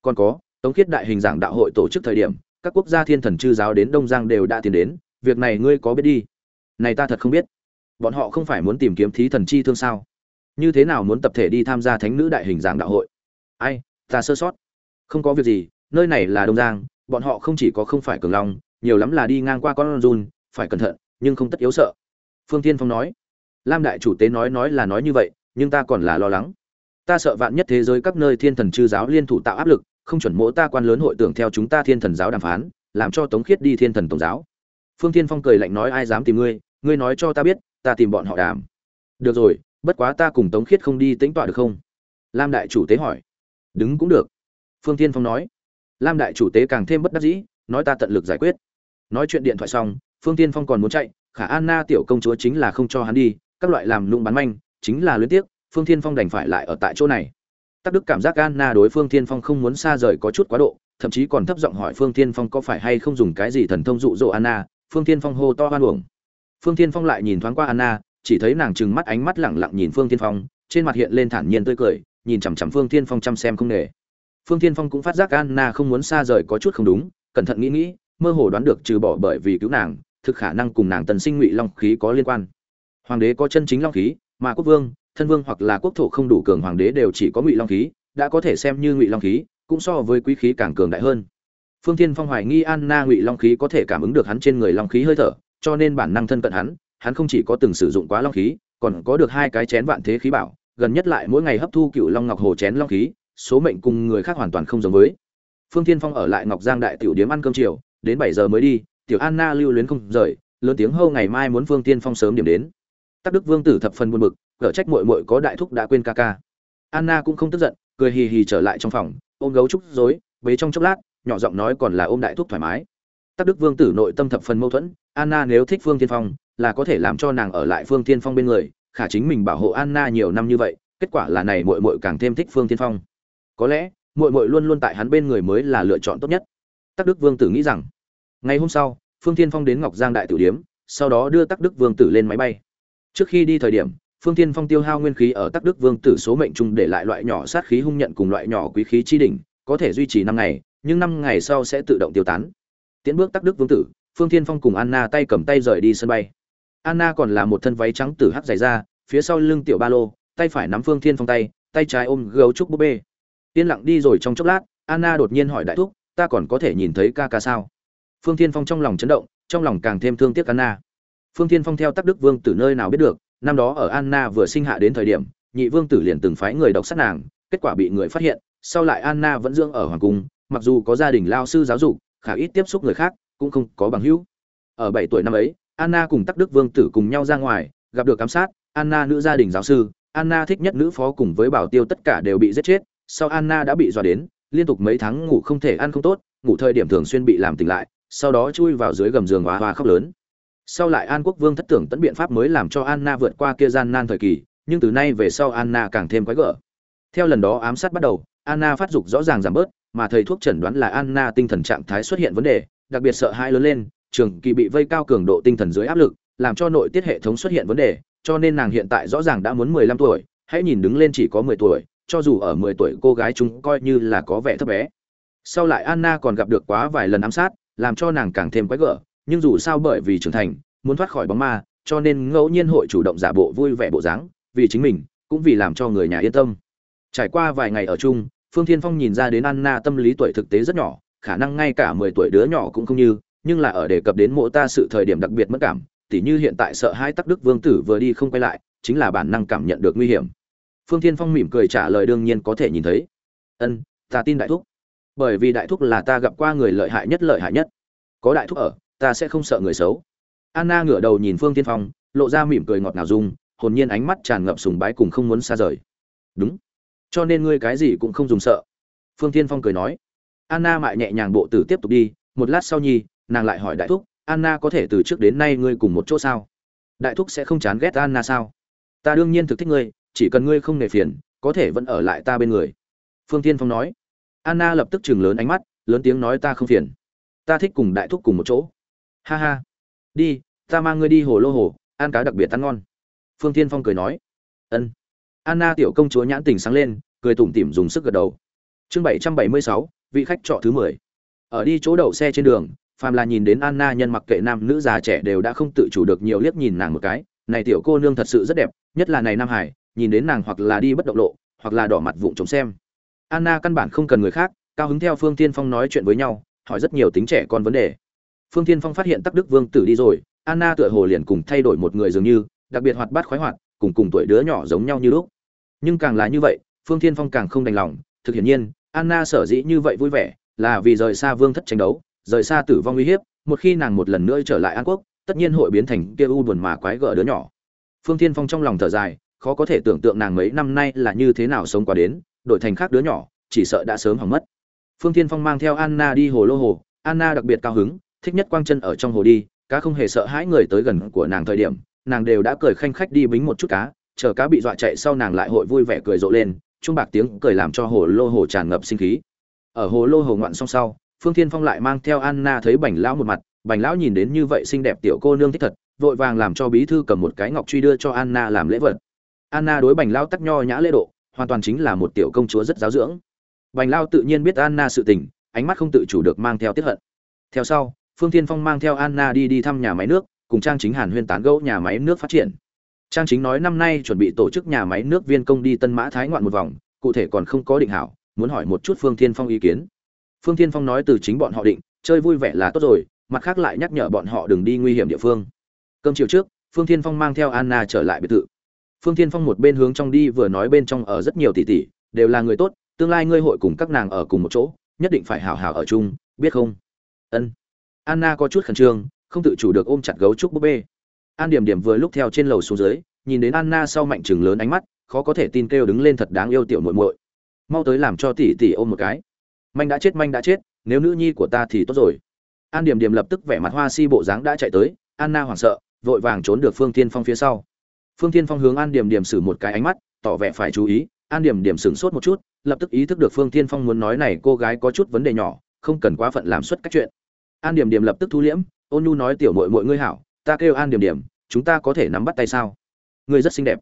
Còn có, tống khiết đại hình giảng đạo hội tổ chức thời điểm, các quốc gia thiên thần chư giáo đến đông giang đều đã tiến đến, việc này ngươi có biết đi. Này ta thật không biết. Bọn họ không phải muốn tìm kiếm thí thần chi thương sao? Như thế nào muốn tập thể đi tham gia thánh nữ đại hình giảng đạo hội? Ai, ta sơ sót. Không có việc gì, nơi này là đông giang, bọn họ không chỉ có không phải cường long, nhiều lắm là đi ngang qua con run, phải cẩn thận, nhưng không tất yếu sợ. Phương tiên phong nói lam đại chủ tế nói nói là nói như vậy, nhưng ta còn là lo lắng. Ta sợ vạn nhất thế giới các nơi thiên thần chư giáo liên thủ tạo áp lực, không chuẩn mỗ ta quan lớn hội tưởng theo chúng ta thiên thần giáo đàm phán, làm cho tống khiết đi thiên thần tổng giáo. Phương tiên phong cười lạnh nói, ai dám tìm ngươi? Ngươi nói cho ta biết, ta tìm bọn họ đàm. Được rồi, bất quá ta cùng tống khiết không đi tính tọa được không? Lam đại chủ tế hỏi. Đứng cũng được. Phương tiên phong nói. Lam đại chủ tế càng thêm bất đắc dĩ, nói, ta tận lực giải quyết. Nói chuyện điện thoại xong, phương tiên phong còn muốn chạy, khả anna tiểu công chúa chính là không cho hắn đi các loại làm lung bán manh, chính là luyến tiếc, phương thiên phong đành phải lại ở tại chỗ này. Tắc đức cảm giác anna đối phương thiên phong không muốn xa rời có chút quá độ, thậm chí còn thấp giọng hỏi phương thiên phong có phải hay không dùng cái gì thần thông dụ dỗ anna, phương thiên phong hô to hoan uổng. Phương thiên phong lại nhìn thoáng qua anna, chỉ thấy nàng trừng mắt ánh mắt lẳng lặng nhìn phương thiên phong, trên mặt hiện lên thản nhiên tươi cười, nhìn chằm chằm phương thiên phong chăm xem không nề. Phương thiên phong cũng phát giác anna không muốn xa rời có chút không đúng, cẩn thận nghĩ nghĩ, mơ hồ đoán được trừ bỏ bởi vì cứu nàng, thực khả năng cùng nàng tần sinh ngụy long khí có liên quan hoàng đế có chân chính long khí, mà quốc vương, thân vương hoặc là quốc thổ không đủ cường hoàng đế đều chỉ có ngụy long khí, đã có thể xem như ngụy long khí, cũng so với quý khí càng cường đại hơn. Phương thiên phong hoài nghi anna ngụy long khí có thể cảm ứng được hắn trên người long khí hơi thở, cho nên bản năng thân cận hắn hắn không chỉ có từng sử dụng quá long khí, còn có được hai cái chén vạn thế khí bảo, gần nhất lại mỗi ngày hấp thu cựu long ngọc hồ chén long khí, số mệnh cùng người khác hoàn toàn không giống với. Phương thiên phong ở lại ngọc giang đại tiểu điếm ăn cơm chiều, đến bảy giờ mới đi, tiểu anna lưu luyến không rời, lớn tiếng hâu ngày mai muốn phương tiên phong sớm điểm đến tắc đức vương tử thập phần buồn bực cở trách muội muội có đại thúc đã quên ca ca. Anna cũng không tức giận, cười hì hì trở lại trong phòng, ôm gấu trúc dối bế trong chốc lát, nhỏ giọng nói còn là ôm đại thúc thoải mái. Tắc đức vương tử nội tâm thập phần mâu thuẫn, anna nếu thích phương tiên phong, là có thể làm cho nàng ở lại phương tiên phong bên người, khả chính mình bảo hộ anna nhiều năm như vậy, kết quả là này muội muội càng thêm thích phương tiên phong. Có lẽ, muội muội luôn luôn tại hắn bên người mới là lựa chọn tốt nhất. Tắc đức vương tử nghĩ rằng, ngày hôm sau, phương tiên phong đến ngọc giang đại tử điếm, sau đó đưa tắc đức vương tử lên máy bay trước khi đi thời điểm, phương tiên phong tiêu hao nguyên khí ở tắc đức vương tử số mệnh chung để lại loại nhỏ sát khí hung nhận cùng loại nhỏ quý khí chi đỉnh, có thể duy trì năm ngày, nhưng năm ngày sau sẽ tự động tiêu tán. Tiến bước tắc đức vương tử, phương tiên phong cùng anna tay cầm tay rời đi sân bay. Anna còn là một thân váy trắng tử hắc dày ra, phía sau lưng tiểu ba lô, tay phải nắm phương thiên phong tay tay trái ôm gấu trúc búp bê. Yên lặng đi rồi trong chốc lát, anna đột nhiên hỏi đại thúc, ta còn có thể nhìn thấy ca ca sao? Phương thiên phong trong lòng chấn động, trong lòng càng thêm thương tiếc anna phương thiên phong theo tắc đức vương tử nơi nào biết được, năm đó ở anna vừa sinh hạ đến thời điểm, nhị vương tử liền từng phái người độc sát nàng, kết quả bị người phát hiện, sau lại anna vẫn dưỡng ở hoàng cung, mặc dù có gia đình lao sư giáo dục, khả ít tiếp xúc người khác, cũng không có bằng hữu. Ở bảy tuổi năm ấy, anna cùng tắc đức vương tử cùng nhau ra ngoài, gặp được ám sát, anna nữ gia đình giáo sư, anna thích nhất nữ phó cùng với bảo tiêu tất cả đều bị giết chết, sau anna đã bị dọa đến, liên tục mấy tháng ngủ không thể ăn không tốt, ngủ thời điểm thường xuyên bị làm tỉnh lại, sau đó chui vào dưới gầm giường hoa hoa khóc lớn sau lại an quốc vương thất tưởng tẫn biện pháp mới làm cho anna vượt qua kia gian nan thời kỳ, nhưng từ nay về sau anna càng thêm quái gở. Theo lần đó ám sát bắt đầu, anna phát dục rõ ràng giảm bớt, mà thầy thuốc chẩn đoán là anna tinh thần trạng thái xuất hiện vấn đề, đặc biệt sợ hãi lớn lên, trường kỳ bị vây cao cường độ tinh thần dưới áp lực, làm cho nội tiết hệ thống xuất hiện vấn đề, cho nên nàng hiện tại rõ ràng đã muốn 15 tuổi, hãy nhìn đứng lên chỉ có 10 tuổi, cho dù ở 10 tuổi cô gái chúng coi như là có vẻ thấp bé. Sau lại anna còn gặp được quá vài lần ám sát, làm cho nàng càng thêm quái gở nhưng dù sao bởi vì trưởng thành, muốn thoát khỏi bóng ma, cho nên ngẫu nhiên hội chủ động giả bộ vui vẻ bộ dáng, vì chính mình, cũng vì làm cho người nhà yên tâm. Trải qua vài ngày ở chung, phương thiên phong nhìn ra đến anna tâm lý tuổi thực tế rất nhỏ, khả năng ngay cả mười tuổi đứa nhỏ cũng không như, nhưng là ở đề cập đến mộ ta sự thời điểm đặc biệt mất cảm, tỉ như hiện tại sợ hai tắc đức vương tử vừa đi không quay lại, chính là bản năng cảm nhận được nguy hiểm. Phương thiên phong mỉm cười trả lời đương nhiên có thể nhìn thấy. Ân, ta tin đại thúc. Bởi vì đại thúc là ta gặp qua người lợi hại nhất, lợi hại nhất. Có đại thúc ở ta sẽ không sợ người xấu. Anna ngửa đầu nhìn phương tiên phong, lộ ra mỉm cười ngọt ngào dung, hồn nhiên ánh mắt tràn ngập sùng bái cùng không muốn xa rời. Đúng. Cho nên ngươi cái gì cũng không dùng sợ. Phương tiên phong cười nói. Anna mại nhẹ nhàng bộ tử tiếp tục đi, một lát sau nhi, nàng lại hỏi đại thúc, anna có thể từ trước đến nay ngươi cùng một chỗ sao? Đại thúc sẽ không chán ghét anna sao? Ta đương nhiên thực thích ngươi, chỉ cần ngươi không nề phiền, có thể vẫn ở lại ta bên người. Phương tiên phong nói. Anna lập tức chừng lớn ánh mắt, lớn tiếng nói ta không phiền. Ta thích cùng đại thúc cùng một chỗ ha ha. Đi, ta mang ngươi đi hồ lô hồ, ăn cá đặc biệt ăn ngon. Phương tiên phong cười nói. Ân. Anna tiểu công chúa nhãn tình sáng lên, cười tủm tỉm dùng sức gật đầu. Chương bảy trăm bảy mươi sáu, vị khách trọ thứ mười. Ở đi chỗ đậu xe trên đường, phàm là nhìn đến anna nhân mặc kệ nam nữ già trẻ đều đã không tự chủ được nhiều liếc nhìn nàng một cái. Này tiểu cô nương thật sự rất đẹp, nhất là này nam hải, nhìn đến nàng hoặc là đi bất động lộ, hoặc là đỏ mặt vụng chống xem. Anna căn bản không cần người khác, cao hứng theo phương tiên phong nói chuyện với nhau, hỏi rất nhiều tính trẻ con vấn đề phương Thiên phong phát hiện tắc đức vương tử đi rồi, anna tựa hồ liền cùng thay đổi một người dường như, đặc biệt hoạt bát khoái hoạt, cùng cùng tuổi đứa nhỏ giống nhau như lúc. Nhưng càng là như vậy, phương Thiên phong càng không đành lòng, thực hiện nhiên, anna sở dĩ như vậy vui vẻ, là vì rời xa vương thất tranh đấu, rời xa tử vong uy hiếp, một khi nàng một lần nữa trở lại an quốc, tất nhiên hội biến thành kia u buồn mà quái gở đứa nhỏ. Phương Thiên phong trong lòng thở dài, khó có thể tưởng tượng nàng mấy năm nay là như thế nào sống qua đến, đổi thành khác đứa nhỏ, chỉ sợ đã sớm hỏng mất. Phương Thiên phong mang theo anna đi hồ lô hồ, anna đặc biệt cao hứng thích nhất quang chân ở trong hồ đi, cá không hề sợ hãi người tới gần của nàng thời điểm, nàng đều đã cười khanh khách đi bính một chút cá, chờ cá bị dọa chạy sau nàng lại hội vui vẻ cười rộ lên trung bạc tiếng cười làm cho hồ lô hồ tràn ngập sinh khí. Ở hồ lô hồ ngoạn xong sau, phương thiên phong lại mang theo anna thấy bành lão một mặt, bành lão nhìn đến như vậy xinh đẹp tiểu cô nương thích thật, vội vàng làm cho bí thư cầm một cái ngọc truy đưa cho anna làm lễ vật. Anna đối bành lão tắc nho nhã lễ độ, hoàn toàn chính là một tiểu công chúa rất giáo dưỡng. Bành lão tự nhiên biết anna sự tình, ánh mắt không tự chủ được mang theo tiết hận. Theo sau phương thiên phong mang theo anna đi đi thăm nhà máy nước, cùng trang chính hàn huyên tán gẫu nhà máy nước phát triển. Trang chính nói năm nay chuẩn bị tổ chức nhà máy nước viên công đi tân mã thái ngoạn một vòng, cụ thể còn không có định hảo, muốn hỏi một chút phương thiên phong ý kiến. Phương thiên phong nói từ chính bọn họ định, chơi vui vẻ là tốt rồi, mặt khác lại nhắc nhở bọn họ đừng đi nguy hiểm địa phương. Cơm chiều trước, phương thiên phong mang theo anna trở lại biệt thự. Phương thiên phong một bên hướng trong đi vừa nói bên trong ở rất nhiều tỷ tỷ, đều là người tốt, tương lai ngươi hội cùng các nàng ở cùng một chỗ, nhất định phải hào hào ở chung, biết không? Ân anna có chút khẩn trương, không tự chủ được ôm chặt gấu trúc búp bê. An điểm điểm vừa lúc theo trên lầu xuống dưới, nhìn đến anna sau mạnh trừng lớn ánh mắt, khó có thể tin kêu đứng lên thật đáng yêu tiểu muội muội. Mau tới làm cho tỷ tỷ ôm một cái. Manh đã chết, manh đã chết, nếu nữ nhi của ta thì tốt rồi. An điểm điểm lập tức vẻ mặt hoa si bộ dáng đã chạy tới, anna hoảng sợ, vội vàng trốn được phương Thiên phong phía sau. Phương Thiên phong hướng an điểm điểm xử một cái ánh mắt, tỏ vẻ phải chú ý. An điểm điểm sửng sốt một chút, lập tức ý thức được phương Thiên phong muốn nói này cô gái có chút vấn đề nhỏ, không cần quá phận làm suất các chuyện an điểm điểm lập tức thu liễm, ôn nhu nói, tiểu mội mội ngươi hảo, ta kêu an điểm điểm, chúng ta có thể nắm bắt tay sao? Ngươi rất xinh đẹp.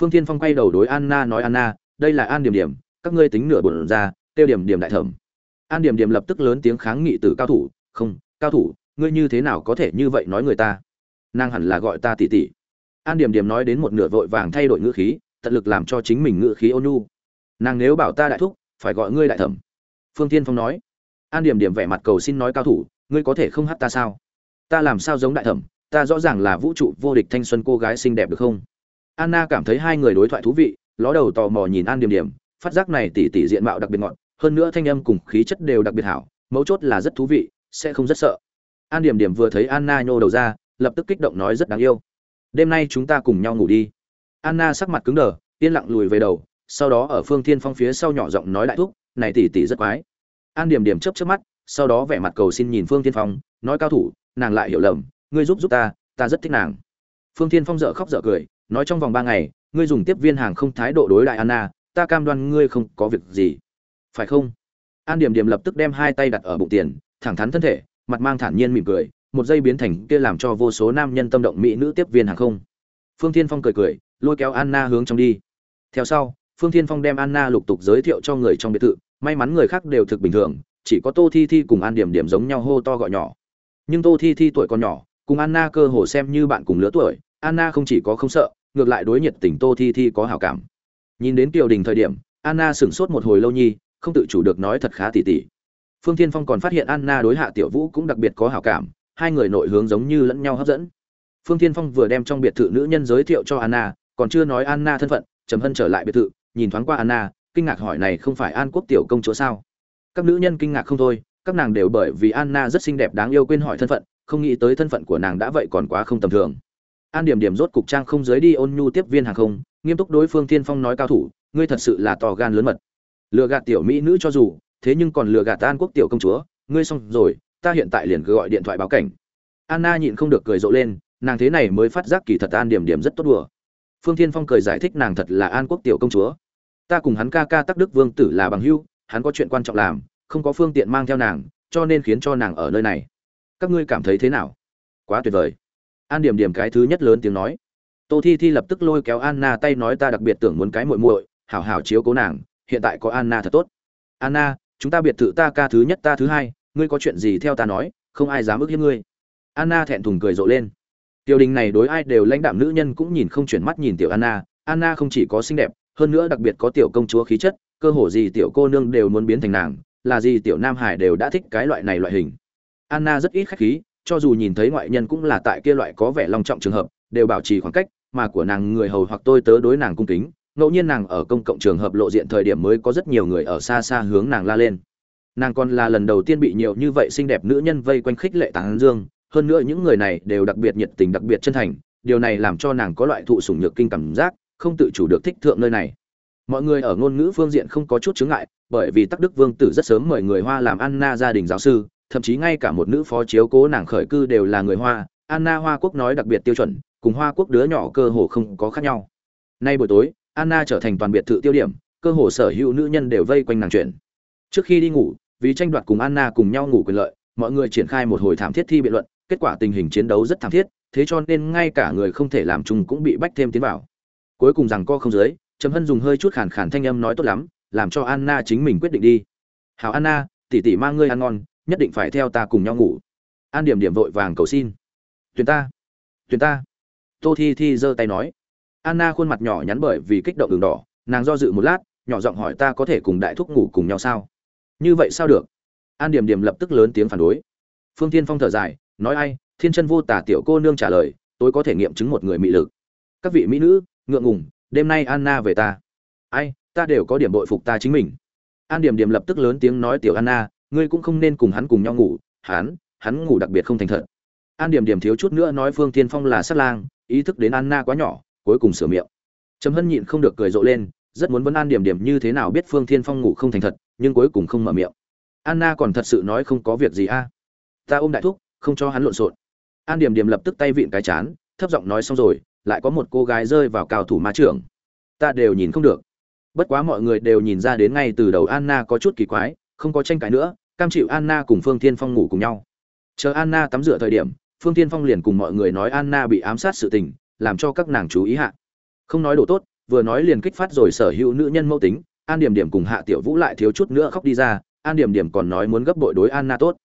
Phương tiên phong quay đầu đối anna nói, anna, đây là an điểm điểm, các ngươi tính nửa bổn ra tiêu điểm điểm đại thẩm. An điểm điểm lập tức lớn tiếng kháng nghị từ cao thủ, không, cao thủ, ngươi như thế nào có thể như vậy nói người ta? Nàng hẳn là gọi ta tỷ tỷ. An điểm điểm nói đến một nửa vội vàng thay đổi ngữ khí, tận lực làm cho chính mình ngữ khí ôn nhu. Nàng nếu bảo ta đại thúc, phải gọi ngươi đại thẩm. Phương tiên phong nói. An điểm điểm vẻ mặt cầu xin nói, cao thủ ngươi có thể không hát ta sao? Ta làm sao giống đại thẩm? Ta rõ ràng là vũ trụ vô địch thanh xuân cô gái xinh đẹp được không? Anna cảm thấy hai người đối thoại thú vị, ló đầu tò mò nhìn an điểm điểm phát giác này tỉ tỉ diện mạo đặc biệt ngọn hơn nữa thanh âm cùng khí chất đều đặc biệt hảo, mấu chốt là rất thú vị, sẽ không rất sợ. An điểm điểm vừa thấy anna nhô đầu ra, lập tức kích động nói rất đáng yêu. Đêm nay chúng ta cùng nhau ngủ đi. Anna sắc mặt cứng đờ, yên lặng lùi về đầu, sau đó ở phương thiên phong phía sau nhỏ giọng nói đại thúc, này tỉ tỉ rất quái. An điểm điểm chớp chớp mắt sau đó vẻ mặt cầu xin nhìn phương thiên phong, nói cao thủ, nàng lại hiểu lầm, ngươi giúp giúp ta ta rất thích nàng. Phương thiên phong dở khóc dở cười, nói trong vòng ba ngày, ngươi dùng tiếp viên hàng không thái độ đối đại anna, ta cam đoan ngươi không có việc gì. Phải không? An điểm điểm lập tức đem hai tay đặt ở bụng tiền, thẳng thắn thân thể, mặt mang thản nhiên mỉm cười, một giây biến thành kia làm cho vô số nam nhân tâm động mỹ nữ tiếp viên hàng không. Phương thiên phong cười cười, lôi kéo anna hướng trong đi. Theo sau, phương thiên phong đem anna lục tục giới thiệu cho người trong biệt thự, may mắn người khác đều thực bình thường chỉ có tô thi thi cùng an điểm điểm giống nhau hô to gọi nhỏ. Nhưng tô thi thi tuổi còn nhỏ, cùng anna cơ hồ xem như bạn cùng lứa tuổi, anna không chỉ có không sợ, ngược lại đối nhiệt tình tô thi thi có hảo cảm. Nhìn đến tiểu đình thời điểm, anna sửng sốt một hồi lâu nhi, không tự chủ được nói thật khá tỉ tỉ. Phương thiên phong còn phát hiện anna đối hạ tiểu vũ cũng đặc biệt có hảo cảm, hai người nội hướng giống như lẫn nhau hấp dẫn. Phương thiên phong vừa đem trong biệt thự nữ nhân giới thiệu cho anna, còn chưa nói anna thân phận, trầm hân trở lại biệt thự, nhìn thoáng qua anna, kinh ngạc hỏi này không phải an quốc tiểu công chúa sao? Các nữ nhân kinh ngạc không thôi, các nàng đều bởi vì anna rất xinh đẹp đáng yêu quên hỏi thân phận, không nghĩ tới thân phận của nàng đã vậy còn quá không tầm thường. An điểm điểm rốt cục trang không giới đi ôn nhu tiếp viên hàng không, nghiêm túc đối phương thiên phong nói cao thủ, ngươi thật sự là to gan lớn mật. Lừa gạt tiểu mỹ nữ cho dù, thế nhưng còn lừa gạt an quốc tiểu công chúa, ngươi xong rồi, ta hiện tại liền cứ gọi điện thoại báo cảnh. Anna nhịn không được cười rộ lên, nàng thế này mới phát giác kỳ thật an điểm điểm rất tốt đùa. Phương thiên phong cười giải thích nàng thật là an quốc tiểu công chúa. Ta cùng hắn ca ca tắc đức vương tử là bằng hưu hắn có chuyện quan trọng làm, không có phương tiện mang theo nàng, cho nên khiến cho nàng ở nơi này. Các ngươi cảm thấy thế nào? Quá tuyệt vời. An điểm điểm cái thứ nhất lớn tiếng nói. Tô thi thi lập tức lôi kéo anna tay nói ta đặc biệt tưởng muốn cái muội muội, hảo hảo chiếu cố nàng, hiện tại có anna thật tốt. Anna, chúng ta biệt thự ta ca thứ nhất ta thứ hai, ngươi có chuyện gì theo ta nói, không ai dám ức hiếp ngươi. Anna thẹn thùng cười rộ lên. Tiểu đình này đối ai đều lãnh đạm nữ nhân cũng nhìn không chuyển mắt nhìn tiểu anna anna không chỉ có xinh đẹp, hơn nữa đặc biệt có tiểu công chúa khí chất cơ hồ gì tiểu cô nương đều muốn biến thành nàng, là gì tiểu nam hải đều đã thích cái loại này loại hình. Anna rất ít khách khí, cho dù nhìn thấy ngoại nhân cũng là tại kia loại có vẻ long trọng trường hợp, đều bảo trì khoảng cách, mà của nàng người hầu hoặc tôi tớ đối nàng cung kính, ngẫu nhiên nàng ở công cộng trường hợp lộ diện thời điểm mới có rất nhiều người ở xa xa hướng nàng la lên. Nàng còn là lần đầu tiên bị nhiều như vậy xinh đẹp nữ nhân vây quanh khích lệ tán dương, hơn nữa những người này đều đặc biệt nhiệt tình đặc biệt chân thành, điều này làm cho nàng có loại thụ sủng nhược kinh cảm giác, không tự chủ được thích thượng nơi này mọi người ở ngôn ngữ phương diện không có chút chướng ngại, bởi vì tắc đức vương tử rất sớm mời người hoa làm anna gia đình giáo sư, thậm chí ngay cả một nữ phó chiếu cố nàng khởi cư đều là người hoa. Anna hoa quốc nói đặc biệt tiêu chuẩn, cùng hoa quốc đứa nhỏ cơ hồ không có khác nhau. Nay buổi tối, anna trở thành toàn biệt thự tiêu điểm, cơ hồ sở hữu nữ nhân đều vây quanh nàng chuyện. Trước khi đi ngủ, vì tranh đoạt cùng anna cùng nhau ngủ quyền lợi, mọi người triển khai một hồi thảm thiết thi biện luận, kết quả tình hình chiến đấu rất thảm thiết, thế cho nên ngay cả người không thể làm chung cũng bị bách thêm tiến vào. Cuối cùng rằng co không dưới trầm hân dùng hơi chút khàn khàn thanh âm nói tốt lắm, làm cho anna chính mình quyết định đi. Hảo anna, tỷ tỷ mang ngươi ăn ngon, nhất định phải theo ta cùng nhau ngủ. An điểm điểm vội vàng cầu xin. Truyền ta truyền ta. Tô thi thi giơ tay nói. Anna khuôn mặt nhỏ nhắn bởi vì kích động đường đỏ, nàng do dự một lát, nhỏ giọng hỏi ta có thể cùng đại thúc ngủ cùng nhau sao? Như vậy sao được? An điểm điểm lập tức lớn tiếng phản đối. Phương tiên phong thở dài, nói ai, thiên chân vô tả tiểu cô nương trả lời, tôi có thể nghiệm chứng một người mỹ lực. Các vị mỹ nữ, ngượng ngùng đêm nay anna về ta. Ai, ta đều có điểm bội phục ta chính mình. An điểm điểm lập tức lớn tiếng nói tiểu anna, ngươi cũng không nên cùng hắn cùng nhau ngủ, hắn hắn ngủ đặc biệt không thành thật. An điểm điểm thiếu chút nữa nói phương tiên phong là sát lang, ý thức đến anna quá nhỏ, cuối cùng sửa miệng. Trầm hân nhịn không được cười rộ lên, rất muốn vấn an điểm điểm như thế nào biết phương thiên phong ngủ không thành thật, nhưng cuối cùng không mở miệng. Anna còn thật sự nói không có việc gì a. Ta ôm đại thúc, không cho hắn lộn xộn. An điểm điểm lập tức tay vịn cái chán, thấp giọng nói xong rồi lại có một cô gái rơi vào cao thủ ma trưởng. Ta đều nhìn không được. Bất quá mọi người đều nhìn ra đến ngay từ đầu anna có chút kỳ quái, không có tranh cãi nữa, cam chịu anna cùng phương thiên phong ngủ cùng nhau. Chờ anna tắm rửa thời điểm, phương thiên phong liền cùng mọi người nói anna bị ám sát sự tình, làm cho các nàng chú ý hạ. Không nói đồ tốt, vừa nói liền kích phát rồi sở hữu nữ nhân mẫu tính, an điểm điểm cùng hạ tiểu vũ lại thiếu chút nữa khóc đi ra, an điểm điểm còn nói muốn gấp bội đối anna tốt.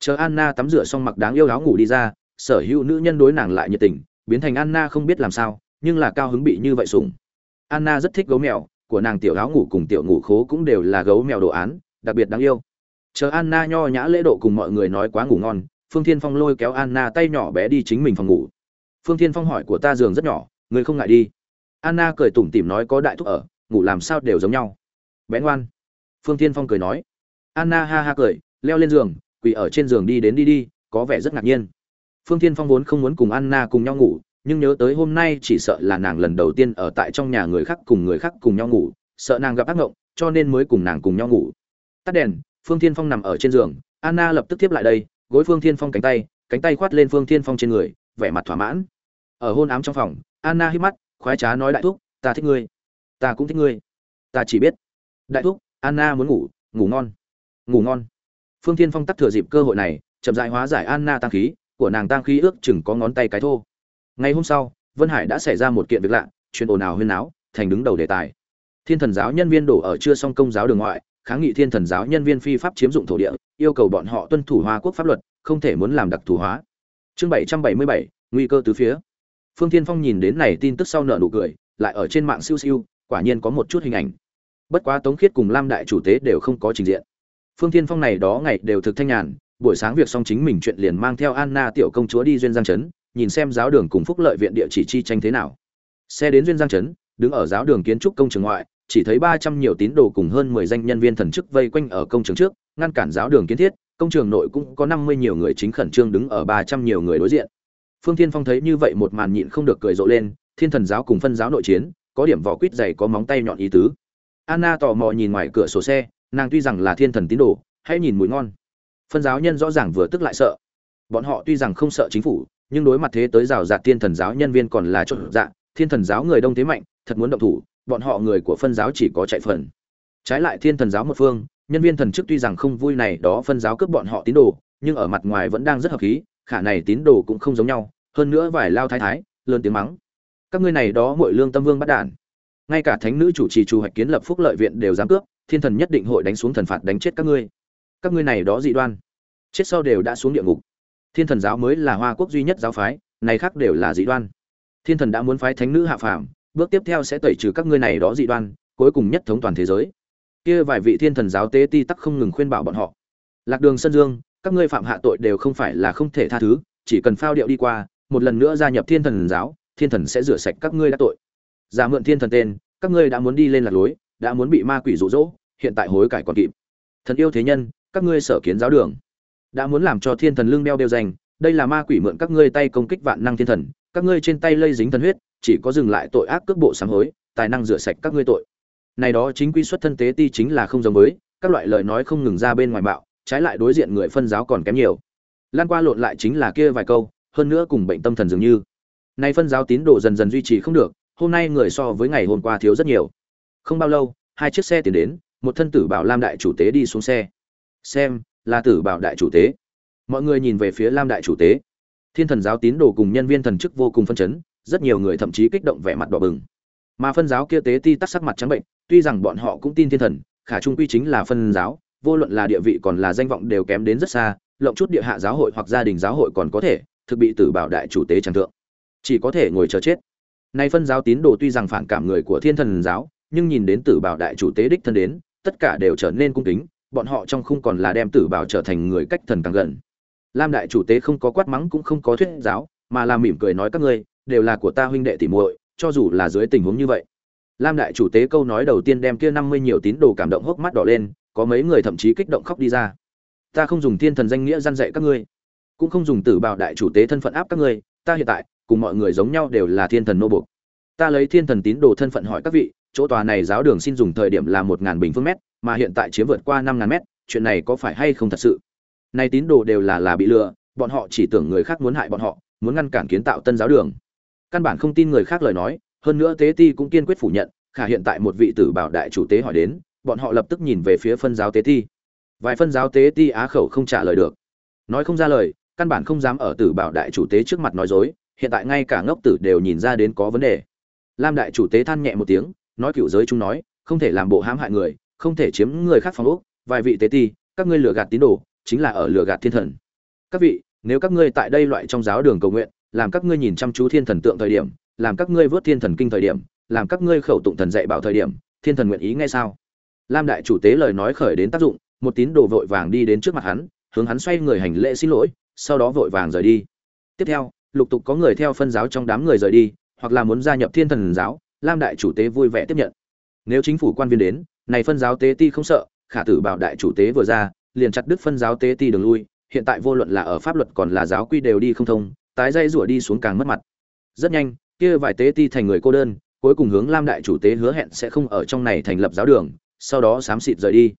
Chờ anna tắm rửa xong mặc đáng yêu áo ngủ đi ra, sở hữu nữ nhân đối nàng lại nhiệt tình biến thành anna không biết làm sao, nhưng là cao hứng bị như vậy sủng. Anna rất thích gấu mèo, của nàng tiểu áo ngủ cùng tiểu ngủ khố cũng đều là gấu mèo đồ án, đặc biệt đáng yêu. Chờ anna nho nhã lễ độ cùng mọi người nói quá ngủ ngon, phương thiên phong lôi kéo anna tay nhỏ bé đi chính mình phòng ngủ. Phương thiên phong hỏi của ta giường rất nhỏ, người không ngại đi. Anna cười tủm tỉm nói có đại thúc ở, ngủ làm sao đều giống nhau. Bé ngoan. Phương thiên phong cười nói. Anna ha ha cười, leo lên giường, quỳ ở trên giường đi đến đi đi, có vẻ rất ngạc nhiên phương thiên phong vốn không muốn cùng anna cùng nhau ngủ, nhưng nhớ tới hôm nay chỉ sợ là nàng lần đầu tiên ở tại trong nhà người khác cùng người khác cùng nhau ngủ, sợ nàng gặp ác ngộng cho nên mới cùng nàng cùng nhau ngủ. Tắt đèn, phương thiên phong nằm ở trên giường, anna lập tức tiếp lại đây, gối phương thiên phong cánh tay cánh tay khoát lên phương thiên phong trên người, vẻ mặt thỏa mãn. Ở hôn ám trong phòng, anna hít mắt, khoái trá nói đại thúc, ta thích ngươi, ta cũng thích ngươi, ta chỉ biết. Đại thúc, anna muốn ngủ ngủ ngon ngủ ngon. Phương thiên phong tắt thừa dịp cơ hội này, chậm rãi hóa giải anna tăng khí của nàng tang khí ước chừng có ngón tay cái thô. Ngày hôm sau, vân hải đã xảy ra một kiện việc lạ, chuyện ồn ào huyên náo, thành đứng đầu đề tài. Thiên thần giáo nhân viên đổ ở chưa xong công giáo đường ngoại, kháng nghị thiên thần giáo nhân viên phi pháp chiếm dụng thổ địa, yêu cầu bọn họ tuân thủ hoa quốc pháp luật, không thể muốn làm đặc thù hóa. Chương bảy trăm bảy mươi bảy, nguy cơ từ phía. Phương thiên phong nhìn đến này tin tức sau nợ nụ cười, lại ở trên mạng siêu siêu, quả nhiên có một chút hình ảnh. Bất quá tống khiết cùng lam đại chủ tế đều không có trình diện. Phương thiên phong này đó ngày đều thực thanh nhàn buổi sáng việc xong chính mình chuyện liền mang theo anna tiểu công chúa đi duyên giang trấn, nhìn xem giáo đường cùng phúc lợi viện địa chỉ chi tranh thế nào. Xe đến duyên giang trấn, đứng ở giáo đường kiến trúc công trường ngoại, chỉ thấy ba trăm nhiều tín đồ cùng hơn mười danh nhân viên thần chức vây quanh ở công trường trước, ngăn cản giáo đường kiến thiết, công trường nội cũng có năm mươi nhiều người chính khẩn trương đứng ở ba trăm nhiều người đối diện. Phương thiên phong thấy như vậy một màn nhịn không được cười rộ lên, thiên thần giáo cùng phân giáo nội chiến, có điểm vỏ quýt dày có móng tay nhọn ý tứ. Anna tò mò nhìn ngoài cửa sổ xe, nàng tuy rằng là thiên thần tín đồ, hãy nhìn mùi ngon phân giáo nhân rõ ràng vừa tức lại sợ. Bọn họ tuy rằng không sợ chính phủ, nhưng đối mặt thế tới rào rạt thiên thần giáo nhân viên còn là trộn dạ thiên thần giáo người đông thế mạnh, thật muốn động thủ, bọn họ người của phân giáo chỉ có chạy phần. Trái lại thiên thần giáo một phương, nhân viên thần chức tuy rằng không vui này đó phân giáo cướp bọn họ tín đồ, nhưng ở mặt ngoài vẫn đang rất hợp khí, khả này tín đồ cũng không giống nhau, hơn nữa vài lao thái thái, lớn tiếng mắng. Các ngươi này đó mọi lương tâm vương bắt đản. Ngay cả thánh nữ chủ trì chủ hoạch kiến lập phúc lợi viện đều dám cướp, thiên thần nhất định hội đánh xuống thần phạt đánh chết các ngươi các ngươi này đó dị đoan, chết sau đều đã xuống địa ngục. Thiên thần giáo mới là hoa quốc duy nhất giáo phái, này khác đều là dị đoan. Thiên thần đã muốn phái thánh nữ hạ phàm, bước tiếp theo sẽ tẩy trừ các ngươi này đó dị đoan, cuối cùng nhất thống toàn thế giới. Kia vài vị thiên thần giáo tế ti tắc không ngừng khuyên bảo bọn họ. Lạc đường sân dương, các ngươi phạm hạ tội đều không phải là không thể tha thứ, chỉ cần phao điệu đi qua, một lần nữa gia nhập thiên thần giáo, thiên thần sẽ rửa sạch các ngươi đã tội. Giả mượn thiên thần tên, các ngươi đã muốn đi lên lạc lối, đã muốn bị ma quỷ rụ rỗ, hiện tại hối cải còn kịp. Thần yêu thế nhân các ngươi sở kiến giáo đường. Đã muốn làm cho thiên thần lương đeo đeo danh, đây là ma quỷ mượn các ngươi tay công kích vạn năng thiên thần, các ngươi trên tay lây dính thần huyết, chỉ có dừng lại tội ác cước bộ sám hối, tài năng rửa sạch các ngươi tội. Này đó chính quy xuất thân tế ti chính là không giống với, các loại lời nói không ngừng ra bên ngoài bạo, trái lại đối diện người phân giáo còn kém nhiều. Lan qua lộn lại chính là kia vài câu, hơn nữa cùng bệnh tâm thần dường như. Nay phân giáo tín đồ dần dần duy trì không được, hôm nay người so với ngày hôm qua thiếu rất nhiều. Không bao lâu, hai chiếc xe tiến đến, một thân tử bảo lam đại chủ tế đi xuống xe xem, là tử bảo đại chủ tế. Mọi người nhìn về phía lam đại chủ tế. Thiên thần giáo tín đồ cùng nhân viên thần chức vô cùng phân chấn, rất nhiều người thậm chí kích động vẻ mặt đỏ bừng. Mà phân giáo kia tế ti tắc sắc mặt trắng bệnh, tuy rằng bọn họ cũng tin thiên thần, khả trung quy chính là phân giáo, vô luận là địa vị còn là danh vọng đều kém đến rất xa, lộng chút địa hạ giáo hội hoặc gia đình giáo hội còn có thể thực bị tử bảo đại chủ tế tràng thượng. Chỉ có thể ngồi chờ chết. Nay phân giáo tín đồ tuy rằng phản cảm người của thiên thần giáo, nhưng nhìn đến tử bảo đại chủ tế đích thân đến, tất cả đều trở nên cung kính bọn họ trong khung còn là đem tử bảo trở thành người cách thần càng gần. Lam đại chủ tế không có quát mắng cũng không có thuyết giáo, mà là mỉm cười nói các ngươi, đều là của ta huynh đệ tỉ muội, cho dù là dưới tình huống như vậy. Lam đại chủ tế câu nói đầu tiên đem kia năm mươi nhiều tín đồ cảm động hốc mắt đỏ lên, có mấy người thậm chí kích động khóc đi ra. Ta không dùng thiên thần danh nghĩa gian dạy các ngươi, cũng không dùng tử bảo đại chủ tế thân phận áp các ngươi, ta hiện tại, cùng mọi người giống nhau đều là thiên thần nô buộc. Ta lấy thiên thần tín đồ thân phận hỏi các vị, chỗ tòa này giáo đường xin dùng thời điểm là một ngàn bình phương mét mà hiện tại chiếm vượt qua năm ngàn mét, chuyện này có phải hay không thật sự? Nay tín đồ đều là là bị lừa, bọn họ chỉ tưởng người khác muốn hại bọn họ, muốn ngăn cản kiến tạo tân giáo đường. Căn bản không tin người khác lời nói, hơn nữa tế ti cũng kiên quyết phủ nhận, khả hiện tại một vị tử bảo đại chủ tế hỏi đến, bọn họ lập tức nhìn về phía phân giáo tế ti. Vài phân giáo tế ti á khẩu không trả lời được. Nói không ra lời, căn bản không dám ở tử bảo đại chủ tế trước mặt nói dối, hiện tại ngay cả ngốc tử đều nhìn ra đến có vấn đề. Lam đại chủ tế than nhẹ một tiếng, nói cựu giới chúng nói, không thể làm bộ hãm hại người không thể chiếm người khác phòng ốc, vài vị tế ti, các ngươi lừa gạt tín đồ, chính là ở lừa gạt thiên thần. Các vị, nếu các ngươi tại đây loại trong giáo đường cầu nguyện, làm các ngươi nhìn chăm chú thiên thần tượng thời điểm, làm các ngươi vớt thiên thần kinh thời điểm, làm các ngươi khẩu tụng thần dạy bảo thời điểm, thiên thần nguyện ý ngay sao? Lam đại chủ tế lời nói khởi đến tác dụng, một tín đồ vội vàng đi đến trước mặt hắn, hướng hắn xoay người hành lễ xin lỗi, sau đó vội vàng rời đi. Tiếp theo, lục tục có người theo phân giáo trong đám người rời đi, hoặc là muốn gia nhập thiên thần giáo, lam đại chủ tế vui vẻ tiếp nhận. Nếu chính phủ quan viên đến này phân giáo tế ti không sợ, khả tử bảo đại chủ tế vừa ra, liền chặt đứt phân giáo tế ti đường lui, hiện tại vô luận là ở pháp luật còn là giáo quy đều đi không thông, tái dây rủa đi xuống càng mất mặt. Rất nhanh, kia vài tế ti thành người cô đơn, cuối cùng hướng lam đại chủ tế hứa hẹn sẽ không ở trong này thành lập giáo đường, sau đó xám xịt rời đi.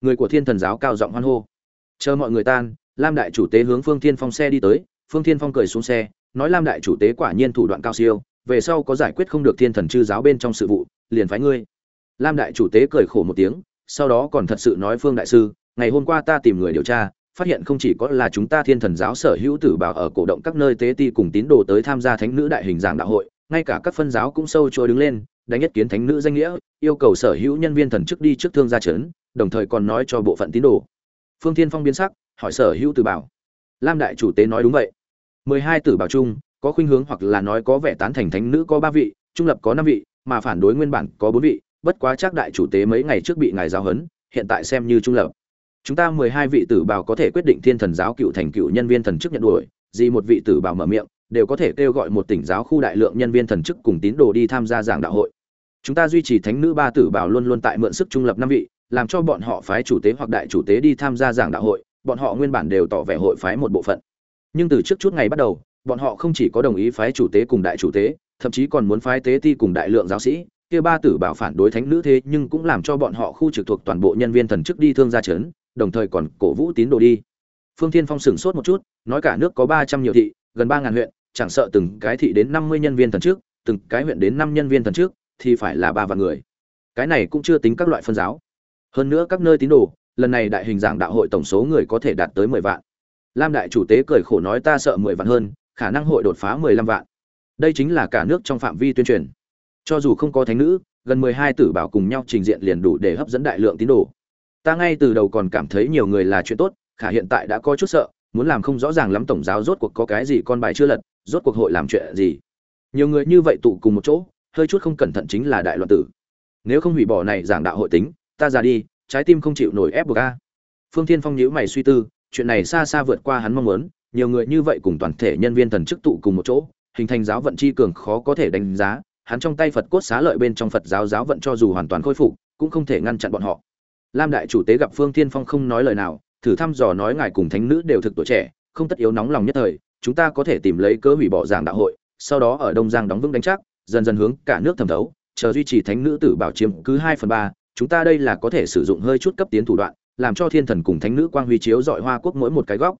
Người của thiên thần giáo cao giọng hoan hô. Chờ mọi người tan, lam đại chủ tế hướng phương thiên phong xe đi tới, phương thiên phong cười xuống xe, nói lam đại chủ tế quả nhiên thủ đoạn cao siêu, về sau có giải quyết không được thiên thần chư giáo bên trong sự vụ, liền phái ngươi lam đại chủ tế cười khổ một tiếng, sau đó còn thật sự nói phương đại sư, ngày hôm qua ta tìm người điều tra, phát hiện không chỉ có là chúng ta thiên thần giáo sở hữu tử bảo ở cổ động các nơi tế ti cùng tín đồ tới tham gia thánh nữ đại hình giảng đạo hội, ngay cả các phân giáo cũng sâu trôi đứng lên, đánh nhất kiến thánh nữ danh nghĩa, yêu cầu sở hữu nhân viên thần chức đi trước thương gia trấn, đồng thời còn nói cho bộ phận tín đồ. Phương thiên phong biến sắc, hỏi sở hữu tử bảo. Lam đại chủ tế nói đúng vậy. Mười hai tử bảo chung, có khuynh hướng hoặc là nói có vẻ tán thành thánh nữ có ba vị, trung lập có năm vị, mà phản đối nguyên bản có bốn vị bất quá chắc đại chủ tế mấy ngày trước bị ngài giáo huấn, hiện tại xem như trung lập. Chúng ta mười hai vị tử bảo có thể quyết định thiên thần giáo cựu thành cựu nhân viên thần chức nhận đuổi, gì một vị tử bảo mở miệng, đều có thể kêu gọi một tỉnh giáo khu đại lượng nhân viên thần chức cùng tín đồ đi tham gia giảng đạo hội. Chúng ta duy trì thánh nữ ba tử bảo luôn luôn tại mượn sức trung lập năm vị, làm cho bọn họ phái chủ tế hoặc đại chủ tế đi tham gia giảng đạo hội, bọn họ nguyên bản đều tỏ vẻ hội phái một bộ phận. Nhưng từ trước chút ngày bắt đầu, bọn họ không chỉ có đồng ý phái chủ tế cùng đại chủ tế, thậm chí còn muốn phái tế ti cùng đại lượng giáo sĩ kia ba tử bảo phản đối thánh nữ thế nhưng cũng làm cho bọn họ khu trực thuộc toàn bộ nhân viên thần chức đi thương gia trấn đồng thời còn cổ vũ tín đồ đi. Phương thiên phong sửng sốt một chút nói cả nước có ba trăm nhiều thị gần ba ngàn huyện chẳng sợ từng cái thị đến năm mươi nhân viên thần chức, từng cái huyện đến năm nhân viên thần chức, thì phải là ba vạn người. Cái này cũng chưa tính các loại phân giáo. Hơn nữa các nơi tín đồ lần này đại hình giảng đạo hội tổng số người có thể đạt tới mười vạn. Lam đại chủ tế cười khổ nói ta sợ mười vạn hơn khả năng hội đột phá mười lăm vạn. Đây chính là cả nước trong phạm vi tuyên truyền cho dù không có thánh nữ, gần mười hai tử bảo cùng nhau trình diện liền đủ để hấp dẫn đại lượng tín đồ. Ta ngay từ đầu còn cảm thấy nhiều người là chuyện tốt, khả hiện tại đã có chút sợ, muốn làm không rõ ràng lắm tổng giáo rốt cuộc có cái gì con bài chưa lật, rốt cuộc hội làm chuyện gì. Nhiều người như vậy tụ cùng một chỗ, hơi chút không cẩn thận chính là đại loạn tử. Nếu không hủy bỏ này giảng đạo hội tính, ta ra đi, trái tim không chịu nổi ép buộc a. Phương thiên phong nhíu mày suy tư, chuyện này xa xa vượt qua hắn mong muốn, nhiều người như vậy cùng toàn thể nhân viên thần chức tụ cùng một chỗ, hình thành giáo vận chi cường khó có thể đánh giá hắn trong tay phật cốt xá lợi bên trong phật giáo giáo vận cho dù hoàn toàn khôi phục, cũng không thể ngăn chặn bọn họ. Lam đại chủ tế gặp phương thiên phong không nói lời nào, thử thăm dò nói ngài cùng thánh nữ đều thực tuổi trẻ, không tất yếu nóng lòng nhất thời, chúng ta có thể tìm lấy cớ hủy bỏ giảng đạo hội, sau đó ở đông giang đóng vững đánh chắc, dần dần hướng cả nước thẩm thấu, chờ duy trì thánh nữ tử bảo chiếm cứ hai phần ba, chúng ta đây là có thể sử dụng hơi chút cấp tiến thủ đoạn, làm cho thiên thần cùng thánh nữ quang huy chiếu dọi hoa quốc mỗi một cái góc.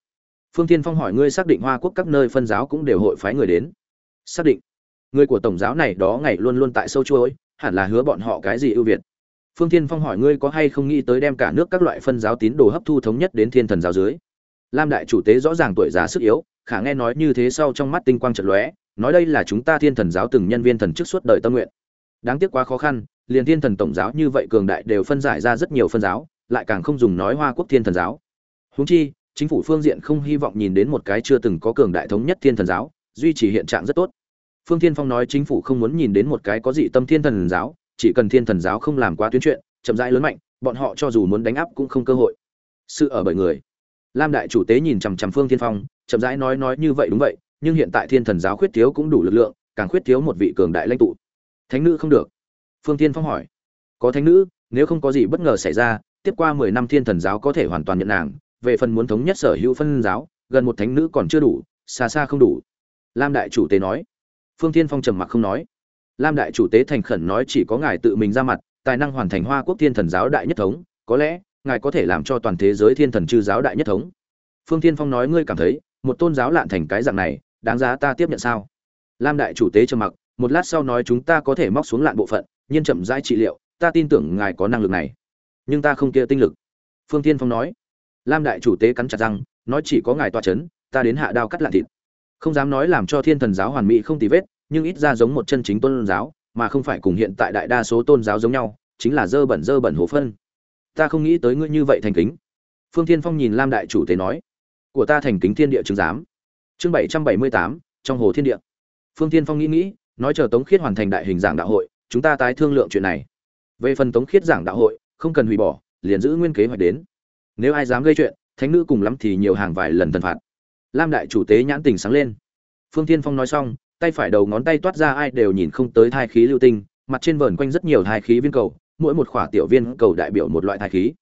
Phương thiên phong hỏi ngươi xác định hoa quốc các nơi phân giáo cũng đều hội phái người đến. Xác định người của tổng giáo này đó ngày luôn luôn tại sâu chuối hẳn là hứa bọn họ cái gì ưu việt. Phương thiên phong hỏi ngươi có hay không nghĩ tới đem cả nước các loại phân giáo tín đồ hấp thu thống nhất đến thiên thần giáo dưới. Lam đại chủ tế rõ ràng tuổi già sức yếu, khả nghe nói như thế sau trong mắt tinh quang trận lóe, nói đây là chúng ta thiên thần giáo từng nhân viên thần chức suốt đời tâm nguyện. Đáng tiếc quá khó khăn, liền thiên thần tổng giáo như vậy cường đại đều phân giải ra rất nhiều phân giáo, lại càng không dùng nói hoa quốc thiên thần giáo. Huống chi, chính phủ phương diện không hy vọng nhìn đến một cái chưa từng có cường đại thống nhất thiên thần giáo, duy trì hiện trạng rất tốt phương thiên phong nói chính phủ không muốn nhìn đến một cái có dị tâm thiên thần giáo, chỉ cần thiên thần giáo không làm quá tuyến chuyện, chậm rãi lớn mạnh, bọn họ cho dù muốn đánh áp cũng không cơ hội. Sự ở bởi người. Lam đại chủ tế nhìn chằm chằm phương thiên phong, chậm rãi nói nói như vậy đúng vậy, nhưng hiện tại thiên thần giáo khuyết thiếu cũng đủ lực lượng, càng khuyết thiếu một vị cường đại lãnh tụ. Thánh nữ không được. Phương thiên phong hỏi. Có thánh nữ, nếu không có gì bất ngờ xảy ra, tiếp qua mười năm thiên thần giáo có thể hoàn toàn nhận nàng, về phần muốn thống nhất sở hữu phân giáo, gần một thánh nữ còn chưa đủ, xa xa không đủ. Lam đại chủ tế nói phương thiên phong trầm mặc không nói. Lam đại chủ tế thành khẩn nói chỉ có ngài tự mình ra mặt, tài năng hoàn thành hoa quốc thiên thần giáo đại nhất thống, có lẽ, ngài có thể làm cho toàn thế giới thiên thần chư giáo đại nhất thống. Phương thiên phong nói ngươi cảm thấy, một tôn giáo lạn thành cái dạng này, đáng giá ta tiếp nhận sao? Lam đại chủ tế trầm mặc, một lát sau nói chúng ta có thể móc xuống lạn bộ phận, nhiên chậm rãi trị liệu, ta tin tưởng ngài có năng lực này. Nhưng ta không kia tinh lực. Phương thiên phong nói. Lam đại chủ tế cắn chặt răng, nói chỉ có ngài toa c h ấ n ta đến hạ đao cắt lạn thịt không dám nói làm cho thiên thần giáo hoàn mỹ không tì vết, nhưng ít ra giống một chân chính tôn giáo, mà không phải cùng hiện tại đại đa số tôn giáo giống nhau, chính là dơ bẩn dơ bẩn hồ phân. Ta không nghĩ tới ngươi như vậy thành kính. Phương thiên phong nhìn lam đại chủ tế nói, của ta thành kính thiên địa chứng giám. Chương bảy trăm bảy mươi tám, trong hồ thiên địa. Phương thiên phong nghĩ nghĩ, nói chờ tống khiết hoàn thành đại hình giảng đạo hội, chúng ta tái thương lượng chuyện này. Về phần tống khiết giảng đạo hội, không cần hủy bỏ, liền giữ nguyên kế hoạch đến. Nếu ai dám gây chuyện, thánh nữ cùng lắm thì nhiều hàng vài lần thần phạt lam đại chủ tế nhãn tình sáng lên. Phương tiên phong nói xong, tay phải đầu ngón tay toát ra ai đều nhìn không tới thai khí lưu tinh, mặt trên vờn quanh rất nhiều thai khí viên cầu, mỗi một khỏa tiểu viên cầu đại biểu một loại thai khí.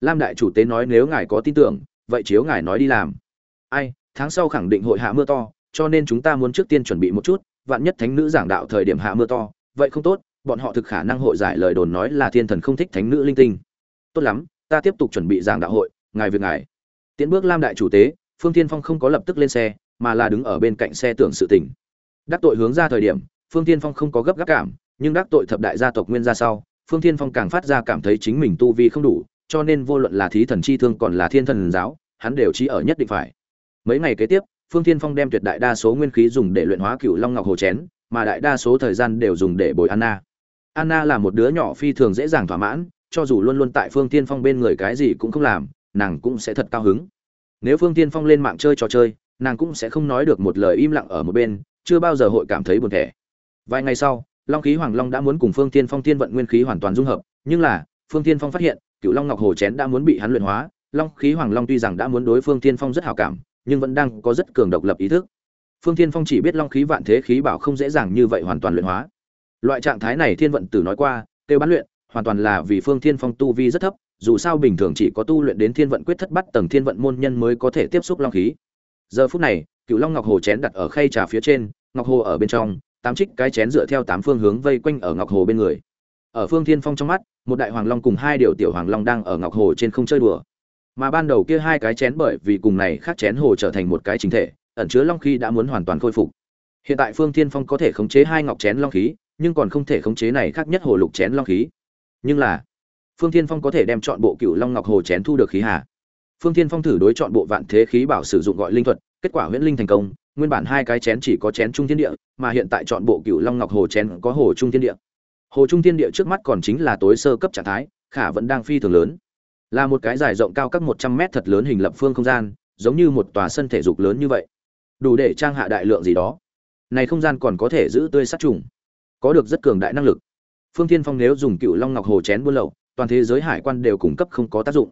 Lam đại chủ tế nói nếu ngài có tin tưởng, vậy chiếu ngài nói đi làm. Ai, tháng sau khẳng định hội hạ mưa to, cho nên chúng ta muốn trước tiên chuẩn bị một chút, vạn nhất thánh nữ giảng đạo thời điểm hạ mưa to, vậy không tốt, bọn họ thực khả năng hội giải lời đồn nói là thiên thần không thích thánh nữ linh tinh. Tốt lắm, ta tiếp tục chuẩn bị giảng đạo hội, ngài việc ngài. Tiến bước lam đại chủ tế phương tiên phong không có lập tức lên xe, mà là đứng ở bên cạnh xe tưởng sự tình. Đắc tội hướng ra thời điểm, phương tiên phong không có gấp gáp cảm, nhưng đắc tội thập đại gia tộc nguyên gia sau, phương tiên phong càng phát ra cảm thấy chính mình tu vi không đủ, cho nên vô luận là thí thần chi thương còn là thiên thần giáo, hắn đều chỉ ở nhất định phải. Mấy ngày kế tiếp, phương tiên phong đem tuyệt đại đa số nguyên khí dùng để luyện hóa cựu long ngọc hồ chén, mà đại đa số thời gian đều dùng để bồi anna. Anna là một đứa nhỏ phi thường dễ dàng thỏa mãn, cho dù luôn luôn tại phương tiên phong bên người cái gì cũng không làm, nàng cũng sẽ thật cao hứng nếu phương tiên phong lên mạng chơi trò chơi, nàng cũng sẽ không nói được một lời im lặng ở một bên, chưa bao giờ hội cảm thấy buồn thẻ. Vài ngày sau, long khí hoàng long đã muốn cùng phương tiên phong tiên vận nguyên khí hoàn toàn dung hợp, nhưng là, phương tiên phong phát hiện cựu long ngọc hồ chén đã muốn bị hắn luyện hóa, long khí hoàng long tuy rằng đã muốn đối phương tiên phong rất hào cảm, nhưng vẫn đang có rất cường độc lập ý thức. Phương tiên phong chỉ biết long khí vạn thế khí bảo không dễ dàng như vậy hoàn toàn luyện hóa. Loại trạng thái này thiên vận tử nói qua tiêu bán luyện, hoàn toàn là vì phương tiên phong tu vi rất thấp dù sao bình thường chỉ có tu luyện đến thiên vận quyết thất bắt tầng thiên vận môn nhân mới có thể tiếp xúc long khí. Giờ phút này cựu long ngọc hồ chén đặt ở khay trà phía trên, ngọc hồ ở bên trong, tám trích cái chén dựa theo tám phương hướng vây quanh ở ngọc hồ bên người. Ở phương thiên phong trong mắt, một đại hoàng long cùng hai điều tiểu hoàng long đang ở ngọc hồ trên không chơi đùa. Mà ban đầu kia hai cái chén bởi vì cùng này khác chén hồ trở thành một cái chính thể, ẩn chứa long khí đã muốn hoàn toàn khôi phục. Hiện tại phương thiên phong có thể khống chế hai ngọc chén long khí, nhưng còn không thể khống chế này khác nhất hồ lục chén long khí. Nhưng là phương thiên phong có thể đem chọn bộ cựu long ngọc hồ chén thu được khí hà. Phương thiên phong thử đối chọn bộ vạn thế khí bảo sử dụng gọi linh thuật, kết quả huyễn linh thành công, nguyên bản hai cái chén chỉ có chén trung thiên địa, mà hiện tại chọn bộ cựu long ngọc hồ chén có hồ trung thiên địa. Hồ trung thiên địa trước mắt còn chính là tối sơ cấp trạng thái, khả vẫn đang phi thường lớn. Là một cái dài rộng cao các một trăm mét thật lớn hình lập phương không gian, giống như một tòa sân thể dục lớn như vậy. Đủ để trang hạ đại lượng gì đó. Này không gian còn có thể giữ tươi sát trùng, có được rất cường đại năng lực. Phương thiên phong nếu dùng cựu long ngọc hồ chén buôn lậu toàn thế giới hải quan đều cung cấp không có tác dụng.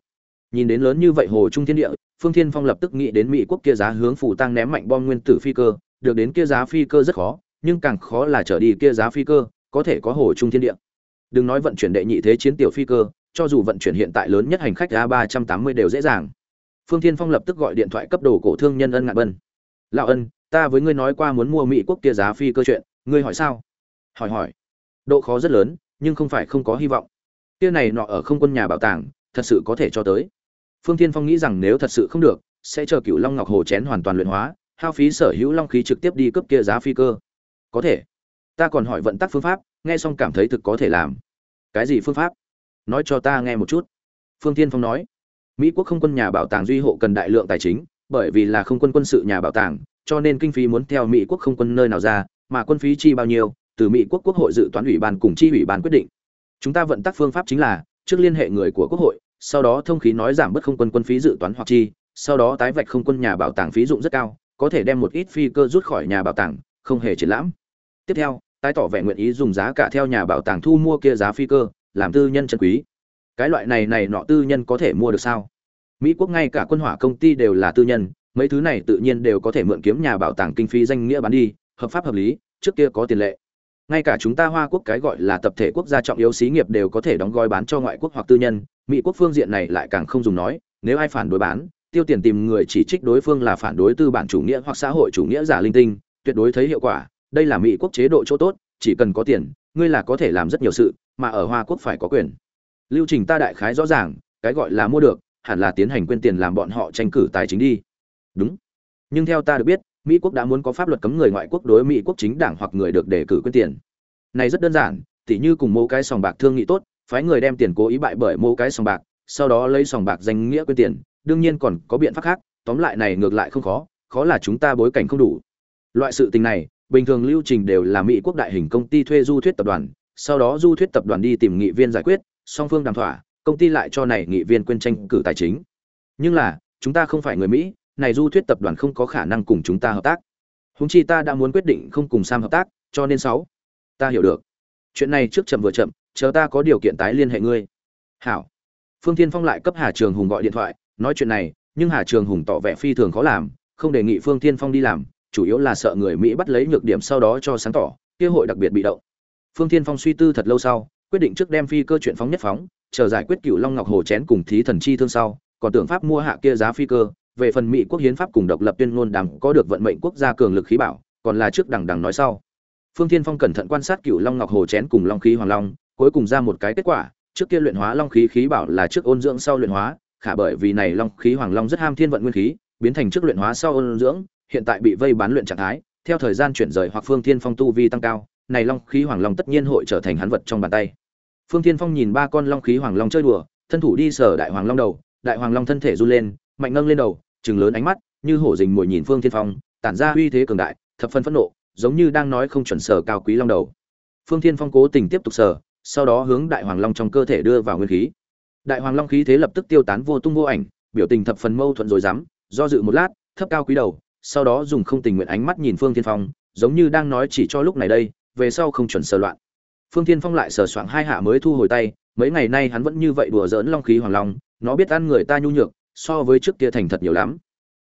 Nhìn đến lớn như vậy hồ trung thiên địa, phương thiên phong lập tức nghĩ đến mỹ quốc kia giá hướng phủ tăng ném mạnh bom nguyên tử phi cơ, được đến kia giá phi cơ rất khó, nhưng càng khó là trở đi kia giá phi cơ, có thể có hồ trung thiên địa. Đừng nói vận chuyển đệ nhị thế chiến tiểu phi cơ, cho dù vận chuyển hiện tại lớn nhất hành khách a ba trăm tám mươi đều dễ dàng. Phương thiên phong lập tức gọi điện thoại cấp đồ cổ thương nhân ân ngạn bân. Lão ân, ta với ngươi nói qua muốn mua mỹ quốc kia giá phi cơ chuyện, ngươi hỏi sao? Hỏi hỏi. Độ khó rất lớn, nhưng không phải không có hy vọng kia này nọ ở không quân nhà bảo tàng, thật sự có thể cho tới. Phương tiên phong nghĩ rằng nếu thật sự không được, sẽ chờ cựu long ngọc hồ chén hoàn toàn luyện hóa, hao phí sở hữu long khí trực tiếp đi cấp kia giá phi cơ. Có thể. Ta còn hỏi vận tắc phương pháp, nghe xong cảm thấy thực có thể làm. Cái gì phương pháp? Nói cho ta nghe một chút. Phương tiên phong nói. Mỹ quốc không quân nhà bảo tàng duy hộ cần đại lượng tài chính, bởi vì là không quân quân sự nhà bảo tàng, cho nên kinh phí muốn theo mỹ quốc không quân nơi nào ra, mà quân phí chi bao nhiêu, từ mỹ quốc quốc hội dự toán ủy ban cùng chi ủy ban quyết định chúng ta vận tắc phương pháp chính là, trước liên hệ người của quốc hội, sau đó thông khí nói giảm bớt không quân quân phí dự toán hoặc chi, sau đó tái vạch không quân nhà bảo tàng phí dụng rất cao, có thể đem một ít phi cơ rút khỏi nhà bảo tàng, không hề triển lãm. Tiếp theo, tái tỏ vẻ nguyện ý dùng giá cả theo nhà bảo tàng thu mua kia giá phi cơ, làm tư nhân chân quý. Cái loại này này nọ tư nhân có thể mua được sao? Mỹ quốc ngay cả quân hỏa công ty đều là tư nhân, mấy thứ này tự nhiên đều có thể mượn kiếm nhà bảo tàng kinh phí danh nghĩa bán đi, hợp pháp hợp lý, trước kia có tiền lệ ngay cả chúng ta hoa quốc cái gọi là tập thể quốc gia trọng yếu xí nghiệp đều có thể đóng gói bán cho ngoại quốc hoặc tư nhân, mỹ quốc phương diện này lại càng không dùng nói, nếu ai phản đối bán, tiêu tiền tìm người chỉ trích đối phương là phản đối tư bản chủ nghĩa hoặc xã hội chủ nghĩa giả linh tinh, tuyệt đối thấy hiệu quả, đây là mỹ quốc chế độ chỗ tốt, chỉ cần có tiền, ngươi là có thể làm rất nhiều sự, mà ở hoa quốc phải có quyền. Lưu trình ta đại khái rõ ràng, cái gọi là mua được, hẳn là tiến hành quyên tiền làm bọn họ tranh cử tài chính đi. Đúng. Nhưng theo ta được biết mỹ quốc đã muốn có pháp luật cấm người ngoại quốc đối mỹ quốc chính đảng hoặc người được đề cử quyên tiền. Này rất đơn giản, tỉ như cùng mô cái sòng bạc thương nghị tốt, phái người đem tiền cố ý bại bởi mô cái sòng bạc, sau đó lấy sòng bạc danh nghĩa quyên tiền, đương nhiên còn có biện pháp khác, tóm lại này ngược lại không khó khó là chúng ta bối cảnh không đủ. Loại sự tình này, bình thường lưu trình đều là mỹ quốc đại hình công ty thuê du thuyết tập đoàn, sau đó du thuyết tập đoàn đi tìm nghị viên giải quyết, song phương đàm thỏa, công ty lại cho này nghị viên quyên tranh cử tài chính. Nhưng là, chúng ta không phải người mỹ này du thuyết tập đoàn không có khả năng cùng chúng ta hợp tác. Húng chi ta đã muốn quyết định không cùng sam hợp tác, cho nên sáu. Ta hiểu được. Chuyện này trước chậm vừa chậm, chờ ta có điều kiện tái liên hệ ngươi. Hảo. Phương thiên phong lại cấp hà trường hùng gọi điện thoại, nói chuyện này, nhưng hà trường hùng tỏ vẻ phi thường khó làm, không đề nghị phương thiên phong đi làm, chủ yếu là sợ người mỹ bắt lấy nhược điểm sau đó cho sáng tỏ, kia hội đặc biệt bị động. Phương thiên phong suy tư thật lâu sau, quyết định trước đem phi cơ chuyện phóng nhất phóng, chờ giải quyết cựu long ngọc hồ chén cùng thí thần chi thương sau, còn tưởng pháp mua hạ kia giá phi cơ về phần mỹ quốc hiến pháp cùng độc lập tuyên ngôn đảng có được vận mệnh quốc gia cường lực khí bảo, còn là trước đằng đằng nói sau. Phương thiên phong cẩn thận quan sát cựu long ngọc hồ chén cùng long khí hoàng long, cuối cùng ra một cái kết quả, trước kia luyện hóa long khí khí bảo là trước ôn dưỡng sau luyện hóa, khả bởi vì này long khí hoàng long rất ham thiên vận nguyên khí, biến thành trước luyện hóa sau ôn dưỡng, hiện tại bị vây bán luyện trạng thái, theo thời gian chuyển rời hoặc phương thiên phong tu vi tăng cao, này long khí hoàng long tất nhiên hội trở thành hắn vật trong bàn tay. Phương thiên phong nhìn ba con long khí hoàng long chơi đùa, thân thủ đi sở đại hoàng long đầu, đại hoàng long thân thể run lên mạnh ngâng lên đầu chừng lớn ánh mắt, như hổ dình mồi nhìn phương thiên phong, tản ra uy thế cường đại, thập phân phẫn nộ, giống như đang nói không chuẩn sở cao quý long đầu. Phương thiên phong cố tình tiếp tục sở, sau đó hướng đại hoàng long trong cơ thể đưa vào nguyên khí. Đại hoàng long khí thế lập tức tiêu tán vô tung vô ảnh, biểu tình thập phần mâu thuẫn rồi dám do dự một lát, thấp cao quý đầu, sau đó dùng không tình nguyện ánh mắt nhìn phương thiên phong, giống như đang nói chỉ cho lúc này đây, về sau không chuẩn sờ loạn. Phương thiên phong lại sờ soạng hai hạ mới thu hồi tay, mấy ngày nay hắn vẫn như vậy đùa giỡn long khí hoàng long, nó biết ăn người ta nhu nhược so với trước kia thành thật nhiều lắm.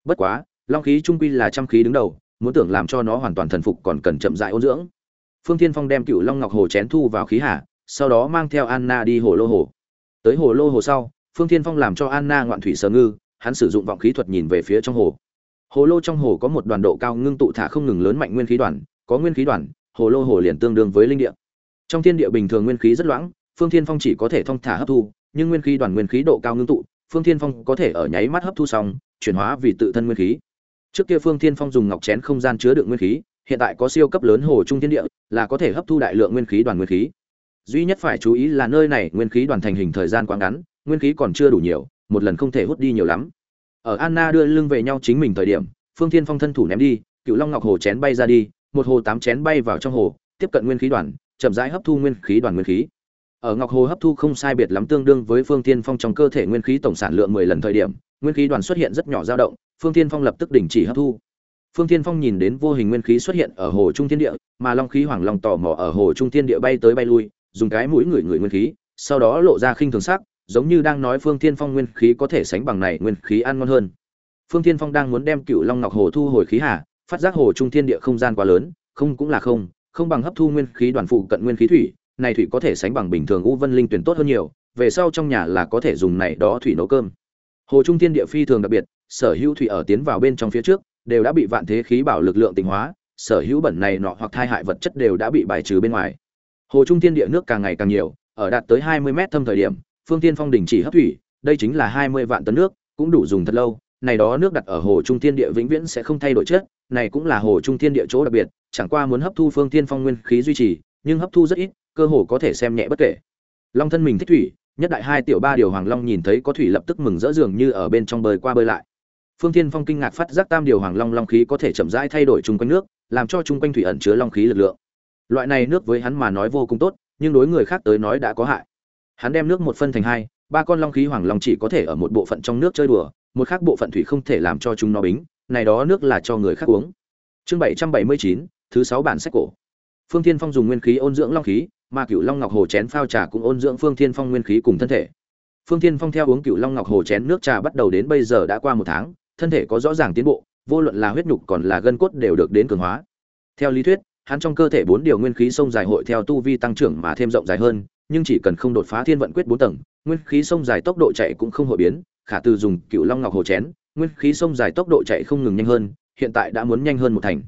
Bất quá long khí trung quy là trăm khí đứng đầu muốn tưởng làm cho nó hoàn toàn thần phục còn cần chậm rãi ôn dưỡng. Phương thiên phong đem cựu long ngọc hồ chén thu vào khí hạ, sau đó mang theo anna đi hồ lô hồ. Tới hồ lô hồ sau phương thiên phong làm cho anna ngoạn thủy sờ ngư hắn sử dụng vọng khí thuật nhìn về phía trong hồ. Hồ lô trong hồ có một đoàn độ cao ngưng tụ thả không ngừng lớn mạnh nguyên khí đoàn có nguyên khí đoàn hồ lô hồ liền tương đương với linh địa. Trong thiên địa bình thường nguyên khí rất loãng phương thiên phong chỉ có thể thông thả hấp thu nhưng nguyên khí đoàn nguyên khí độ cao ngưng tụ phương thiên phong có thể ở nháy mắt hấp thu xong, chuyển hóa vì tự thân nguyên khí. Trước kia phương thiên phong dùng ngọc chén không gian chứa đựng nguyên khí, hiện tại có siêu cấp lớn hồ trung thiên địa, là có thể hấp thu đại lượng nguyên khí đoàn nguyên khí. Duy nhất phải chú ý là nơi này nguyên khí đoàn thành hình thời gian quá ngắn, nguyên khí còn chưa đủ nhiều, một lần không thể hút đi nhiều lắm. Ở anna đưa lưng về nhau chính mình thời điểm, phương thiên phong thân thủ ném đi, cựu long ngọc hồ chén bay ra đi, một hồ tám chén bay vào trong hồ, tiếp cận nguyên khí đoàn, chậm rãi hấp thu nguyên khí đoàn nguyên khí ở ngọc hồ hấp thu không sai biệt lắm tương đương với phương thiên phong trong cơ thể nguyên khí tổng sản lượng mười lần thời điểm, nguyên khí đoàn xuất hiện rất nhỏ dao động, phương thiên phong lập tức đình chỉ hấp thu. Phương thiên phong nhìn đến vô hình nguyên khí xuất hiện ở hồ trung thiên địa, mà long khí hoàng long tò mò ở hồ trung thiên địa bay tới bay lui, dùng cái mũi người người nguyên khí, sau đó lộ ra khinh thường sắc, giống như đang nói phương thiên phong nguyên khí có thể sánh bằng này nguyên khí ăn ngon hơn. Phương thiên phong đang muốn đem cựu long ngọc hồ thu hồi khí hà, phát giác hồ trung thiên địa không gian quá lớn, không cũng là không không bằng hấp thu nguyên khí đoàn phụ cận nguyên khí thủy này thủy có thể sánh bằng bình thường u vân linh tuyển tốt hơn nhiều, về sau trong nhà là có thể dùng này đó thủy nấu cơm. Hồ trung thiên địa phi thường đặc biệt, sở hữu thủy ở tiến vào bên trong phía trước, đều đã bị vạn thế khí bảo lực lượng tịnh hóa, sở hữu bẩn này nọ hoặc thai hại vật chất đều đã bị bài trừ bên ngoài. Hồ trung thiên địa nước càng ngày càng nhiều, ở đạt tới 20 mét thâm thời điểm, phương tiên phong đình chỉ hấp thủy, đây chính là 20 vạn tấn nước, cũng đủ dùng thật lâu, này đó nước đặt ở hồ trung thiên địa vĩnh viễn sẽ không thay đổi chất, này cũng là hồ trung thiên địa chỗ đặc biệt, chẳng qua muốn hấp thu phương tiên phong nguyên khí duy trì, nhưng hấp thu rất ít cơ hồ có thể xem nhẹ bất kể. Long thân mình thích thủy, nhất đại hai tiểu ba điều hoàng long nhìn thấy có thủy lập tức mừng rỡ dường như ở bên trong bơi qua bơi lại. Phương thiên phong kinh ngạc phát giác tam điều hoàng long long khí có thể chậm rãi thay đổi chung quanh nước, làm cho chung quanh thủy ẩn chứa long khí lực lượng. Loại này nước với hắn mà nói vô cùng tốt, nhưng đối người khác tới nói đã có hại. Hắn đem nước một phân thành hai, ba con long khí hoàng long chỉ có thể ở một bộ phận trong nước chơi đùa, một khác bộ phận thủy không thể làm cho chúng nó bính, này đó nước là cho người khác uống. Chương bảy trăm bảy mươi chín, thứ sáu bản sách cổ. Phương thiên phong dùng nguyên khí ôn dưỡng long khí mà cựu long ngọc hồ chén phao trà cũng ôn dưỡng phương thiên phong nguyên khí cùng thân thể. Phương thiên phong theo uống cựu long ngọc hồ chén nước trà bắt đầu đến bây giờ đã qua một tháng, thân thể có rõ ràng tiến bộ, vô luận là huyết nhục còn là gân cốt đều được đến cường hóa. Theo lý thuyết, hắn trong cơ thể bốn điều nguyên khí sông dài hội theo tu vi tăng trưởng mà thêm rộng dài hơn, nhưng chỉ cần không đột phá thiên vận quyết bốn tầng, nguyên khí sông dài tốc độ chạy cũng không hội biến, khả từ dùng cựu long ngọc hồ chén, nguyên khí sông dài tốc độ chạy không ngừng nhanh hơn, hiện tại đã muốn nhanh hơn một thành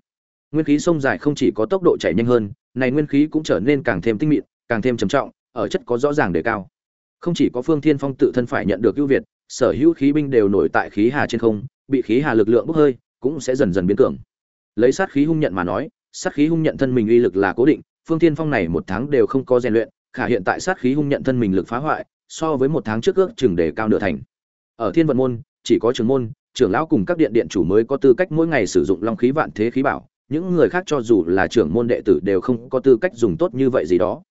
nguyên khí sông dài không chỉ có tốc độ chạy nhanh hơn, này nguyên khí cũng trở nên càng thêm tinh mịn, càng thêm trầm trọng, ở chất có rõ ràng đề cao. Không chỉ có phương thiên phong tự thân phải nhận được ưu việt, sở hữu khí binh đều nổi tại khí hà trên không, bị khí hà lực lượng bốc hơi, cũng sẽ dần dần biến cường. Lấy sát khí hung nhận mà nói, sát khí hung nhận thân mình uy lực là cố định, phương thiên phong này một tháng đều không có rèn luyện, khả hiện tại sát khí hung nhận thân mình lực phá hoại, so với một tháng trước ước chừng đề cao nửa thành. Ở thiên vận môn, chỉ có trưởng môn, trưởng lão cùng các điện điện chủ mới có tư cách mỗi ngày sử dụng long khí vạn thế khí bảo những người khác cho dù là trưởng môn đệ tử đều không có tư cách dùng tốt như vậy gì đó.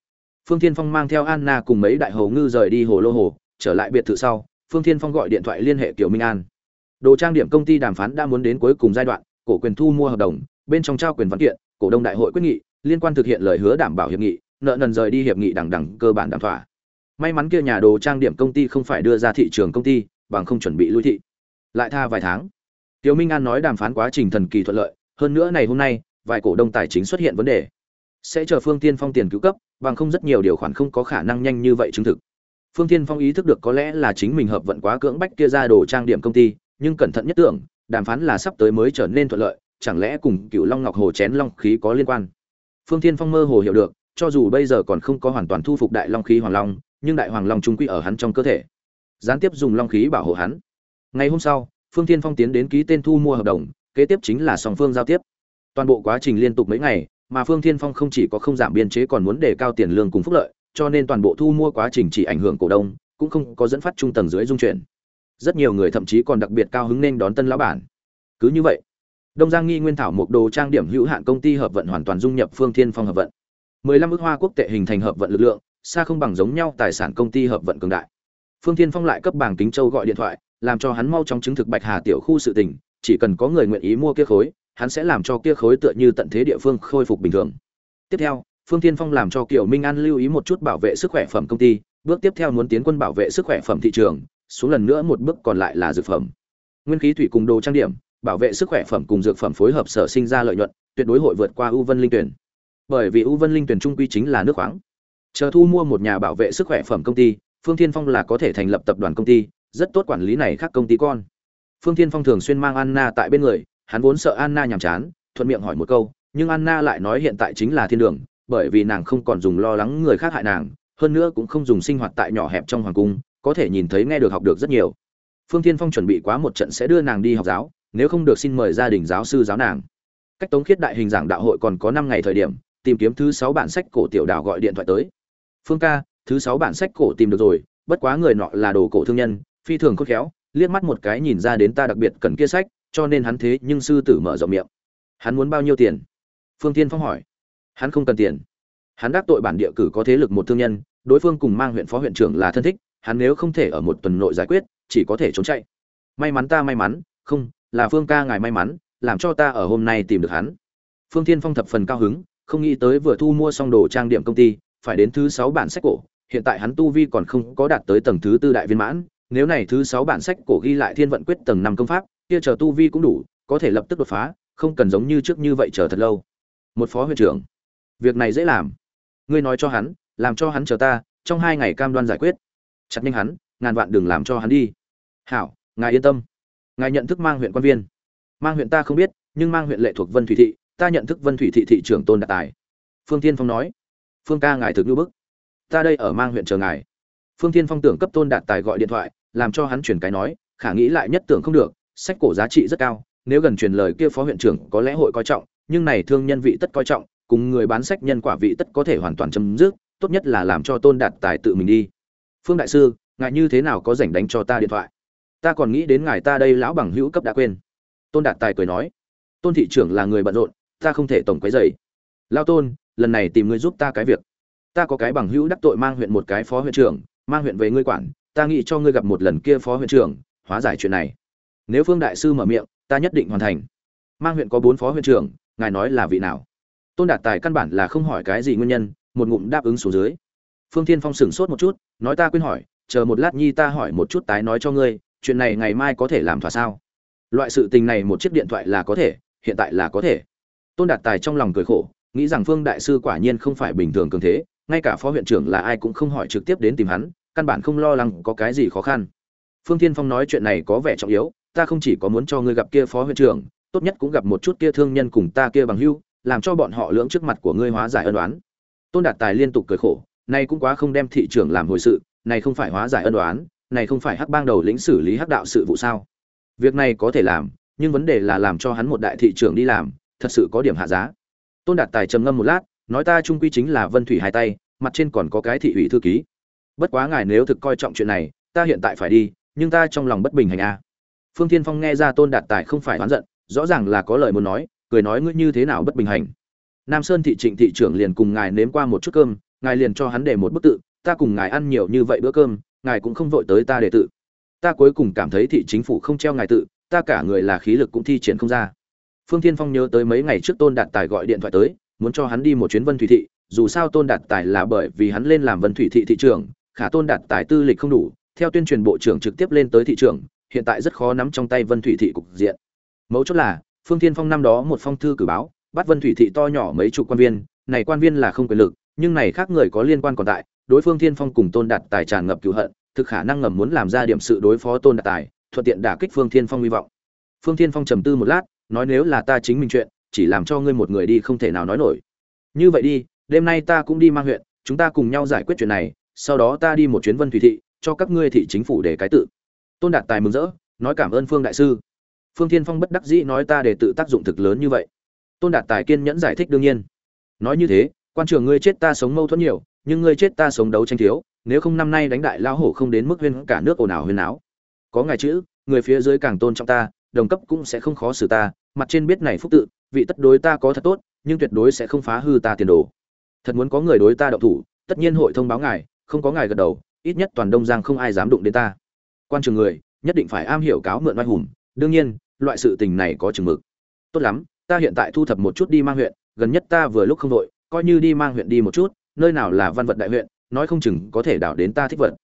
Phương thiên phong mang theo anna cùng mấy đại hầu ngư rời đi hồ lô hồ trở lại biệt thự sau phương thiên phong gọi điện thoại liên hệ kiều minh an. Đồ trang điểm công ty đàm phán đã muốn đến cuối cùng giai đoạn cổ quyền thu mua hợp đồng bên trong trao quyền văn kiện cổ đông đại hội quyết nghị liên quan thực hiện lời hứa đảm bảo hiệp nghị nợ nần rời đi hiệp nghị đằng đằng cơ bản đảm thỏa. May mắn kia nhà đồ trang điểm công ty không phải đưa ra thị trường công ty bằng không chuẩn bị lui thị. Lại tha vài tháng Tiêu Minh An nói đàm phán quá trình thần kỳ thuận lợi, hơn nữa ngày hôm nay, vài cổ đông tài chính xuất hiện vấn đề. Sẽ chờ Phương Tiên Phong tiền cứu cấp, bằng không rất nhiều điều khoản không có khả năng nhanh như vậy chứng thực. Phương Tiên Phong ý thức được có lẽ là chính mình hợp vận quá cưỡng bách kia ra đồ trang điểm công ty, nhưng cẩn thận nhất tưởng, đàm phán là sắp tới mới trở nên thuận lợi, chẳng lẽ cùng Cựu Long Ngọc Hồ chén long khí có liên quan? Phương Tiên Phong mơ hồ hiểu được, cho dù bây giờ còn không có hoàn toàn thu phục đại long khí hoàng long, nhưng đại hoàng long trung quy ở hắn trong cơ thể. Gián tiếp dùng long khí bảo hộ hắn. Ngày hôm sau, Phương Thiên Phong tiến đến ký tên thu mua hợp đồng, kế tiếp chính là song phương giao tiếp. Toàn bộ quá trình liên tục mấy ngày, mà phương thiên phong không chỉ có không giảm biên chế còn muốn đề cao tiền lương cùng phúc lợi, cho nên toàn bộ thu mua quá trình chỉ ảnh hưởng cổ đông, cũng không có dẫn phát trung tầng dưới dung chuyển. Rất nhiều người thậm chí còn đặc biệt cao hứng nên đón tân lão bản. Cứ như vậy, đông giang nghi nguyên thảo một đồ trang điểm hữu hạn công ty hợp vận hoàn toàn dung nhập phương thiên phong hợp vận. 15 ước hoa quốc tệ hình thành hợp vận lực lượng, xa không bằng giống nhau tài sản công ty hợp vận cường đại. Phương thiên phong lại cấp bảng kính châu gọi điện thoại, làm cho hắn mau chóng chứng thực bạch hà tiểu khu sự tình chỉ cần có người nguyện ý mua kia khối, hắn sẽ làm cho kia khối tựa như tận thế địa phương khôi phục bình thường. Tiếp theo, phương thiên phong làm cho kiều minh an lưu ý một chút bảo vệ sức khỏe phẩm công ty, bước tiếp theo muốn tiến quân bảo vệ sức khỏe phẩm thị trường, xuống lần nữa một bước còn lại là dược phẩm. Nguyên khí thủy cùng đồ trang điểm, bảo vệ sức khỏe phẩm cùng dược phẩm phối hợp sở sinh ra lợi nhuận, tuyệt đối hội vượt qua u vân linh tuyển. Bởi vì u vân linh tuyển trung quy chính là nước khoáng. Chờ thu mua một nhà bảo vệ sức khỏe phẩm công ty, phương thiên phong là có thể thành lập tập đoàn công ty, rất tốt quản lý này khác công ty con phương thiên phong thường xuyên mang anna tại bên người, hắn vốn sợ anna nhàm chán, thuận miệng hỏi một câu, nhưng anna lại nói hiện tại chính là thiên đường, bởi vì nàng không còn dùng lo lắng người khác hại nàng, hơn nữa cũng không dùng sinh hoạt tại nhỏ hẹp trong hoàng cung, có thể nhìn thấy nghe được học được rất nhiều. Phương thiên phong chuẩn bị quá một trận sẽ đưa nàng đi học giáo, nếu không được xin mời gia đình giáo sư giáo nàng. Cách tống khiết đại hình giảng đạo hội còn có năm ngày thời điểm, tìm kiếm thứ sáu bản sách cổ tiểu đào gọi điện thoại tới. Phương ca, thứ sáu bản sách cổ tìm được rồi, bất quá người nọ là đồ cổ thương nhân, phi thường khôn khéo liếc mắt một cái nhìn ra đến ta đặc biệt cần kia sách, cho nên hắn thế nhưng sư tử mở rộng miệng. Hắn muốn bao nhiêu tiền? Phương tiên phong hỏi. Hắn không cần tiền. Hắn đắc tội bản địa cử có thế lực một thương nhân, đối phương cùng mang huyện phó huyện trưởng là thân thích, hắn nếu không thể ở một tuần nội giải quyết, chỉ có thể trốn chạy. May mắn ta may mắn, không, là phương ca ngài may mắn, làm cho ta ở hôm nay tìm được hắn. Phương tiên phong thập phần cao hứng, không nghĩ tới vừa thu mua xong đồ trang điểm công ty, phải đến thứ sáu bản sách cổ, hiện tại hắn tu vi còn không có đạt tới tầng thứ tư đại viên mãn nếu này thứ sáu bản sách cổ ghi lại thiên vận quyết tầng năm công pháp, kia chờ tu vi cũng đủ, có thể lập tức đột phá, không cần giống như trước như vậy chờ thật lâu. Một phó huyện trưởng. Việc này dễ làm. Ngươi nói cho hắn, làm cho hắn chờ ta, trong hai ngày cam đoan giải quyết. Chặt nhanh hắn, ngàn vạn đừng làm cho hắn đi. Hảo, ngài yên tâm. Ngài nhận thức mang huyện quan viên. Mang huyện ta không biết, nhưng mang huyện lệ thuộc vân thủy thị, ta nhận thức vân thủy thị thị trưởng tôn đạt tài. Phương thiên phong nói. Phương ca ngài thực như bức. Ta đây ở mang huyện chờ ngài phương Thiên phong tưởng cấp tôn đạt tài gọi điện thoại, làm cho hắn chuyển cái nói, khả nghĩ lại nhất tưởng không được, sách cổ giá trị rất cao, nếu gần truyền lời kia phó huyện trưởng có lẽ hội coi trọng, nhưng này thương nhân vị tất coi trọng, cùng người bán sách nhân quả vị tất có thể hoàn toàn chấm dứt, tốt nhất là làm cho tôn đạt tài tự mình đi. Phương đại sư, ngài như thế nào có rảnh đánh cho ta điện thoại? Ta còn nghĩ đến ngài ta đây lão bằng hữu cấp đã quên. Tôn đạt tài cười nói, tôn thị trưởng là người bận rộn, ta không thể tổng quấy dày lao tôn, lần này tìm ngươi giúp ta cái việc. Ta có cái bằng hữu đắc tội mang huyện một cái phó huyện trưởng mang huyện về ngươi quản, ta nghĩ cho ngươi gặp một lần kia phó huyện trưởng, hóa giải chuyện này. Nếu phương đại sư mở miệng, ta nhất định hoàn thành. Mang huyện có bốn phó huyện trưởng, ngài nói là vị nào? Tôn đạt tài căn bản là không hỏi cái gì nguyên nhân, một ngụm đáp ứng xuống dưới. Phương thiên phong sửng sốt một chút, nói ta quên hỏi, chờ một lát nhi ta hỏi một chút tái nói cho ngươi, chuyện này ngày mai có thể làm thỏa sao? Loại sự tình này một chiếc điện thoại là có thể, hiện tại là có thể. Tôn đạt tài trong lòng cười khổ, nghĩ rằng phương đại sư quả nhiên không phải bình thường cường thế ngay cả phó huyện trưởng là ai cũng không hỏi trực tiếp đến tìm hắn, căn bản không lo lắng có cái gì khó khăn. Phương thiên phong nói chuyện này có vẻ trọng yếu, ta không chỉ có muốn cho ngươi gặp kia phó huyện trưởng, tốt nhất cũng gặp một chút kia thương nhân cùng ta kia bằng hưu, làm cho bọn họ lưỡng trước mặt của ngươi hóa giải ân đoán tôn đạt tài liên tục cười khổ này cũng quá không đem thị trưởng làm hồi sự, này không phải hóa giải ân đoán này không phải hắc bang đầu lĩnh xử lý hắc đạo sự vụ sao? Việc này có thể làm, nhưng vấn đề là làm cho hắn một đại thị trưởng đi làm, thật sự có điểm hạ giá. Tôn đạt tài trầm ngâm một lát nói ta trung quy chính là vân thủy hai tay, mặt trên còn có cái thị ủy thư ký. Bất quá ngài nếu thực coi trọng chuyện này, ta hiện tại phải đi, nhưng ta trong lòng bất bình hành a. Phương thiên phong nghe ra tôn đạt tài không phải oán giận, rõ ràng là có lời muốn nói, cười nói ngươi như thế nào bất bình hành. Nam sơn thị trịnh thị trưởng liền cùng ngài nếm qua một chút cơm, ngài liền cho hắn để một bức tự, ta cùng ngài ăn nhiều như vậy bữa cơm, ngài cũng không vội tới ta để tự. Ta cuối cùng cảm thấy thị chính phủ không treo ngài tự, ta cả người là khí lực cũng thi triển không ra. Phương thiên phong nhớ tới mấy ngày trước tôn đạt tài gọi điện thoại tới muốn cho hắn đi một chuyến vân thủy thị, dù sao tôn đạt tài là bởi vì hắn lên làm vân thủy thị thị trưởng, khả tôn đạt tài tư lịch không đủ, theo tuyên truyền bộ trưởng trực tiếp lên tới thị trưởng, hiện tại rất khó nắm trong tay vân thủy thị cục diện. Mấu chốt là, phương thiên phong năm đó một phong thư cử báo, bắt vân thủy thị to nhỏ mấy chục quan viên, này quan viên là không quyền lực, nhưng này khác người có liên quan còn tại, đối phương thiên phong cùng tôn đạt tài tràn ngập cứu hận, thực khả năng ngầm muốn làm ra điểm sự đối phó tôn đạt tài, thuận tiện đả kích phương thiên phong hy vọng. Phương thiên phong trầm tư một lát, nói nếu là ta chính mình chuyện chỉ làm cho ngươi một người đi không thể nào nói nổi. Như vậy đi, đêm nay ta cũng đi mang huyện, chúng ta cùng nhau giải quyết chuyện này, sau đó ta đi một chuyến vân thủy thị, cho các ngươi thị chính phủ để cái tự. Tôn đạt tài mừng rỡ, nói cảm ơn phương đại sư. Phương thiên phong bất đắc dĩ nói ta để tự tác dụng thực lớn như vậy. Tôn đạt tài kiên nhẫn giải thích đương nhiên. Nói như thế, quan trường ngươi chết ta sống mâu thuẫn nhiều, nhưng ngươi chết ta sống đấu tranh thiếu, nếu không năm nay đánh đại lao hổ không đến mức huyên cả nước ồn ào huyên áo có ngài chữ, người phía dưới càng tôn trọng ta, đồng cấp cũng sẽ không khó xử ta, mặt trên biết này phúc tự vị tất đối ta có thật tốt, nhưng tuyệt đối sẽ không phá hư ta tiền đồ. Thật muốn có người đối ta động thủ, tất nhiên hội thông báo ngài, không có ngài gật đầu, ít nhất toàn đông giang không ai dám đụng đến ta. Quan trường người, nhất định phải am hiểu cáo mượn oai hùng, đương nhiên, loại sự tình này có chừng mực. Tốt lắm, ta hiện tại thu thập một chút đi mang huyện, gần nhất ta vừa lúc không đội coi như đi mang huyện đi một chút, nơi nào là văn vật đại huyện, nói không chừng có thể đảo đến ta thích vật.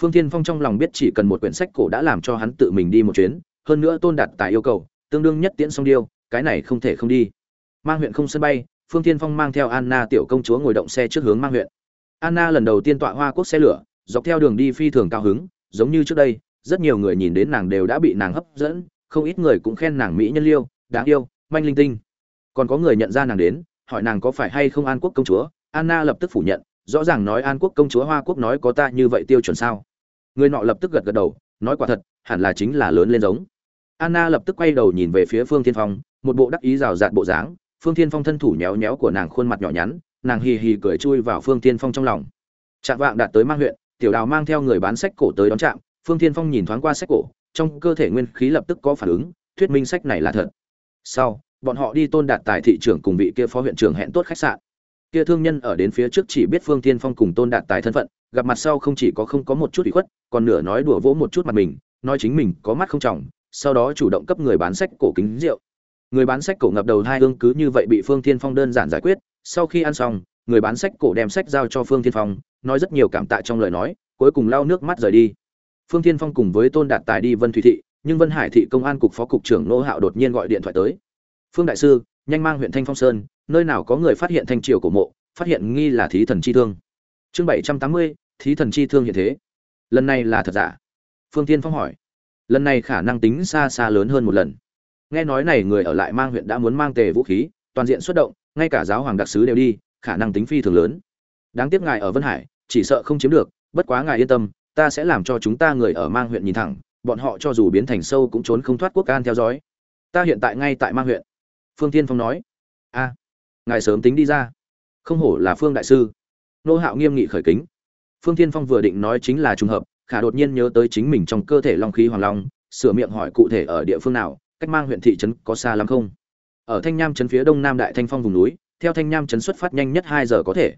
Phương tiên phong trong lòng biết chỉ cần một quyển sách cổ đã làm cho hắn tự mình đi một chuyến, hơn nữa tôn đạt tài yêu cầu, tương đương nhất tiễn song điêu cái này không thể không đi. Mang huyện không sân bay, phương tiên phong mang theo anna tiểu công chúa ngồi động xe trước hướng mang huyện. Anna lần đầu tiên tọa hoa quốc xe lửa, dọc theo đường đi phi thường cao hứng, giống như trước đây, rất nhiều người nhìn đến nàng đều đã bị nàng hấp dẫn, không ít người cũng khen nàng mỹ nhân liêu, đáng yêu, manh linh tinh. Còn có người nhận ra nàng đến, hỏi nàng có phải hay không an quốc công chúa, anna lập tức phủ nhận, rõ ràng nói an quốc công chúa hoa quốc nói có ta như vậy tiêu chuẩn sao. Người nọ lập tức gật gật đầu, nói quả thật, hẳn là chính là lớn lên giống. Anna lập tức quay đầu nhìn về phía phương thiên phong một bộ đắc ý rào rạt bộ dáng, phương thiên phong thân thủ nhéo nhéo của nàng khuôn mặt nhỏ nhắn, nàng hì hì cười chui vào phương thiên phong trong lòng. Trạm vạng đạt tới mang huyện, tiểu đào mang theo người bán sách cổ tới đón trạm, phương thiên phong nhìn thoáng qua sách cổ, trong cơ thể nguyên khí lập tức có phản ứng, thuyết minh sách này là thật. Sau, bọn họ đi tôn đạt tài thị trưởng cùng vị kia phó huyện trưởng hẹn tốt khách sạn. Kia thương nhân ở đến phía trước chỉ biết phương thiên phong cùng tôn đạt tài thân phận, gặp mặt sau không chỉ có không có một chút ủy khuất, còn nửa nói đùa vỗ một chút mặt mình, nói chính mình có mắt không trọng, sau đó chủ động cấp người bán sách cổ kính rượu người bán sách cổ ngập đầu hai hương cứ như vậy bị phương thiên phong đơn giản giải quyết, sau khi ăn xong, người bán sách cổ đem sách giao cho phương thiên phong, nói rất nhiều cảm tạ trong lời nói, cuối cùng lau nước mắt rời đi. Phương thiên phong cùng với tôn đạt tài đi vân thủy thị, nhưng vân hải thị công an cục phó cục trưởng nô hạo đột nhiên gọi điện thoại tới. Phương đại sư, nhanh mang huyện thanh phong sơn, nơi nào có người phát hiện thanh triều cổ mộ, phát hiện nghi là thí thần chi thương. Chương bảy trăm tám mươi, thí thần chi thương hiện thế. Lần này là thật giả? Phương tiên phong hỏi. Lần này khả năng tính xa xa lớn hơn một lần nghe nói này người ở lại mang huyện đã muốn mang tề vũ khí, toàn diện xuất động, ngay cả giáo hoàng đặc sứ đều đi, khả năng tính phi thường lớn. Đáng tiếc ngài ở vân hải, chỉ sợ không chiếm được, bất quá ngài yên tâm, ta sẽ làm cho chúng ta người ở mang huyện nhìn thẳng, bọn họ cho dù biến thành sâu cũng trốn không thoát quốc can theo dõi. Ta hiện tại ngay tại mang huyện. Phương tiên phong nói. A, ngài sớm tính đi ra. Không hổ là phương đại sư. Nô hạo nghiêm nghị khởi kính. Phương tiên phong vừa định nói chính là trùng hợp, khả đột nhiên nhớ tới chính mình trong cơ thể long khí hoàng long, sửa miệng hỏi cụ thể ở địa phương nào cách mang huyện thị trấn có xa lắm không? Ở thanh nham trấn phía đông nam đại thanh phong vùng núi, theo thanh nham trấn xuất phát nhanh nhất hai giờ có thể.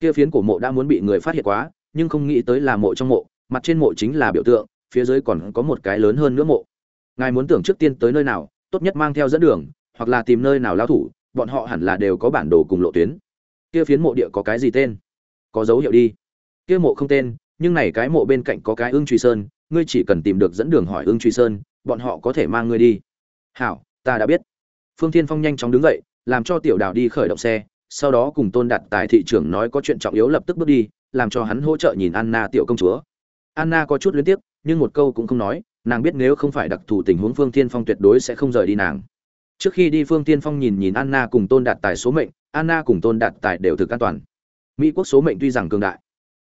Kia phiến của mộ đã muốn bị người phát hiện quá, nhưng không nghĩ tới là mộ trong mộ, mặt trên mộ chính là biểu tượng, phía dưới còn có một cái lớn hơn nữa mộ. Ngài muốn tưởng trước tiên tới nơi nào, tốt nhất mang theo dẫn đường, hoặc là tìm nơi nào lao thủ, bọn họ hẳn là đều có bản đồ cùng lộ tuyến. Kia phiến mộ địa có cái gì tên? Có dấu hiệu đi. Kia mộ không tên, nhưng này cái mộ bên cạnh có cái ưng truy sơn, ngươi chỉ cần tìm được dẫn đường hỏi ưng truy sơn, bọn họ có thể mang ngươi đi hảo, ta đã biết. Phương thiên phong nhanh chóng đứng dậy, làm cho tiểu đào đi khởi động xe, sau đó cùng tôn đạt tài thị trưởng nói có chuyện trọng yếu lập tức bước đi, làm cho hắn hỗ trợ nhìn anna tiểu công chúa. Anna có chút liên tiếc, nhưng một câu cũng không nói, nàng biết nếu không phải đặc thù tình huống phương thiên phong tuyệt đối sẽ không rời đi nàng. Trước khi đi phương tiên phong nhìn nhìn anna cùng tôn đạt tài số mệnh, anna cùng tôn đạt tài đều thực an toàn. Mỹ quốc số mệnh tuy rằng cường đại,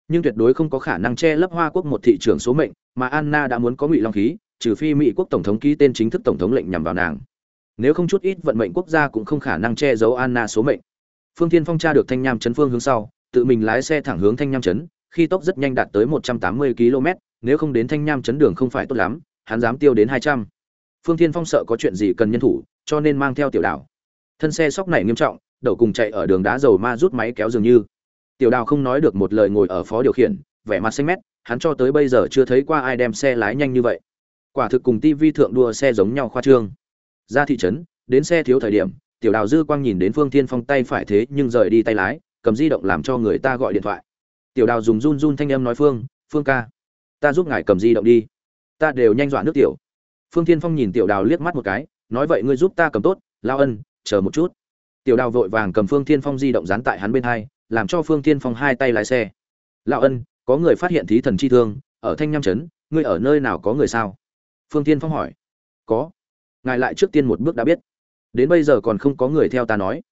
nhưng tuyệt đối không có khả năng che lấp hoa quốc một thị trường số mệnh, mà anna đã muốn có ngụy long khí trừ phi mỹ quốc tổng thống ký tên chính thức tổng thống lệnh nhằm vào nàng. Nếu không chút ít vận mệnh quốc gia cũng không khả năng che giấu anna số mệnh. Phương tiên phong tra được thanh nham chấn phương hướng sau, tự mình lái xe thẳng hướng thanh nham chấn khi tốc rất nhanh đạt tới một trăm tám mươi km, nếu không đến thanh nham chấn đường không phải tốt lắm, hắn dám tiêu đến hai trăm. Phương tiên phong sợ có chuyện gì cần nhân thủ, cho nên mang theo tiểu đảo. thân xe sóc này nghiêm trọng đầu cùng chạy ở đường đá dầu ma rút máy kéo dường như. Tiểu đào không nói được một lời ngồi ở phó điều khiển, vẻ mặt xanh mét, hắn cho tới bây giờ chưa thấy qua ai đem xe lái nhanh như vậy quả thực cùng tivi thượng đua xe giống nhau khoa trương. Ra thị trấn, đến xe thiếu thời điểm, tiểu đào dư quang nhìn đến phương thiên phong tay phải thế nhưng rời đi tay lái, cầm di động làm cho người ta gọi điện thoại. Tiểu đào dùng run run thanh âm nói, phương phương ca, ta giúp ngài cầm di động đi. Ta đều nhanh dọa nước tiểu. Phương thiên phong nhìn tiểu đào liếc mắt một cái, nói vậy ngươi giúp ta cầm tốt, lao ân, chờ một chút. Tiểu đào vội vàng cầm phương thiên phong di động dán tại hắn bên hai, làm cho phương thiên phong hai tay lái xe. Lao ân, có người phát hiện thí thần chi thương, ở thanh nham trấn, ngươi ở nơi nào có người sao? Phương thiên phong hỏi. Có. Ngài lại trước tiên một bước đã biết. Đến bây giờ còn không có người theo ta nói.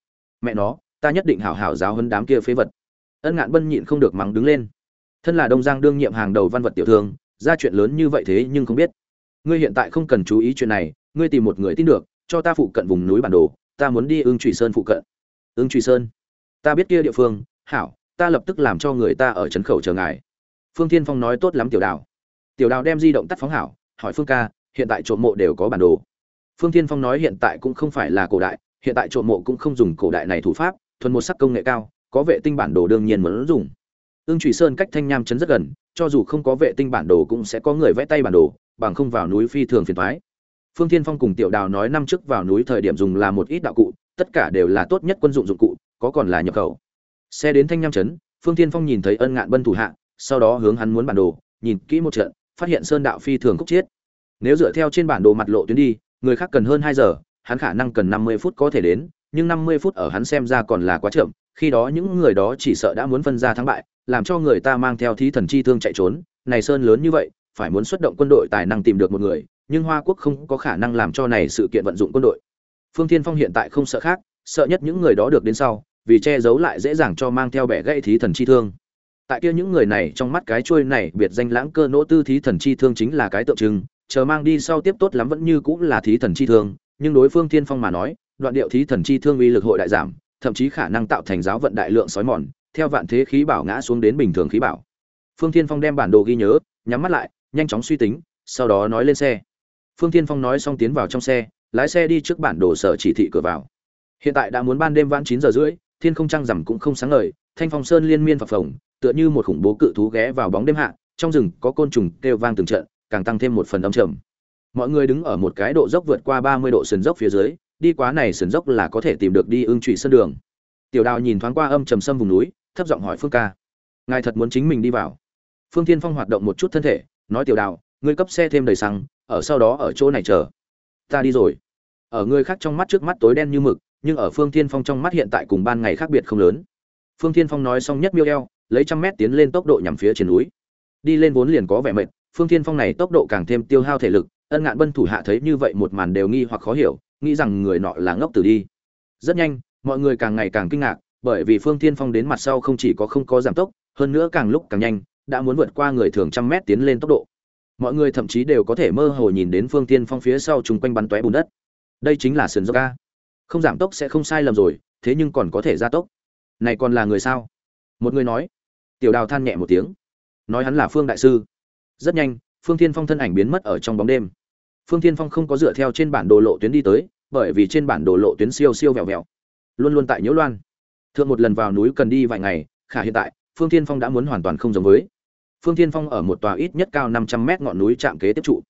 Mẹ nó, ta nhất định hảo hảo giáo hơn đám kia phế vật. Ân ngạn bân nhịn không được mắng đứng lên. Thân là đông giang đương nhiệm hàng đầu văn vật tiểu thương, ra chuyện lớn như vậy thế nhưng không biết. Ngươi hiện tại không cần chú ý chuyện này, ngươi tìm một người tin được, cho ta phụ cận vùng núi bản đồ, ta muốn đi ương trùy sơn phụ cận. Ương trùy sơn? Ta biết kia địa phương, hảo, ta lập tức làm cho người ta ở trấn khẩu chờ ngài. Phương thiên phong nói tốt lắm tiểu đào. Tiểu đào đem di động tắt phóng hảo hỏi phương ca, hiện tại trộm mộ đều có bản đồ. Phương thiên phong nói hiện tại cũng không phải là cổ đại, hiện tại trộm mộ cũng không dùng cổ đại này thủ pháp, thuần một sắc công nghệ cao, có vệ tinh bản đồ đương nhiên muốn dùng. Ương trụy sơn cách thanh nham trấn rất gần, cho dù không có vệ tinh bản đồ cũng sẽ có người vẽ tay bản đồ, bằng không vào núi phi thường phiền thoái phương thiên phong cùng tiểu đào nói năm trước vào núi thời điểm dùng là một ít đạo cụ, tất cả đều là tốt nhất quân dụng dụng cụ, có còn là nhập khẩu. Xe đến thanh nham trấn, phương thiên phong nhìn thấy ân ngạn bân thủ hạ, sau đó hướng hắn muốn bản đồ, nhìn kỹ một trận phát hiện sơn đạo phi thường khúc chiết. Nếu dựa theo trên bản đồ mặt lộ tuyến đi, người khác cần hơn hai giờ, hắn khả năng cần năm mươi phút có thể đến, nhưng năm mươi phút ở hắn xem ra còn là quá chậm, khi đó những người đó chỉ sợ đã muốn phân ra thắng bại, làm cho người ta mang theo thí thần chi thương chạy trốn. Này sơn lớn như vậy, phải muốn xuất động quân đội tài năng tìm được một người, nhưng hoa quốc không có khả năng làm cho này sự kiện vận dụng quân đội. Phương thiên phong hiện tại không sợ khác, sợ nhất những người đó được đến sau, vì che giấu lại dễ dàng cho mang theo bẻ gãy thí thần chi thương tại kia những người này trong mắt cái chuôi này biệt danh lãng cơ nỗ tư thí thần chi thương chính là cái tượng trưng, chờ mang đi sau tiếp tốt lắm vẫn như cũng là thí thần chi thương, nhưng đối phương thiên phong mà nói, đoạn điệu thí thần chi thương uy lực hội đại giảm, thậm chí khả năng tạo thành giáo vận đại lượng sói mòn, theo vạn thế khí bảo ngã xuống đến bình thường khí bảo. Phương thiên phong đem bản đồ ghi nhớ, nhắm mắt lại, nhanh chóng suy tính, sau đó nói lên xe. Phương thiên phong nói xong tiến vào trong xe, lái xe đi trước bản đồ sở chỉ thị cửa vào. Hiện tại đã muốn ban đêm vãn chín giờ rưỡi, thiên không trăng rằm cũng không sáng ngời, thanh phong sơn liên miên phập phồng tựa như một khủng bố cự thú ghé vào bóng đêm hạ, trong rừng có côn trùng kêu vang từng trận, càng tăng thêm một phần âm trầm. Mọi người đứng ở một cái độ dốc vượt qua ba mươi độ sườn dốc phía dưới, đi quá này sườn dốc là có thể tìm được đi ương trụy sơn đường. Tiểu đào nhìn thoáng qua âm trầm sâm vùng núi, thấp giọng hỏi phương ca, ngài thật muốn chính mình đi vào? Phương tiên phong hoạt động một chút thân thể, nói, tiểu đào, ngươi cấp xe thêm đầy xăng, ở sau đó ở chỗ này chờ. Ta đi rồi. Ở người khác trong mắt trước mắt tối đen như mực, nhưng ở phương tiên phong trong mắt hiện tại cùng ban ngày khác biệt không lớn. Phương tiên phong nói xong nhất miêu eo lấy trăm mét tiến lên tốc độ nhằm phía trên núi. Đi lên vốn liền có vẻ mệt, phương thiên phong này tốc độ càng thêm tiêu hao thể lực, ân ngạn bân thủ hạ thấy như vậy một màn đều nghi hoặc khó hiểu, nghĩ rằng người nọ là ngốc tử đi. Rất nhanh, mọi người càng ngày càng kinh ngạc, bởi vì phương thiên phong đến mặt sau không chỉ có không có giảm tốc, hơn nữa càng lúc càng nhanh, đã muốn vượt qua người thường trăm mét tiến lên tốc độ. Mọi người thậm chí đều có thể mơ hồ nhìn đến phương thiên phong phía sau chung quanh bắn tóe bùn đất. Đây chính là sườn dốc ca không giảm tốc sẽ không sai lầm rồi, thế nhưng còn có thể gia tốc. Này còn là người sao? Một người nói tiểu đào than nhẹ một tiếng. Nói hắn là phương đại sư. Rất nhanh, phương tiên phong thân ảnh biến mất ở trong bóng đêm. Phương tiên phong không có dựa theo trên bản đồ lộ tuyến đi tới, bởi vì trên bản đồ lộ tuyến siêu siêu vẹo vẹo. Luôn luôn tại nhiễu loan. Thượng một lần vào núi cần đi vài ngày, khả hiện tại, phương tiên phong đã muốn hoàn toàn không giống với. Phương tiên phong ở một tòa ít nhất cao năm trăm mét ngọn núi chạm kế tiếp trụ.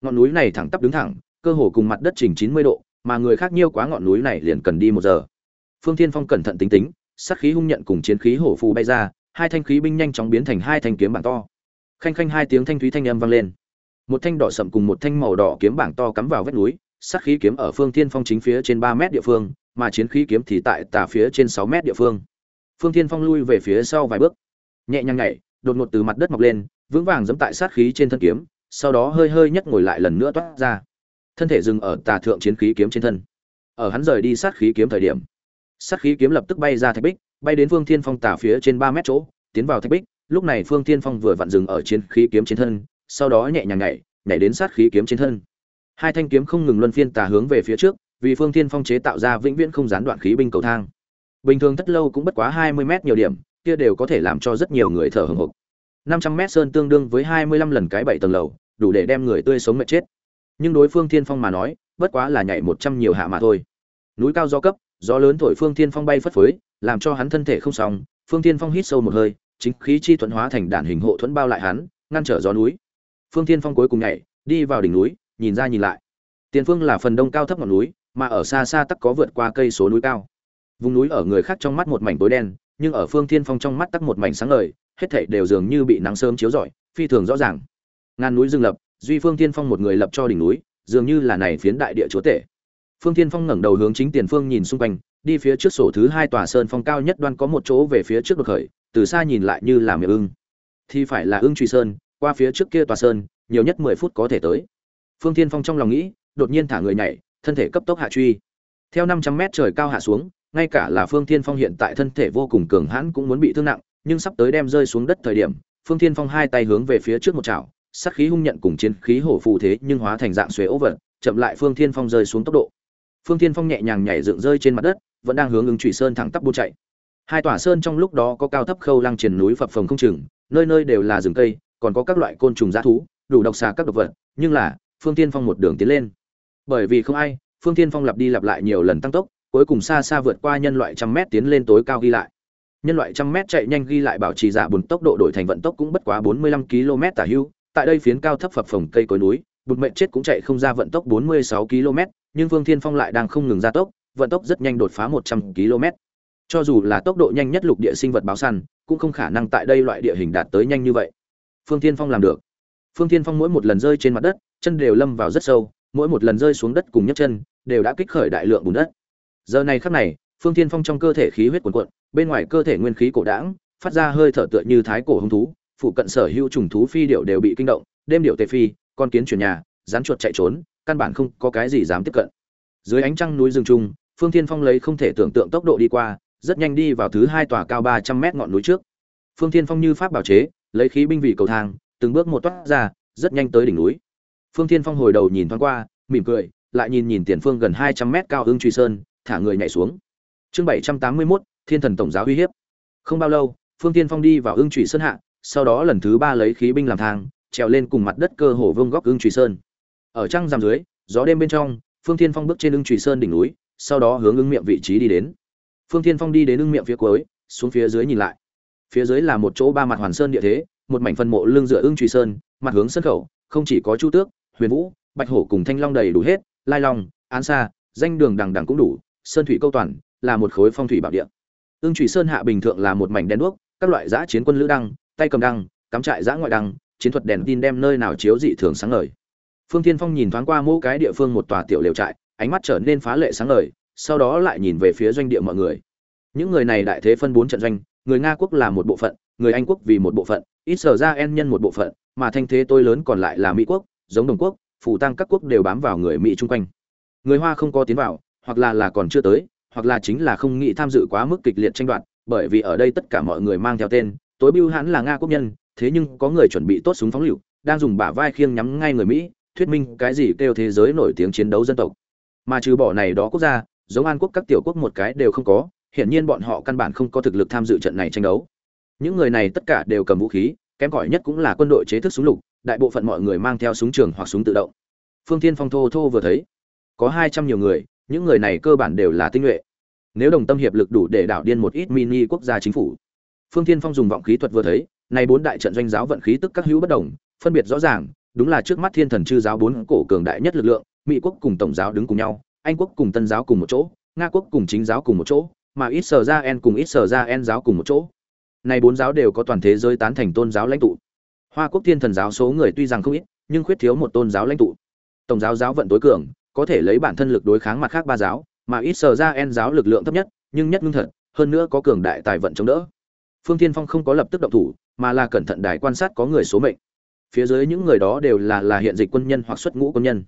Ngọn núi này thẳng tắp đứng thẳng, cơ hồ cùng mặt đất chỉnh chín mươi độ, mà người khác nhiêu quá ngọn núi này liền cần đi một giờ. Phương tiên phong cẩn thận tính tính, sát khí hung nhận cùng chiến khí hổ phù bay ra hai thanh khí binh nhanh chóng biến thành hai thanh kiếm bảng to. Khanh khanh hai tiếng thanh thúy thanh âm vang lên. Một thanh đỏ sậm cùng một thanh màu đỏ kiếm bảng to cắm vào vách núi, sát khí kiếm ở phương thiên phong chính phía trên ba mét địa phương, mà chiến khí kiếm thì tại tà phía trên sáu mét địa phương. Phương thiên phong lui về phía sau vài bước. Nhẹ nhàng nhảy, đột ngột từ mặt đất mọc lên, vững vàng giẫm tại sát khí trên thân kiếm, sau đó hơi hơi nhấc ngồi lại lần nữa toát ra. Thân thể dừng ở tà thượng chiến khí kiếm trên thân. Ở hắn rời đi sát khí kiếm thời điểm, sát khí kiếm lập tức bay ra thạch bích bay đến phương thiên phong tả phía trên ba mét chỗ, tiến vào thạch bích. Lúc này phương thiên phong vừa vặn dừng ở chiến khí kiếm trên thân, sau đó nhẹ nhàng nhảy nhảy đến sát khí kiếm trên thân. Hai thanh kiếm không ngừng luân phiên tà hướng về phía trước, vì phương thiên phong chế tạo ra vĩnh viễn không gián đoạn khí binh cầu thang. Bình thường thất lâu cũng bất quá hai mươi mét nhiều điểm, kia đều có thể làm cho rất nhiều người thở hổn hộc. Năm trăm mét sơn tương đương với hai mươi lăm lần cái bảy tầng lầu, đủ để đem người tươi sống mệt chết. Nhưng đối phương thiên phong mà nói, bất quá là nhảy một trăm nhiều hạ mà thôi. Núi cao do cấp gió lớn thổi phương thiên phong bay phất phới, làm cho hắn thân thể không sóng phương thiên phong hít sâu một hơi, chính khí chi thuận hóa thành đạn hình hộ thuẫn bao lại hắn, ngăn trở gió núi. Phương thiên phong cuối cùng nhảy, đi vào đỉnh núi, nhìn ra nhìn lại. Tiền phương là phần đông cao thấp ngọn núi, mà ở xa xa tắc có vượt qua cây số núi cao. Vùng núi ở người khác trong mắt một mảnh tối đen, nhưng ở phương thiên phong trong mắt tắc một mảnh sáng ngời, hết thảy đều dường như bị nắng sớm chiếu rọi, phi thường rõ ràng. Ngàn núi dừng lập, duy phương thiên phong một người lập cho đỉnh núi, dường như là này phiến đại địa chúa tể phương thiên phong ngẩng đầu hướng chính tiền phương nhìn xung quanh, đi phía trước sổ thứ hai tòa sơn phong cao nhất đoan có một chỗ về phía trước đột khởi, từ xa nhìn lại như là miệng ưng. Thì phải là ưng truy sơn, qua phía trước kia tòa sơn, nhiều nhất mười phút có thể tới. Phương thiên phong trong lòng nghĩ, đột nhiên thả người nhảy, thân thể cấp tốc hạ truy. Theo năm trăm mét trời cao hạ xuống, ngay cả là phương thiên phong hiện tại thân thể vô cùng cường hãn cũng muốn bị thương nặng, nhưng sắp tới đem rơi xuống đất thời điểm, phương thiên phong hai tay hướng về phía trước một chảo, sát khí hung nhận cùng chiến khí hổ phù thế nhưng hóa thành dạng xuế ố vật, chậm lại phương thiên phong rơi xuống tốc độ phương thiên phong nhẹ nhàng nhảy dựng rơi trên mặt đất, vẫn đang hướng ứng trụy sơn thẳng tắp buôn chạy. Hai tòa sơn trong lúc đó có cao thấp khâu lăng triền núi phập phồng không chừng, nơi nơi đều là rừng cây, còn có các loại côn trùng dã thú, đủ độc xà các độc vật, nhưng là, phương tiên phong một đường tiến lên. Bởi vì không ai, phương tiên phong lặp đi lặp lại nhiều lần tăng tốc, cuối cùng xa xa vượt qua nhân loại trăm mét tiến lên tối cao ghi lại. Nhân loại trăm mét chạy nhanh ghi lại bảo trì giả bùn tốc độ đổi thành vận tốc cũng bất quá 45 km tả hưu, tại đây phiến cao thấp phập phồng cây cối núi, bụt mệnh chết cũng chạy không ra vận tốc 46 km nhưng Vương thiên phong lại đang không ngừng gia tốc, vận tốc rất nhanh đột phá 100 km. Cho dù là tốc độ nhanh nhất lục địa sinh vật báo săn, cũng không khả năng tại đây loại địa hình đạt tới nhanh như vậy. Phương thiên phong làm được. Phương thiên phong mỗi một lần rơi trên mặt đất, chân đều lâm vào rất sâu, mỗi một lần rơi xuống đất cùng nhấc chân, đều đã kích khởi đại lượng bùn đất. Giờ này khắc này, phương thiên phong trong cơ thể khí huyết cuồn cuộn, bên ngoài cơ thể nguyên khí cổ đãng, phát ra hơi thở tựa như thái cổ hung thú, phụ cận sở hữu trùng thú phi điểu đều bị kinh động, đêm điểu tề phi, con kiến chuyển nhà, rắn chuột chạy trốn căn bản không có cái gì dám tiếp cận. Dưới ánh trăng núi rừng trung phương thiên phong lấy không thể tưởng tượng tốc độ đi qua rất nhanh đi vào thứ hai tòa cao ba trăm mét ngọn núi trước. Phương thiên phong như pháp bảo chế lấy khí binh vị cầu thang từng bước một toát ra rất nhanh tới đỉnh núi. Phương thiên phong hồi đầu nhìn thoáng qua mỉm cười lại nhìn nhìn tiền phương gần hai trăm mét cao hương truy sơn thả người nhảy xuống. Chương bảy trăm tám mươi 781, thiên thần tổng giáo uy hiếp. Không bao lâu phương thiên phong đi vào hương truy sơn hạ sau đó lần thứ ba lấy khí binh làm thang trèo lên cùng mặt đất cơ hồ vương góc hương truy sơn ở trăng rằm dưới, gió đêm bên trong, phương thiên phong bước trên lưng trùy sơn đỉnh núi, sau đó hướng ưng miệng vị trí đi đến. Phương thiên phong đi đến ưng miệng phía cuối, xuống phía dưới nhìn lại. Phía dưới là một chỗ ba mặt hoàn sơn địa thế, một mảnh phân mộ lưng dựa ưng trùy sơn, mặt hướng sân khẩu, không chỉ có chu tước, huyền vũ, bạch hổ cùng thanh long đầy đủ hết, lai long, án xa danh đường đằng đằng cũng đủ, sơn thủy câu toàn, là một khối phong thủy bảo địa. Ưng trùy sơn hạ bình thượng là một mảnh đen đuốc, các loại giã chiến quân lữ đăng, tay cầm đăng, cắm trại giã ngoại đăng, chiến thuật đèn tin đem nơi nào chiếu dị thường sáng ngời phương thiên phong nhìn thoáng qua mỗi cái địa phương một tòa tiểu lều trại, ánh mắt trở nên phá lệ sáng ngời, sau đó lại nhìn về phía doanh địa mọi người. Những người này đại thế phân bốn trận doanh, người nga quốc là một bộ phận, người anh quốc vì một bộ phận, ít sở ra en nhân một bộ phận, mà thanh thế tôi lớn còn lại là mỹ quốc, giống đồng quốc phủ tăng các quốc đều bám vào người mỹ chung quanh. Người hoa không có tiến vào, hoặc là là còn chưa tới, hoặc là chính là không nghĩ tham dự quá mức kịch liệt tranh đoạt, bởi vì ở đây tất cả mọi người mang theo tên, tối bưu hãn là nga quốc nhân, thế nhưng có người chuẩn bị tốt súng phóng lựu, đang dùng bả vai khiêng nhắm ngay người mỹ thuyết minh cái gì kêu thế giới nổi tiếng chiến đấu dân tộc. Mà trừ bỏ này đó quốc gia, giống an quốc các tiểu quốc một cái đều không có, hiển nhiên bọn họ căn bản không có thực lực tham dự trận này tranh đấu. Những người này tất cả đều cầm vũ khí, kém cỏi nhất cũng là quân đội chế thức súng lục, đại bộ phận mọi người mang theo súng trường hoặc súng tự động. Phương thiên phong thô thô vừa thấy, có hai trăm nhiều người, những người này cơ bản đều là tinh nhuệ. Nếu đồng tâm hiệp lực đủ để đảo điên một ít mini quốc gia chính phủ. Phương thiên phong dùng vọng khí thuật vừa thấy nay bốn đại trận doanh giáo vận khí tức các hữu bất đồng, phân biệt rõ ràng đúng là trước mắt thiên thần chư giáo bốn cổ cường đại nhất lực lượng, mỹ quốc cùng tổng giáo đứng cùng nhau, anh quốc cùng tân giáo cùng một chỗ, nga quốc cùng chính giáo cùng một chỗ, mà ít sở ra en cùng ít sở ra en giáo cùng một chỗ. Này bốn giáo đều có toàn thế giới tán thành tôn giáo lãnh tụ. Hoa quốc thiên thần giáo số người tuy rằng không ít, nhưng khuyết thiếu một tôn giáo lãnh tụ. Tổng giáo giáo vận tối cường, có thể lấy bản thân lực đối kháng mặt khác ba giáo, mà ít sở ra en giáo lực lượng thấp nhất, nhưng nhất ngưng thật, hơn nữa có cường đại tài vận chống đỡ. Phương thiên phong không có lập tức động thủ, mà là cẩn thận đài quan sát có người số mệnh phía dưới những người đó đều là là hiện dịch quân nhân hoặc xuất ngũ quân nhân.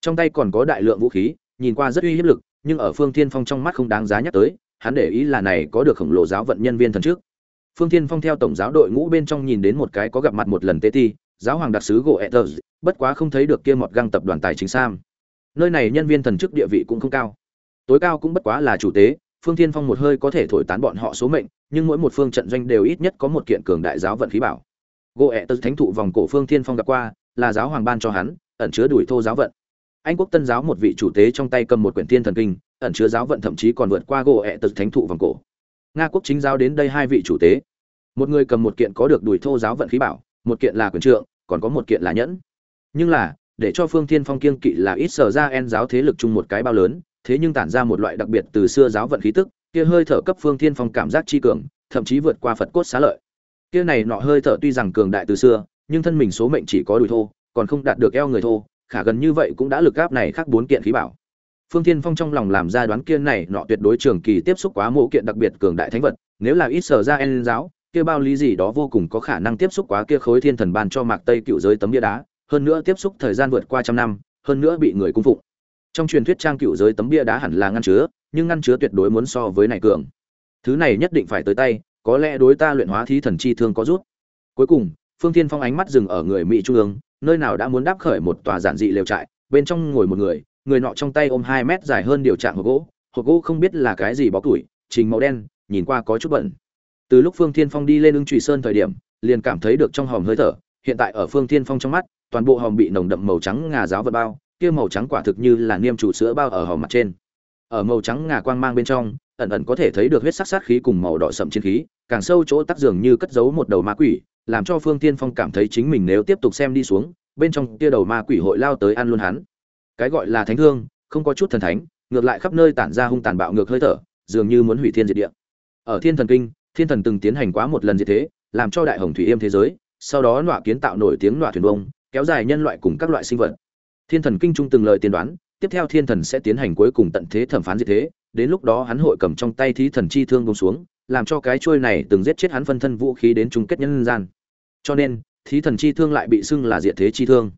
Trong tay còn có đại lượng vũ khí nhìn qua rất uy hiếp lực nhưng ở phương thiên phong trong mắt không đáng giá nhắc tới hắn để ý là này có được khổng lồ giáo vận nhân viên thần trước. Phương thiên phong theo tổng giáo đội ngũ bên trong nhìn đến một cái có gặp mặt một lần tê ti giáo hoàng đặc sứ gỗ Ethers, bất quá không thấy được kia một găng tập đoàn tài chính sam. Nơi này nhân viên thần chức địa vị cũng không cao. Tối cao cũng bất quá là chủ tế phương thiên phong một hơi có thể thổi tán bọn họ số mệnh nhưng mỗi một phương trận doanh đều ít nhất có một kiện cường đại giáo vận khí bảo gỗ Ethers thánh thụ vòng cổ phương thiên phong gặp qua, là giáo hoàng ban cho hắn, ẩn chứa đuổi thô giáo vận. Anh quốc tân giáo một vị chủ tế trong tay cầm một quyển thiên thần kinh, ẩn chứa giáo vận thậm chí còn vượt qua gỗ ẹ tật thánh thụ vòng cổ. Nga quốc chính giáo đến đây hai vị chủ tế. Một người cầm một kiện có được đuổi thô giáo vận khí bảo, một kiện là quyền trượng, còn có một kiện là nhẫn. Nhưng là, để cho phương thiên phong kiên kỵ là ít sở ra en giáo thế lực chung một cái bao lớn, thế nhưng tản ra một loại đặc biệt từ xưa giáo vận khí tức, kia hơi thở cấp phương thiên phong cảm giác chi cường, thậm chí vượt qua phật cốt xá lợi kia này nọ hơi thở tuy rằng cường đại từ xưa, nhưng thân mình số mệnh chỉ có đùi thô, còn không đạt được eo người thô, khả gần như vậy cũng đã lực gáp này khác bốn kiện khí bảo. Phương thiên phong trong lòng làm ra đoán kiên này nọ tuyệt đối trường kỳ tiếp xúc quá mộ kiện đặc biệt cường đại thánh vật, nếu là ít sở ra en giáo, kia bao lý gì đó vô cùng có khả năng tiếp xúc quá kia khối thiên thần ban cho mạc tây cựu giới tấm bia đá, hơn nữa tiếp xúc thời gian vượt qua trăm năm, hơn nữa bị người cung phụng. Trong truyền thuyết trang cựu giới tấm bia đá hẳn là ngăn chứa, nhưng ngăn chứa tuyệt đối muốn so với này cường. Thứ này nhất định phải tới tay có lẽ đối ta luyện hóa thí thần chi thương có rút cuối cùng, phương thiên phong ánh mắt dừng ở người mỹ trung ương, nơi nào đã muốn đáp khởi một tòa giản dị lều trại, bên trong ngồi một người người nọ trong tay ôm hai mét dài hơn điều trạng hộp gỗ hộp gỗ không biết là cái gì bó củi, trình màu đen, nhìn qua có chút bẩn. Từ lúc phương thiên phong đi lên ưng trụy sơn thời điểm, liền cảm thấy được trong hòm hơi thở, hiện tại ở phương thiên phong trong mắt, toàn bộ hòm bị nồng đậm màu trắng ngà giáo vật bao, kia màu trắng quả thực như là niêm chủ sữa bao ở hòm mặt trên. Ở màu trắng ngà quang mang bên trong ẩn ẩn có thể thấy được huyết sắc sát khí cùng màu đỏ sậm chiến khí, càng sâu chỗ tắc dường như cất giấu một đầu ma quỷ, làm cho phương tiên phong cảm thấy chính mình nếu tiếp tục xem đi xuống, bên trong kia đầu ma quỷ hội lao tới ăn luôn hắn. Cái gọi là thánh thương, không có chút thần thánh, ngược lại khắp nơi tản ra hung tàn bạo ngược hơi thở, dường như muốn hủy thiên diệt địa. Ở thiên thần kinh, thiên thần từng tiến hành quá một lần như thế, làm cho đại hồng thủy yêm thế giới, sau đó nọa kiến tạo nổi tiếng nọa thuyền bông, kéo dài nhân loại cùng các loại sinh vật. Thiên thần kinh trung từng lời tiên đoán, tiếp theo thiên thần sẽ tiến hành cuối cùng tận thế thẩm phán diệt thế đến lúc đó hắn hội cầm trong tay thí thần chi thương bông xuống, làm cho cái chuôi này từng giết chết hắn phân thân vũ khí đến chung kết nhân gian. Cho nên, thí thần chi thương lại bị xưng là diện thế chi thương.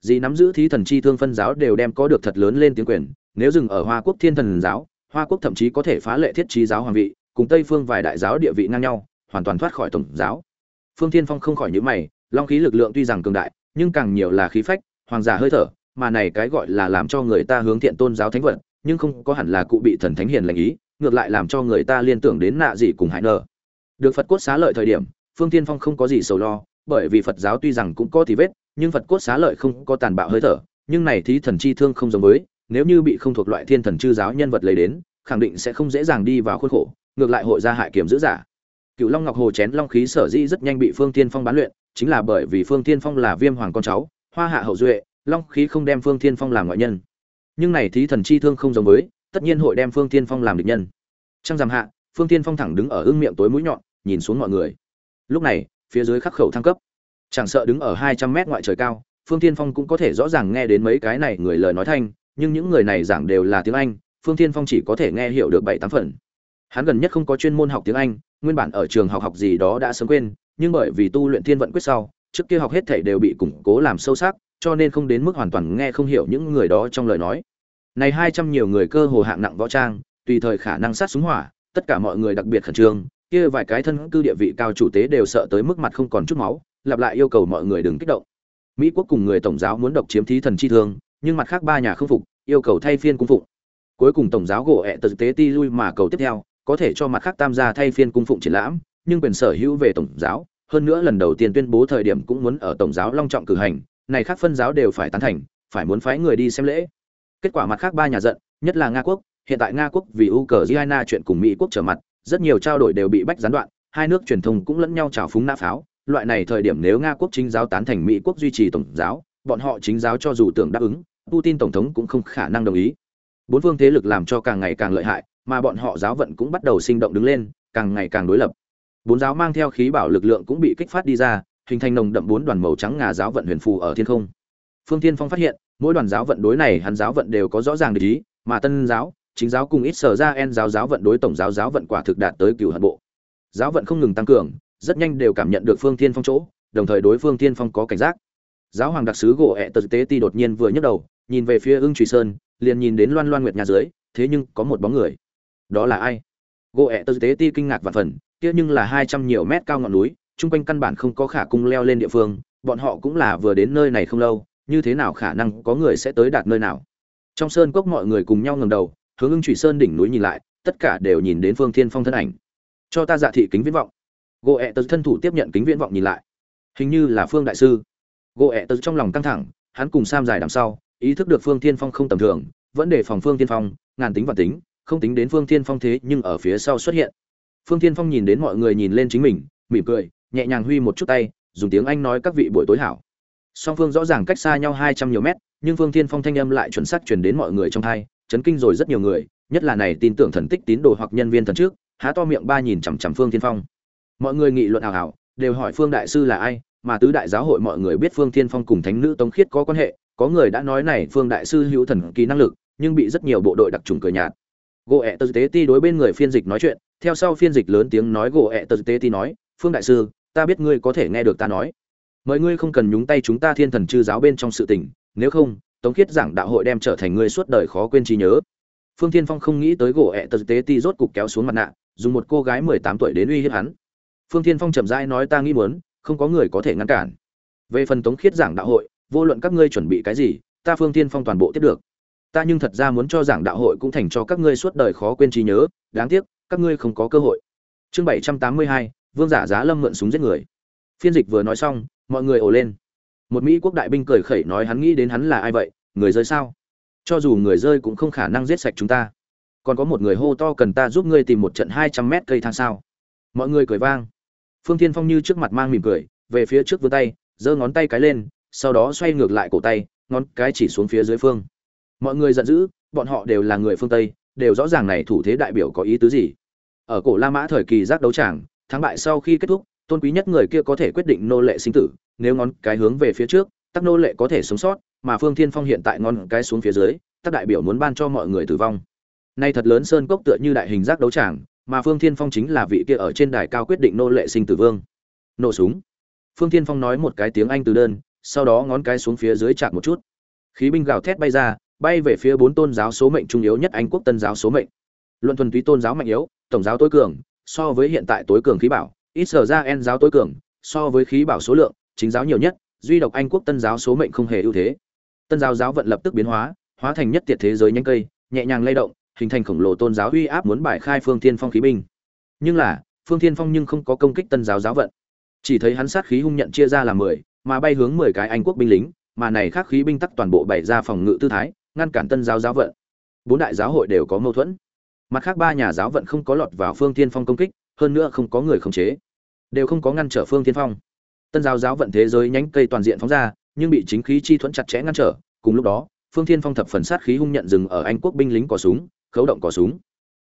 Dì nắm giữ thí thần chi thương phân giáo đều đem có được thật lớn lên tiếng quyền, nếu dừng ở hoa quốc thiên thần giáo, hoa quốc thậm chí có thể phá lệ thiết trí giáo hoàng vị, cùng tây phương vài đại giáo địa vị ngang nhau, hoàn toàn thoát khỏi tổng giáo. Phương thiên phong không khỏi nhíu mày, long khí lực lượng tuy rằng cường đại, nhưng càng nhiều là khí phách, hoàng giả hơi thở, mà này cái gọi là làm cho người ta hướng thiện tôn giáo thánh vật nhưng không có hẳn là cụ bị thần thánh hiền lành ý, ngược lại làm cho người ta liên tưởng đến nạ gì cùng hại nợ được phật cốt xá lợi thời điểm, phương tiên phong không có gì sầu lo, bởi vì phật giáo tuy rằng cũng có thì vết, nhưng phật cốt xá lợi không có tàn bạo hơi thở, nhưng này thí thần chi thương không giống với, nếu như bị không thuộc loại thiên thần chư giáo nhân vật lấy đến, khẳng định sẽ không dễ dàng đi vào khuôn khổ, ngược lại hội ra hại kiểm giữ giả. Cựu long ngọc hồ chén long khí sở dĩ rất nhanh bị phương tiên phong bán luyện, chính là bởi vì phương tiên phong là viêm hoàng con cháu, hoa hạ hậu duệ, long khí không đem phương tiên phong làm ngoại nhân nhưng này thí thần chi thương không giống với, tất nhiên hội đem phương tiên phong làm địch nhân. Trăng giảm hạ, phương tiên phong thẳng đứng ở ưng miệng tối mũi nhọn, nhìn xuống mọi người. Lúc này, phía dưới khắc khẩu thăng cấp. Chẳng sợ đứng ở hai trăm mét ngoại trời cao, phương tiên phong cũng có thể rõ ràng nghe đến mấy cái này người lời nói thanh, nhưng những người này giảng đều là tiếng anh, phương tiên phong chỉ có thể nghe hiểu được bảy tám phần. Hắn gần nhất không có chuyên môn học tiếng anh, nguyên bản ở trường học học gì đó đã sớm quên, nhưng bởi vì tu luyện thiên vận quyết sau, trước kia học hết thể đều bị củng cố làm sâu sắc, cho nên không đến mức hoàn toàn nghe không hiểu những người đó trong lời nói này hai trăm nhiều người cơ hồ hạng nặng võ trang, tùy thời khả năng sát súng hỏa, tất cả mọi người đặc biệt khẩn trương, kia vài cái thân cư địa vị cao chủ tế đều sợ tới mức mặt không còn chút máu, lặp lại yêu cầu mọi người đừng kích động. Mỹ quốc cùng người tổng giáo muốn độc chiếm thí thần chi thương, nhưng mặt khác ba nhà không phục, yêu cầu thay phiên cung phụng. Cuối cùng tổng giáo gỗ ẹ tự tế ti lui mà cầu tiếp theo, có thể cho mặt khác tam gia thay phiên cung phụng triển lãm, nhưng quyền sở hữu về tổng giáo, hơn nữa lần đầu tiên tuyên bố thời điểm cũng muốn ở tổng giáo long trọng cử hành, này khác phân giáo đều phải tán thành, phải muốn phái người đi xem lễ kết quả mặt khác ba nhà giận, nhất là nga quốc, hiện tại nga quốc vì ukraine chuyện cùng mỹ quốc trở mặt, rất nhiều trao đổi đều bị bách gián đoạn, hai nước truyền thông cũng lẫn nhau trào phúng nã pháo. Loại này thời điểm nếu nga quốc chính giáo tán thành mỹ quốc duy trì tổng giáo, bọn họ chính giáo cho dù tưởng đáp ứng, putin tổng thống cũng không khả năng đồng ý. Bốn phương thế lực làm cho càng ngày càng lợi hại, mà bọn họ giáo vận cũng bắt đầu sinh động đứng lên, càng ngày càng đối lập. Bốn giáo mang theo khí bảo lực lượng cũng bị kích phát đi ra, hình thành nồng đậm bốn đoàn màu trắng ngà giáo vận huyền phù ở thiên không. Phương tiên phong phát hiện mỗi đoàn giáo vận đối này hắn giáo vận đều có rõ ràng để ý, mà tân giáo, chính giáo cùng ít sở ra en giáo giáo vận đối tổng giáo giáo vận quả thực đạt tới cửu hận bộ. Giáo vận không ngừng tăng cường, rất nhanh đều cảm nhận được phương thiên phong chỗ, đồng thời đối phương thiên phong có cảnh giác. Giáo hoàng đặc sứ gỗ ẹ tật tế ti đột nhiên vừa nhấc đầu, nhìn về phía ưng trùy sơn, liền nhìn đến loan loan nguyệt nhà dưới, thế nhưng có một bóng người. Đó là ai? Gỗ ẹ tật tế ti kinh ngạc và phần, kia nhưng là hai trăm nhiều mét cao ngọn núi, chung quanh căn bản không có khả cung leo lên địa phương, bọn họ cũng là vừa đến nơi này không lâu như thế nào khả năng có người sẽ tới đạt nơi nào. Trong sơn cốc mọi người cùng nhau ngầm đầu, hướng ưng trụy sơn đỉnh núi nhìn lại, tất cả đều nhìn đến phương thiên phong thân ảnh. Cho ta dạ thị kính viễn vọng. Gỗ ẹ tật thân thủ tiếp nhận kính viễn vọng nhìn lại. Hình như là phương đại sư. Gỗ ẹ tật trong lòng căng thẳng, hắn cùng sam dài đằng sau, ý thức được phương thiên phong không tầm thường, vẫn để phòng phương thiên phong, ngàn tính và tính, không tính đến phương thiên phong thế nhưng ở phía sau xuất hiện. Phương thiên phong nhìn đến mọi người nhìn lên chính mình, mỉm cười, nhẹ nhàng huy một chút tay, dùng tiếng anh nói các vị buổi tối hảo song phương rõ ràng cách xa nhau hai trăm nhiều mét, nhưng phương thiên phong thanh âm lại chuẩn xác truyền đến mọi người trong thai chấn kinh rồi rất nhiều người, nhất là này tin tưởng thần tích tín đồ hoặc nhân viên thần trước, há to miệng ba nhìn chằm chằm phương thiên phong. Mọi người nghị luận ảo ảo đều hỏi phương đại sư là ai, mà tứ đại giáo hội mọi người biết phương thiên phong cùng thánh nữ tống khiết có quan hệ, có người đã nói này phương đại sư hữu thần kỳ năng lực, nhưng bị rất nhiều bộ đội đặc trùng cười nhạt. Gỗ ẹ tờ tế ti đối bên người phiên dịch nói chuyện, theo sau phiên dịch lớn tiếng nói gỗ ẹ tờ tế ti nói, phương đại sư, ta biết ngươi có thể nghe được ta nói mời ngươi không cần nhúng tay chúng ta thiên thần chư giáo bên trong sự tình, nếu không, tống khiết giảng đạo hội đem trở thành ngươi suốt đời khó quên trí nhớ. Phương thiên phong không nghĩ tới gỗ ẹ tật tế ti rốt cục kéo xuống mặt nạ, dùng một cô gái mười tám tuổi đến uy hiếp hắn. Phương thiên phong chậm rãi nói ta nghĩ muốn, không có người có thể ngăn cản. Về phần tống khiết giảng đạo hội, vô luận các ngươi chuẩn bị cái gì, ta phương tiên phong toàn bộ tiếp được. Ta nhưng thật ra muốn cho giảng đạo hội cũng thành cho các ngươi suốt đời khó quên trí nhớ, đáng tiếc, các ngươi không có cơ hội. Chương bảy trăm tám mươi hai, vương giả giá lâm mượn súng giết người. Phiên dịch vừa nói xong mọi người ồ lên. Một mỹ quốc đại binh cười khẩy nói hắn nghĩ đến hắn là ai vậy, người rơi sao? Cho dù người rơi cũng không khả năng giết sạch chúng ta. Còn có một người hô to cần ta giúp ngươi tìm một trận hai trăm mét cây thang sao? Mọi người cười vang. Phương thiên phong như trước mặt mang mỉm cười, về phía trước vươn tay, giơ ngón tay cái lên, sau đó xoay ngược lại cổ tay, ngón cái chỉ xuống phía dưới phương. Mọi người giận dữ, bọn họ đều là người phương tây, đều rõ ràng này thủ thế đại biểu có ý tứ gì. Ở cổ la mã thời kỳ giác đấu tràng, thắng bại sau khi kết thúc tôn quý nhất người kia có thể quyết định nô lệ sinh tử, nếu ngón cái hướng về phía trước, tắc nô lệ có thể sống sót, mà phương thiên phong hiện tại ngón cái xuống phía dưới, tắc đại biểu muốn ban cho mọi người tử vong. Nay thật lớn sơn cốc tựa như đại hình giác đấu tràng, mà phương thiên phong chính là vị kia ở trên đài cao quyết định nô lệ sinh tử vương. Nổ súng. Phương thiên phong nói một cái tiếng anh từ đơn, sau đó ngón cái xuống phía dưới chạm một chút. Khí binh gào thét bay ra, bay về phía bốn tôn giáo số mệnh trung yếu nhất anh quốc tân giáo số mệnh. Luận thuần túy tôn giáo mạnh yếu, tổng giáo tối cường, so với hiện tại tối cường khí bảo ít sở ra en giáo tối cường, so với khí bảo số lượng, chính giáo nhiều nhất, duy độc anh quốc tân giáo số mệnh không hề ưu thế. Tân giáo giáo vận lập tức biến hóa hóa thành nhất tiệt thế giới nhanh cây, nhẹ nhàng lay động, hình thành khổng lồ tôn giáo uy áp muốn bài khai phương thiên phong khí binh. Nhưng là, phương thiên phong nhưng không có công kích tân giáo giáo vận. Chỉ thấy hắn sát khí hung nhận chia ra làm mười, mà bay hướng mười cái anh quốc binh lính, mà này khác khí binh tắc toàn bộ bày ra phòng ngự tư thái, ngăn cản tân giáo giáo vận. Bốn đại giáo hội đều có mâu thuẫn. Mặt khác ba nhà giáo vận không có lọt vào phương thiên phong công kích, hơn nữa không có người khống chế đều không có ngăn trở phương thiên phong. Tân giáo giáo vận thế giới nhánh cây toàn diện phóng ra, nhưng bị chính khí chi thuẫn chặt chẽ ngăn trở, cùng lúc đó, phương thiên phong thập phần sát khí hung nhận dừng ở anh quốc binh lính cò súng, khấu động cò súng.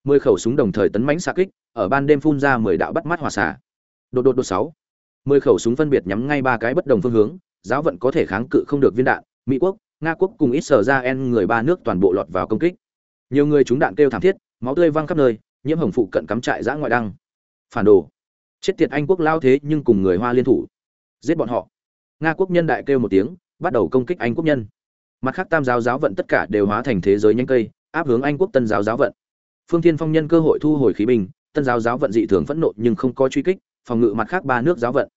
Mười khẩu súng đồng thời tấn mãnh xạ kích, ở ban đêm phun ra mười đạo bắt mắt hỏa xả đột đột đột sáu. Mười khẩu súng phân biệt nhắm ngay ba cái bất đồng phương hướng, giáo vận có thể kháng cự không được viên đạn, mỹ quốc, nga quốc cùng ít sở ra en người ba nước toàn bộ lọt vào công kích. Nhiều người trúng đạn kêu thảm thiết, máu tươi văng khắp nơi, nhiễm hồng phụ cận cắm trại giã ngoại đăng. Phản đồ chết tiệt anh quốc lao thế nhưng cùng người hoa liên thủ. Giết bọn họ. Nga quốc nhân đại kêu một tiếng, bắt đầu công kích anh quốc nhân. Mặt khác tam giáo giáo vận tất cả đều hóa thành thế giới nhanh cây, áp hướng anh quốc tân giáo giáo vận. Phương thiên phong nhân cơ hội thu hồi khí binh tân giáo giáo vận dị thường phẫn nộ nhưng không có truy kích, phòng ngự mặt khác ba nước giáo vận.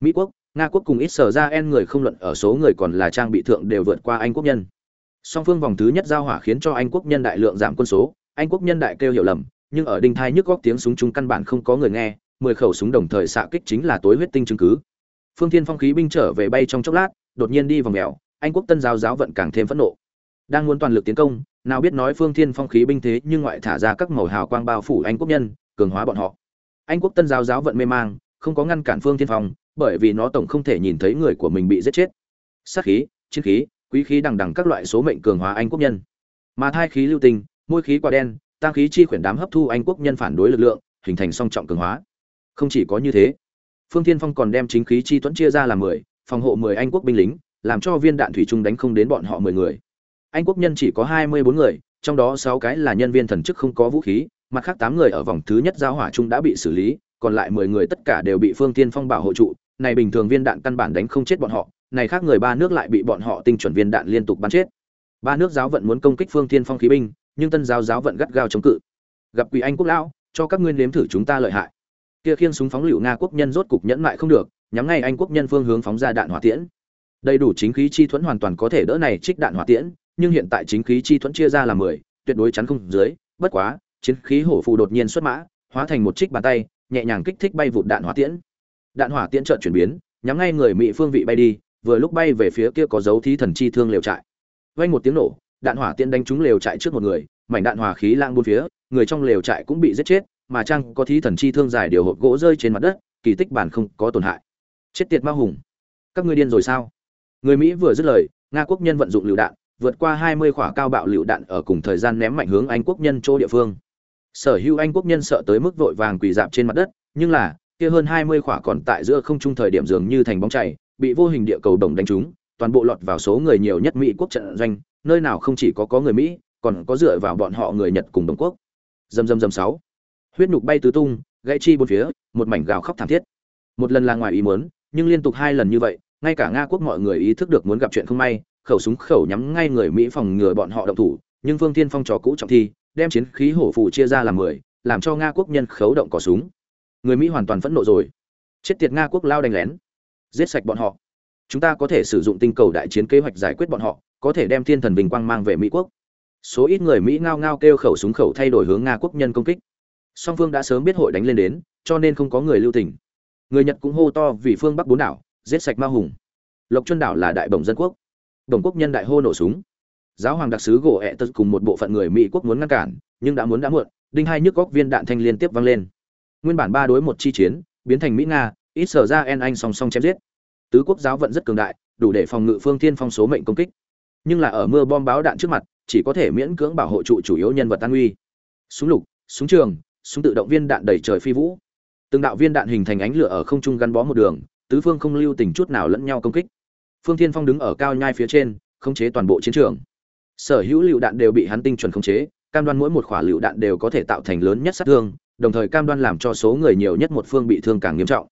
Mỹ quốc, nga quốc cùng ít sở ra en người không luận ở số người còn là trang bị thượng đều vượt qua anh quốc nhân. Song phương vòng thứ nhất giao hỏa khiến cho anh quốc nhân đại lượng giảm quân số, anh quốc nhân đại kêu hiểu lầm, nhưng ở đinh thai nhức góc tiếng súng chúng căn bản không có người nghe mười khẩu súng đồng thời xạ kích chính là tối huyết tinh chứng cứ. Phương thiên phong khí binh trở về bay trong chốc lát, đột nhiên đi vòng mèo, anh quốc tân giáo giáo vận càng thêm phẫn nộ. Đang muốn toàn lực tiến công, nào biết nói phương thiên phong khí binh thế nhưng ngoại thả ra các màu hào quang bao phủ anh quốc nhân, cường hóa bọn họ. Anh quốc tân giáo giáo vận mê mang, không có ngăn cản phương thiên phong, bởi vì nó tổng không thể nhìn thấy người của mình bị giết chết. Sát khí, chiến khí, quý khí đằng đằng các loại số mệnh cường hóa anh quốc nhân. Mà thai khí lưu tình môi khí quả đen tăng khí chi khuyển đám hấp thu anh quốc nhân phản đối lực lượng, hình thành song trọng cường hóa không chỉ có như thế. Phương thiên phong còn đem chính khí chi tuẫn chia ra làm mười, phòng hộ mười anh quốc binh lính, làm cho viên đạn thủy trung đánh không đến bọn họ mười người. Anh quốc nhân chỉ có hai mươi bốn người, trong đó sáu cái là nhân viên thần chức không có vũ khí, mặt khác tám người ở vòng thứ nhất giao hỏa trung đã bị xử lý, còn lại mười người tất cả đều bị phương tiên phong bảo hộ trụ. Này bình thường viên đạn căn bản đánh không chết bọn họ, này khác người ba nước lại bị bọn họ tinh chuẩn viên đạn liên tục bắn chết. Ba nước giáo vận muốn công kích phương tiên phong khí binh, nhưng tân giáo giáo vận gắt gao chống cự. Gặp quỷ anh quốc lão, cho các ngươi nếm thử chúng ta lợi hại kia khiêng súng phóng lựu nga quốc nhân rốt cục nhẫn mại không được, nhắm ngay anh quốc nhân phương hướng phóng ra đạn hỏa tiễn. Đầy đủ chính khí chi thuẫn hoàn toàn có thể đỡ này trích đạn hỏa tiễn, nhưng hiện tại chính khí chi thuẫn chia ra làm mười, tuyệt đối chắn không dưới, bất quá, chiến khí hổ phù đột nhiên xuất mã, hóa thành một trích bàn tay, nhẹ nhàng kích thích bay vụt đạn hỏa tiễn. Đạn hỏa tiễn chợt chuyển biến, nhắm ngay người mỹ phương vị bay đi, vừa lúc bay về phía kia có dấu thí thần chi thương liều trại. Vang một tiếng nổ, đạn hỏa tiễn đánh trúng lều trại trước một người, mảnh đạn hỏa khí lang bốn phía, người trong lều trại cũng bị giết chết mà trang có thí thần chi thương dài điều hộp gỗ rơi trên mặt đất, kỳ tích bản không có tổn hại. Chết tiệt ma hùng. Các ngươi điên rồi sao? Người mỹ vừa dứt lời, nga quốc nhân vận dụng lựu đạn, vượt qua 20 quả cao bạo lựu đạn ở cùng thời gian ném mạnh hướng anh quốc nhân chỗ địa phương. Sở hữu anh quốc nhân sợ tới mức vội vàng quỳ dạp trên mặt đất, nhưng là, kia hơn 20 quả còn tại giữa không trung thời điểm dường như thành bóng chảy bị vô hình địa cầu đồng đánh trúng, toàn bộ lọt vào số người nhiều nhất mỹ quốc trận doanh, nơi nào không chỉ có có người mỹ, còn có dựa vào bọn họ người nhật cùng đồng quốc. Dầm dầm dầm sáu huyết nhục bay tứ tung, gãy chi bốn phía, một mảnh gào khóc thảm thiết. Một lần là ngoài ý muốn, nhưng liên tục hai lần như vậy, ngay cả nga quốc mọi người ý thức được muốn gặp chuyện không may, khẩu súng khẩu nhắm ngay người mỹ phòng ngừa bọn họ động thủ, nhưng phương thiên phong trò cũ trọng thi, đem chiến khí hổ phù chia ra làm mười, làm cho nga quốc nhân khấu động cỏ súng. Người mỹ hoàn toàn phẫn nộ rồi. Chết tiệt nga quốc lao đánh lén. Giết sạch bọn họ. Chúng ta có thể sử dụng tinh cầu đại chiến kế hoạch giải quyết bọn họ, có thể đem thiên thần vinh quang mang về mỹ quốc. Số ít người mỹ ngao ngao kêu khẩu súng khẩu thay đổi hướng nga quốc nhân công kích song phương đã sớm biết hội đánh lên đến, cho nên không có người lưu tình. Người nhật cũng hô to vì phương bắc bốn đảo, giết sạch ma hùng. Lộc chuân đảo là đại bồng dân quốc. Đồng quốc nhân đại hô nổ súng. Giáo hoàng đặc sứ gỗ ẹ tật cùng một bộ phận người mỹ quốc muốn ngăn cản, nhưng đã muốn đã muộn, đinh hai nhức góc viên đạn thanh liên tiếp vang lên. Nguyên bản ba đối một chi chiến, biến thành mỹ nga, ít sở ra en anh song song chém giết. Tứ quốc giáo vận rất cường đại, đủ để phòng ngự phương thiên phong số mệnh công kích. Nhưng là ở mưa bom báo đạn trước mặt, chỉ có thể miễn cưỡng bảo hộ trụ chủ yếu nhân vật an uy. Súng lục, súng trường súng tự động viên đạn đầy trời phi vũ. Từng đạo viên đạn hình thành ánh lửa ở không trung gắn bó một đường, tứ phương không lưu tình chút nào lẫn nhau công kích. Phương thiên phong đứng ở cao nhai phía trên, khống chế toàn bộ chiến trường. Sở hữu lựu đạn đều bị hắn tinh chuẩn khống chế, cam đoan mỗi một quả lựu đạn đều có thể tạo thành lớn nhất sát thương, đồng thời cam đoan làm cho số người nhiều nhất một phương bị thương càng nghiêm trọng.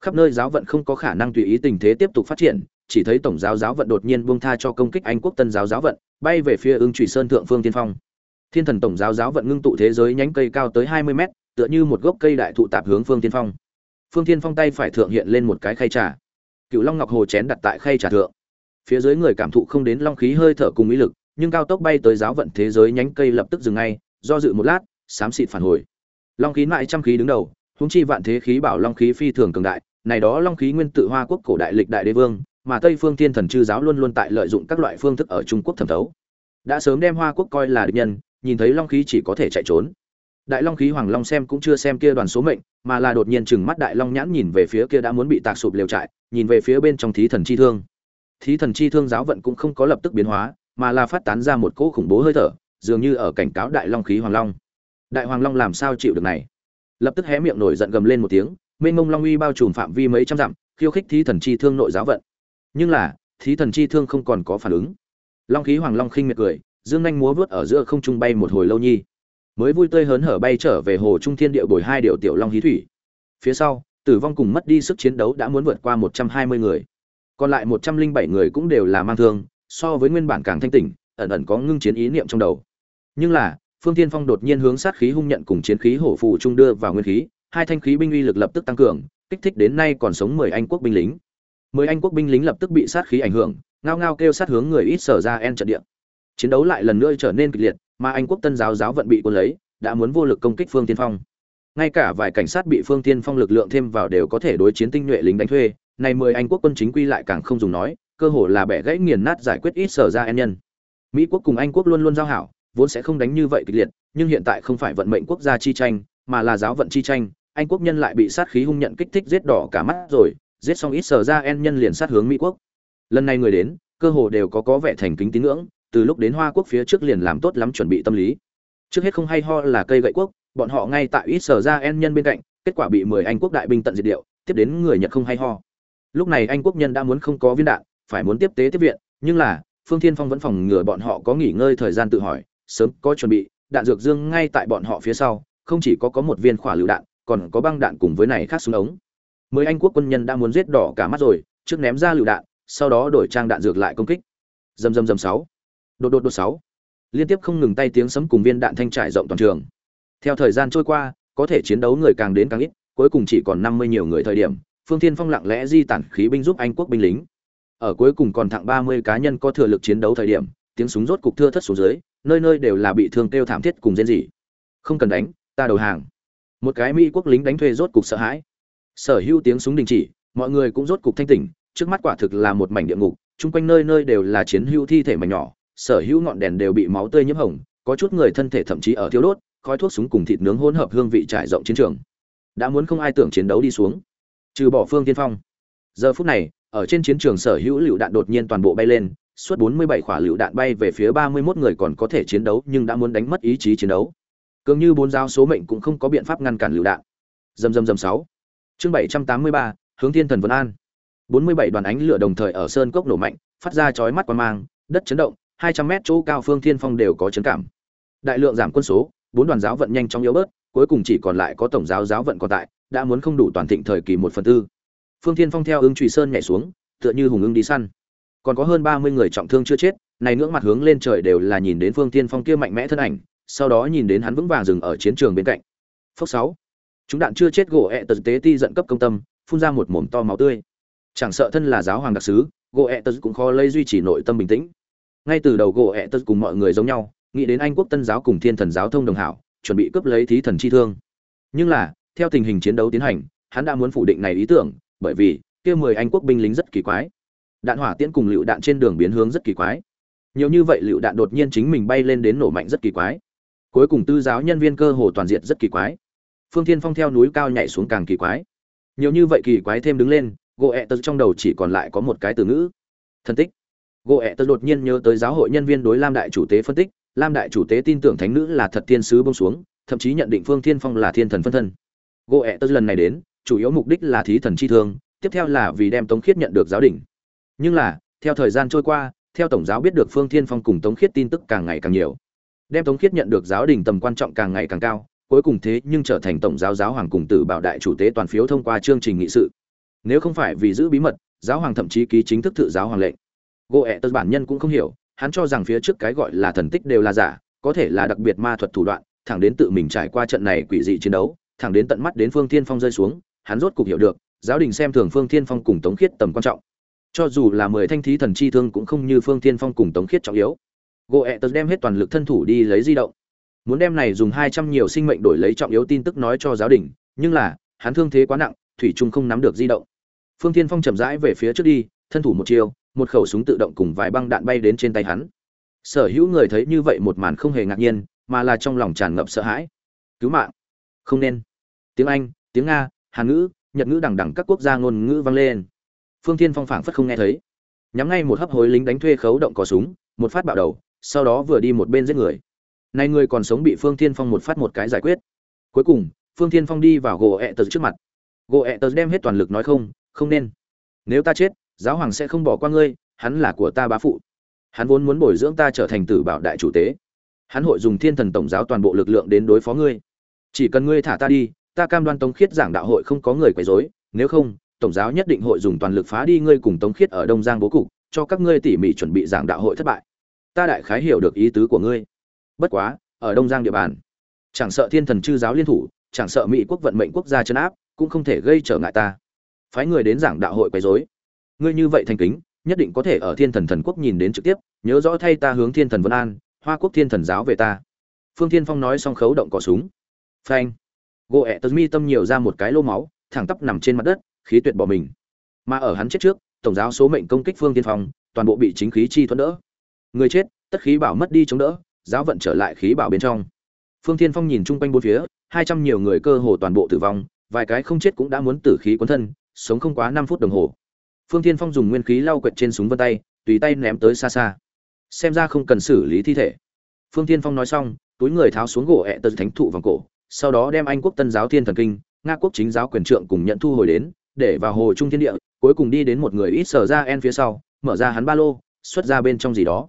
Khắp nơi giáo vận không có khả năng tùy ý tình thế tiếp tục phát triển, chỉ thấy tổng giáo giáo vận đột nhiên buông tha cho công kích anh quốc tân giáo giáo vận, bay về phía ứng trụy sơn thượng phương tiên phong thiên thần tổng giáo giáo vận ngưng tụ thế giới nhánh cây cao tới hai mươi mét, tựa như một gốc cây đại thụ tạp hướng phương tiên phong. Phương tiên phong tay phải thượng hiện lên một cái khay trà. Cựu long ngọc hồ chén đặt tại khay trà thượng. Phía dưới người cảm thụ không đến long khí hơi thở cùng ý lực, nhưng cao tốc bay tới giáo vận thế giới nhánh cây lập tức dừng ngay, do dự một lát, xám xịt phản hồi. Long khí mại trăm khí đứng đầu húng chi vạn thế khí bảo long khí phi thường cường đại, này đó long khí nguyên tự hoa quốc cổ đại lịch đại đế vương, mà tây phương thiên thần chư giáo luôn luôn tại lợi dụng các loại phương thức ở trung quốc thẩm thấu. Đã sớm đem hoa quốc coi là địch nhân nhìn thấy long khí chỉ có thể chạy trốn. Đại long khí hoàng long xem cũng chưa xem kia đoàn số mệnh, mà là đột nhiên chừng mắt đại long nhãn nhìn về phía kia đã muốn bị tạc sụp liều trại, nhìn về phía bên trong thí thần chi thương. Thí thần chi thương giáo vận cũng không có lập tức biến hóa, mà là phát tán ra một cỗ khủng bố hơi thở, dường như ở cảnh cáo đại long khí hoàng long. Đại hoàng long làm sao chịu được này? Lập tức hé miệng nổi giận gầm lên một tiếng, mênh mông long uy bao trùm phạm vi mấy trăm dặm, khiêu khích thí thần chi thương nội giáo vận. Nhưng là, thí thần chi thương không còn có phản ứng. Long khí hoàng long khinh miệt cười dương nhanh múa vớt ở giữa không trung bay một hồi lâu nhi. Mới vui tươi hớn hở bay trở về hồ trung thiên địa bồi hai điệu tiểu long hí thủy. Phía sau, tử vong cùng mất đi sức chiến đấu đã muốn vượt qua một trăm hai mươi người. Còn lại một trăm linh bảy người cũng đều là mang thương, so với nguyên bản càng thanh tỉnh, ẩn ẩn có ngưng chiến ý niệm trong đầu. Nhưng là, phương tiên phong đột nhiên hướng sát khí hung nhận cùng chiến khí hổ phù trung đưa vào nguyên khí, hai thanh khí binh uy lực lập tức tăng cường, kích thích đến nay còn sống mười anh quốc binh lính. Mười anh quốc binh lính lập tức bị sát khí ảnh hưởng, ngao ngao kêu sát hướng người ít sở ra en trận địa chiến đấu lại lần nữa trở nên kịch liệt, mà anh quốc tân giáo giáo vận bị quân lấy, đã muốn vô lực công kích phương tiên phong. Ngay cả vài cảnh sát bị phương tiên phong lực lượng thêm vào đều có thể đối chiến tinh nhuệ lính đánh thuê này mười anh quốc quân chính quy lại càng không dùng nói, cơ hồ là bẻ gãy nghiền nát giải quyết ít sở ra en nhân. Mỹ quốc cùng anh quốc luôn luôn giao hảo, vốn sẽ không đánh như vậy kịch liệt, nhưng hiện tại không phải vận mệnh quốc gia chi tranh, mà là giáo vận chi tranh, anh quốc nhân lại bị sát khí hung nhận kích thích giết đỏ cả mắt rồi, giết xong ít sở ra en nhân liền sát hướng mỹ quốc. Lần này người đến, cơ hồ đều có có vẻ thành kính tín ngưỡng từ lúc đến hoa quốc phía trước liền làm tốt lắm chuẩn bị tâm lý. Trước hết không hay ho là cây gậy quốc, bọn họ ngay tại ít sở ra en nhân bên cạnh, kết quả bị mười anh quốc đại binh tận diệt điệu, tiếp đến người nhật không hay ho. Lúc này anh quốc nhân đã muốn không có viên đạn, phải muốn tiếp tế tiếp viện, nhưng là, phương thiên phong vẫn phòng ngừa bọn họ có nghỉ ngơi thời gian tự hỏi, sớm có chuẩn bị, đạn dược dương ngay tại bọn họ phía sau, không chỉ có có một viên khỏa lựu đạn, còn có băng đạn cùng với này khác súng ống. Mười anh quốc quân nhân đã muốn giết đỏ cả mắt rồi, trước ném ra lựu đạn, sau đó đổi trang đạn dược lại công kích. Dầm dầm dầm sáu đột đột đột sáu. Liên tiếp không ngừng tay tiếng sấm cùng viên đạn thanh trải rộng toàn trường. Theo thời gian trôi qua, có thể chiến đấu người càng đến càng ít, cuối cùng chỉ còn năm mươi nhiều người thời điểm, phương thiên phong lặng lẽ di tản khí binh giúp anh quốc binh lính. Ở cuối cùng còn thẳng ba mươi cá nhân có thừa lực chiến đấu thời điểm, tiếng súng rốt cục thưa thất xuống dưới, nơi nơi đều là bị thương kêu thảm thiết cùng rên rỉ. Không cần đánh, ta đầu hàng. Một cái mỹ quốc lính đánh thuê rốt cục sợ hãi. Sở hữu tiếng súng đình chỉ, mọi người cũng rốt cục thanh tỉnh, trước mắt quả thực là một mảnh địa ngục, chung quanh nơi nơi đều là chiến hữu thi thể mảnh nhỏ sở hữu ngọn đèn đều bị máu tươi nhiễm hồng có chút người thân thể thậm chí ở thiếu đốt khói thuốc súng cùng thịt nướng hỗn hợp hương vị trải rộng chiến trường. Đã muốn không ai tưởng chiến đấu đi xuống. Trừ bỏ phương tiên phong. Giờ phút này ở trên chiến trường sở hữu lựu đạn đột nhiên toàn bộ bay lên suốt 47 quả lựu đạn bay về phía 31 người còn có thể chiến đấu nhưng đã muốn đánh mất ý chí chiến đấu. Cường như bốn giao số mệnh cũng không có biện pháp ngăn cản lựu đạn. Dầm dầm dầm sáu. Chương 783, hướng thiên thần vân an. 47 đoàn ánh lửa đồng thời ở sơn cốc nổ mạnh phát ra chói mắt quan mang đất chấn động 200 mét chỗ cao phương thiên phong đều có chấn cảm. Đại lượng giảm quân số, bốn đoàn giáo vận nhanh chóng yếu bớt, cuối cùng chỉ còn lại có tổng giáo giáo vận còn tại, đã muốn không đủ toàn thịnh thời kỳ một phần tư. Phương thiên phong theo ứng trùy sơn nhảy xuống, tựa như hùng ưng đi săn. Còn có hơn ba mươi người trọng thương chưa chết, này ngưỡng mặt hướng lên trời đều là nhìn đến phương thiên phong kia mạnh mẽ thân ảnh, sau đó nhìn đến hắn vững vàng dừng ở chiến trường bên cạnh. Phốc sáu. Chúng đạn chưa chết gỗ ẹ tật tế ti giận cấp công tâm, phun ra một mồm to máu tươi. Chẳng sợ thân là giáo hoàng đặc sứ, gỗ ẹ tật cũng khó lấy duy trì nội tâm bình tĩnh ngay từ đầu gỗ ẹ tật cùng mọi người giống nhau, nghĩ đến anh quốc tân giáo cùng thiên thần giáo thông đồng hảo, chuẩn bị cướp lấy thí thần chi thương. Nhưng là, theo tình hình chiến đấu tiến hành, hắn đã muốn phủ định này ý tưởng, bởi vì, kia mười anh quốc binh lính rất kỳ quái. Đạn hỏa tiễn cùng lựu đạn trên đường biến hướng rất kỳ quái. Nhiều như vậy lựu đạn đột nhiên chính mình bay lên đến nổ mạnh rất kỳ quái. Cuối cùng tư giáo nhân viên cơ hồ toàn diện rất kỳ quái. Phương thiên phong theo núi cao nhảy xuống càng kỳ quái. Nhiều như vậy kỳ quái thêm đứng lên, gỗ ẹ tật trong đầu chỉ còn lại có một cái từ ngữ. Thân tích gỗ ẹ tật đột nhiên nhớ tới giáo hội nhân viên đối lam đại chủ tế phân tích, lam đại chủ tế tin tưởng thánh nữ là thật thiên sứ bông xuống, thậm chí nhận định phương thiên phong là thiên thần phân thân. Gỗ ẹ tật lần này đến, chủ yếu mục đích là thí thần chi thương, tiếp theo là vì đem tống khiết nhận được giáo đình. Nhưng là, theo thời gian trôi qua, theo tổng giáo biết được phương thiên phong cùng tống khiết tin tức càng ngày càng nhiều. Đem tống khiết nhận được giáo đình tầm quan trọng càng ngày càng cao, cuối cùng thế nhưng trở thành tổng giáo giáo hoàng cùng tử bảo đại chủ tế toàn phiếu thông qua chương trình nghị sự. Nếu không phải vì giữ bí mật, giáo hoàng thậm chí ký chính thức tự giáo hoàng lệnh gỗ ẹ tật bản nhân cũng không hiểu, hắn cho rằng phía trước cái gọi là thần tích đều là giả, có thể là đặc biệt ma thuật thủ đoạn, thẳng đến tự mình trải qua trận này quỷ dị chiến đấu, thẳng đến tận mắt đến phương thiên phong rơi xuống, hắn rốt cục hiểu được, giáo đình xem thường phương thiên phong cùng tống khiết tầm quan trọng. Cho dù là mười thanh thí thần chi thương cũng không như phương thiên phong cùng tống khiết trọng yếu. Gỗ ẹ tật đem hết toàn lực thân thủ đi lấy di động. Muốn đem này dùng hai trăm nhiều sinh mệnh đổi lấy trọng yếu tin tức nói cho giáo đình, nhưng là, hắn thương thế quá nặng, thủy trung không nắm được di động. Phương thiên phong chậm rãi về phía trước đi, thân thủ một chiều một khẩu súng tự động cùng vài băng đạn bay đến trên tay hắn. Sở hữu người thấy như vậy một màn không hề ngạc nhiên, mà là trong lòng tràn ngập sợ hãi. Cứu mạng! Không nên! Tiếng anh, tiếng nga, hàn ngữ, nhật ngữ đằng đằng các quốc gia ngôn ngữ vang lên. Phương thiên phong phảng phất không nghe thấy. Nhắm ngay một hấp hối lính đánh thuê khấu động có súng, một phát bạo đầu, sau đó vừa đi một bên giết người. Nay người còn sống bị phương thiên phong một phát một cái giải quyết. Cuối cùng, phương thiên phong đi vào gỗ ẹ tờ trước mặt. Gỗ ẹ tờ đem hết toàn lực nói không không nên! Nếu ta chết giáo hoàng sẽ không bỏ qua ngươi, hắn là của ta bá phụ. Hắn vốn muốn bồi dưỡng ta trở thành tử bảo đại chủ tế. Hắn hội dùng thiên thần tổng giáo toàn bộ lực lượng đến đối phó ngươi. Chỉ cần ngươi thả ta đi, ta cam đoan tống khiết giảng đạo hội không có người quấy rối. Nếu không, tổng giáo nhất định hội dùng toàn lực phá đi ngươi cùng tống khiết ở đông giang bố cục, cho các ngươi tỉ mỉ chuẩn bị giảng đạo hội thất bại. Ta đại khái hiểu được ý tứ của ngươi. Bất quá, ở đông giang địa bàn, chẳng sợ thiên thần chư giáo liên thủ, chẳng sợ mỹ quốc vận mệnh quốc gia chấn áp, cũng không thể gây trở ngại ta. Phái người đến giảng đạo hội quấy rối ngươi như vậy thành kính, nhất định có thể ở thiên thần thần quốc nhìn đến trực tiếp, nhớ rõ thay ta hướng thiên thần vân an, hoa quốc thiên thần giáo về ta. Phương thiên phong nói xong khấu động cỏ súng. Phanh. Gỗ ẹ tật mi tâm nhiều ra một cái lô máu, thẳng tắp nằm trên mặt đất, khí tuyệt bỏ mình. Mà ở hắn chết trước, tổng giáo số mệnh công kích phương tiên phong, toàn bộ bị chính khí chi thuẫn đỡ. Người chết, tất khí bảo mất đi chống đỡ, giáo vận trở lại khí bảo bên trong. Phương tiên phong nhìn chung quanh bốn phía, hai trăm nhiều người cơ hồ toàn bộ tử vong, vài cái không chết cũng đã muốn tử khí cuốn thân, sống không quá năm phút đồng hồ phương Thiên phong dùng nguyên khí lau quẹt trên súng vân tay, tùy tay ném tới xa xa. Xem ra không cần xử lý thi thể. Phương Thiên phong nói xong, túi người tháo xuống gỗ ẹ tật thánh thụ vòng cổ, sau đó đem anh quốc tân giáo thiên thần kinh, nga quốc chính giáo quyền trượng cùng nhận thu hồi đến, để vào hồ trung thiên địa, cuối cùng đi đến một người ít sở ra en phía sau, mở ra hắn ba lô, xuất ra bên trong gì đó.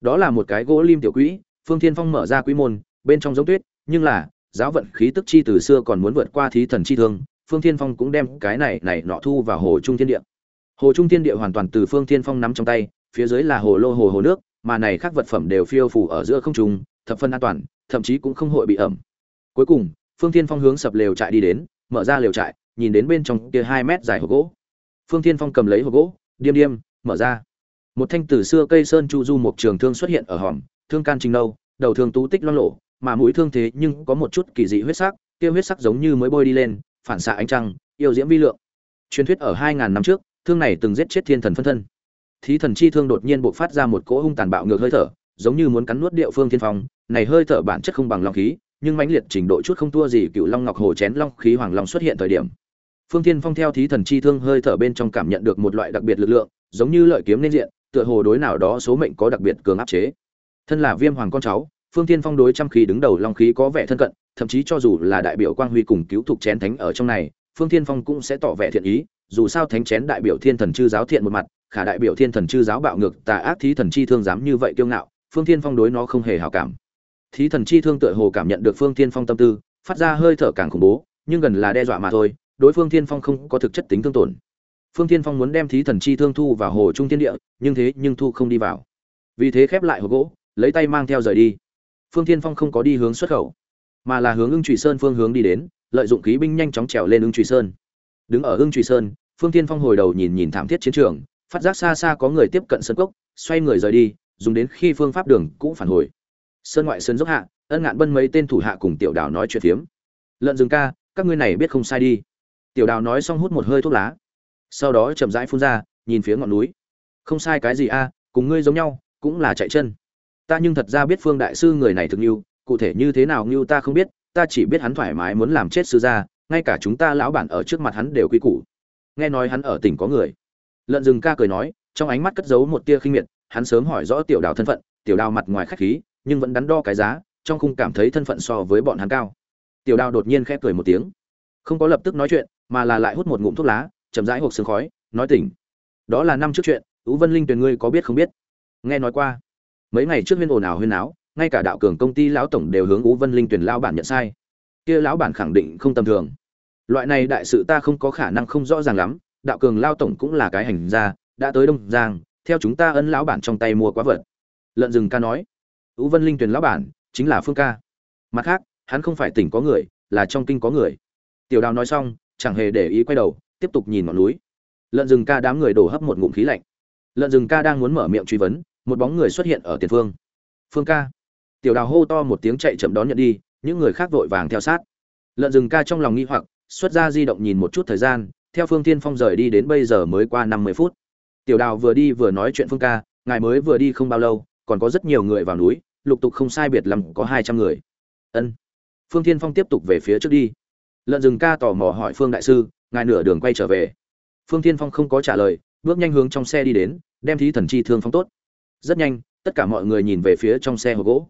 Đó là một cái gỗ lim tiểu quỹ, phương thiên phong mở ra quỹ môn, bên trong giống tuyết, nhưng là, giáo vận khí tức chi từ xưa còn muốn vượt qua thí thần chi thương, phương thiên phong cũng đem cái này này nọ thu vào hồ trung thiên địa hồ trung thiên địa hoàn toàn từ phương thiên phong nắm trong tay, phía dưới là hồ lô, hồ hồ nước, mà này các vật phẩm đều phiêu phủ ở giữa không trung, thập phân an toàn, thậm chí cũng không hội bị ẩm. Cuối cùng, phương thiên phong hướng sập lều trại đi đến, mở ra lều trại, nhìn đến bên trong kia hai mét dài hộp gỗ. Phương thiên phong cầm lấy hộp gỗ, điềm điềm, mở ra. Một thanh từ xưa cây sơn chu du một trường thương xuất hiện ở hòm, thương can trình nâu, đầu thương tú tích loang lộ mà mũi thương thế nhưng có một chút kỳ dị huyết sắc, kia huyết sắc giống như mới bôi đi lên, phản xạ ánh trăng, yêu diễm vi lượng. Truyền thuyết ở hai ngàn năm trước thương này từng giết chết thiên thần phân thân. Thí thần chi thương đột nhiên bộc phát ra một cỗ hung tàn bạo ngược hơi thở, giống như muốn cắn nuốt địa phương thiên phong. Này hơi thở bản chất không bằng long khí, nhưng mãnh liệt trình độ chút không thua gì cựu long ngọc hồ chén long khí hoàng long xuất hiện thời điểm. Phương thiên phong theo thí thần chi thương hơi thở bên trong cảm nhận được một loại đặc biệt lực lượng, giống như lợi kiếm nên diện, tựa hồ đối nào đó số mệnh có đặc biệt cường áp chế. Thân là viêm hoàng con cháu, phương thiên phong đối trăm khí đứng đầu long khí có vẻ thân cận, thậm chí cho dù là đại biểu quang huy cùng cứu thục chén thánh ở trong này, phương thiên phong cũng sẽ tỏ vẻ thiện ý dù sao thánh chén đại biểu thiên thần chư giáo thiện một mặt, khả đại biểu thiên thần chư giáo bạo ngược, tà ác thí thần chi thương dám như vậy kiêu ngạo, phương thiên phong đối nó không hề hào cảm. Thí thần chi thương tựa hồ cảm nhận được phương thiên phong tâm tư, phát ra hơi thở càng khủng bố, nhưng gần là đe dọa mà thôi, đối phương thiên phong không có thực chất tính thương tổn. Phương thiên phong muốn đem thí thần chi thương thu vào hồ trung thiên địa, nhưng thế nhưng thu không đi vào. Vì thế khép lại hộp gỗ, lấy tay mang theo rời đi. Phương thiên phong không có đi hướng xuất khẩu, mà là hướng ưng trụy sơn phương hướng đi đến, lợi dụng khí binh nhanh chóng trèo lên ưng trụy sơn đứng ở hương truy sơn, phương thiên phong hồi đầu nhìn nhìn thảm thiết chiến trường, phát giác xa xa có người tiếp cận sân cốc, xoay người rời đi, dùng đến khi phương pháp đường cũng phản hồi. Sơn ngoại sơn dốc hạ, ân ngạn bân mấy tên thủ hạ cùng tiểu đào nói chuyện phiếm. Lợn rừng ca, các ngươi này biết không sai đi. Tiểu đào nói xong hút một hơi thuốc lá. Sau đó chậm rãi phun ra, nhìn phía ngọn núi. Không sai cái gì a, cùng ngươi giống nhau, cũng là chạy chân. Ta nhưng thật ra biết phương đại sư người này thực như, cụ thể như thế nào như ta không biết, ta chỉ biết hắn thoải mái muốn làm chết sư gia ngay cả chúng ta lão bản ở trước mặt hắn đều quy củ. Nghe nói hắn ở tỉnh có người. Lợn rừng ca cười nói, trong ánh mắt cất giấu một tia khinh miệt, hắn sớm hỏi rõ tiểu đào thân phận, tiểu đào mặt ngoài khách khí, nhưng vẫn đắn đo cái giá, trong khung cảm thấy thân phận so với bọn hắn cao. Tiểu đào đột nhiên khẽ cười một tiếng. Không có lập tức nói chuyện, mà là lại hút một ngụm thuốc lá, chậm rãi hộp sương khói, nói tỉnh. Đó là năm trước chuyện ú vân linh tuyền ngươi có biết không biết. Nghe nói qua. Mấy ngày trước huyên ồn ào huyên áo ngay cả đạo cường công ty lão tổng đều hướng ú vân linh tuyền lao bản nhận sai kia lão bản khẳng định không tầm thường. Loại này đại sự ta không có khả năng không rõ ràng lắm, đạo cường lao tổng cũng là cái hành gia, đã tới đông giang, theo chúng ta ấn lão bản trong tay mua quá vật. Lợn rừng ca nói, ú vân linh tuyền lão bản, chính là phương ca. Mặt khác, hắn không phải tỉnh có người, là trong kinh có người. Tiểu đào nói xong, chẳng hề để ý quay đầu, tiếp tục nhìn ngọn núi. Lợn rừng ca đám người đổ hấp một ngụm khí lạnh. Lợn rừng ca đang muốn mở miệng truy vấn, một bóng người xuất hiện ở tiền phương. Phương ca. Tiểu đào hô to một tiếng chạy chậm đón nhận đi những người khác vội vàng theo sát. Lợn rừng ca trong lòng nghi hoặc, xuất ra di động nhìn một chút thời gian, theo phương tiên phong rời đi đến bây giờ mới qua năm mươi phút. Tiểu đào vừa đi vừa nói chuyện phương ca, ngài mới vừa đi không bao lâu, còn có rất nhiều người vào núi, lục tục không sai biệt lắm, có hai trăm người. Ân. Phương tiên phong tiếp tục về phía trước đi. Lợn rừng ca tò mò hỏi phương đại sư, ngài nửa đường quay trở về. Phương tiên phong không có trả lời, bước nhanh hướng trong xe đi đến, đem thí thần chi thương phong tốt. Rất nhanh, tất cả mọi người nhìn về phía trong xe hộp gỗ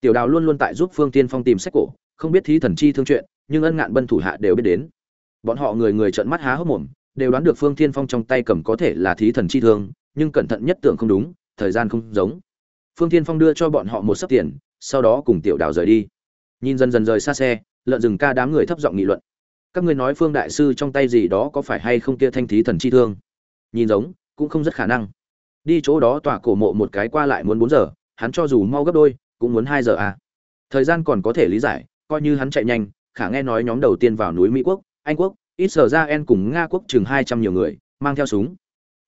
tiểu đào luôn luôn tại giúp phương tiên phong tìm sách cổ, không biết thí thần chi thương chuyện, nhưng ân ngạn bân thủ hạ đều biết đến. Bọn họ người người trợn mắt há hốc mồm, đều đoán được phương tiên phong trong tay cầm có thể là thí thần chi thương, nhưng cẩn thận nhất tưởng không đúng, thời gian không giống. Phương tiên phong đưa cho bọn họ một sấp tiền, sau đó cùng tiểu đào rời đi. Nhìn dần dần rời xa xe, lợn rừng ca đám người thấp giọng nghị luận. Các ngươi nói phương đại sư trong tay gì đó có phải hay không kia thanh thí thần chi thương? Nhìn giống, cũng không rất khả năng. Đi chỗ đó tỏa cổ mộ một cái qua lại muốn bốn giờ, hắn cho dù mau gấp đôi cũng muốn hai giờ à. Thời gian còn có thể lý giải, coi như hắn chạy nhanh, khả nghe nói nhóm đầu tiên vào núi mỹ quốc, anh quốc ít ra en cùng nga quốc chừng hai trăm nhiều người, mang theo súng.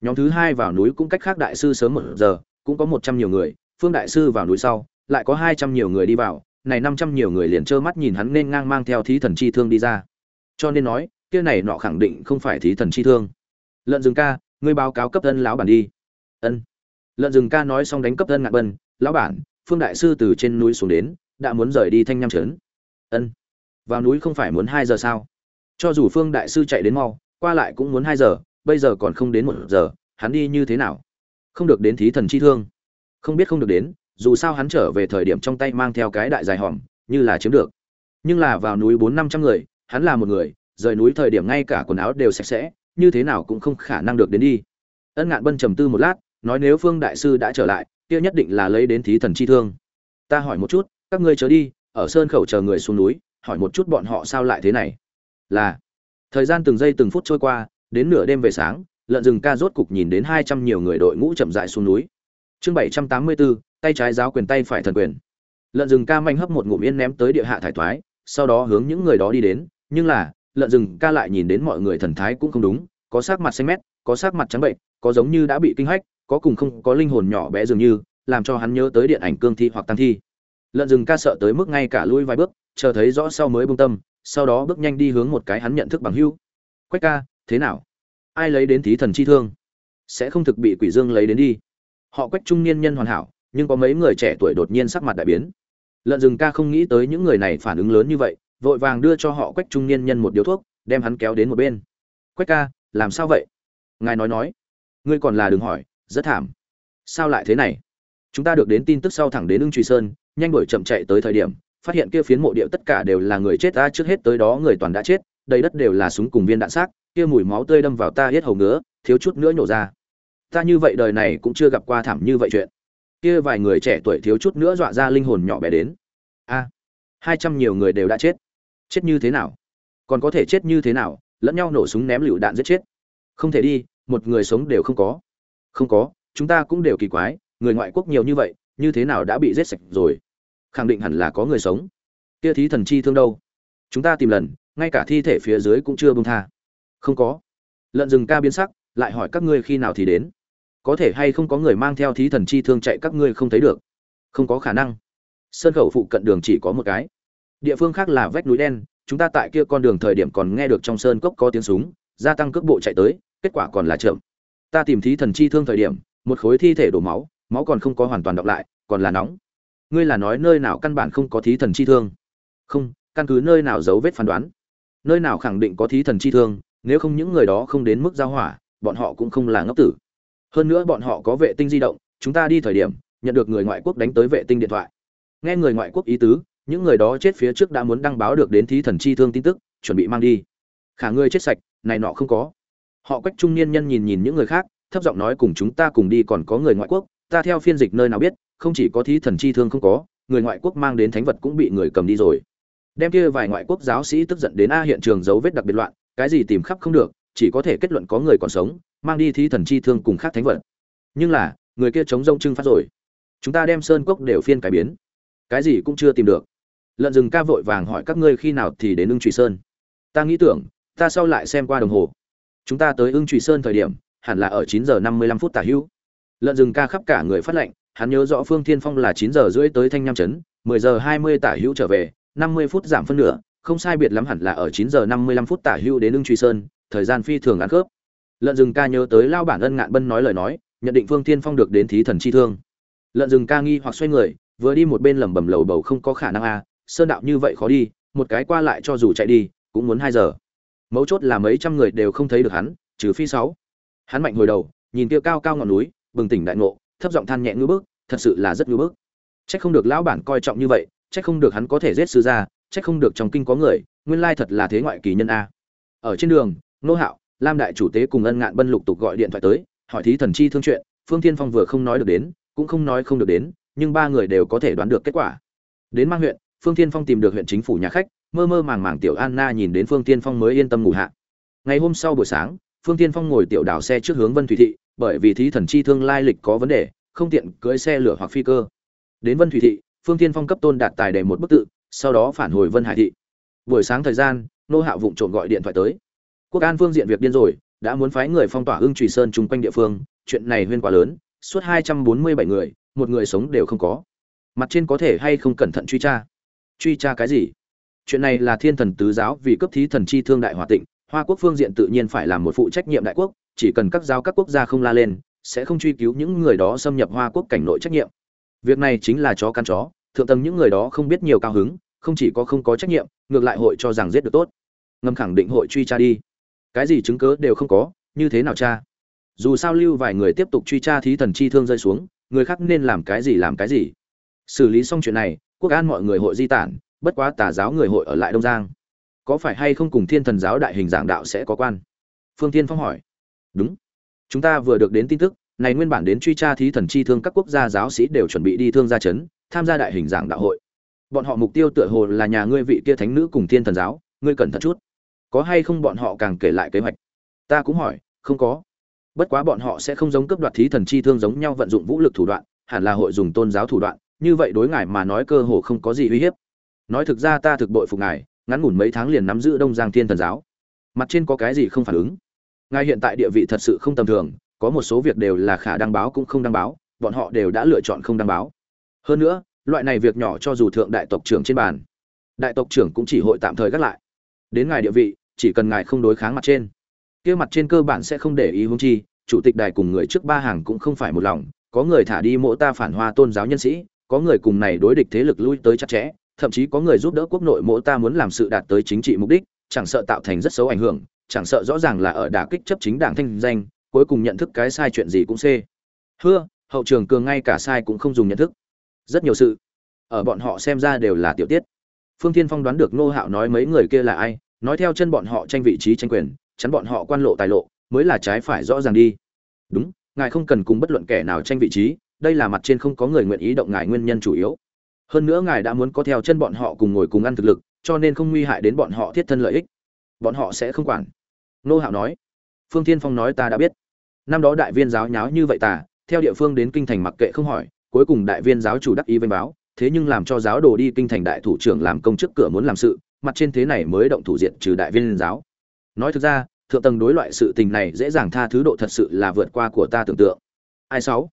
Nhóm thứ hai vào núi cũng cách khác đại sư sớm một giờ, cũng có một trăm nhiều người, phương đại sư vào núi sau, lại có hai trăm nhiều người đi vào, này năm trăm nhiều người liền trơ mắt nhìn hắn nên ngang mang theo thí thần chi thương đi ra. Cho nên nói, kia này nọ khẳng định không phải thí thần chi thương. Lợn rừng ca, ngươi báo cáo cấp ân lão bản đi. Ân. Lợn rừng ca nói xong đánh cấp ân ngạn bân, lão bản phương đại sư từ trên núi xuống đến, đã muốn rời đi thanh nham trấn. Ân, vào núi không phải muốn hai giờ sao? Cho dù phương đại sư chạy đến mau, qua lại cũng muốn hai giờ, bây giờ còn không đến một giờ, hắn đi như thế nào? Không được đến thí thần chi thương. Không biết không được đến, dù sao hắn trở về thời điểm trong tay mang theo cái đại dài hòm, như là chiếm được. Nhưng là vào núi bốn năm trăm người, hắn là một người, rời núi thời điểm ngay cả quần áo đều sạch sẽ, như thế nào cũng không khả năng được đến đi. Ân ngạn bân trầm tư một lát, nói nếu phương đại sư đã trở lại kia nhất định là lấy đến thí thần chi thương. Ta hỏi một chút, các ngươi chớ đi, ở sơn khẩu chờ người xuống núi, hỏi một chút bọn họ sao lại thế này. Là, thời gian từng giây từng phút trôi qua, đến nửa đêm về sáng, lợn rừng ca rốt cục nhìn đến hai trăm nhiều người đội ngũ chậm dại xuống núi. Chương bảy trăm tám mươi bốn, tay trái giáo quyền tay phải thần quyền. Lợn rừng ca manh hấp một ngụm yên ném tới địa hạ thải thoái, sau đó hướng những người đó đi đến, nhưng là, lợn rừng ca lại nhìn đến mọi người thần thái cũng không đúng, có sắc mặt xanh mét, có sắc mặt trắng bệnh, có giống như đã bị kinh hách có cùng không có linh hồn nhỏ bé dường như, làm cho hắn nhớ tới điện ảnh cương thi hoặc tăng thi. Lợn rừng ca sợ tới mức ngay cả lui vài bước, chờ thấy rõ sau mới bông tâm, sau đó bước nhanh đi hướng một cái hắn nhận thức bằng hưu. Quách ca, thế nào? Ai lấy đến thí thần chi thương? Sẽ không thực bị quỷ dương lấy đến đi. Họ quách trung niên nhân hoàn hảo, nhưng có mấy người trẻ tuổi đột nhiên sắc mặt đại biến. Lợn rừng ca không nghĩ tới những người này phản ứng lớn như vậy, vội vàng đưa cho họ quách trung niên nhân một điếu thuốc, đem hắn kéo đến một bên. Quách ca, làm sao vậy? Ngài nói nói. Ngươi còn là đừng hỏi rất thảm. Sao lại thế này? Chúng ta được đến tin tức sau thẳng đến ưng truy sơn, nhanh đuổi chậm chạy tới thời điểm, phát hiện kia phiến mộ địa tất cả đều là người chết ta trước hết tới đó người toàn đã chết, đầy đất đều là súng cùng viên đạn xác, kia mùi máu tươi đâm vào ta hết hầu ngứa, thiếu chút nữa nhổ ra. Ta như vậy đời này cũng chưa gặp qua thảm như vậy chuyện. Kia vài người trẻ tuổi thiếu chút nữa dọa ra linh hồn nhỏ bé đến. A, hai trăm nhiều người đều đã chết. Chết như thế nào? Còn có thể chết như thế nào? Lẫn nhau nổ súng ném lựu đạn giết chết. Không thể đi, một người sống đều không có không có, chúng ta cũng đều kỳ quái, người ngoại quốc nhiều như vậy, như thế nào đã bị giết sạch rồi? Khẳng định hẳn là có người sống. Kia thí thần chi thương đâu? Chúng ta tìm lần, ngay cả thi thể phía dưới cũng chưa bông tha. Không có. Lợn rừng ca biến sắc, lại hỏi các ngươi khi nào thì đến. Có thể hay không có người mang theo thí thần chi thương chạy các ngươi không thấy được? Không có khả năng. Sơn khẩu phụ cận đường chỉ có một cái. Địa phương khác là vách núi đen, chúng ta tại kia con đường thời điểm còn nghe được trong sơn cốc có tiếng súng, gia tăng cước bộ chạy tới, kết quả còn là chậm ta tìm thí thần chi thương thời điểm, một khối thi thể đổ máu máu còn không có hoàn toàn đọc lại, còn là nóng. Ngươi là nói nơi nào căn bản không có thí thần chi thương? Không, căn cứ nơi nào dấu vết phán đoán? Nơi nào khẳng định có thí thần chi thương, nếu không những người đó không đến mức giao hỏa, bọn họ cũng không là ngốc tử. Hơn nữa bọn họ có vệ tinh di động, chúng ta đi thời điểm, nhận được người ngoại quốc đánh tới vệ tinh điện thoại. Nghe người ngoại quốc ý tứ, những người đó chết phía trước đã muốn đăng báo được đến thí thần chi thương tin tức, chuẩn bị mang đi. Khả ngươi chết sạch, này nọ không có họ quách trung niên nhân nhìn nhìn những người khác, thấp giọng nói cùng chúng ta cùng đi còn có người ngoại quốc, ta theo phiên dịch nơi nào biết, không chỉ có thí thần chi thương không có, người ngoại quốc mang đến thánh vật cũng bị người cầm đi rồi. Đem kia vài ngoại quốc giáo sĩ tức giận đến a hiện trường dấu vết đặc biệt loạn, cái gì tìm khắp không được, chỉ có thể kết luận có người còn sống, mang đi thí thần chi thương cùng khác thánh vật. Nhưng là, người kia chống rông trưng phát rồi. Chúng ta đem sơn cốc đều phiên cải biến. Cái gì cũng chưa tìm được. Lợn rừng ca vội vàng hỏi các ngươi khi nào thì đến ưng trụy sơn. Ta nghĩ tưởng, ta sau lại xem qua đồng hồ chúng ta tới ưng trụy sơn thời điểm hẳn là ở chín giờ năm mươi lăm phút tả hữu. Lợn rừng ca khắp cả người phát lệnh hắn nhớ rõ phương thiên phong là chín giờ rưỡi tới thanh nham trấn mười giờ hai mươi tả hữu trở về năm mươi phút giảm phân nửa không sai biệt lắm hẳn là ở chín giờ năm mươi lăm phút tả hữu đến ưng truy sơn thời gian phi thường ăn khớp. Lợn rừng ca nhớ tới lao bản ân ngạn bân nói lời nói nhận định phương thiên phong được đến thí thần chi thương. Lợn rừng ca nghi hoặc xoay người vừa đi một bên lẩm bẩm lầu bầu không có khả năng a à, sơn đạo như vậy khó đi một cái qua lại cho dù chạy đi cũng muốn hai giờ mấu chốt là mấy trăm người đều không thấy được hắn trừ phi sáu. Hắn mạnh hồi đầu nhìn kia cao cao ngọn núi bừng tỉnh đại ngộ thấp giọng than nhẹ ngư bước thật sự là rất ngư bước trách không được lão bản coi trọng như vậy trách không được hắn có thể giết sư gia, trách không được trong kinh có người nguyên lai thật là thế ngoại kỳ nhân a. Ở trên đường nô hạo lam đại chủ tế cùng ân ngạn bân lục tục gọi điện thoại tới hỏi thí thần chi thương chuyện phương thiên phong vừa không nói được đến cũng không nói không được đến nhưng ba người đều có thể đoán được kết quả. Đến mang huyện phương thiên phong tìm được huyện chính phủ nhà khách mơ mơ màng màng tiểu anna nhìn đến phương thiên phong mới yên tâm ngủ hạ. Ngày hôm sau buổi sáng, phương thiên phong ngồi tiểu đảo xe trước hướng vân thủy thị, bởi vì thí thần chi thương lai lịch có vấn đề, không tiện cưỡi xe lửa hoặc phi cơ. Đến vân thủy thị, phương thiên phong cấp tôn đạt tài để một bức tự, sau đó phản hồi vân hải thị. Buổi sáng thời gian, nô hạo vụng trộm gọi điện thoại tới. Quốc an phương diện việc điên rồi, đã muốn phái người phong tỏa hưng trùy sơn chung quanh địa phương, chuyện này huyên quá lớn, suốt hai trăm bốn mươi bảy người, một người sống đều không có. Mặt trên có thể hay không cẩn thận truy tra? Truy tra cái gì? Chuyện này là thiên thần tứ giáo vì cấp thí thần chi thương đại hòa tịnh, hoa quốc phương diện tự nhiên phải làm một phụ trách nhiệm đại quốc, chỉ cần các giáo các quốc gia không la lên, sẽ không truy cứu những người đó xâm nhập hoa quốc cảnh nội trách nhiệm. Việc này chính là chó căn chó, thượng tầng những người đó không biết nhiều cao hứng, không chỉ có không có trách nhiệm, ngược lại hội cho rằng giết được tốt. Ngầm khẳng định hội truy tra đi. Cái gì chứng cớ đều không có, như thế nào cha dù sao lưu vài người tiếp tục truy tra thí thần chi thương rơi xuống, người khác nên làm cái gì làm cái gì. Xử lý xong chuyện này, quốc an mọi người hội di tản bất quá tà giáo người hội ở lại đông giang. Có phải hay không cùng thiên thần giáo đại hình giảng đạo sẽ có quan? Phương tiên phong hỏi. Đúng. Chúng ta vừa được đến tin tức, này nguyên bản đến truy tra thí thần chi thương các quốc gia giáo sĩ đều chuẩn bị đi thương gia chấn, tham gia đại hình giảng đạo hội. Bọn họ mục tiêu tựa hồ là nhà ngươi vị kia thánh nữ cùng thiên thần giáo, ngươi cẩn thận chút. Có hay không bọn họ càng kể lại kế hoạch? Ta cũng hỏi, không có. Bất quá bọn họ sẽ không giống cấp đoạt thí thần chi thương giống nhau vận dụng vũ lực thủ đoạn, hẳn là hội dùng tôn giáo thủ đoạn, như vậy đối ngài mà nói cơ hồ không có gì uy hiếp nói thực ra ta thực bội phục ngài, ngắn ngủn mấy tháng liền nắm giữ đông giang thiên thần giáo. Mặt trên có cái gì không phản ứng? Ngài hiện tại địa vị thật sự không tầm thường, có một số việc đều là khả đăng báo cũng không đăng báo, bọn họ đều đã lựa chọn không đăng báo. Hơn nữa, loại này việc nhỏ cho dù thượng đại tộc trưởng trên bàn, đại tộc trưởng cũng chỉ hội tạm thời gác lại. Đến ngài địa vị, chỉ cần ngài không đối kháng mặt trên. Kia mặt trên cơ bản sẽ không để ý hướng chi, chủ tịch đài cùng người trước ba hàng cũng không phải một lòng, có người thả đi mỗ ta phản hoa tôn giáo nhân sĩ, có người cùng này đối địch thế lực lui tới chặt chẽ thậm chí có người giúp đỡ quốc nội mỗi ta muốn làm sự đạt tới chính trị mục đích, chẳng sợ tạo thành rất xấu ảnh hưởng, chẳng sợ rõ ràng là ở đả kích chấp chính đảng thanh danh, cuối cùng nhận thức cái sai chuyện gì cũng xê. Hưa, hậu trường cường ngay cả sai cũng không dùng nhận thức. Rất nhiều sự, ở bọn họ xem ra đều là tiểu tiết. Phương thiên phong đoán được nô hạo nói mấy người kia là ai, nói theo chân bọn họ tranh vị trí tranh quyền, chắn bọn họ quan lộ tài lộ, mới là trái phải rõ ràng đi. Đúng, ngài không cần cùng bất luận kẻ nào tranh vị trí, đây là mặt trên không có người nguyện ý động ngài nguyên nhân chủ yếu hơn nữa ngài đã muốn có theo chân bọn họ cùng ngồi cùng ăn thực lực, cho nên không nguy hại đến bọn họ thiết thân lợi ích. Bọn họ sẽ không quản. Nô hạo nói. Phương tiên phong nói ta đã biết. Năm đó đại viên giáo nháo như vậy ta theo địa phương đến kinh thành mặc kệ không hỏi, cuối cùng đại viên giáo chủ đắc ý vênh báo, thế nhưng làm cho giáo đồ đi kinh thành đại thủ trưởng làm công chức cửa muốn làm sự, mặt trên thế này mới động thủ diện trừ đại viên giáo. Nói thực ra, thượng tầng đối loại sự tình này dễ dàng tha thứ độ thật sự là vượt qua của ta tưởng tượng. Ai sáu?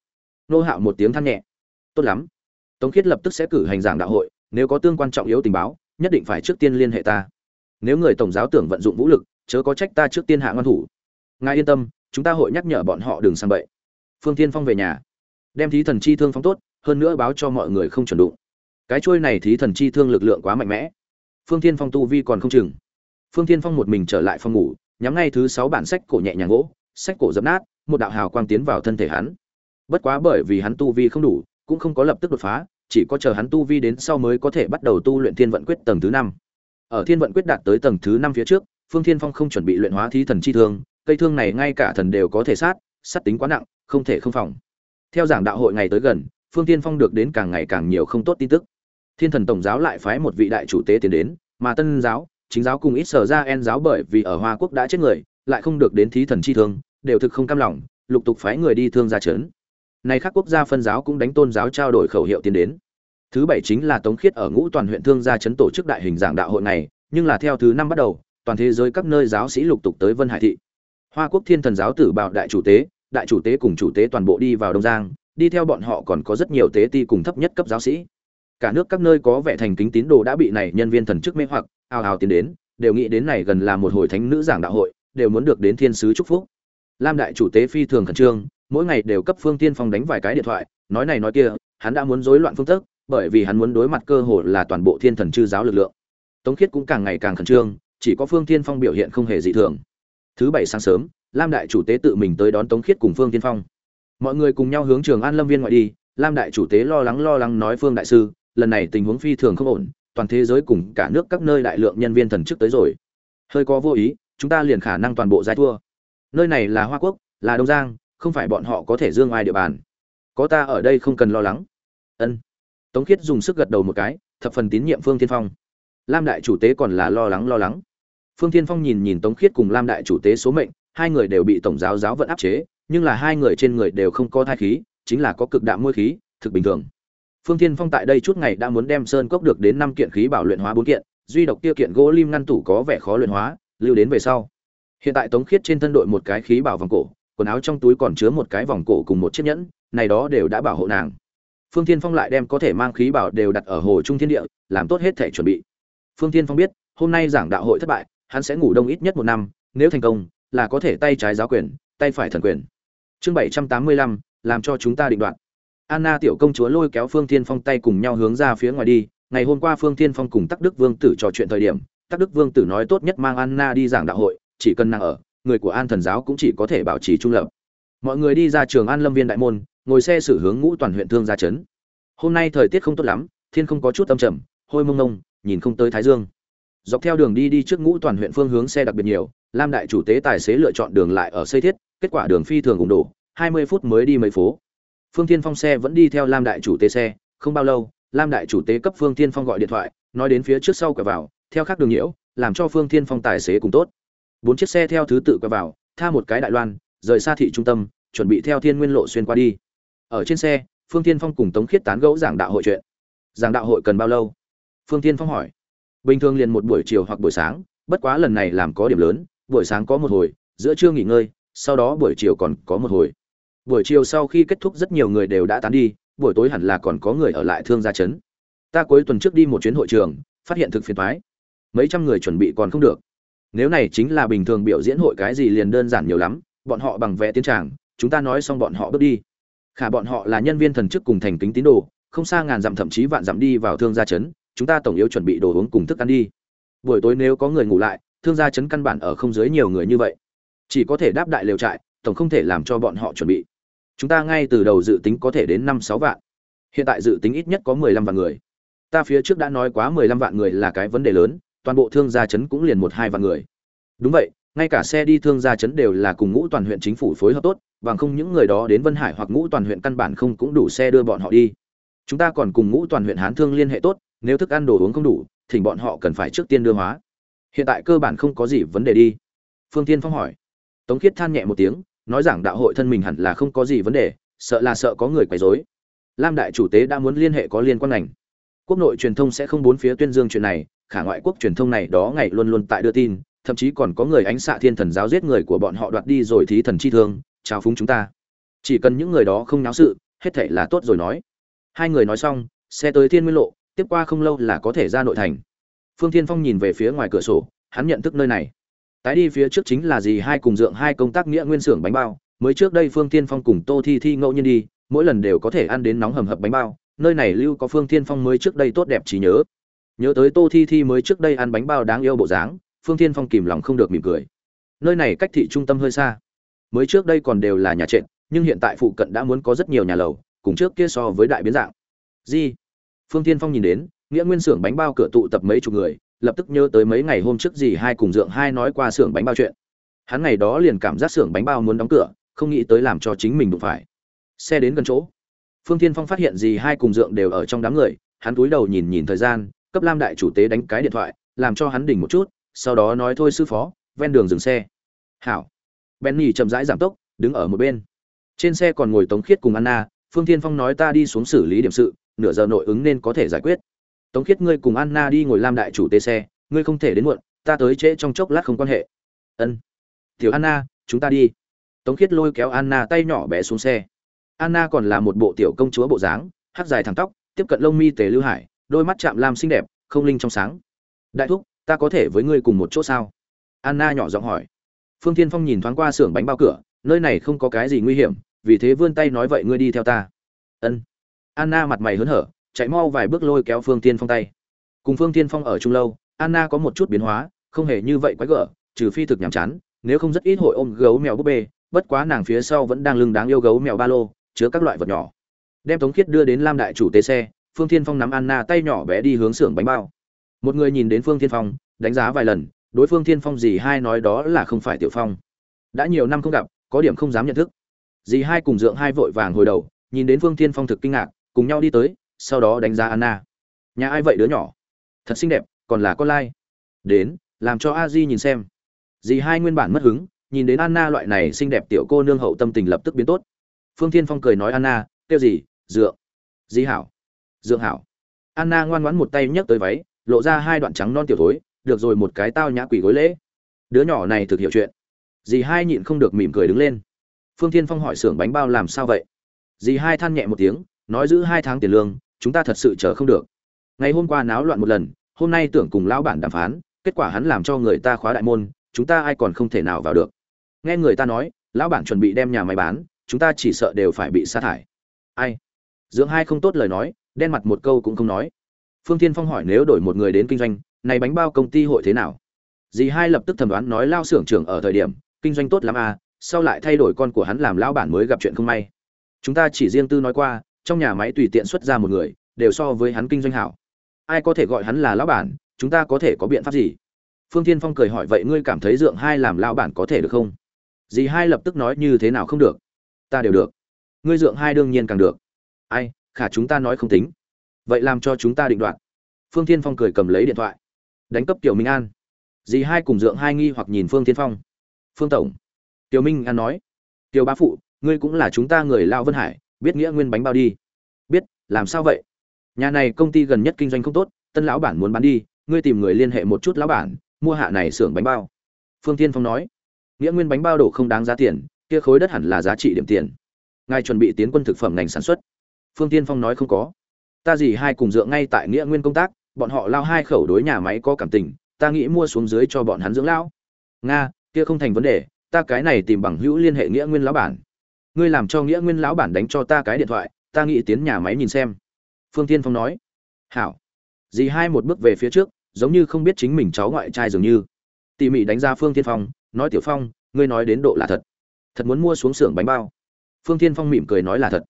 Nô hạo một tiếng than nhẹ. Tốt lắm tống khiết lập tức sẽ cử hành giảng đạo hội, nếu có tương quan trọng yếu tình báo, nhất định phải trước tiên liên hệ ta. Nếu người tổng giáo tưởng vận dụng vũ lực, chớ có trách ta trước tiên hạ ngăn thủ. Ngài yên tâm, chúng ta hội nhắc nhở bọn họ đừng sang bậy. Phương tiên phong về nhà. Đem thí thần chi thương phóng tốt, hơn nữa báo cho mọi người không chuẩn đụng. Cái chuôi này thí thần chi thương lực lượng quá mạnh mẽ. Phương tiên phong tu vi còn không chừng. Phương tiên phong một mình trở lại phòng ngủ, nhắm ngay thứ sáu bản sách cổ nhẹ nhàng gỗ, sách cổ dập nát, một đạo hào quang tiến vào thân thể hắn. Bất quá bởi vì hắn tu vi không đủ cũng không có lập tức đột phá, chỉ có chờ hắn tu vi đến sau mới có thể bắt đầu tu luyện thiên vận quyết tầng thứ năm. Ở thiên vận quyết đạt tới tầng thứ năm phía trước, phương thiên phong không chuẩn bị luyện hóa thí thần chi thương, cây thương này ngay cả thần đều có thể sát sát tính quá nặng, không thể không phòng. Theo giảng đạo hội ngày tới gần, phương thiên phong được đến càng ngày càng nhiều không tốt tin tức. Thiên thần tổng giáo lại phái một vị đại chủ tế tiến đến, mà tân giáo, chính giáo cùng ít sở ra en giáo bởi vì ở hoa quốc đã chết người, lại không được đến thí thần chi thương, đều thực không cam lòng, lục tục phái người đi thương ra trấn nay các quốc gia phân giáo cũng đánh tôn giáo trao đổi khẩu hiệu tiến đến. Thứ bảy chính là tống khiết ở ngũ toàn huyện thương gia chấn tổ chức đại hình giảng đạo hội này, nhưng là theo thứ năm bắt đầu, toàn thế giới các nơi giáo sĩ lục tục tới vân hải thị. Hoa quốc thiên thần giáo tử bảo đại chủ tế, đại chủ tế cùng chủ tế toàn bộ đi vào đông giang, đi theo bọn họ còn có rất nhiều tế ti cùng thấp nhất cấp giáo sĩ. Cả nước các nơi có vẻ thành kính tín đồ đã bị này nhân viên thần chức mê hoặc, ào ào tiến đến, đều nghĩ đến này gần là một hồi thánh nữ giảng đạo hội, đều muốn được đến thiên sứ chúc phúc. Lam đại chủ tế phi thường khẩn trương mỗi ngày đều cấp phương tiên phong đánh vài cái điện thoại, nói này nói kia, hắn đã muốn rối loạn phương thức, bởi vì hắn muốn đối mặt cơ hội là toàn bộ thiên thần chư giáo lực lượng. Tống khiết cũng càng ngày càng khẩn trương, chỉ có phương tiên phong biểu hiện không hề dị thường. Thứ bảy sáng sớm, lam đại chủ tế tự mình tới đón tống khiết cùng phương tiên phong. Mọi người cùng nhau hướng trường an lâm viên ngoại đi, lam đại chủ tế lo lắng lo lắng nói phương đại sư, lần này tình huống phi thường không ổn, toàn thế giới cùng cả nước các nơi đại lượng nhân viên thần chức tới rồi. Hơi có vô ý, chúng ta liền khả năng toàn bộ giải thua. Nơi này là hoa quốc, là đông giang không phải bọn họ có thể dương ai địa bàn. Có ta ở đây không cần lo lắng. Ân. Tống khiết dùng sức gật đầu một cái, thập phần tín nhiệm phương tiên phong. Lam đại chủ tế còn là lo lắng lo lắng. Phương tiên phong nhìn nhìn tống khiết cùng lam đại chủ tế số mệnh, hai người đều bị tổng giáo giáo vận áp chế, nhưng là hai người trên người đều không có thai khí, chính là có cực đạm môi khí, thực bình thường. Phương tiên phong tại đây chút ngày đã muốn đem sơn cốc được đến năm kiện khí bảo luyện hóa bốn kiện, duy độc kia kiện gỗ lim ngăn tủ có vẻ khó luyện hóa, lưu đến về sau. Hiện tại tống khiết trên thân đội một cái khí bảo vòng cổ quần áo trong túi còn chứa một cái vòng cổ cùng một chiếc nhẫn, này đó đều đã bảo hộ nàng. Phương tiên phong lại đem có thể mang khí bảo đều đặt ở hồ trung thiên địa, làm tốt hết thể chuẩn bị. Phương tiên phong biết, hôm nay giảng đạo hội thất bại, hắn sẽ ngủ đông ít nhất một năm, nếu thành công, là có thể tay trái giáo quyền, tay phải thần quyền. Chương bảy trăm tám mươi lăm, làm cho chúng ta định đoạt. Anna tiểu công chúa lôi kéo phương tiên phong tay cùng nhau hướng ra phía ngoài đi. Ngày hôm qua phương tiên phong cùng tắc đức vương tử trò chuyện thời điểm, tắc đức vương tử nói tốt nhất mang anna đi giảng đạo hội, chỉ cần nàng ở người của an thần giáo cũng chỉ có thể bảo trì trung lập. Mọi người đi ra trường an lâm viên đại môn, ngồi xe xử hướng ngũ toàn huyện thương gia trấn. Hôm nay thời tiết không tốt lắm, thiên không có chút âm trầm, hôi mông mông, nhìn không tới thái dương. Dọc theo đường đi đi trước ngũ toàn huyện phương hướng xe đặc biệt nhiều, lam đại chủ tế tài xế lựa chọn đường lại ở xây thiết, kết quả đường phi thường ủng đổ, hai mươi phút mới đi mấy phố. Phương Thiên phong xe vẫn đi theo lam đại chủ tế xe, không bao lâu, lam đại chủ tế cấp phương Thiên phong gọi điện thoại, nói đến phía trước sau quẹo vào, theo khác đường nhiễu, làm cho phương Thiên phong tài xế cùng tốt bốn chiếc xe theo thứ tự quay vào, tha một cái đại loan, rời xa thị trung tâm, chuẩn bị theo thiên nguyên lộ xuyên qua đi. Ở trên xe, phương tiên phong cùng tống khiết tán gẫu giảng đạo hội chuyện. Giảng đạo hội cần bao lâu? Phương tiên phong hỏi. Bình thường liền một buổi chiều hoặc buổi sáng, bất quá lần này làm có điểm lớn, buổi sáng có một hồi, giữa trưa nghỉ ngơi, sau đó buổi chiều còn có một hồi. Buổi chiều sau khi kết thúc rất nhiều người đều đã tán đi, buổi tối hẳn là còn có người ở lại thương gia trấn ta cuối tuần trước đi một chuyến hội trường, phát hiện thực phiền thoái mấy trăm người chuẩn bị còn không được nếu này chính là bình thường biểu diễn hội cái gì liền đơn giản nhiều lắm, bọn họ bằng vẽ tiến tràng, chúng ta nói xong bọn họ bước đi. Khả bọn họ là nhân viên thần chức cùng thành kính tín đồ, không xa ngàn dặm thậm chí vạn dặm đi vào thương gia trấn chúng ta tổng yếu chuẩn bị đồ uống cùng thức ăn đi. Buổi tối nếu có người ngủ lại, thương gia trấn căn bản ở không dưới nhiều người như vậy. Chỉ có thể đáp đại lều trại, tổng không thể làm cho bọn họ chuẩn bị. Chúng ta ngay từ đầu dự tính có thể đến năm sáu vạn. Hiện tại dự tính ít nhất có mười lăm vạn người. Ta phía trước đã nói quá mười lăm vạn người là cái vấn đề lớn toàn bộ thương gia trấn cũng liền một hai vạn người. Đúng vậy, ngay cả xe đi thương gia trấn đều là cùng ngũ toàn huyện chính phủ phối hợp tốt, bằng không những người đó đến vân hải hoặc ngũ toàn huyện căn bản không cũng đủ xe đưa bọn họ đi. Chúng ta còn cùng ngũ toàn huyện hán thương liên hệ tốt, nếu thức ăn đồ uống không đủ thì bọn họ cần phải trước tiên đưa hóa. Hiện tại cơ bản không có gì vấn đề đi. Phương tiên phong hỏi. Tống khiết than nhẹ một tiếng, nói rằng đạo hội thân mình hẳn là không có gì vấn đề, sợ là sợ có người quấy rối. Lam đại chủ tế đã muốn liên hệ có liên quan ngành. Quốc nội truyền thông sẽ không bốn phía tuyên dương chuyện này khả ngoại quốc truyền thông này đó ngày luôn luôn tại đưa tin, thậm chí còn có người ánh xạ thiên thần giáo giết người của bọn họ đoạt đi rồi thí thần chi thương, chào phúng chúng ta. Chỉ cần những người đó không náo sự, hết thể là tốt rồi nói. Hai người nói xong, xe tới thiên nguyên lộ, tiếp qua không lâu là có thể ra nội thành. Phương thiên phong nhìn về phía ngoài cửa sổ, hắn nhận thức nơi này. Tái đi phía trước chính là gì hai cùng dượng hai công tác nghĩa nguyên xưởng bánh bao. Mới trước đây phương thiên phong cùng tô thi thi ngẫu nhiên đi, mỗi lần đều có thể ăn đến nóng hầm hập bánh bao. Nơi này lưu có phương thiên phong mới trước đây tốt đẹp trí nhớ nhớ tới tô thi thi mới trước đây ăn bánh bao đáng yêu bộ dáng, phương thiên phong kìm lòng không được mỉm cười. Nơi này cách thị trung tâm hơi xa. Mới trước đây còn đều là nhà trệt, nhưng hiện tại phụ cận đã muốn có rất nhiều nhà lầu, cùng trước kia so với đại biến dạng. Di phương thiên phong nhìn đến, nghĩa nguyên xưởng bánh bao cửa tụ tập mấy chục người, lập tức nhớ tới mấy ngày hôm trước gì hai cùng dượng hai nói qua xưởng bánh bao chuyện. Hắn ngày đó liền cảm giác xưởng bánh bao muốn đóng cửa, không nghĩ tới làm cho chính mình đụng phải. Xe đến gần chỗ. Phương thiên phong phát hiện gì hai cùng dượng đều ở trong đám người, hắn cúi đầu nhìn nhìn thời gian cấp lam đại chủ tế đánh cái điện thoại, làm cho hắn đỉnh một chút, sau đó nói thôi sư phó, ven đường dừng xe. Hảo. Benny chậm rãi giảm tốc, đứng ở một bên. Trên xe còn ngồi tống khiết cùng anna, phương thiên phong nói ta đi xuống xử lý điểm sự, nửa giờ nội ứng nên có thể giải quyết. Tống khiết, ngươi cùng anna đi ngồi lam đại chủ tế xe, ngươi không thể đến muộn, ta tới trễ trong chốc lát không quan hệ. Ân. Tiểu anna, chúng ta đi. Tống khiết lôi kéo anna tay nhỏ bé xuống xe. Anna còn là một bộ tiểu công chúa bộ dáng hát dài thẳng tóc, tiếp cận lông mi tề lưu hải đôi mắt chạm lam xinh đẹp, không linh trong sáng. Đại thúc, ta có thể với ngươi cùng một chỗ sao? Anna nhỏ giọng hỏi. Phương tiên phong nhìn thoáng qua xưởng bánh bao cửa, nơi này không có cái gì nguy hiểm, vì thế vươn tay nói vậy ngươi đi theo ta. Ân. Anna mặt mày hớn hở, chạy mau vài bước lôi kéo phương tiên phong tay. Cùng phương tiên phong ở chung lâu, anna có một chút biến hóa, không hề như vậy quái gở, trừ phi thực nhàm chán, nếu không rất ít hội ôm gấu mèo búp bê, bất quá nàng phía sau vẫn đang lưng đáng yêu gấu mèo ba lô, chứa các loại vật nhỏ. Đem tống khiết đưa đến lam đại chủ tế xe phương thiên phong nắm anna tay nhỏ bé đi hướng xưởng bánh bao. Một người nhìn đến phương thiên phong, đánh giá vài lần, đối phương thiên phong gì hai nói đó là không phải tiểu phong. Đã nhiều năm không gặp, có điểm không dám nhận thức. Dì hai cùng dượng hai vội vàng hồi đầu, nhìn đến phương thiên phong thực kinh ngạc, cùng nhau đi tới, sau đó đánh giá anna. Nhà ai vậy đứa nhỏ? Thật xinh đẹp, còn là con lai. Đến, làm cho a di nhìn xem. Dì hai nguyên bản mất hứng, nhìn đến anna loại này xinh đẹp tiểu cô nương hậu tâm tình lập tức biến tốt. Phương thiên phong cười nói anna kêu gì dượng. Dì hảo dưỡng hảo. Anna ngoan ngoãn một tay nhấc tới váy, lộ ra hai đoạn trắng non tiểu thối, được rồi một cái tao nhã quỷ gối lễ. Đứa nhỏ này thực hiểu chuyện. Dì hai nhịn không được mỉm cười đứng lên. Phương thiên phong hỏi xưởng bánh bao làm sao vậy? Dì hai than nhẹ một tiếng, nói giữ hai tháng tiền lương, chúng ta thật sự chờ không được. Ngày hôm qua náo loạn một lần, hôm nay tưởng cùng lão bản đàm phán, kết quả hắn làm cho người ta khóa đại môn, chúng ta ai còn không thể nào vào được. Nghe người ta nói, lão bản chuẩn bị đem nhà máy bán, chúng ta chỉ sợ đều phải bị sa thải. Ai? Dưỡng hai không tốt lời nói đen mặt một câu cũng không nói. Phương thiên phong hỏi nếu đổi một người đến kinh doanh, này bánh bao công ty hội thế nào? Dì hai lập tức thẩm đoán nói lao xưởng trưởng ở thời điểm, kinh doanh tốt lắm à sau lại thay đổi con của hắn làm lão bản mới gặp chuyện không may. Chúng ta chỉ riêng tư nói qua, trong nhà máy tùy tiện xuất ra một người, đều so với hắn kinh doanh hảo. Ai có thể gọi hắn là lão bản, chúng ta có thể có biện pháp gì? Phương thiên phong cười hỏi vậy ngươi cảm thấy dượng hai làm lão bản có thể được không? Dì hai lập tức nói như thế nào không được? Ta đều được. Ngươi dượng hai đương nhiên càng được. Ai? Khả chúng ta nói không tính. Vậy làm cho chúng ta định đoạt. Phương thiên phong cười cầm lấy điện thoại. Đánh cấp tiểu minh an. Dì hai cùng dượng hai nghi hoặc nhìn phương thiên phong. Phương tổng. Tiểu minh an nói. Tiểu bá phụ, ngươi cũng là chúng ta người lao vân hải, biết nghĩa nguyên bánh bao đi. Biết, làm sao vậy? Nhà này công ty gần nhất kinh doanh không tốt, tân lão bản muốn bán đi, ngươi tìm người liên hệ một chút lão bản, mua hạ này xưởng bánh bao. Phương tiên phong nói. Nghĩa nguyên bánh bao đổ không đáng giá tiền, kia khối đất hẳn là giá trị điểm tiền. Ngài chuẩn bị tiến quân thực phẩm ngành sản xuất phương tiên phong nói không có. Ta gì hai cùng dựa ngay tại nghĩa nguyên công tác, bọn họ lao hai khẩu đối nhà máy có cảm tình, ta nghĩ mua xuống dưới cho bọn hắn dưỡng lão nga, kia không thành vấn đề, ta cái này tìm bằng hữu liên hệ nghĩa nguyên lão bản. Ngươi làm cho nghĩa nguyên lão bản đánh cho ta cái điện thoại, ta nghĩ tiến nhà máy nhìn xem. Phương tiên phong nói. Hảo. Dì hai một bước về phía trước, giống như không biết chính mình cháu ngoại trai dường như. Tỉ mỉ đánh ra phương tiên phong, nói tiểu phong, ngươi nói đến độ là thật. Thật muốn mua xuống xưởng bánh bao. Phương tiên phong mỉm cười nói là thật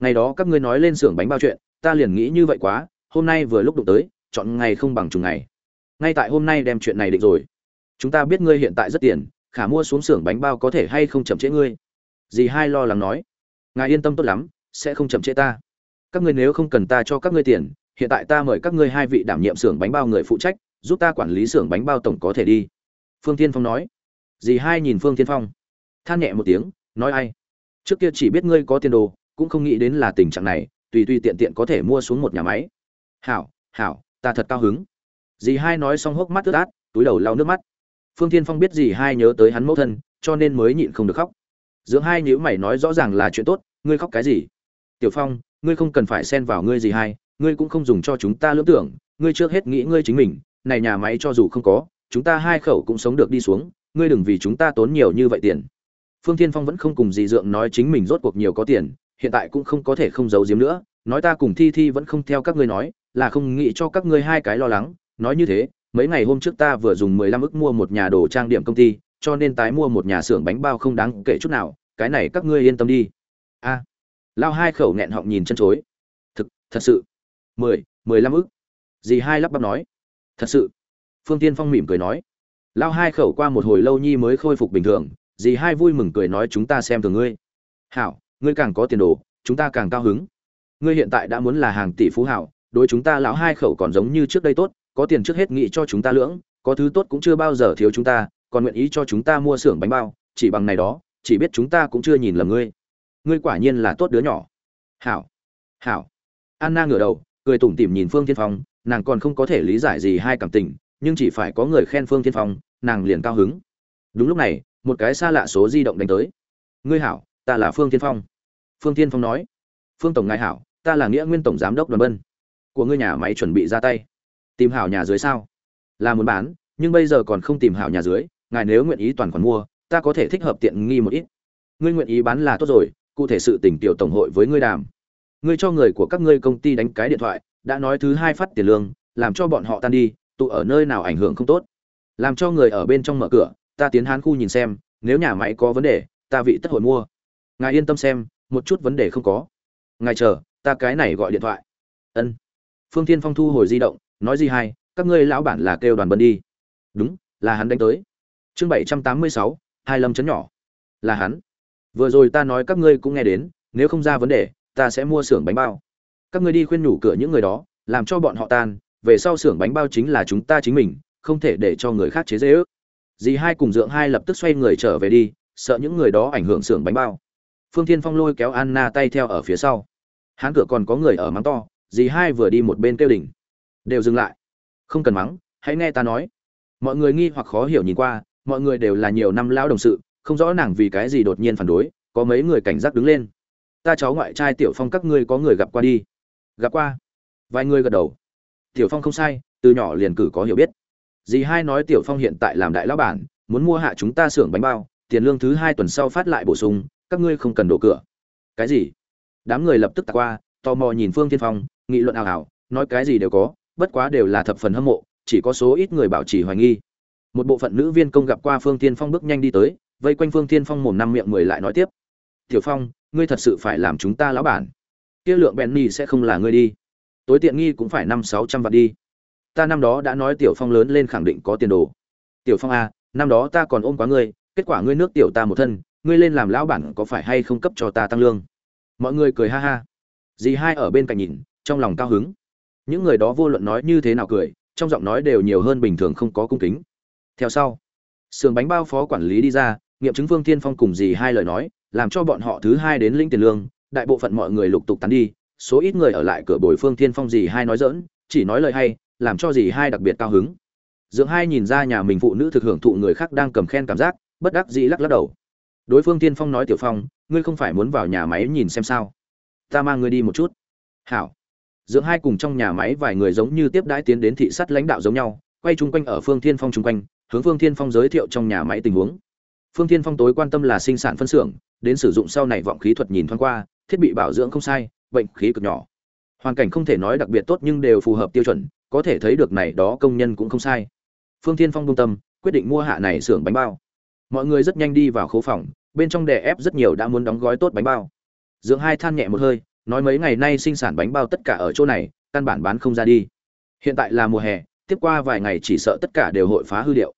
ngày đó các ngươi nói lên xưởng bánh bao chuyện, ta liền nghĩ như vậy quá, hôm nay vừa lúc đụng tới, chọn ngày không bằng chừng ngày. Ngay tại hôm nay đem chuyện này định rồi. Chúng ta biết ngươi hiện tại rất tiền, khả mua xuống xưởng bánh bao có thể hay không chậm trễ ngươi? Dì hai lo lắng nói. Ngài yên tâm tốt lắm, sẽ không chậm trễ ta. Các ngươi nếu không cần ta cho các ngươi tiền, hiện tại ta mời các ngươi hai vị đảm nhiệm xưởng bánh bao người phụ trách, giúp ta quản lý xưởng bánh bao tổng có thể đi. Phương tiên phong nói. Dì hai nhìn phương tiên phong. Than nhẹ một tiếng, nói ai? Trước kia chỉ biết ngươi có tiền đồ cũng không nghĩ đến là tình trạng này tùy tùy tiện tiện có thể mua xuống một nhà máy. Hảo hảo ta thật cao hứng. Dì hai nói xong hốc mắt ướt át túi đầu lau nước mắt. Phương tiên phong biết dì hai nhớ tới hắn mẫu thân cho nên mới nhịn không được khóc. Dưỡng hai nhữ mày nói rõ ràng là chuyện tốt ngươi khóc cái gì? Tiểu phong ngươi không cần phải xen vào ngươi gì hai, ngươi cũng không dùng cho chúng ta lưỡng tưởng ngươi trước hết nghĩ ngươi chính mình này nhà máy cho dù không có chúng ta hai khẩu cũng sống được đi xuống ngươi đừng vì chúng ta tốn nhiều như vậy tiền. Phương thiên phong vẫn không cùng dì dượng nói chính mình rốt cuộc nhiều có tiền hiện tại cũng không có thể không giấu giếm nữa, nói ta cùng thi thi vẫn không theo các ngươi nói, là không nghĩ cho các ngươi hai cái lo lắng, nói như thế, mấy ngày hôm trước ta vừa dùng mười lăm ức mua một nhà đồ trang điểm công ty, cho nên tái mua một nhà xưởng bánh bao không đáng kể chút nào, cái này các ngươi yên tâm đi. A. Lao hai khẩu nghẹn họng nhìn chân chối. Thực, thật sự. Mười mười lăm ức. Dì hai lắp bắp nói. Thật sự. Phương tiên phong mỉm cười nói. Lao hai khẩu qua một hồi lâu nhi mới khôi phục bình thường, dì hai vui mừng cười nói chúng ta xem thường ngươi. Hảo ngươi càng có tiền đồ, chúng ta càng cao hứng. Ngươi hiện tại đã muốn là hàng tỷ phú hảo, đối chúng ta lão hai khẩu còn giống như trước đây tốt, có tiền trước hết nghĩ cho chúng ta lưỡng, có thứ tốt cũng chưa bao giờ thiếu chúng ta, còn nguyện ý cho chúng ta mua xưởng bánh bao, chỉ bằng này đó, chỉ biết chúng ta cũng chưa nhìn lầm ngươi. Ngươi quả nhiên là tốt đứa nhỏ. Hảo hảo. Anna ngửa đầu, cười tủm tỉm nhìn phương thiên phong, nàng còn không có thể lý giải gì hai cảm tình, nhưng chỉ phải có người khen phương thiên phong, nàng liền cao hứng. Đúng lúc này, một cái xa lạ số di động đánh tới. Ngươi hảo ta là phương thiên phong. Phương thiên phong nói, phương tổng ngài hảo, ta là nghĩa nguyên tổng giám đốc đoàn bân. Của ngươi nhà máy chuẩn bị ra tay. Tìm hảo nhà dưới sao? Là muốn bán, nhưng bây giờ còn không tìm hảo nhà dưới, ngài nếu nguyện ý toàn khoản mua, ta có thể thích hợp tiện nghi một ít. Ngươi nguyện ý bán là tốt rồi, cụ thể sự tỉnh tiểu tổng hội với ngươi đàm. Ngươi cho người của các ngươi công ty đánh cái điện thoại, đã nói thứ hai phát tiền lương, làm cho bọn họ tan đi, tụ ở nơi nào ảnh hưởng không tốt. Làm cho người ở bên trong mở cửa, ta tiến hán khu nhìn xem, nếu nhà máy có vấn đề, ta vị tất hội mua ngài yên tâm xem, một chút vấn đề không có. Ngài chờ, ta cái này gọi điện thoại. Ân. Phương tiên phong thu hồi di động, nói gì hay, các ngươi lão bản là kêu đoàn bân đi. Đúng, là hắn đánh tới. Chương bảy trăm tám mươi sáu, hai lâm chấn nhỏ. Là hắn. Vừa rồi ta nói các ngươi cũng nghe đến, nếu không ra vấn đề, ta sẽ mua xưởng bánh bao. Các ngươi đi khuyên nhủ cửa những người đó, làm cho bọn họ tan, về sau xưởng bánh bao chính là chúng ta chính mình, không thể để cho người khác chế dễ ước. Dì hai cùng dượng hai lập tức xoay người trở về đi, sợ những người đó ảnh hưởng xưởng bánh bao phương thiên phong lôi kéo anna tay theo ở phía sau. Hán cửa còn có người ở mắng to, dì hai vừa đi một bên kêu đỉnh. Đều dừng lại. Không cần mắng, hãy nghe ta nói. Mọi người nghi hoặc khó hiểu nhìn qua, mọi người đều là nhiều năm lão đồng sự, không rõ nàng vì cái gì đột nhiên phản đối, có mấy người cảnh giác đứng lên. Ta cháu ngoại trai tiểu phong các ngươi có người gặp qua đi. Gặp qua. Vài người gật đầu. Tiểu phong không sai, từ nhỏ liền cử có hiểu biết. Dì hai nói tiểu phong hiện tại làm đại lão bản, muốn mua hạ chúng ta xưởng bánh bao, tiền lương thứ hai tuần sau phát lại bổ sung các ngươi không cần đổ cửa. Cái gì? Đám người lập tức tạt qua, tò mò nhìn phương tiên phong, nghị luận ảo ảo nói cái gì đều có, bất quá đều là thập phần hâm mộ, chỉ có số ít người bảo trì hoài nghi. Một bộ phận nữ viên công gặp qua phương tiên phong bước nhanh đi tới, vây quanh phương tiên phong mồm năm miệng mười lại nói tiếp. Tiểu phong, ngươi thật sự phải làm chúng ta lão bản. Kia lượng bèn nhì sẽ không là ngươi đi. Tối tiện nghi cũng phải năm sáu trăm vạn đi. Ta năm đó đã nói tiểu phong lớn lên khẳng định có tiền đồ. Tiểu phong a năm đó ta còn ôm quá ngươi, kết quả ngươi nước tiểu ta một thân ngươi lên làm lão bản có phải hay không cấp cho ta tăng lương? Mọi người cười ha ha. Dì hai ở bên cạnh nhìn, trong lòng cao hứng. Những người đó vô luận nói như thế nào cười, trong giọng nói đều nhiều hơn bình thường không có cung kính. Theo sau sườn bánh bao phó quản lý đi ra, nghiệm chứng phương tiên phong cùng dì hai lời nói, làm cho bọn họ thứ hai đến lĩnh tiền lương, đại bộ phận mọi người lục tục tán đi, số ít người ở lại cửa bồi phương tiên phong dì hai nói dỡn chỉ nói lời hay, làm cho dì hai đặc biệt cao hứng. Dưỡng hai nhìn ra nhà mình phụ nữ thực hưởng thụ người khác đang cầm khen cảm giác, bất đắc dĩ lắc lắc đầu đối phương tiên phong nói tiểu phong, ngươi không phải muốn vào nhà máy nhìn xem sao? Ta mang ngươi đi một chút. Hảo. Dưỡng hai cùng trong nhà máy vài người giống như tiếp đãi tiến đến thị sát lãnh đạo giống nhau, quay chung quanh ở phương thiên phong chung quanh, hướng phương thiên phong giới thiệu trong nhà máy tình huống. Phương thiên phong tối quan tâm là sinh sản phân xưởng, đến sử dụng sau này vọng khí thuật nhìn thoáng qua, thiết bị bảo dưỡng không sai, bệnh khí cực nhỏ. Hoàn cảnh không thể nói đặc biệt tốt nhưng đều phù hợp tiêu chuẩn, có thể thấy được này đó công nhân cũng không sai. Phương thiên phong công tâm, quyết định mua hạ này xưởng bánh bao mọi người rất nhanh đi vào khố phòng, bên trong đè ép rất nhiều đã muốn đóng gói tốt bánh bao. Dưỡng hai than nhẹ một hơi, nói mấy ngày nay sinh sản bánh bao tất cả ở chỗ này, căn bản bán không ra đi. Hiện tại là mùa hè, tiếp qua vài ngày chỉ sợ tất cả đều hội phá hư điệu.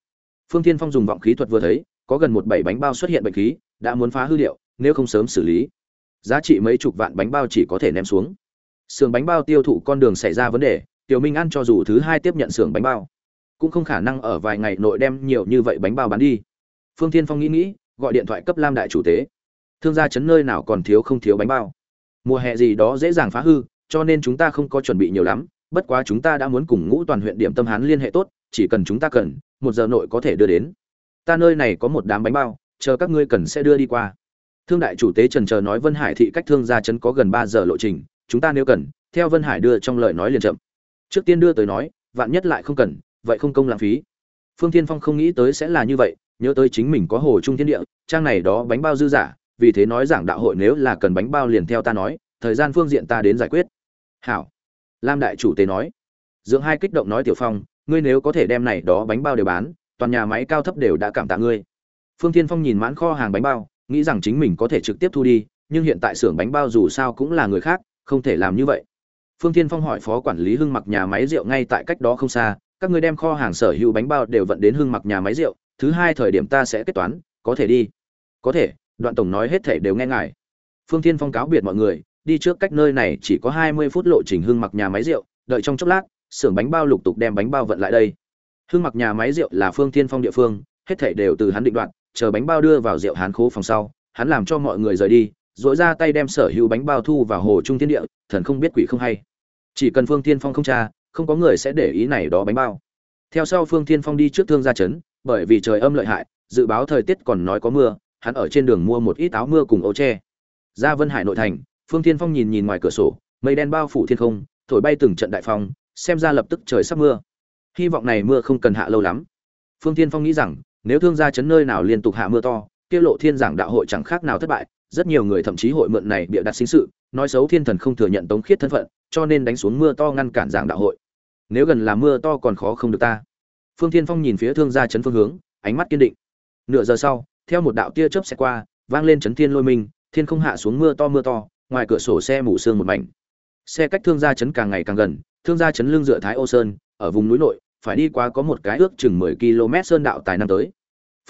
Phương thiên phong dùng vọng khí thuật vừa thấy, có gần một bảy bánh bao xuất hiện bệnh khí, đã muốn phá hư điệu, nếu không sớm xử lý. Giá trị mấy chục vạn bánh bao chỉ có thể ném xuống. Xưởng bánh bao tiêu thụ con đường xảy ra vấn đề, tiểu minh ăn cho dù thứ hai tiếp nhận xưởng bánh bao, cũng không khả năng ở vài ngày nội đem nhiều như vậy bánh bao bán đi phương thiên phong nghĩ nghĩ, gọi điện thoại cấp lam đại chủ tế. Thương gia chấn nơi nào còn thiếu không thiếu bánh bao. Mùa hè gì đó dễ dàng phá hư, cho nên chúng ta không có chuẩn bị nhiều lắm, bất quá chúng ta đã muốn cùng ngũ toàn huyện điểm tâm hán liên hệ tốt, chỉ cần chúng ta cần, một giờ nội có thể đưa đến. Ta nơi này có một đám bánh bao, chờ các ngươi cần sẽ đưa đi qua. Thương đại chủ tế trần chờ nói vân hải thị cách thương gia chấn có gần ba giờ lộ trình, chúng ta nếu cần, theo vân hải đưa trong lời nói liền chậm. Trước tiên đưa tới nói, vạn nhất lại không cần, vậy không công lãng phí. Phương tiên phong không nghĩ tới sẽ là như vậy nhớ tới chính mình có hồ trung thiên địa, trang này đó bánh bao dư giả, vì thế nói giảng đạo hội nếu là cần bánh bao liền theo ta nói, thời gian phương diện ta đến giải quyết. Hảo. Lam đại chủ tế nói. Dưỡng hai kích động nói tiểu phong, ngươi nếu có thể đem này đó bánh bao đều bán, toàn nhà máy cao thấp đều đã cảm tạ ngươi. Phương thiên phong nhìn mãn kho hàng bánh bao, nghĩ rằng chính mình có thể trực tiếp thu đi, nhưng hiện tại xưởng bánh bao dù sao cũng là người khác, không thể làm như vậy. Phương thiên phong hỏi phó quản lý hưng mặc nhà máy rượu ngay tại cách đó không xa, các ngươi đem kho hàng sở hữu bánh bao đều vận đến hưng mặc nhà máy rượu thứ hai thời điểm ta sẽ kết toán, có thể đi. Có thể, đoạn tổng nói hết thể đều nghe ngài. Phương thiên phong cáo biệt mọi người, đi trước cách nơi này chỉ có hai mươi phút lộ trình hương mặc nhà máy rượu, đợi trong chốc lát, xưởng bánh bao lục tục đem bánh bao vận lại đây. Hương mặc nhà máy rượu là phương thiên phong địa phương, hết thể đều từ hắn định đoạt, chờ bánh bao đưa vào rượu hán khố phòng sau, hắn làm cho mọi người rời đi dội ra tay đem sở hữu bánh bao thu vào hồ trung thiên địa, thần không biết quỷ không hay. Chỉ cần phương thiên phong không tra, không có người sẽ để ý này đó bánh bao. Theo sau phương thiên phong đi trước thương gia trấn bởi vì trời âm lợi hại, dự báo thời tiết còn nói có mưa, hắn ở trên đường mua một ít áo mưa cùng ấu tre. Ra vân hải nội thành, phương tiên phong nhìn nhìn ngoài cửa sổ, mây đen bao phủ thiên không, thổi bay từng trận đại phong, xem ra lập tức trời sắp mưa. Hy vọng này mưa không cần hạ lâu lắm. Phương tiên phong nghĩ rằng, nếu thương gia chấn nơi nào liên tục hạ mưa to, kia lộ thiên giảng đạo hội chẳng khác nào thất bại, rất nhiều người thậm chí hội mượn này bịa đặt sinh sự, nói xấu thiên thần không thừa nhận tống khiết thân phận, cho nên đánh xuống mưa to ngăn cản giảng đạo hội. Nếu gần là mưa to còn khó không được ta phương thiên phong nhìn phía thương gia Trấn phương hướng ánh mắt kiên định nửa giờ sau theo một đạo tia chớp xe qua vang lên chấn thiên lôi minh thiên không hạ xuống mưa to mưa to ngoài cửa sổ xe mù sương một mảnh xe cách thương gia Trấn càng ngày càng gần thương gia Trấn lưng dựa thái ô sơn ở vùng núi nội phải đi qua có một cái ước chừng 10 km sơn đạo tài năm tới.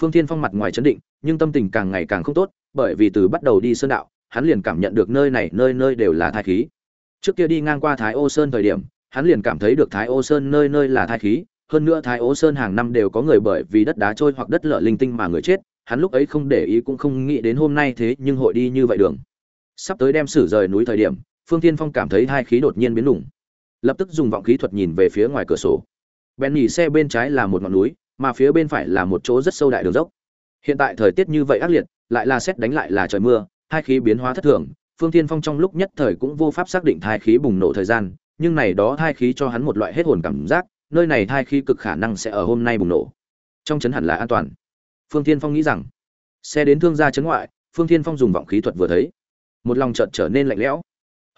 Phương Thiên Phong mặt ngoài chấn định, nhưng tâm tình càng ngày càng không tốt, bởi vì từ bắt đầu đi sơn đạo, hắn liền cảm nhận được nơi này nơi nơi đều là thai khí. Trước kia đi ngang qua Thái Ô Sơn thời điểm, hắn liền cảm thấy được Thái Ô Sơn nơi nơi là thai khí, hơn nữa Thái Ô Sơn hàng năm đều có người bởi vì đất đá trôi hoặc đất lở linh tinh mà người chết, hắn lúc ấy không để ý cũng không nghĩ đến hôm nay thế nhưng hội đi như vậy đường. Sắp tới đem xử rời núi thời điểm, Phương Thiên Phong cảm thấy hai khí đột nhiên biến lủng. Lập tức dùng vọng khí thuật nhìn về phía ngoài cửa sổ bèn nhỉ xe bên trái là một ngọn núi mà phía bên phải là một chỗ rất sâu đại đường dốc hiện tại thời tiết như vậy ác liệt lại là xét đánh lại là trời mưa hai khí biến hóa thất thường phương tiên phong trong lúc nhất thời cũng vô pháp xác định thai khí bùng nổ thời gian nhưng này đó thai khí cho hắn một loại hết hồn cảm giác nơi này thai khí cực khả năng sẽ ở hôm nay bùng nổ. Trong chấn hẳn là an toàn. Phương tiên phong nghĩ rằng, xe đến thương gia chấn ngoại, phương tiên phong dùng vọng khí thuật vừa thấy. Một lòng chợt trở nên lạnh lẽo.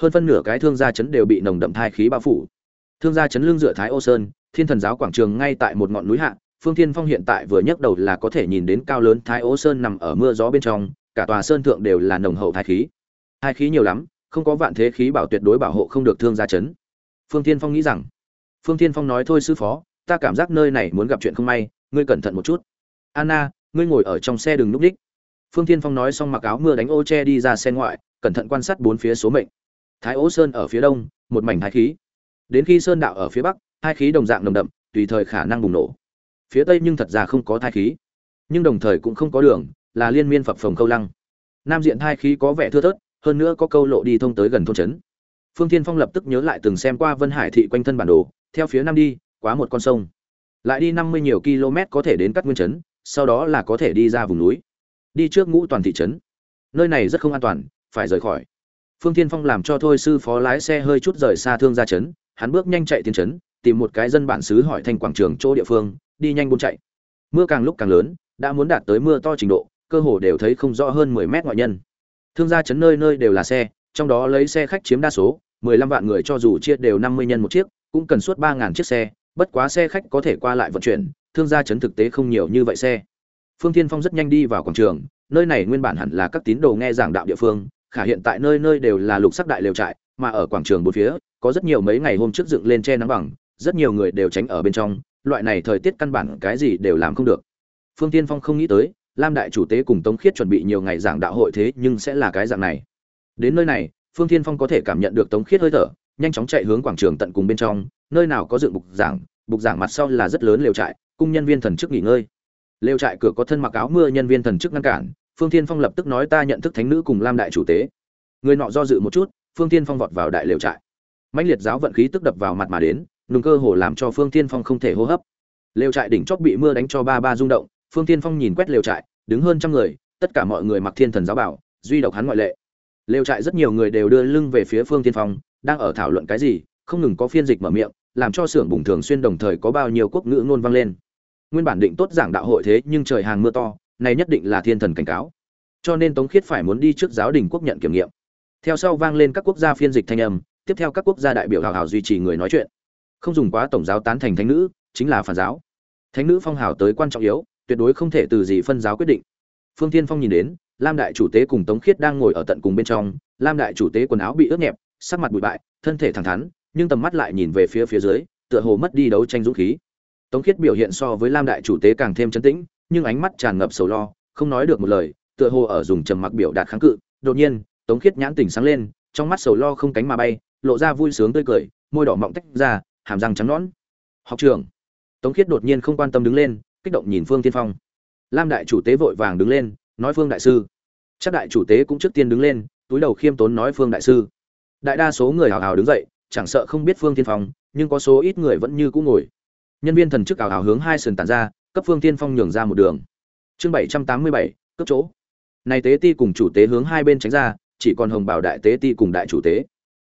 Hơn phân nửa cái thương gia chấn đều bị nồng đậm thai khí bao phủ. Thương gia chấn lương dựa thái ô sơn, thiên thần giáo quảng trường ngay tại một ngọn núi hạ. Phương thiên phong hiện tại vừa nhấc đầu là có thể nhìn đến cao lớn thái ô sơn nằm ở mưa gió bên trong, cả tòa sơn thượng đều là nồng hậu thái khí. Thái khí nhiều lắm, không có vạn thế khí bảo tuyệt đối bảo hộ không được thương gia chấn phương thiên phong nghĩ rằng phương thiên phong nói, thôi sư phó, ta cảm giác nơi này muốn gặp chuyện không may, ngươi cẩn thận một chút. Anna, ngươi ngồi ở trong xe đừng núp đích. Phương thiên phong nói xong mặc áo mưa đánh ô che đi ra xe ngoại, cẩn thận quan sát bốn phía số mệnh. Thái ố sơn ở phía đông, một mảnh thái khí. Đến khi sơn đạo ở phía bắc, hai khí đồng dạng nồng đậm, tùy thời khả năng bùng nổ. Phía tây nhưng thật ra không có thai khí, nhưng đồng thời cũng không có đường, là liên miên phập phồng câu lăng. Nam diện thai khí có vẻ thưa thớt, hơn nữa có câu lộ đi thông tới gần thôn trấn. Phương Thiên phong lập tức nhớ lại từng xem qua vân hải thị quanh thân bản đồ theo phía nam đi, quá một con sông. Lại đi năm mươi nhiều km có thể đến các nguyên trấn, sau đó là có thể đi ra vùng núi. Đi trước ngũ toàn thị trấn. Nơi này rất không an toàn, phải rời khỏi. Phương tiên phong làm cho thôi sư phó lái xe hơi chút rời xa thương ra trấn, hắn bước nhanh chạy tiến trấn, tìm một cái dân bản xứ hỏi thành quảng trường chỗ địa phương, đi nhanh buôn chạy. Mưa càng lúc càng lớn, đã muốn đạt tới mưa to trình độ, cơ hồ đều thấy không rõ hơn mười mét ngoại nhân. Thương gia trấn nơi nơi đều là xe, trong đó lấy xe khách chiếm đa số, mười lăm vạn người cho dù chia đều năm mươi nhân một chiếc cũng cần suốt ba ngàn chiếc xe, bất quá xe khách có thể qua lại vận chuyển, thương gia chấn thực tế không nhiều như vậy xe. Phương Thiên phong rất nhanh đi vào quảng trường, nơi này nguyên bản hẳn là các tín đồ nghe giảng đạo địa phương, khả hiện tại nơi nơi đều là lục sắc đại lều trại, mà ở quảng trường bốn phía, có rất nhiều mấy ngày hôm trước dựng lên che nắng bằng, rất nhiều người đều tránh ở bên trong, loại này thời tiết căn bản cái gì đều làm không được. Phương Thiên phong không nghĩ tới, lam đại chủ tế cùng tống khiết chuẩn bị nhiều ngày giảng đạo hội thế nhưng sẽ là cái dạng này. Đến nơi này, phương Thiên phong có thể cảm nhận được tống khiết hơi thở nhanh chóng chạy hướng quảng trường tận cùng bên trong, nơi nào có dựng bục giảng bục giảng mặt sau là rất lớn lều trại, cung nhân viên thần chức nghỉ ngơi. Lều trại cửa có thân mặc áo mưa nhân viên thần chức ngăn cản, phương Thiên phong lập tức nói ta nhận thức thánh nữ cùng lam đại chủ tế. Người nọ do dự một chút, phương Thiên phong vọt vào đại lều trại. Mãnh liệt giáo vận khí tức đập vào mặt mà đến, nùng cơ hồ làm cho phương Thiên phong không thể hô hấp. Lều trại đỉnh chóp bị mưa đánh cho ba ba rung động, phương Thiên phong nhìn quét lều trại, đứng hơn trăm người, tất cả mọi người mặc thiên thần giáo bảo, duy độc hắn ngoại lệ. Lều trại rất nhiều người đều đưa lưng về phía phương Thiên phong đang ở thảo luận cái gì, không ngừng có phiên dịch mở miệng, làm cho xưởng bùng thường xuyên đồng thời có bao nhiêu quốc ngữ ngôn vang lên. Nguyên bản định tốt giảng đạo hội thế nhưng trời hàng mưa to, này nhất định là thiên thần cảnh cáo. Cho nên tống khiết phải muốn đi trước giáo đình quốc nhận kiểm nghiệm. Theo sau vang lên các quốc gia phiên dịch thanh âm, tiếp theo các quốc gia đại biểu hào hào duy trì người nói chuyện. Không dùng quá tổng giáo tán thành thánh nữ, chính là phản giáo. Thánh nữ phong hào tới quan trọng yếu, tuyệt đối không thể từ gì phân giáo quyết định. Phương tiên phong nhìn đến, lam đại chủ tế cùng tống khiết đang ngồi ở tận cùng bên trong, lam đại chủ tế quần áo bị ướt nhẹp sắc mặt bụi bại, thân thể thẳng thắn, nhưng tầm mắt lại nhìn về phía phía dưới, tựa hồ mất đi đấu tranh dũng khí. Tống khiết biểu hiện so với lam đại chủ tế càng thêm chấn tĩnh, nhưng ánh mắt tràn ngập sầu lo, không nói được một lời, tựa hồ ở dùng trầm mặc biểu đạt kháng cự. Đột nhiên, tống khiết nhãn tỉnh sáng lên, trong mắt sầu lo không cánh mà bay, lộ ra vui sướng tươi cười, môi đỏ mọng tách ra, hàm răng trắng nõn. Học trường tống khiết đột nhiên không quan tâm đứng lên, kích động nhìn phương tiên phong. Lam đại chủ tế vội vàng đứng lên, nói phương đại sư. Chắc đại chủ tế cũng trước tiên đứng lên, túi đầu khiêm tốn nói phương đại sư đại đa số người hào hào đứng dậy, chẳng sợ không biết phương tiên phong, nhưng có số ít người vẫn như cũ ngồi. Nhân viên thần chức hào hào hướng hai sườn tàn ra, cấp phương tiên phong nhường ra một đường. Chương bảy trăm tám mươi bảy, cấp chỗ. Này tế ti cùng chủ tế hướng hai bên tránh ra, chỉ còn hồng bảo đại tế ti cùng đại chủ tế.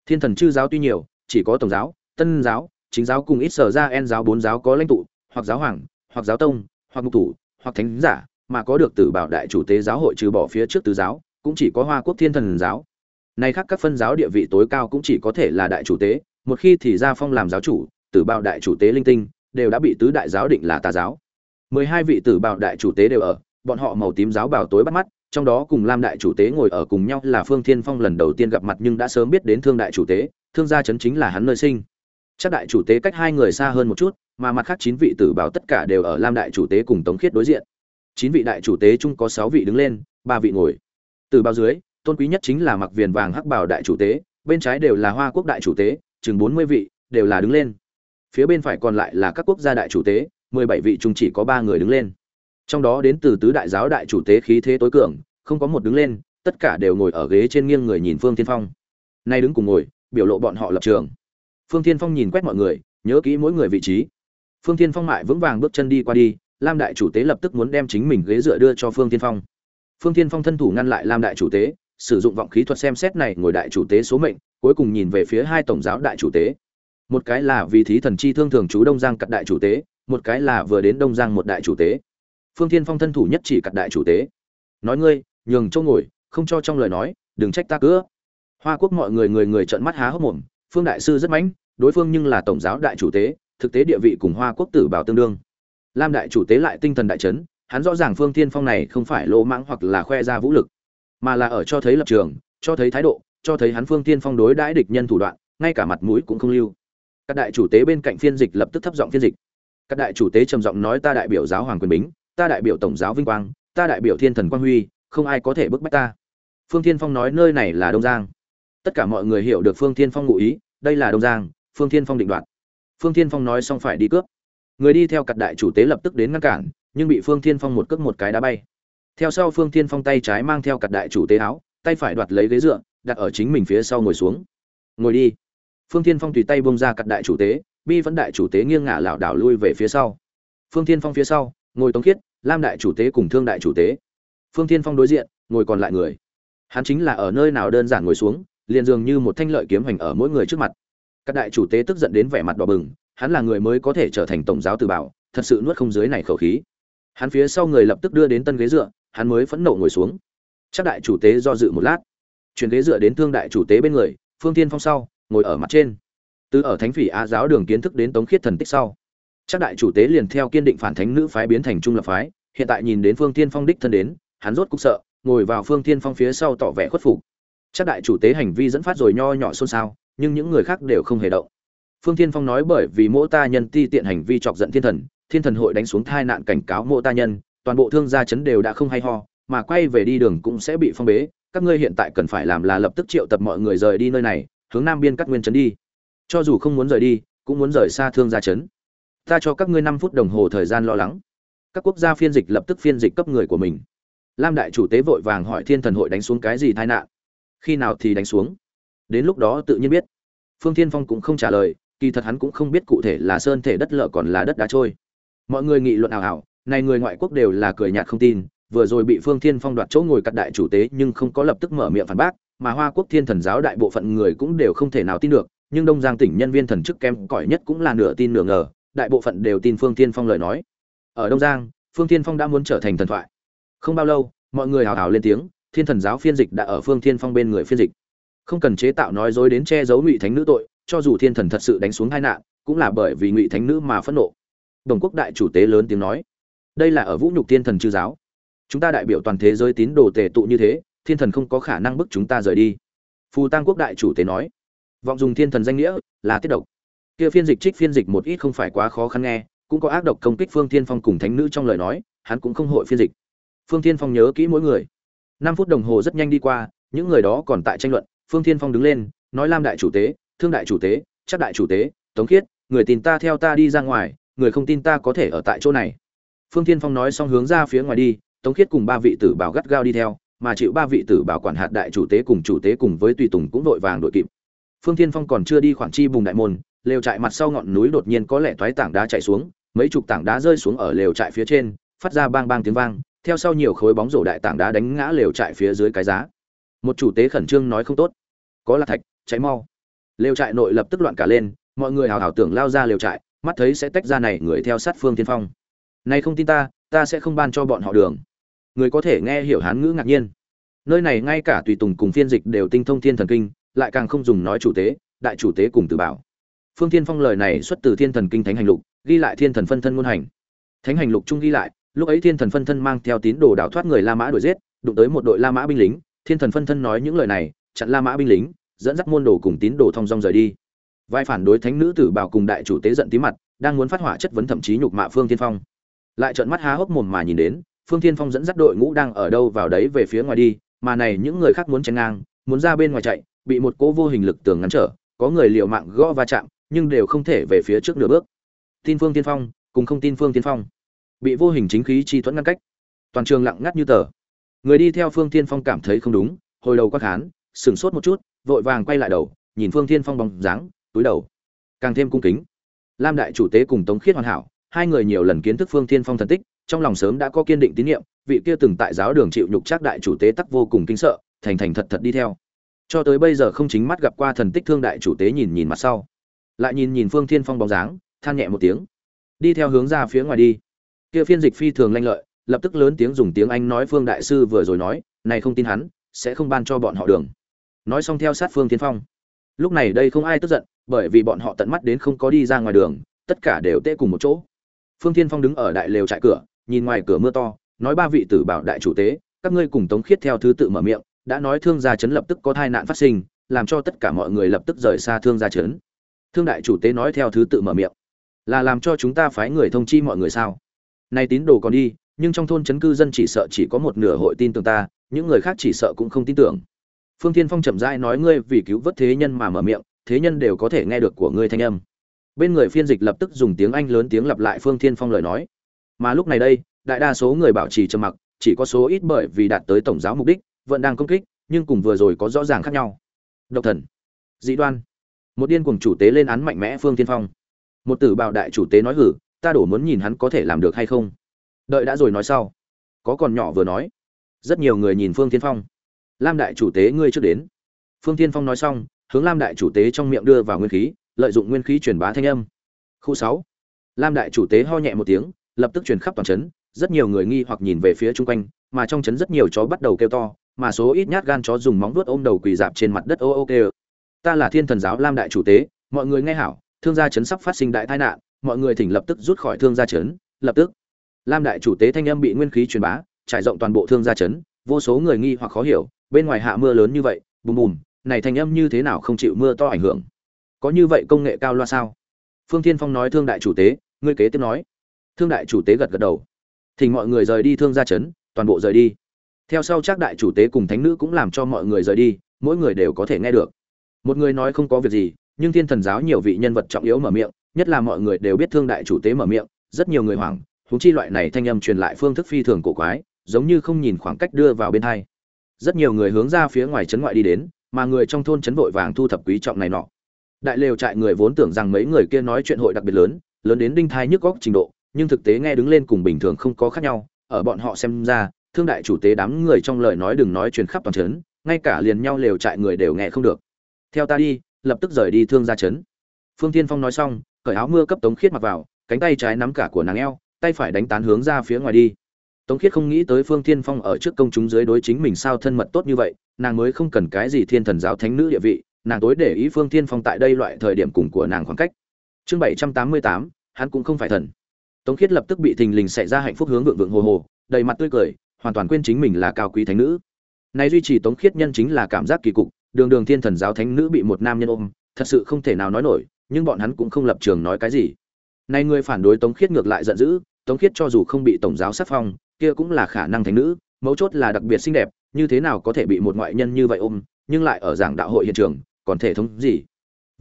Thiên thần chư giáo tuy nhiều, chỉ có tổng giáo, tân giáo, chính giáo cùng ít sở ra en giáo bốn giáo có lãnh tụ, hoặc giáo hoàng, hoặc giáo tông, hoặc mục thủ, hoặc thánh giả, mà có được tử bảo đại chủ tế giáo hội trừ bỏ phía trước tứ giáo, cũng chỉ có hoa quốc thiên thần giáo nay khác các phân giáo địa vị tối cao cũng chỉ có thể là đại chủ tế, một khi thì ra phong làm giáo chủ, tử bào đại chủ tế linh tinh, đều đã bị tứ đại giáo định là tà giáo. Mười hai vị tử bào đại chủ tế đều ở, bọn họ màu tím giáo bảo tối bắt mắt, trong đó cùng lam đại chủ tế ngồi ở cùng nhau là phương thiên phong lần đầu tiên gặp mặt nhưng đã sớm biết đến thương đại chủ tế, thương gia chấn chính là hắn nơi sinh. Chắc đại chủ tế cách hai người xa hơn một chút, mà mặt khác chín vị tử bào tất cả đều ở lam đại chủ tế cùng tống khiết đối diện. Chín vị đại chủ tế chung có sáu vị đứng lên, ba vị ngồi. Từ bao dưới tôn quý nhất chính là mặc viền vàng hắc bảo đại chủ tế, bên trái đều là hoa quốc đại chủ tế, chừng bốn mươi vị, đều là đứng lên. Phía bên phải còn lại là các quốc gia đại chủ tế, mười bảy vị chung chỉ có ba người đứng lên. Trong đó đến từ tứ đại giáo đại chủ tế khí thế tối cường, không có một đứng lên, tất cả đều ngồi ở ghế trên nghiêng người nhìn phương tiên phong. Nay đứng cùng ngồi, biểu lộ bọn họ lập trường. Phương tiên phong nhìn quét mọi người, nhớ kỹ mỗi người vị trí. Phương tiên phong mại vững vàng bước chân đi qua đi, lam đại chủ tế lập tức muốn đem chính mình ghế dựa đưa cho phương tiên phong. Phương tiên phong thân thủ ngăn lại lam đại chủ tế sử dụng vọng khí thuật xem xét này ngồi đại chủ tế số mệnh, cuối cùng nhìn về phía hai tổng giáo đại chủ tế. Một cái là vì thí thần chi thương thường chú đông giang cật đại chủ tế, một cái là vừa đến đông giang một đại chủ tế. Phương thiên phong thân thủ nhất chỉ cật đại chủ tế. Nói ngươi, nhường chỗ ngồi, không cho trong lời nói, đừng trách ta cứa hoa quốc mọi người người người trợn mắt há hốc mồm, phương đại sư rất mãnh, đối phương nhưng là tổng giáo đại chủ tế, thực tế địa vị cùng hoa quốc tử bảo tương đương. Lam đại chủ tế lại tinh thần đại chấn, hắn rõ ràng phương thiên phong này không phải lỗ mãng hoặc là khoe ra vũ lực mà là ở cho thấy lập trường, cho thấy thái độ, cho thấy hắn phương tiên phong đối đãi địch nhân thủ đoạn, ngay cả mặt mũi cũng không lưu. Các đại chủ tế bên cạnh phiên dịch lập tức thấp giọng phiên dịch. Các đại chủ tế trầm giọng nói ta đại biểu giáo hoàng quyền bính, ta đại biểu tổng giáo vinh quang, ta đại biểu thiên thần quang huy, không ai có thể bức bách ta. Phương thiên phong nói nơi này là đông giang. Tất cả mọi người hiểu được phương thiên phong ngụ ý, đây là đông giang, phương thiên phong định đoạt. Phương thiên phong nói xong phải đi cướp. Người đi theo cặt đại chủ tế lập tức đến ngăn cản, nhưng bị phương thiên phong một cước một cái đá bay theo sau phương thiên phong tay trái mang theo cặp đại chủ tế áo, tay phải đoạt lấy ghế dựa, đặt ở chính mình phía sau ngồi xuống. Ngồi đi. Phương thiên phong tùy tay bông ra cặp đại chủ tế, bi vẫn đại chủ tế nghiêng ngả lảo đảo lui về phía sau. Phương thiên phong phía sau, ngồi tống khiết, lam đại chủ tế cùng thương đại chủ tế. Phương thiên phong đối diện, ngồi còn lại người. Hắn chính là ở nơi nào đơn giản ngồi xuống, liền dường như một thanh lợi kiếm hành ở mỗi người trước mặt. Các đại chủ tế tức giận đến vẻ mặt đỏ bừng, hắn là người mới có thể trở thành tổng giáo từ bảo, thật sự nuốt không dưới này khẩu khí. Hắn phía sau người lập tức đưa đến tân ghế dựa hắn mới phẫn nộ ngồi xuống. Chắc đại chủ tế do dự một lát. Chuyển ghế dựa đến thương đại chủ tế bên người, phương tiên phong sau, ngồi ở mặt trên. Từ ở thánh phỉ a giáo đường kiến thức đến tống khiết thần tích sau, chắc đại chủ tế liền theo kiên định phản thánh nữ phái biến thành trung lập phái. Hiện tại nhìn đến phương tiên phong đích thân đến, hắn rốt cục sợ, ngồi vào phương tiên phong phía sau tỏ vẻ khuất phục. Chắc đại chủ tế hành vi dẫn phát rồi nho nhỏ xôn xao, nhưng những người khác đều không hề động. Phương tiên phong nói bởi vì mỗi ta nhân ti tiện hành vi chọc giận thiên thần thiên thần hội đánh xuống thai nạn cảnh cáo mỗi ta nhân toàn bộ thương gia chấn đều đã không hay ho, mà quay về đi đường cũng sẽ bị phong bế. Các ngươi hiện tại cần phải làm là lập tức triệu tập mọi người rời đi nơi này, hướng nam biên cắt nguyên chấn đi. Cho dù không muốn rời đi, cũng muốn rời xa thương gia chấn. Ta cho các ngươi năm phút đồng hồ thời gian lo lắng. Các quốc gia phiên dịch lập tức phiên dịch cấp người của mình. Lam đại chủ tế vội vàng hỏi thiên thần hội đánh xuống cái gì tai nạn? Khi nào thì đánh xuống? Đến lúc đó tự nhiên biết. Phương thiên phong cũng không trả lời, kỳ thật hắn cũng không biết cụ thể là sơn thể đất lở còn là đất đá trôi. Mọi người nghị luận ảo ảo này người ngoại quốc đều là cười nhạt không tin, vừa rồi bị phương thiên phong đoạt chỗ ngồi cắt đại chủ tế nhưng không có lập tức mở miệng phản bác, mà hoa quốc thiên thần giáo đại bộ phận người cũng đều không thể nào tin được, nhưng đông giang tỉnh nhân viên thần chức kém cỏi nhất cũng là nửa tin nửa ngờ, đại bộ phận đều tin phương thiên phong lời nói. Ở đông giang, phương thiên phong đã muốn trở thành thần thoại. Không bao lâu, mọi người hào hào lên tiếng, thiên thần giáo phiên dịch đã ở phương thiên phong bên người phiên dịch. Không cần chế tạo nói dối đến che giấu ngụy thánh nữ tội, cho dù thiên thần thật sự đánh xuống hai nạn, cũng là bởi vì ngụy thánh nữ mà phẫn nộ. Đồng quốc đại chủ tế lớn tiếng nói đây là ở vũ nhục thiên thần chư giáo. Chúng ta đại biểu toàn thế giới tín đồ tề tụ như thế, thiên thần không có khả năng bức chúng ta rời đi. Phù tăng quốc đại chủ tế nói, vọng dùng thiên thần danh nghĩa là tiết độc. Kia phiên dịch trích phiên dịch một ít không phải quá khó khăn nghe, cũng có ác độc công kích phương thiên phong cùng thánh nữ trong lời nói, hắn cũng không hội phiên dịch. Phương thiên phong nhớ kỹ mỗi người. Năm phút đồng hồ rất nhanh đi qua, những người đó còn tại tranh luận, phương thiên phong đứng lên, nói lam đại chủ tế, thương đại chủ tế chắc đại chủ tế, tống khiết, người tin ta theo ta đi ra ngoài, người không tin ta có thể ở tại chỗ này phương thiên phong nói xong hướng ra phía ngoài đi, tống khiết cùng ba vị tử bảo gắt gao đi theo, mà chịu ba vị tử bảo quản hạt đại chủ tế cùng chủ tế cùng với tùy tùng cũng vội vàng đội kịp. Phương thiên phong còn chưa đi khoảng chi bùng đại môn, lều trại mặt sau ngọn núi đột nhiên có lẻ toái tảng đá chạy xuống, mấy chục tảng đá rơi xuống ở lều trại phía trên, phát ra bang bang tiếng vang, theo sau nhiều khối bóng rổ đại tảng đá đánh ngã lều trại phía dưới cái giá. Một chủ tế khẩn trương nói không tốt. Có là thạch cháy mau. Lều trại nội lập tức loạn cả lên, mọi người hào hào tưởng lao ra lều trại, mắt thấy sẽ tách ra này người theo sát phương Thiên phong này không tin ta ta sẽ không ban cho bọn họ đường. Người có thể nghe hiểu hán ngữ ngạc nhiên. Nơi này ngay cả tùy tùng cùng phiên dịch đều tinh thông thiên thần kinh, lại càng không dùng nói chủ tế, đại chủ tế cùng từ bảo. Phương thiên phong lời này xuất từ thiên thần kinh thánh hành lục, ghi lại thiên thần phân thân ngôn hành. Thánh hành lục chung ghi lại, lúc ấy thiên thần phân thân mang theo tín đồ đảo thoát người la mã đuổi giết, đụng tới một đội la mã binh lính, thiên thần phân thân nói những lời này, chặn la mã binh lính, dẫn dắt môn đồ cùng tín đồ thong dong rời đi. Vai phản đối thánh nữ tử bảo cùng đại chủ tế giận tí mặt, đang muốn phát hỏa chất vấn thậm chí nhục mạ phương thiên phong lại trợn mắt há hốc mồm mà nhìn đến, phương thiên phong dẫn dắt đội ngũ đang ở đâu vào đấy về phía ngoài đi, mà này những người khác muốn chen ngang, muốn ra bên ngoài chạy, bị một cỗ vô hình lực tường ngăn trở, có người liều mạng gõ va chạm, nhưng đều không thể về phía trước nửa bước. Tin phương tiên phong, cùng không tin phương tiên phong. Bị vô hình chính khí chi thuẫn ngăn cách. Toàn trường lặng ngắt như tờ. Người đi theo phương tiên phong cảm thấy không đúng, hồi đầu quát khán, sửng sốt một chút, vội vàng quay lại đầu, nhìn phương tiên phong bóng dáng, túi đầu. Càng thêm cung kính. Lam đại chủ tế cùng tống khiết hoàn hảo hai người nhiều lần kiến thức phương thiên phong thần tích, trong lòng sớm đã có kiên định tín nhiệm vị kia từng tại giáo đường chịu nhục trác đại chủ tế tắc vô cùng kinh sợ, thành thành thật thật đi theo. Cho tới bây giờ không chính mắt gặp qua thần tích thương đại chủ tế nhìn nhìn mặt sau. Lại nhìn nhìn phương thiên phong bóng dáng, than nhẹ một tiếng. Đi theo hướng ra phía ngoài đi. Kia phiên dịch phi thường lanh lợi, lập tức lớn tiếng dùng tiếng anh nói phương đại sư vừa rồi nói, này không tin hắn, sẽ không ban cho bọn họ đường. Nói xong theo sát phương thiên phong. Lúc này đây không ai tức giận, bởi vì bọn họ tận mắt đến không có đi ra ngoài đường, tất cả đều tê cùng một chỗ phương thiên phong đứng ở đại lều trại cửa, nhìn ngoài cửa mưa to, nói ba vị tử bảo đại chủ tế, các ngươi cùng tống khiết theo thứ tự mở miệng, đã nói thương gia chấn lập tức có tai nạn phát sinh, làm cho tất cả mọi người lập tức rời xa thương gia chấn. Thương đại chủ tế nói theo thứ tự mở miệng, là làm cho chúng ta phái người thông chi mọi người sao? Nay tín đồ còn đi, nhưng trong thôn chấn cư dân chỉ sợ chỉ có một nửa hội tin tưởng ta, những người khác chỉ sợ cũng không tin tưởng. Phương thiên phong chậm rãi nói, ngươi vì cứu vớt thế nhân mà mở miệng, thế nhân đều có thể nghe được của ngươi thanh âm bên người phiên dịch lập tức dùng tiếng anh lớn tiếng lặp lại phương thiên phong lời nói. Mà lúc này đây, đại đa số người bảo trì trầm mặc, chỉ có số ít bởi vì đạt tới tổng giáo mục đích, vẫn đang công kích, nhưng cùng vừa rồi có rõ ràng khác nhau. Độc thần. Dị đoan. Một điên cuồng chủ tế lên án mạnh mẽ phương tiên phong. Một tử bào đại chủ tế nói hử, ta đổ muốn nhìn hắn có thể làm được hay không. Đợi đã rồi nói sau. Có còn nhỏ vừa nói. Rất nhiều người nhìn phương tiên phong. Lam đại chủ tế ngươi trước đến. Phương tiên phong nói xong, hướng lam đại chủ tế trong miệng đưa vào nguyên khí lợi dụng nguyên khí truyền bá thanh âm. Khu 6, lam đại chủ tế ho nhẹ một tiếng lập tức truyền khắp toàn trấn rất nhiều người nghi hoặc nhìn về phía chung quanh mà trong trấn rất nhiều chó bắt đầu kêu to mà số ít nhát gan chó dùng móng vuốt ôm đầu quỳ dạp trên mặt đất ô ô kêu. Ta là thiên thần giáo lam đại chủ tế mọi người nghe hảo thương gia trấn sắp phát sinh đại tai nạn mọi người thỉnh lập tức rút khỏi thương gia trấn lập tức. Lam đại chủ tế thanh âm bị nguyên khí truyền bá trải rộng toàn bộ thương gia trấn vô số người nghi hoặc khó hiểu bên ngoài hạ mưa lớn như vậy bùm bùm này thanh âm như thế nào không chịu mưa to ảnh hưởng có như vậy công nghệ cao loa sao? Phương thiên phong nói thương đại chủ tế, ngươi kế tiếp nói. Thương đại chủ tế gật gật đầu. Thỉnh mọi người rời đi thương gia trấn, toàn bộ rời đi. Theo sau chắc đại chủ tế cùng thánh nữ cũng làm cho mọi người rời đi, mỗi người đều có thể nghe được. Một người nói không có việc gì, nhưng thiên thần giáo nhiều vị nhân vật trọng yếu mở miệng, nhất là mọi người đều biết thương đại chủ tế mở miệng, rất nhiều người hoảng húng chi loại này thanh âm truyền lại phương thức phi thường cổ quái, giống như không nhìn khoảng cách đưa vào bên hai. Rất nhiều người hướng ra phía ngoài trấn ngoại đi đến, mà người trong thôn trấn vội vàng thu thập quý trọng này nọ đại lều trại người vốn tưởng rằng mấy người kia nói chuyện hội đặc biệt lớn lớn đến đinh thai nhức góc trình độ, nhưng thực tế nghe đứng lên cùng bình thường không có khác nhau, ở bọn họ xem ra, thương đại chủ tế đám người trong lời nói đừng nói truyền khắp toàn trấn, ngay cả liền nhau lều trại người đều nghe không được. Theo ta đi, lập tức rời đi thương gia trấn. Phương thiên phong nói xong, cởi áo mưa cấp tống khiết mặc vào, cánh tay trái nắm cả của nàng eo, tay phải đánh tán hướng ra phía ngoài đi. Tống khiết không nghĩ tới phương thiên phong ở trước công chúng dưới đối chính mình sao thân mật tốt như vậy, nàng mới không cần cái gì thiên thần giáo thánh nữ địa vị nàng tối để ý phương thiên phong tại đây loại thời điểm cùng của nàng khoảng cách. Chương bảy trăm tám mươi tám, hắn cũng không phải thần. Tống khiết lập tức bị thình lình xảy ra hạnh phúc hướng vượng vượng hồ hồ, đầy mặt tươi cười, hoàn toàn quên chính mình là cao quý thánh nữ. Này duy trì tống khiết nhân chính là cảm giác kỳ cục, đường đường thiên thần giáo thánh nữ bị một nam nhân ôm, thật sự không thể nào nói nổi, nhưng bọn hắn cũng không lập trường nói cái gì. Này người phản đối tống khiết ngược lại giận dữ, tống khiết cho dù không bị tổng giáo sát phong, kia cũng là khả năng thánh nữ, mấu chốt là đặc biệt xinh đẹp, như thế nào có thể bị một ngoại nhân như vậy ôm, nhưng lại ở giảng đạo hội hiện trường còn thể thống gì?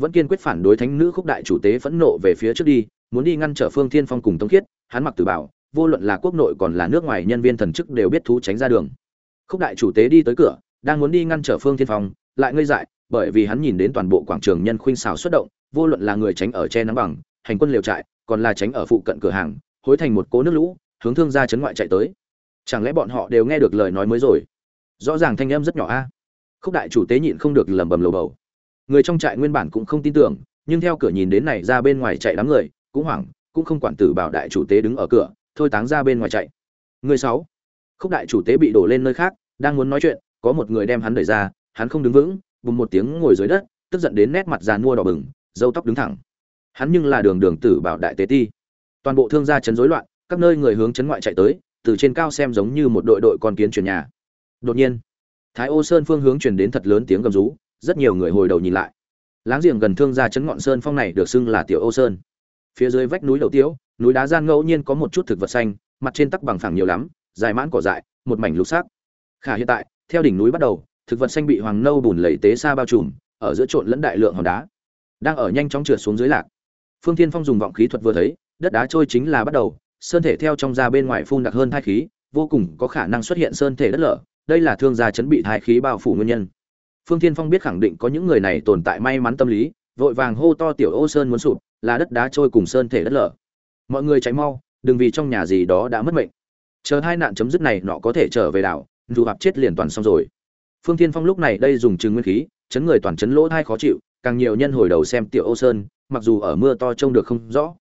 Vẫn kiên quyết phản đối thánh nữ khúc đại chủ tế phẫn nộ về phía trước đi, muốn đi ngăn trở phương thiên phong cùng tống khiết, hắn mặc tử bảo, vô luận là quốc nội còn là nước ngoài nhân viên thần chức đều biết thú tránh ra đường. Khúc đại chủ tế đi tới cửa, đang muốn đi ngăn trở phương thiên phong, lại ngây dại, bởi vì hắn nhìn đến toàn bộ quảng trường nhân khuynh xào xuất động, vô luận là người tránh ở che nắng bằng, hành quân liều trại, còn là tránh ở phụ cận cửa hàng, hối thành một cố nước lũ, hướng thương gia chấn ngoại chạy tới. Chẳng lẽ bọn họ đều nghe được lời nói mới rồi? Rõ ràng thanh âm rất nhỏ a. Khúc đại chủ tế nhịn không được lẩm bẩm lầu bầu người trong trại nguyên bản cũng không tin tưởng, nhưng theo cửa nhìn đến này ra bên ngoài chạy đám người, cũng hoảng, cũng không quản tử bảo đại chủ tế đứng ở cửa, thôi táng ra bên ngoài chạy. Người sáu, khúc đại chủ tế bị đổ lên nơi khác, đang muốn nói chuyện, có một người đem hắn đẩy ra, hắn không đứng vững, bùng một tiếng ngồi dưới đất, tức giận đến nét mặt già mua đỏ bừng dâu tóc đứng thẳng. Hắn nhưng là đường đường tử bảo đại tế ti. Toàn bộ thương gia chấn rối loạn, các nơi người hướng chấn ngoại chạy tới, từ trên cao xem giống như một đội đội con kiến chuyển nhà. Đột nhiên, thái ô sơn phương hướng truyền đến thật lớn tiếng gầm rú rất nhiều người hồi đầu nhìn lại. Láng giềng gần thương gia chấn ngọn sơn phong này được xưng là tiểu Âu sơn. Phía dưới vách núi đầu tiếu, núi đá gian ngẫu nhiên có một chút thực vật xanh, mặt trên tắc bằng phẳng nhiều lắm, dài mãn cỏ dại, một mảnh lục xác khả hiện tại, theo đỉnh núi bắt đầu, thực vật xanh bị hoàng nâu bùn lầy tế xa bao trùm, ở giữa trộn lẫn đại lượng hòn đá. Đang ở nhanh chóng trượt xuống dưới lạc. Phương thiên phong dùng vọng khí thuật vừa thấy, đất đá trôi chính là bắt đầu, sơn thể theo trong ra bên ngoài phun đặc hơn thai khí, vô cùng có khả năng xuất hiện sơn thể đất lở, đây là thương gia chấn bị thai khí bao phủ nguyên nhân phương thiên phong biết khẳng định có những người này tồn tại may mắn tâm lý, vội vàng hô to tiểu ô sơn muốn sụp, là đất đá trôi cùng sơn thể đất lở. Mọi người cháy mau, đừng vì trong nhà gì đó đã mất mệnh. Chờ hai nạn chấm dứt này nọ có thể trở về đảo, dù hạp chết liền toàn xong rồi. Phương thiên phong lúc này đây dùng trừng nguyên khí, chấn người toàn chấn lỗ thai khó chịu, càng nhiều nhân hồi đầu xem tiểu ô sơn, mặc dù ở mưa to trông được không rõ.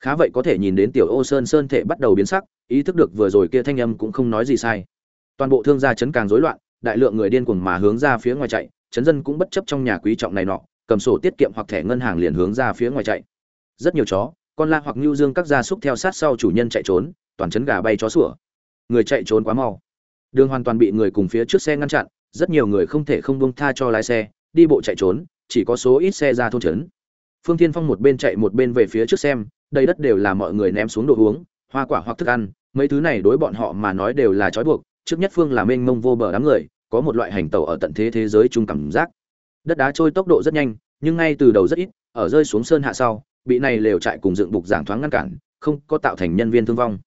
Khá vậy có thể nhìn đến tiểu ô sơn sơn thể bắt đầu biến sắc, ý thức được vừa rồi kia thanh âm cũng không nói gì sai. Toàn bộ thương gia chấn càng rối loạn đại lượng người điên cuồng mà hướng ra phía ngoài chạy, chấn dân cũng bất chấp trong nhà quý trọng này nọ, cầm sổ tiết kiệm hoặc thẻ ngân hàng liền hướng ra phía ngoài chạy. Rất nhiều chó, con la hoặc nhu dương các gia súc theo sát sau chủ nhân chạy trốn, toàn chấn gà bay chó sủa. Người chạy trốn quá mau. Đường hoàn toàn bị người cùng phía trước xe ngăn chặn, rất nhiều người không thể không buông tha cho lái xe, đi bộ chạy trốn, chỉ có số ít xe ra thôn trấn phương thiên phong một bên chạy một bên về phía trước xem đây đất đều là mọi người ném xuống đồ uống, hoa quả hoặc thức ăn, mấy thứ này đối bọn họ mà nói đều là trói buộc trước nhất phương là mênh mông vô bờ đám người, có một loại hành tàu ở tận thế thế giới chung cảm giác. Đất đá trôi tốc độ rất nhanh, nhưng ngay từ đầu rất ít, ở rơi xuống sơn hạ sau, bị này lều trại cùng dựng bục giảng thoáng ngăn cản, không có tạo thành nhân viên thương vong.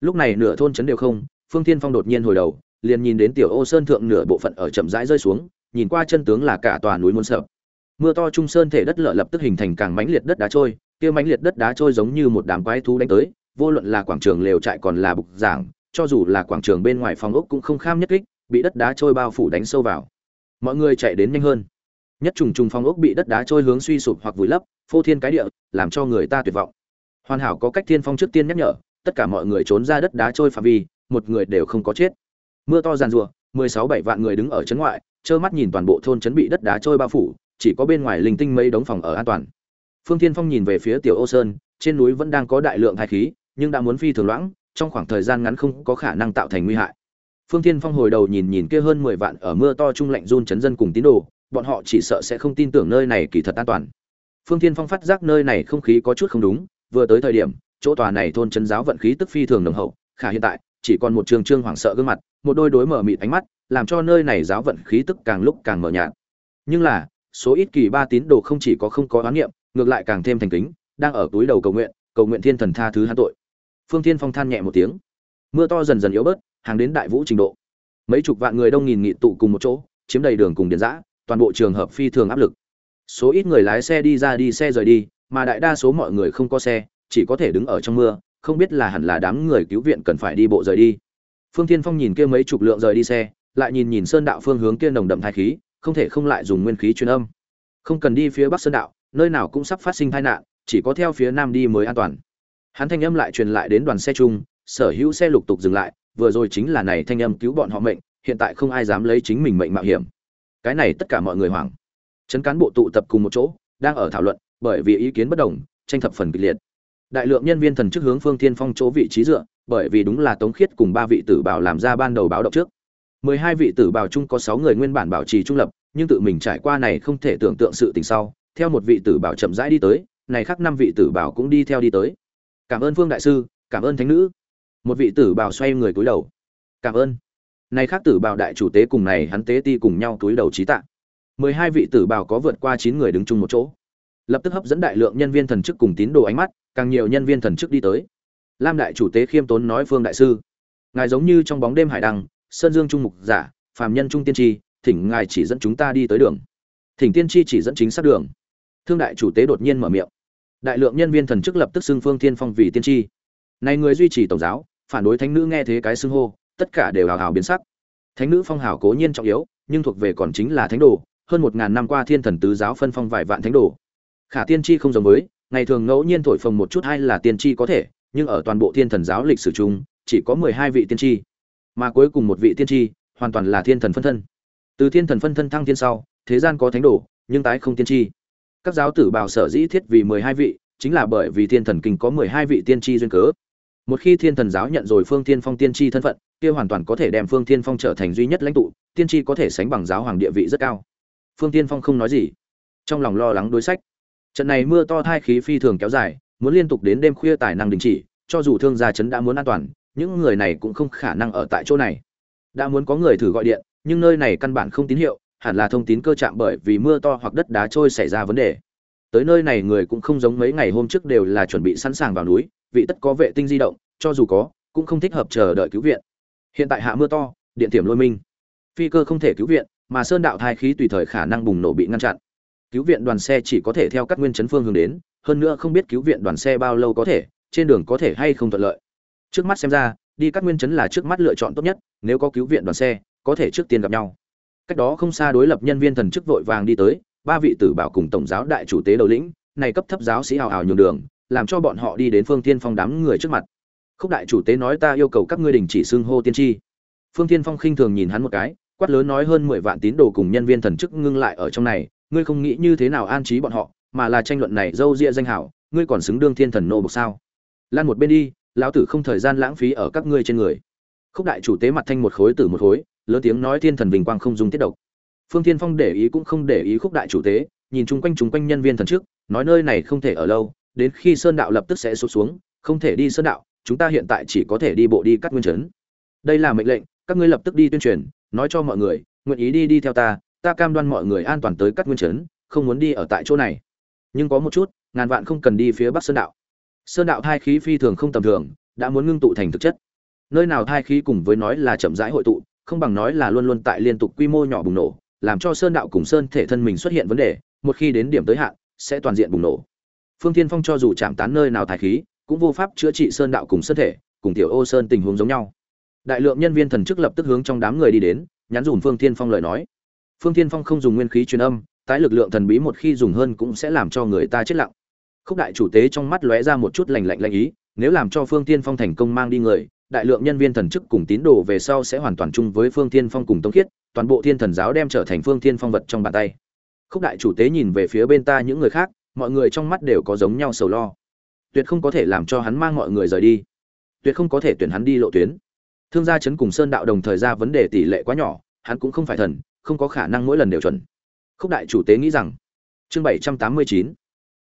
Lúc này nửa thôn trấn đều không, phương thiên phong đột nhiên hồi đầu, liền nhìn đến tiểu ô sơn thượng nửa bộ phận ở chậm rãi rơi xuống, nhìn qua chân tướng là cả tòa núi muốn sập mưa to trung sơn thể đất lở lập tức hình thành càng mãnh liệt đất đá trôi, kia mãnh liệt đất đá trôi giống như một đám quái thú đánh tới, vô luận là quảng trường lều trại còn là bục giảng cho dù là quảng trường bên ngoài phòng ốc cũng không kham nhất kích, bị đất đá trôi bao phủ đánh sâu vào. Mọi người chạy đến nhanh hơn. Nhất trùng trùng phòng ốc bị đất đá trôi hướng suy sụp hoặc vùi lấp, phô thiên cái địa, làm cho người ta tuyệt vọng. Hoàn hảo có cách thiên phong trước tiên nhắc nhở, tất cả mọi người trốn ra đất đá trôi phạm vi, một người đều không có chết. Mưa to giàn rùa mười sáu bảy vạn người đứng ở trấn ngoại, trơ mắt nhìn toàn bộ thôn trấn bị đất đá trôi bao phủ, chỉ có bên ngoài linh tinh mấy đống phòng ở an toàn. Phương thiên phong nhìn về phía tiểu ô sơn, trên núi vẫn đang có đại lượng thai khí, nhưng đã muốn phi thường loãng trong khoảng thời gian ngắn không có khả năng tạo thành nguy hại. Phương thiên phong hồi đầu nhìn nhìn kia hơn mười vạn ở mưa to trung lạnh run chấn dân cùng tín đồ, bọn họ chỉ sợ sẽ không tin tưởng nơi này kỳ thật an toàn. Phương thiên phong phát giác nơi này không khí có chút không đúng, vừa tới thời điểm, chỗ tòa này thôn chấn giáo vận khí tức phi thường nồng hậu, khả hiện tại, chỉ còn một trường trương hoảng sợ gương mặt, một đôi đối mở mịt ánh mắt, làm cho nơi này giáo vận khí tức càng lúc càng mờ nhạt. Nhưng là, số ít kỳ ba tín đồ không chỉ có không có oán niệm ngược lại càng thêm thành kính, đang ở túi đầu cầu nguyện cầu nguyện thiên thần tha thứ hắn tội phương thiên phong than nhẹ một tiếng. Mưa to dần dần yếu bớt, hàng đến đại vũ trình độ. Mấy chục vạn người đông nghìn nghị tụ cùng một chỗ, chiếm đầy đường cùng điện giã, toàn bộ trường hợp phi thường áp lực. Số ít người lái xe đi ra đi, xe rời đi, mà đại đa số mọi người không có xe, chỉ có thể đứng ở trong mưa, không biết là hẳn là đám người cứu viện cần phải đi bộ rời đi. Phương thiên phong nhìn kia mấy chục lượng rời đi xe, lại nhìn nhìn sơn đạo phương hướng kia nồng đậm thái khí, không thể không lại dùng nguyên khí truyền âm. Không cần đi phía bắc sơn đạo, nơi nào cũng sắp phát sinh tai nạn, chỉ có theo phía nam đi mới an toàn hắn thanh âm lại truyền lại đến đoàn xe chung, sở hữu xe lục tục dừng lại, vừa rồi chính là này thanh âm cứu bọn họ mệnh, hiện tại không ai dám lấy chính mình mệnh mạo hiểm. Cái này tất cả mọi người hoảng. Chấn cán bộ tụ tập cùng một chỗ, đang ở thảo luận, bởi vì ý kiến bất đồng, tranh thập phần kịch liệt. Đại lượng nhân viên thần chức hướng phương thiên phong chỗ vị trí dựa, bởi vì đúng là tống khiết cùng ba vị tử bảo làm ra ban đầu báo động trước. Mười hai vị tử bảo chung có sáu người nguyên bản bảo trì trung lập, nhưng tự mình trải qua này không thể tưởng tượng sự tình sau, theo một vị tử bảo chậm rãi đi tới, này khác năm vị tử bảo cũng đi theo đi tới cảm ơn phương đại sư, cảm ơn thánh nữ. Một vị tử bào xoay người cúi đầu. Cảm ơn. Này khác tử bào đại chủ tế cùng này hắn tế ti cùng nhau cúi đầu trí tạ. Mười hai vị tử bào có vượt qua chín người đứng chung một chỗ. Lập tức hấp dẫn đại lượng nhân viên thần chức cùng tín đồ ánh mắt, càng nhiều nhân viên thần chức đi tới. Lam đại chủ tế khiêm tốn nói phương đại sư, ngài giống như trong bóng đêm hải đăng, sơn dương trung mục giả, phàm nhân trung tiên tri, thỉnh ngài chỉ dẫn chúng ta đi tới đường. Thỉnh tiên tri chỉ dẫn chính xác đường. Thương đại chủ tế đột nhiên mở miệng đại lượng nhân viên thần chức lập tức xưng phương thiên phong vì tiên tri. Này người duy trì tổng giáo, phản đối thánh nữ nghe thế cái xưng hô, tất cả đều hào hào biến sắc. Thánh nữ phong hào cố nhiên trọng yếu, nhưng thuộc về còn chính là thánh đồ, hơn một ngàn năm qua thiên thần tứ giáo phân phong vài vạn thánh đồ. Khả tiên tri không giống với, ngày thường ngẫu nhiên thổi phồng một chút hay là tiên tri có thể, nhưng ở toàn bộ thiên thần giáo lịch sử chung, chỉ có mười hai vị tiên tri. Mà cuối cùng một vị tiên tri, hoàn toàn là thiên thần phân thân. Từ thiên thần phân thân thăng thiên sau, thế gian có thánh đồ, nhưng tái không tiên tri các giáo tử bào sở dĩ thiết vì mười hai vị, chính là bởi vì thiên thần kinh có mười hai vị tiên tri duyên cớ. Một khi thiên thần giáo nhận rồi phương tiên phong tiên tri thân phận, kia hoàn toàn có thể đem phương tiên phong trở thành duy nhất lãnh tụ, tiên tri có thể sánh bằng giáo hoàng địa vị rất cao. Phương tiên phong không nói gì, trong lòng lo lắng đối sách. Trận này mưa to thai khí phi thường kéo dài, muốn liên tục đến đêm khuya tài năng đình chỉ, cho dù thương gia chấn đã muốn an toàn, những người này cũng không khả năng ở tại chỗ này. Đã muốn có người thử gọi điện, nhưng nơi này căn bản không tín hiệu hẳn là thông tín cơ chạm bởi vì mưa to hoặc đất đá trôi xảy ra vấn đề. Tới nơi này người cũng không giống mấy ngày hôm trước đều là chuẩn bị sẵn sàng vào núi, vị tất có vệ tinh di động, cho dù có, cũng không thích hợp chờ đợi cứu viện. Hiện tại hạ mưa to, điện tiềm lôi minh. Phi cơ không thể cứu viện, mà sơn đạo thai khí tùy thời khả năng bùng nổ bị ngăn chặn. Cứu viện đoàn xe chỉ có thể theo các nguyên chấn phương hướng đến, hơn nữa không biết cứu viện đoàn xe bao lâu có thể, trên đường có thể hay không thuận lợi. Trước mắt xem ra, đi các nguyên chấn là trước mắt lựa chọn tốt nhất, nếu có cứu viện đoàn xe, có thể trước tiên gặp nhau cách đó không xa đối lập nhân viên thần chức vội vàng đi tới, ba vị tử bảo cùng tổng giáo đại chủ tế đầu lĩnh, này cấp thấp giáo sĩ hào hào nhường đường, làm cho bọn họ đi đến phương tiên phong đám người trước mặt. Khúc đại chủ tế nói ta yêu cầu các ngươi đình chỉ xưng hô tiên tri. Phương tiên phong khinh thường nhìn hắn một cái, quát lớn nói hơn mười vạn tín đồ cùng nhân viên thần chức ngưng lại ở trong này, ngươi không nghĩ như thế nào an trí bọn họ, mà là tranh luận này dâu ria danh hảo, ngươi còn xứng đương thiên thần nô bộc sao? Lan một bên đi, lão tử không thời gian lãng phí ở các ngươi trên người. Khúc đại chủ tế mặt thanh một khối tử một khối lớn tiếng nói thiên thần vinh quang không dùng tiết độc. Phương thiên phong để ý cũng không để ý khúc đại chủ tế, nhìn chung quanh chung quanh nhân viên thần trước, nói nơi này không thể ở lâu, đến khi sơn đạo lập tức sẽ sụp xuống, không thể đi sơn đạo, chúng ta hiện tại chỉ có thể đi bộ đi cắt nguyên trấn. Đây là mệnh lệnh, các ngươi lập tức đi tuyên truyền, nói cho mọi người, nguyện ý đi đi theo ta ta cam đoan mọi người an toàn tới cắt nguyên trấn, không muốn đi ở tại chỗ này. Nhưng có một chút, ngàn vạn không cần đi phía bắc sơn đạo. Sơn đạo thai khí phi thường không tầm thường, đã muốn ngưng tụ thành thực chất. Nơi nào thai khí cùng với nói là chậm rãi hội tụ không bằng nói là luôn luôn tại liên tục quy mô nhỏ bùng nổ, làm cho sơn đạo cùng sơn thể thân mình xuất hiện vấn đề, một khi đến điểm tới hạn, sẽ toàn diện bùng nổ. Phương thiên phong cho dù chạm tán nơi nào thai khí, cũng vô pháp chữa trị sơn đạo cùng sơn thể, cùng tiểu ô sơn tình huống giống nhau. Đại lượng nhân viên thần chức lập tức hướng trong đám người đi đến, nhắn dùm phương thiên phong lời nói. Phương thiên phong không dùng nguyên khí truyền âm, tái lực lượng thần bí một khi dùng hơn cũng sẽ làm cho người ta chết lặng. Khúc đại chủ tế trong mắt lóe ra một chút lành lạnh lạnh ý, nếu làm cho phương Thiên phong thành công mang đi người đại lượng nhân viên thần chức cùng tín đồ về sau sẽ hoàn toàn chung với phương thiên phong cùng tống khiết, toàn bộ thiên thần giáo đem trở thành phương thiên phong vật trong bàn tay. Khúc đại chủ tế nhìn về phía bên ta những người khác, mọi người trong mắt đều có giống nhau sầu lo. Tuyệt không có thể làm cho hắn mang mọi người rời đi. Tuyệt không có thể tuyển hắn đi lộ tuyến. Thương gia chấn cùng sơn đạo đồng thời ra vấn đề tỷ lệ quá nhỏ, hắn cũng không phải thần, không có khả năng mỗi lần đều chuẩn. Khúc đại chủ tế nghĩ rằng, chương bảy trăm tám mươi chín,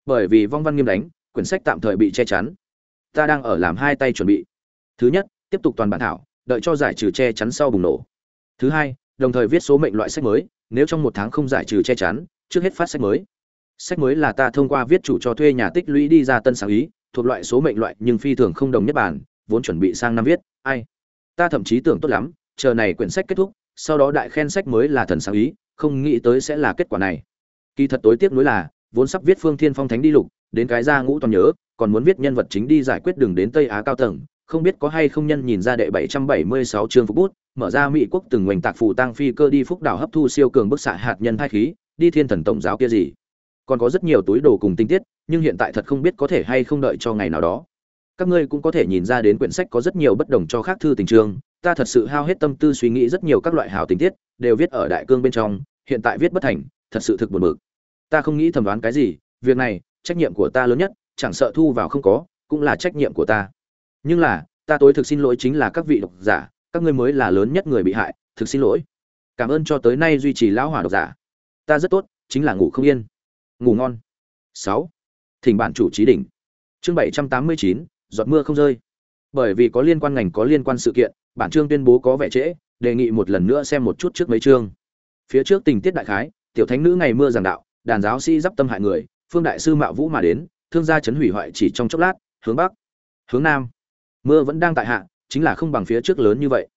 bởi vì vong văn nghiêm đánh, quyển sách tạm thời bị che chắn. Ta đang ở làm hai tay chuẩn bị. Thứ nhất tiếp tục toàn bản thảo, đợi cho giải trừ che chắn sau bùng nổ. Thứ hai, đồng thời viết số mệnh loại sách mới, nếu trong một tháng không giải trừ che chắn, trước hết phát sách mới. Sách mới là ta thông qua viết chủ cho thuê nhà tích lũy đi ra tân sáng ý, thuộc loại số mệnh loại nhưng phi thường không đồng nhất bản, vốn chuẩn bị sang năm viết, ai? Ta thậm chí tưởng tốt lắm, chờ này quyển sách kết thúc, sau đó đại khen sách mới là thần sáng ý, không nghĩ tới sẽ là kết quả này. Kỳ thật tối tiếc nuối là, vốn sắp viết phương thiên phong thánh đi lục, đến cái ra ngũ toàn nhớ, còn muốn viết nhân vật chính đi giải quyết đường đến tây á cao tầng không biết có hay không nhân nhìn ra đệ 776 chương phục bút, mở ra Mỹ quốc từng ngoảnh tạc phù tăng phi cơ đi phúc đảo hấp thu siêu cường bức xạ hạt nhân thai khí, đi thiên thần tổng giáo kia gì. Còn có rất nhiều túi đồ cùng tinh tiết, nhưng hiện tại thật không biết có thể hay không đợi cho ngày nào đó. Các ngươi cũng có thể nhìn ra đến quyển sách có rất nhiều bất đồng cho khác thư tình trường, ta thật sự hao hết tâm tư suy nghĩ rất nhiều các loại hảo tình tiết, đều viết ở đại cương bên trong, hiện tại viết bất thành, thật sự thực buồn bực. Ta không nghĩ thẩm đoán cái gì, việc này, trách nhiệm của ta lớn nhất, chẳng sợ thu vào không có, cũng là trách nhiệm của ta nhưng là, ta tối thực xin lỗi chính là các vị độc giả, các ngươi mới là lớn nhất người bị hại, thực xin lỗi. Cảm ơn cho tới nay duy trì lão hỏa độc giả. Ta rất tốt, chính là ngủ không yên. Ngủ ngon. Sáu. Thỉnh bản chủ trí đỉnh. Chương bảy trăm tám mươi chín, giọt mưa không rơi. Bởi vì có liên quan ngành, có liên quan sự kiện, bản chương tuyên bố có vẻ trễ, đề nghị một lần nữa xem một chút trước mấy chương. Phía trước tình tiết đại khái, tiểu thánh nữ ngày mưa giảng đạo, đàn giáo sĩ d tâm hại người, phương đại sư mạo vũ mà đến, thương gia chấn hủy hoại chỉ trong chốc lát, hướng bắc, hướng nam mưa vẫn đang tại hạ, chính là không bằng phía trước lớn như vậy.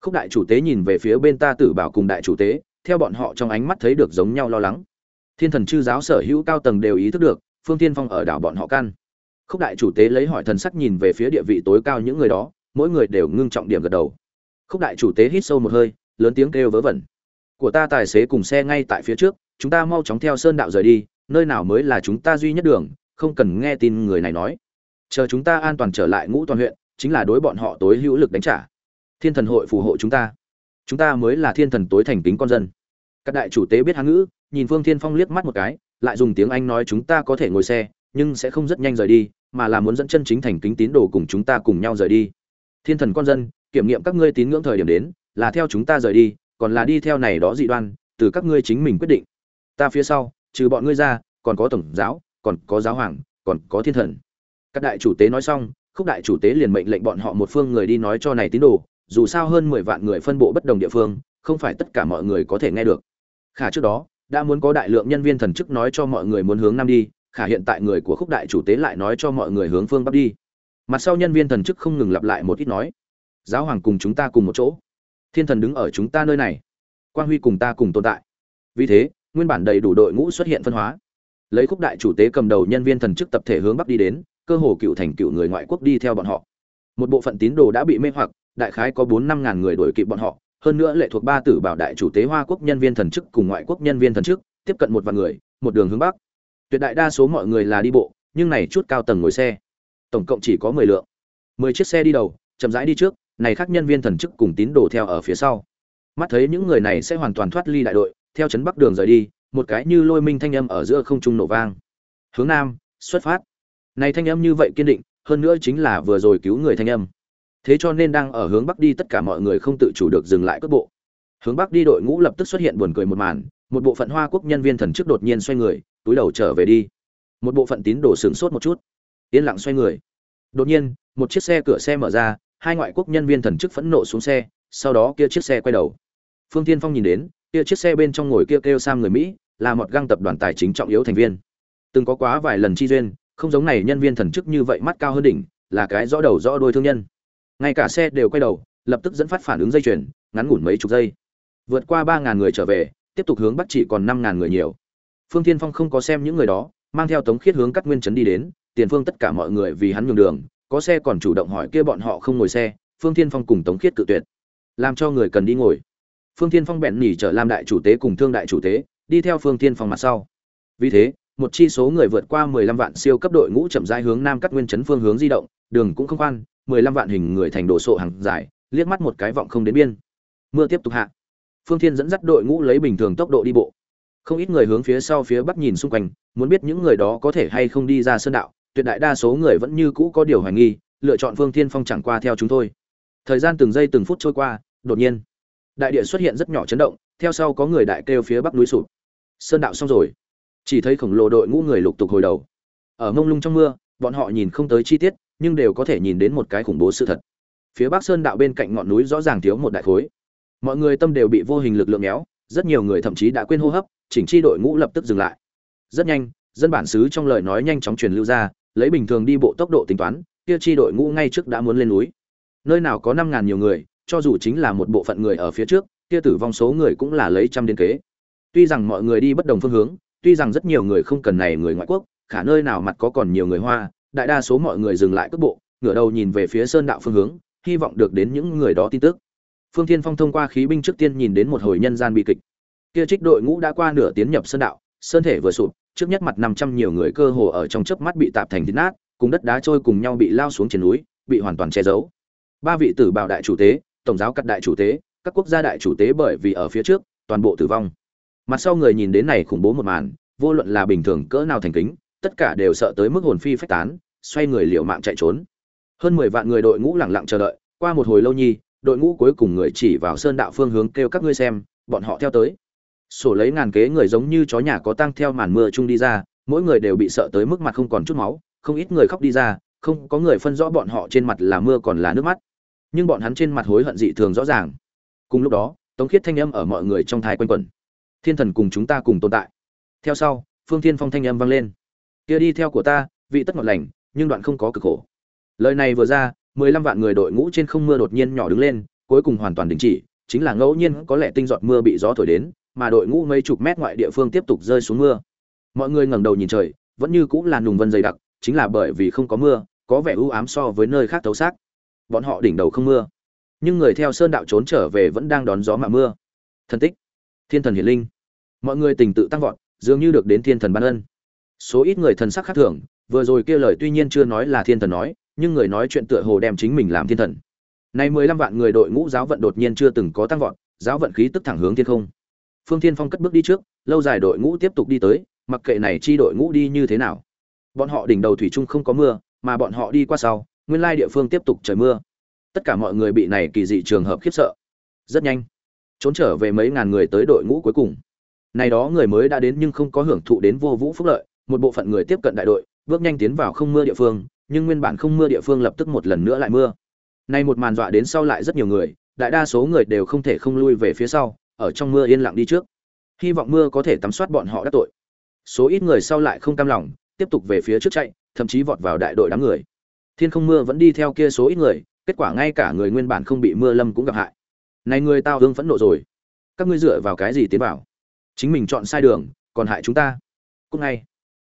Khúc đại chủ tế nhìn về phía bên ta tử bảo cùng đại chủ tế, theo bọn họ trong ánh mắt thấy được giống nhau lo lắng. Thiên thần chư giáo sở hữu cao tầng đều ý thức được, phương tiên phong ở đảo bọn họ căn khúc đại chủ tế lấy hỏi thần sắc nhìn về phía địa vị tối cao những người đó, mỗi người đều ngưng trọng điểm gật đầu. Khúc đại chủ tế hít sâu một hơi, lớn tiếng kêu vớ vẩn. Của ta tài xế cùng xe ngay tại phía trước, chúng ta mau chóng theo sơn đạo rời đi, nơi nào mới là chúng ta duy nhất đường, không cần nghe tin người này nói. Chờ chúng ta an toàn trở lại ngũ toàn huyện chính là đối bọn họ tối hữu lực đánh trả. Thiên thần hội phù hộ chúng ta. Chúng ta mới là thiên thần tối thành kính con dân. Các đại chủ tế biết hán ngữ, nhìn phương thiên phong liếc mắt một cái, lại dùng tiếng anh nói chúng ta có thể ngồi xe, nhưng sẽ không rất nhanh rời đi, mà là muốn dẫn chân chính thành kính tín đồ cùng chúng ta cùng nhau rời đi. Thiên thần con dân, kiểm nghiệm các ngươi tín ngưỡng thời điểm đến, là theo chúng ta rời đi, còn là đi theo này đó dị đoan, từ các ngươi chính mình quyết định. Ta phía sau, trừ bọn ngươi ra, còn có tổng giáo, còn có giáo hoàng, còn có thiên thần. Các đại chủ tế nói xong khúc đại chủ tế liền mệnh lệnh bọn họ một phương người đi nói cho này tín đồ, dù sao hơn mười vạn người phân bộ bất đồng địa phương, không phải tất cả mọi người có thể nghe được. Khả trước đó, đã muốn có đại lượng nhân viên thần chức nói cho mọi người muốn hướng nam đi, khả hiện tại người của khúc đại chủ tế lại nói cho mọi người hướng phương bắc đi. Mặt sau nhân viên thần chức không ngừng lặp lại một ít nói, giáo hoàng cùng chúng ta cùng một chỗ. Thiên thần đứng ở chúng ta nơi này. Quang huy cùng ta cùng tồn tại. Vì thế, nguyên bản đầy đủ đội ngũ xuất hiện phân hóa. Lấy khúc đại chủ tế cầm đầu nhân viên thần chức tập thể hướng bắc đi đến cơ hồ cựu thành cựu người ngoại quốc đi theo bọn họ. Một bộ phận tín đồ đã bị mê hoặc, đại khái có bốn năm ngàn người đuổi kịp bọn họ, hơn nữa lệ thuộc ba tử bảo đại chủ tế hoa quốc nhân viên thần chức cùng ngoại quốc nhân viên thần chức, tiếp cận một vạn người, một đường hướng bắc. Tuyệt đại đa số mọi người là đi bộ, nhưng này chút cao tầng ngồi xe, tổng cộng chỉ có mười lượng. Mười chiếc xe đi đầu, chậm rãi đi trước, này khác nhân viên thần chức cùng tín đồ theo ở phía sau. Mắt thấy những người này sẽ hoàn toàn thoát ly đại đội, theo chấn bắc đường rời đi, một cái như lôi minh thanh âm ở giữa không trung nổ vang. Hướng nam, xuất phát này thanh âm như vậy kiên định, hơn nữa chính là vừa rồi cứu người thanh âm. Thế cho nên đang ở hướng bắc đi tất cả mọi người không tự chủ được dừng lại cước bộ. Hướng bắc đi đội ngũ lập tức xuất hiện buồn cười một màn, một bộ phận Hoa Quốc nhân viên thần chức đột nhiên xoay người, túi đầu trở về đi. Một bộ phận tín đồ sửng sốt một chút, yên lặng xoay người. Đột nhiên, một chiếc xe cửa xe mở ra, hai ngoại quốc nhân viên thần chức phẫn nộ xuống xe, sau đó kia chiếc xe quay đầu. Phương Thiên Phong nhìn đến, kia chiếc xe bên trong ngồi kia kêu, kêu sam người Mỹ, là một găng tập đoàn tài chính trọng yếu thành viên. Từng có quá vài lần chi duyên, không giống này nhân viên thần chức như vậy mắt cao hơn đỉnh, là cái rõ đầu rõ đôi thương nhân. Ngay cả xe đều quay đầu, lập tức dẫn phát phản ứng dây chuyền, ngắn ngủn mấy chục giây. Vượt qua ba ngàn người trở về, tiếp tục hướng bắc chỉ còn năm ngàn người nhiều. Phương Thiên phong không có xem những người đó, mang theo tống khiết hướng cắt nguyên trấn đi đến, tiền phương tất cả mọi người vì hắn nhường đường, có xe còn chủ động hỏi kia bọn họ không ngồi xe, phương Thiên phong cùng tống khiết cự tuyệt. Làm cho người cần đi ngồi. Phương Thiên phong bẹn nhỉ trở làm đại chủ tế cùng thương đại chủ tế, đi theo phương Thiên phong mặt sau. Vì thế một chi số người vượt qua 15 vạn siêu cấp đội ngũ chậm rãi hướng nam cắt nguyên chấn phương hướng di động, đường cũng không khoan, 15 vạn hình người thành đồ sộ hàng dài, liếc mắt một cái vọng không đến biên. Mưa tiếp tục hạ. Phương Thiên dẫn dắt đội ngũ lấy bình thường tốc độ đi bộ. Không ít người hướng phía sau phía bắc nhìn xung quanh, muốn biết những người đó có thể hay không đi ra sơn đạo, tuyệt đại đa số người vẫn như cũ có điều hoài nghi, lựa chọn Phương Thiên phong chẳng qua theo chúng tôi. Thời gian từng giây từng phút trôi qua, đột nhiên, đại địa xuất hiện rất nhỏ chấn động, theo sau có người đại kêu phía bắc núi sụp. Sơn đạo xong rồi chỉ thấy khổng lồ đội ngũ người lục tục hồi đầu. Ở mông lung trong mưa, bọn họ nhìn không tới chi tiết, nhưng đều có thể nhìn đến một cái khủng bố sự thật. Phía bắc sơn đạo bên cạnh ngọn núi rõ ràng thiếu một đại khối. Mọi người tâm đều bị vô hình lực lượng méo, rất nhiều người thậm chí đã quên hô hấp, chỉnh chi đội ngũ lập tức dừng lại. Rất nhanh, dân bản xứ trong lời nói nhanh chóng truyền lưu ra, lấy bình thường đi bộ tốc độ tính toán, kia chi đội ngũ ngay trước đã muốn lên núi. Nơi nào có năm ngàn nhiều người, cho dù chính là một bộ phận người ở phía trước, kia tử vong số người cũng là lấy trăm đến kế. Tuy rằng mọi người đi bất đồng phương hướng tuy rằng rất nhiều người không cần này người ngoại quốc, khả nơi nào mặt có còn nhiều người hoa, đại đa số mọi người dừng lại cước bộ, ngửa đầu nhìn về phía sơn đạo phương hướng, hy vọng được đến những người đó tin tức. Phương thiên phong thông qua khí binh trước tiên nhìn đến một hồi nhân gian bi kịch. Kia trích đội ngũ đã qua nửa tiến nhập sơn đạo, sơn thể vừa sụp, trước nhất mặt năm trăm nhiều người cơ hồ ở trong chớp mắt bị tạp thành thịt nát, cùng đất đá trôi cùng nhau bị lao xuống trên núi, bị hoàn toàn che giấu. Ba vị tử bảo đại chủ tế, tổng giáo cắt đại chủ tế, các quốc gia đại chủ tế bởi vì ở phía trước, toàn bộ tử vong mặt sau người nhìn đến này khủng bố một màn, vô luận là bình thường cỡ nào thành kính, tất cả đều sợ tới mức hồn phi phách tán, xoay người liều mạng chạy trốn. Hơn mười vạn người đội ngũ lẳng lặng chờ đợi, qua một hồi lâu nhi, đội ngũ cuối cùng người chỉ vào sơn đạo phương hướng kêu các ngươi xem, bọn họ theo tới. Sổ lấy ngàn kế người giống như chó nhà có tăng theo màn mưa chung đi ra, mỗi người đều bị sợ tới mức mặt không còn chút máu, không ít người khóc đi ra, không có người phân rõ bọn họ trên mặt là mưa còn là nước mắt. Nhưng bọn hắn trên mặt hối hận dị thường rõ ràng. Cùng lúc đó, tống khiết thanh âm ở mọi người trong thai quanh quẩn thiên thần cùng chúng ta cùng tồn tại. Theo sau, phương thiên phong thanh âm vang lên. Kia đi theo của ta, vị tất ngọt lành, nhưng đoạn không có cực khổ. Lời này vừa ra, mười lăm vạn người đội ngũ trên không mưa đột nhiên nhỏ đứng lên, cuối cùng hoàn toàn đình chỉ, chính là ngẫu nhiên có lẽ tinh giọt mưa bị gió thổi đến, mà đội ngũ mấy chục mét ngoại địa phương tiếp tục rơi xuống mưa. Mọi người ngẩng đầu nhìn trời, vẫn như cũng là nùng vân dày đặc, chính là bởi vì không có mưa, có vẻ ưu ám so với nơi khác thấu xác. Bọn họ đỉnh đầu không mưa. Nhưng người theo sơn đạo trốn trở về vẫn đang đón gió mà mưa. Thần tích thiên thần hiển linh. Mọi người tình tự tăng vọt, dường như được đến thiên thần ban ân. Số ít người thần sắc khác thường, vừa rồi kia lời tuy nhiên chưa nói là thiên thần nói, nhưng người nói chuyện tựa hồ đem chính mình làm thiên thần. Nay mười lăm vạn người đội ngũ giáo vận đột nhiên chưa từng có tăng vọt, giáo vận khí tức thẳng hướng thiên không. Phương thiên phong cất bước đi trước, lâu dài đội ngũ tiếp tục đi tới, mặc kệ này chi đội ngũ đi như thế nào. Bọn họ đỉnh đầu thủy chung không có mưa, mà bọn họ đi qua sau, nguyên lai địa phương tiếp tục trời mưa. Tất cả mọi người bị này kỳ dị trường hợp khiếp sợ. Rất nhanh trốn trở về mấy ngàn người tới đội ngũ cuối cùng. Này đó người mới đã đến nhưng không có hưởng thụ đến vô vũ phúc lợi, một bộ phận người tiếp cận đại đội, bước nhanh tiến vào không mưa địa phương, nhưng nguyên bản không mưa địa phương lập tức một lần nữa lại mưa. Nay một màn dọa đến sau lại rất nhiều người, đại đa số người đều không thể không lui về phía sau, ở trong mưa yên lặng đi trước. Hy vọng mưa có thể tắm soát bọn họ đắc tội. Số ít người sau lại không cam lòng, tiếp tục về phía trước chạy, thậm chí vọt vào đại đội đám người. Thiên không mưa vẫn đi theo kia số ít người, kết quả ngay cả người nguyên bản không bị mưa lâm cũng gặp hại này người tao hương phẫn nộ rồi. Các ngươi dựa vào cái gì tiến vào? Chính mình chọn sai đường, còn hại chúng ta. Cúc ngay.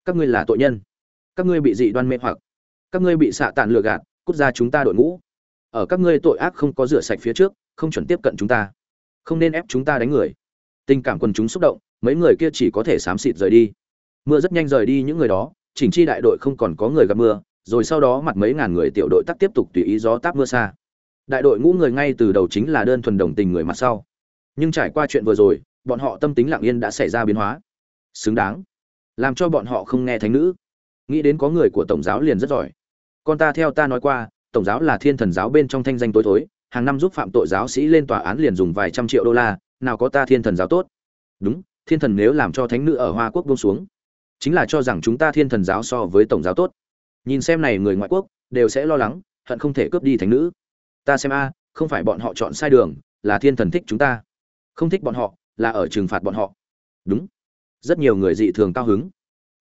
Các ngươi là tội nhân. Các ngươi bị dị đoan mê hoặc. Các ngươi bị xạ tàn lừa gạt, cút ra chúng ta đội ngũ. Ở các ngươi tội ác không có rửa sạch phía trước, không chuẩn tiếp cận chúng ta. Không nên ép chúng ta đánh người. Tình cảm quần chúng xúc động, mấy người kia chỉ có thể xám xịt rời đi. Mưa rất nhanh rời đi những người đó, chỉnh chi đại đội không còn có người gặp mưa, rồi sau đó mặt mấy ngàn người tiểu đội tắc tiếp tục tùy ý gió táp mưa xa đại đội ngũ người ngay từ đầu chính là đơn thuần đồng tình người mặt sau. Nhưng trải qua chuyện vừa rồi, bọn họ tâm tính lặng yên đã xảy ra biến hóa. Xứng đáng. Làm cho bọn họ không nghe thánh nữ. Nghĩ đến có người của tổng giáo liền rất giỏi. Con ta theo ta nói qua, tổng giáo là thiên thần giáo bên trong thanh danh tối thối. Hàng năm giúp phạm tội giáo sĩ lên tòa án liền dùng vài trăm triệu đô la. Nào có ta thiên thần giáo tốt. Đúng, thiên thần nếu làm cho thánh nữ ở hoa quốc buông xuống, chính là cho rằng chúng ta thiên thần giáo so với tổng giáo tốt. Nhìn xem này người ngoại quốc, đều sẽ lo lắng, hận không thể cướp đi thánh nữ ta xem a, không phải bọn họ chọn sai đường, là thiên thần thích chúng ta. Không thích bọn họ, là ở trừng phạt bọn họ. Đúng. Rất nhiều người dị thường cao hứng.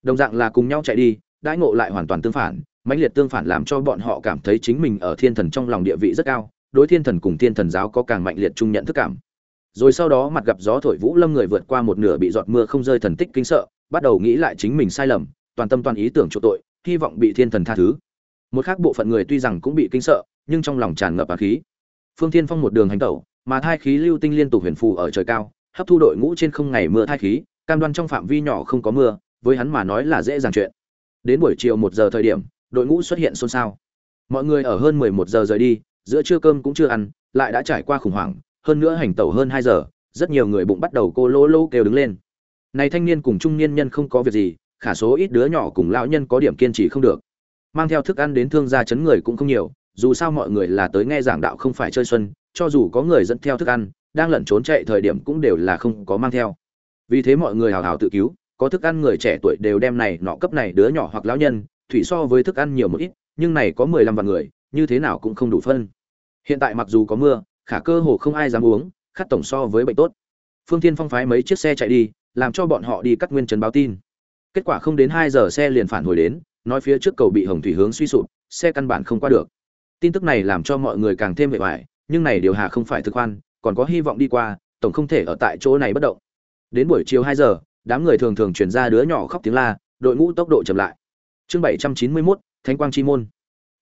Đồng dạng là cùng nhau chạy đi, đãi ngộ lại hoàn toàn tương phản, mãnh liệt tương phản làm cho bọn họ cảm thấy chính mình ở thiên thần trong lòng địa vị rất cao, đối thiên thần cùng thiên thần giáo có càng mạnh liệt chung nhận thức cảm. Rồi sau đó mặt gặp gió thổi vũ lâm người vượt qua một nửa bị giọt mưa không rơi thần tích kinh sợ, bắt đầu nghĩ lại chính mình sai lầm, toàn tâm toàn ý tưởng chỗ tội, hy vọng bị thiên thần tha thứ. Một khác bộ phận người tuy rằng cũng bị kinh sợ nhưng trong lòng tràn ngập á khí. Phương thiên phong một đường hành tẩu, mà thai khí lưu tinh liên tục huyền phù ở trời cao, hấp thu đội ngũ trên không ngày mưa thai khí, cam đoan trong phạm vi nhỏ không có mưa, với hắn mà nói là dễ dàng chuyện. Đến buổi chiều một giờ thời điểm, đội ngũ xuất hiện xôn xao. Mọi người ở hơn mười một giờ rời đi, giữa trưa cơm cũng chưa ăn, lại đã trải qua khủng hoảng, hơn nữa hành tẩu hơn hai giờ, rất nhiều người bụng bắt đầu cô lô lô kêu đứng lên. Này thanh niên cùng trung niên nhân không có việc gì, khả số ít đứa nhỏ cùng lão nhân có điểm kiên trì không được. Mang theo thức ăn đến thương gia chấn người cũng không nhiều dù sao mọi người là tới nghe giảng đạo không phải chơi xuân, cho dù có người dẫn theo thức ăn, đang lẩn trốn chạy thời điểm cũng đều là không có mang theo. Vì thế mọi người hào hào tự cứu, có thức ăn người trẻ tuổi đều đem này nọ cấp này đứa nhỏ hoặc lão nhân, thủy so với thức ăn nhiều một ít, nhưng này có mười lăm vạn người, như thế nào cũng không đủ phân. Hiện tại mặc dù có mưa, khả cơ hồ không ai dám uống, khát tổng so với bệnh tốt. Phương tiên phong phái mấy chiếc xe chạy đi, làm cho bọn họ đi cắt nguyên trấn báo tin. Kết quả không đến hai giờ xe liền phản hồi đến, nói phía trước cầu bị hồng thủy hướng suy sụp, xe căn bản không qua được tin tức này làm cho mọi người càng thêm vẻ vải nhưng này điều hà không phải thực khoan còn có hy vọng đi qua tổng không thể ở tại chỗ này bất động. Đến buổi chiều hai giờ đám người thường thường chuyển ra đứa nhỏ khóc tiếng la đội ngũ tốc độ chậm lại. Chương bảy trăm chín mươi 791, thánh quang chi môn.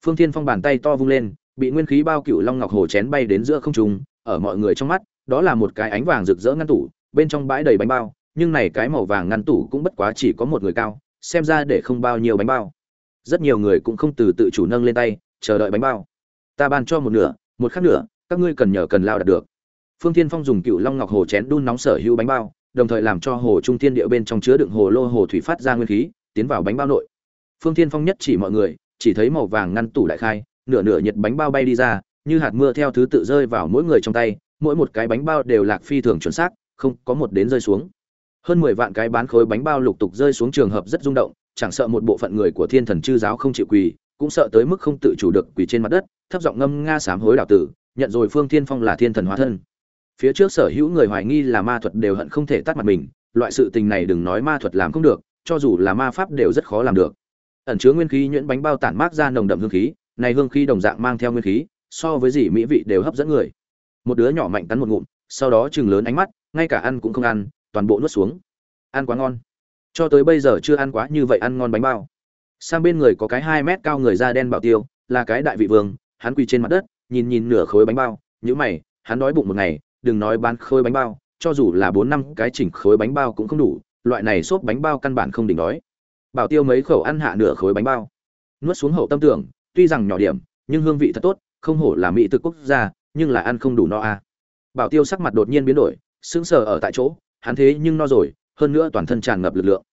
Phương thiên phong bàn tay to vung lên bị nguyên khí bao cựu long ngọc hồ chén bay đến giữa không trung ở mọi người trong mắt đó là một cái ánh vàng rực rỡ ngăn tủ bên trong bãi đầy bánh bao nhưng này cái màu vàng ngăn tủ cũng bất quá chỉ có một người cao xem ra để không bao nhiêu bánh bao. Rất nhiều người cũng không từ tự chủ nâng lên tay chờ đợi bánh bao ta ban cho một nửa, một khác nửa, các ngươi cần nhờ cần lao đạt được. Phương thiên phong dùng cựu long ngọc hồ chén đun nóng sở hữu bánh bao, đồng thời làm cho hồ trung thiên địa bên trong chứa đựng hồ lô hồ thủy phát ra nguyên khí, tiến vào bánh bao nội. Phương thiên phong nhất chỉ mọi người, chỉ thấy màu vàng ngăn tủ đại khai, nửa nửa nhiệt bánh bao bay đi ra, như hạt mưa theo thứ tự rơi vào mỗi người trong tay, mỗi một cái bánh bao đều lạc phi thường chuẩn xác, không có một đến rơi xuống. Hơn mười vạn cái bán khối bánh bao lục tục rơi xuống trường hợp rất rung động, chẳng sợ một bộ phận người của thiên thần chư giáo không chịu quỳ, cũng sợ tới mức không tự chủ được quỳ trên mặt đất thấp giọng ngâm nga sám hối đạo tử, nhận rồi phương thiên phong là thiên thần hóa thân. Phía trước sở hữu người hoài nghi là ma thuật đều hận không thể tắt mặt mình, loại sự tình này đừng nói ma thuật làm không được, cho dù là ma pháp đều rất khó làm được. Ẩn chứa nguyên khí nhuyễn bánh bao tản mát ra nồng đậm hương khí, này hương khí đồng dạng mang theo nguyên khí, so với gì mỹ vị đều hấp dẫn người. Một đứa nhỏ mạnh cắn một ngụm, sau đó chừng lớn ánh mắt, ngay cả ăn cũng không ăn, toàn bộ nuốt xuống. Ăn quá ngon. Cho tới bây giờ chưa ăn quá như vậy ăn ngon bánh bao. Sang bên người có cái hai mét cao người da đen bảo tiêu, là cái đại vị vương hắn quỳ trên mặt đất, nhìn nhìn nửa khối bánh bao nhữ mày, hắn đói bụng một ngày, đừng nói bán khối bánh bao, cho dù là bốn năm cái chỉnh khối bánh bao cũng không đủ, loại này xốp bánh bao căn bản không đỉnh đói. Bảo tiêu mấy khẩu ăn hạ nửa khối bánh bao. Nuốt xuống hậu tâm tưởng, tuy rằng nhỏ điểm, nhưng hương vị thật tốt, không hổ là mỹ thực quốc gia, nhưng là ăn không đủ no à. bảo tiêu sắc mặt đột nhiên biến đổi, sững sờ ở tại chỗ, hắn thế nhưng no rồi, hơn nữa toàn thân tràn ngập lực lượng.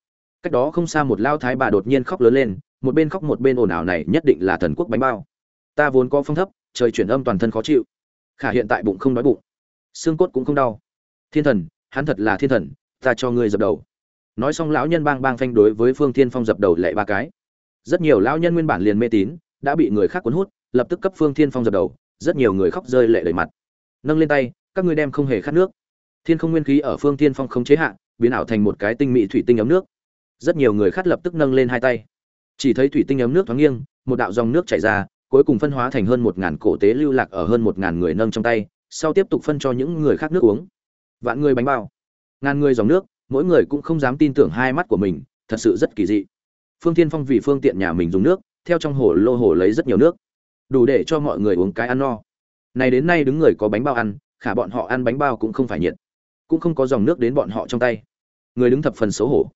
Cách đó không xa một lao thái bà đột nhiên khóc lớn lên, một bên khóc một bên ồn ào này nhất định là thần quốc bánh bao ta vốn có phong thấp, trời chuyển âm toàn thân khó chịu. Khả hiện tại bụng không đói bụng. Xương cốt cũng không đau. Thiên thần, hắn thật là thiên thần, ta cho ngươi dập đầu. Nói xong lão nhân bang bang phanh đối với phương thiên phong dập đầu lệ ba cái. Rất nhiều lão nhân nguyên bản liền mê tín, đã bị người khác cuốn hút, lập tức cấp phương thiên phong dập đầu, rất nhiều người khóc rơi lệ đầy mặt. Nâng lên tay, các ngươi đem không hề khát nước. Thiên không nguyên khí ở phương thiên phong không chế hạn biến ảo thành một cái tinh mỹ thủy tinh ấm nước. Rất nhiều người khát lập tức nâng lên hai tay. Chỉ thấy thủy tinh ấm nước thoáng nghiêng, một đạo dòng nước chảy ra cuối cùng phân hóa thành hơn một ngàn cổ tế lưu lạc ở hơn một ngàn người nâng trong tay, sau tiếp tục phân cho những người khác nước uống. Vạn người bánh bao. Ngàn người dòng nước, mỗi người cũng không dám tin tưởng hai mắt của mình, thật sự rất kỳ dị. Phương tiên phong vì phương tiện nhà mình dùng nước, theo trong hồ lô hồ lấy rất nhiều nước. Đủ để cho mọi người uống cái ăn no. Này đến nay đứng người có bánh bao ăn, khả bọn họ ăn bánh bao cũng không phải nhiệt. Cũng không có dòng nước đến bọn họ trong tay. Người đứng thập phần xấu hổ.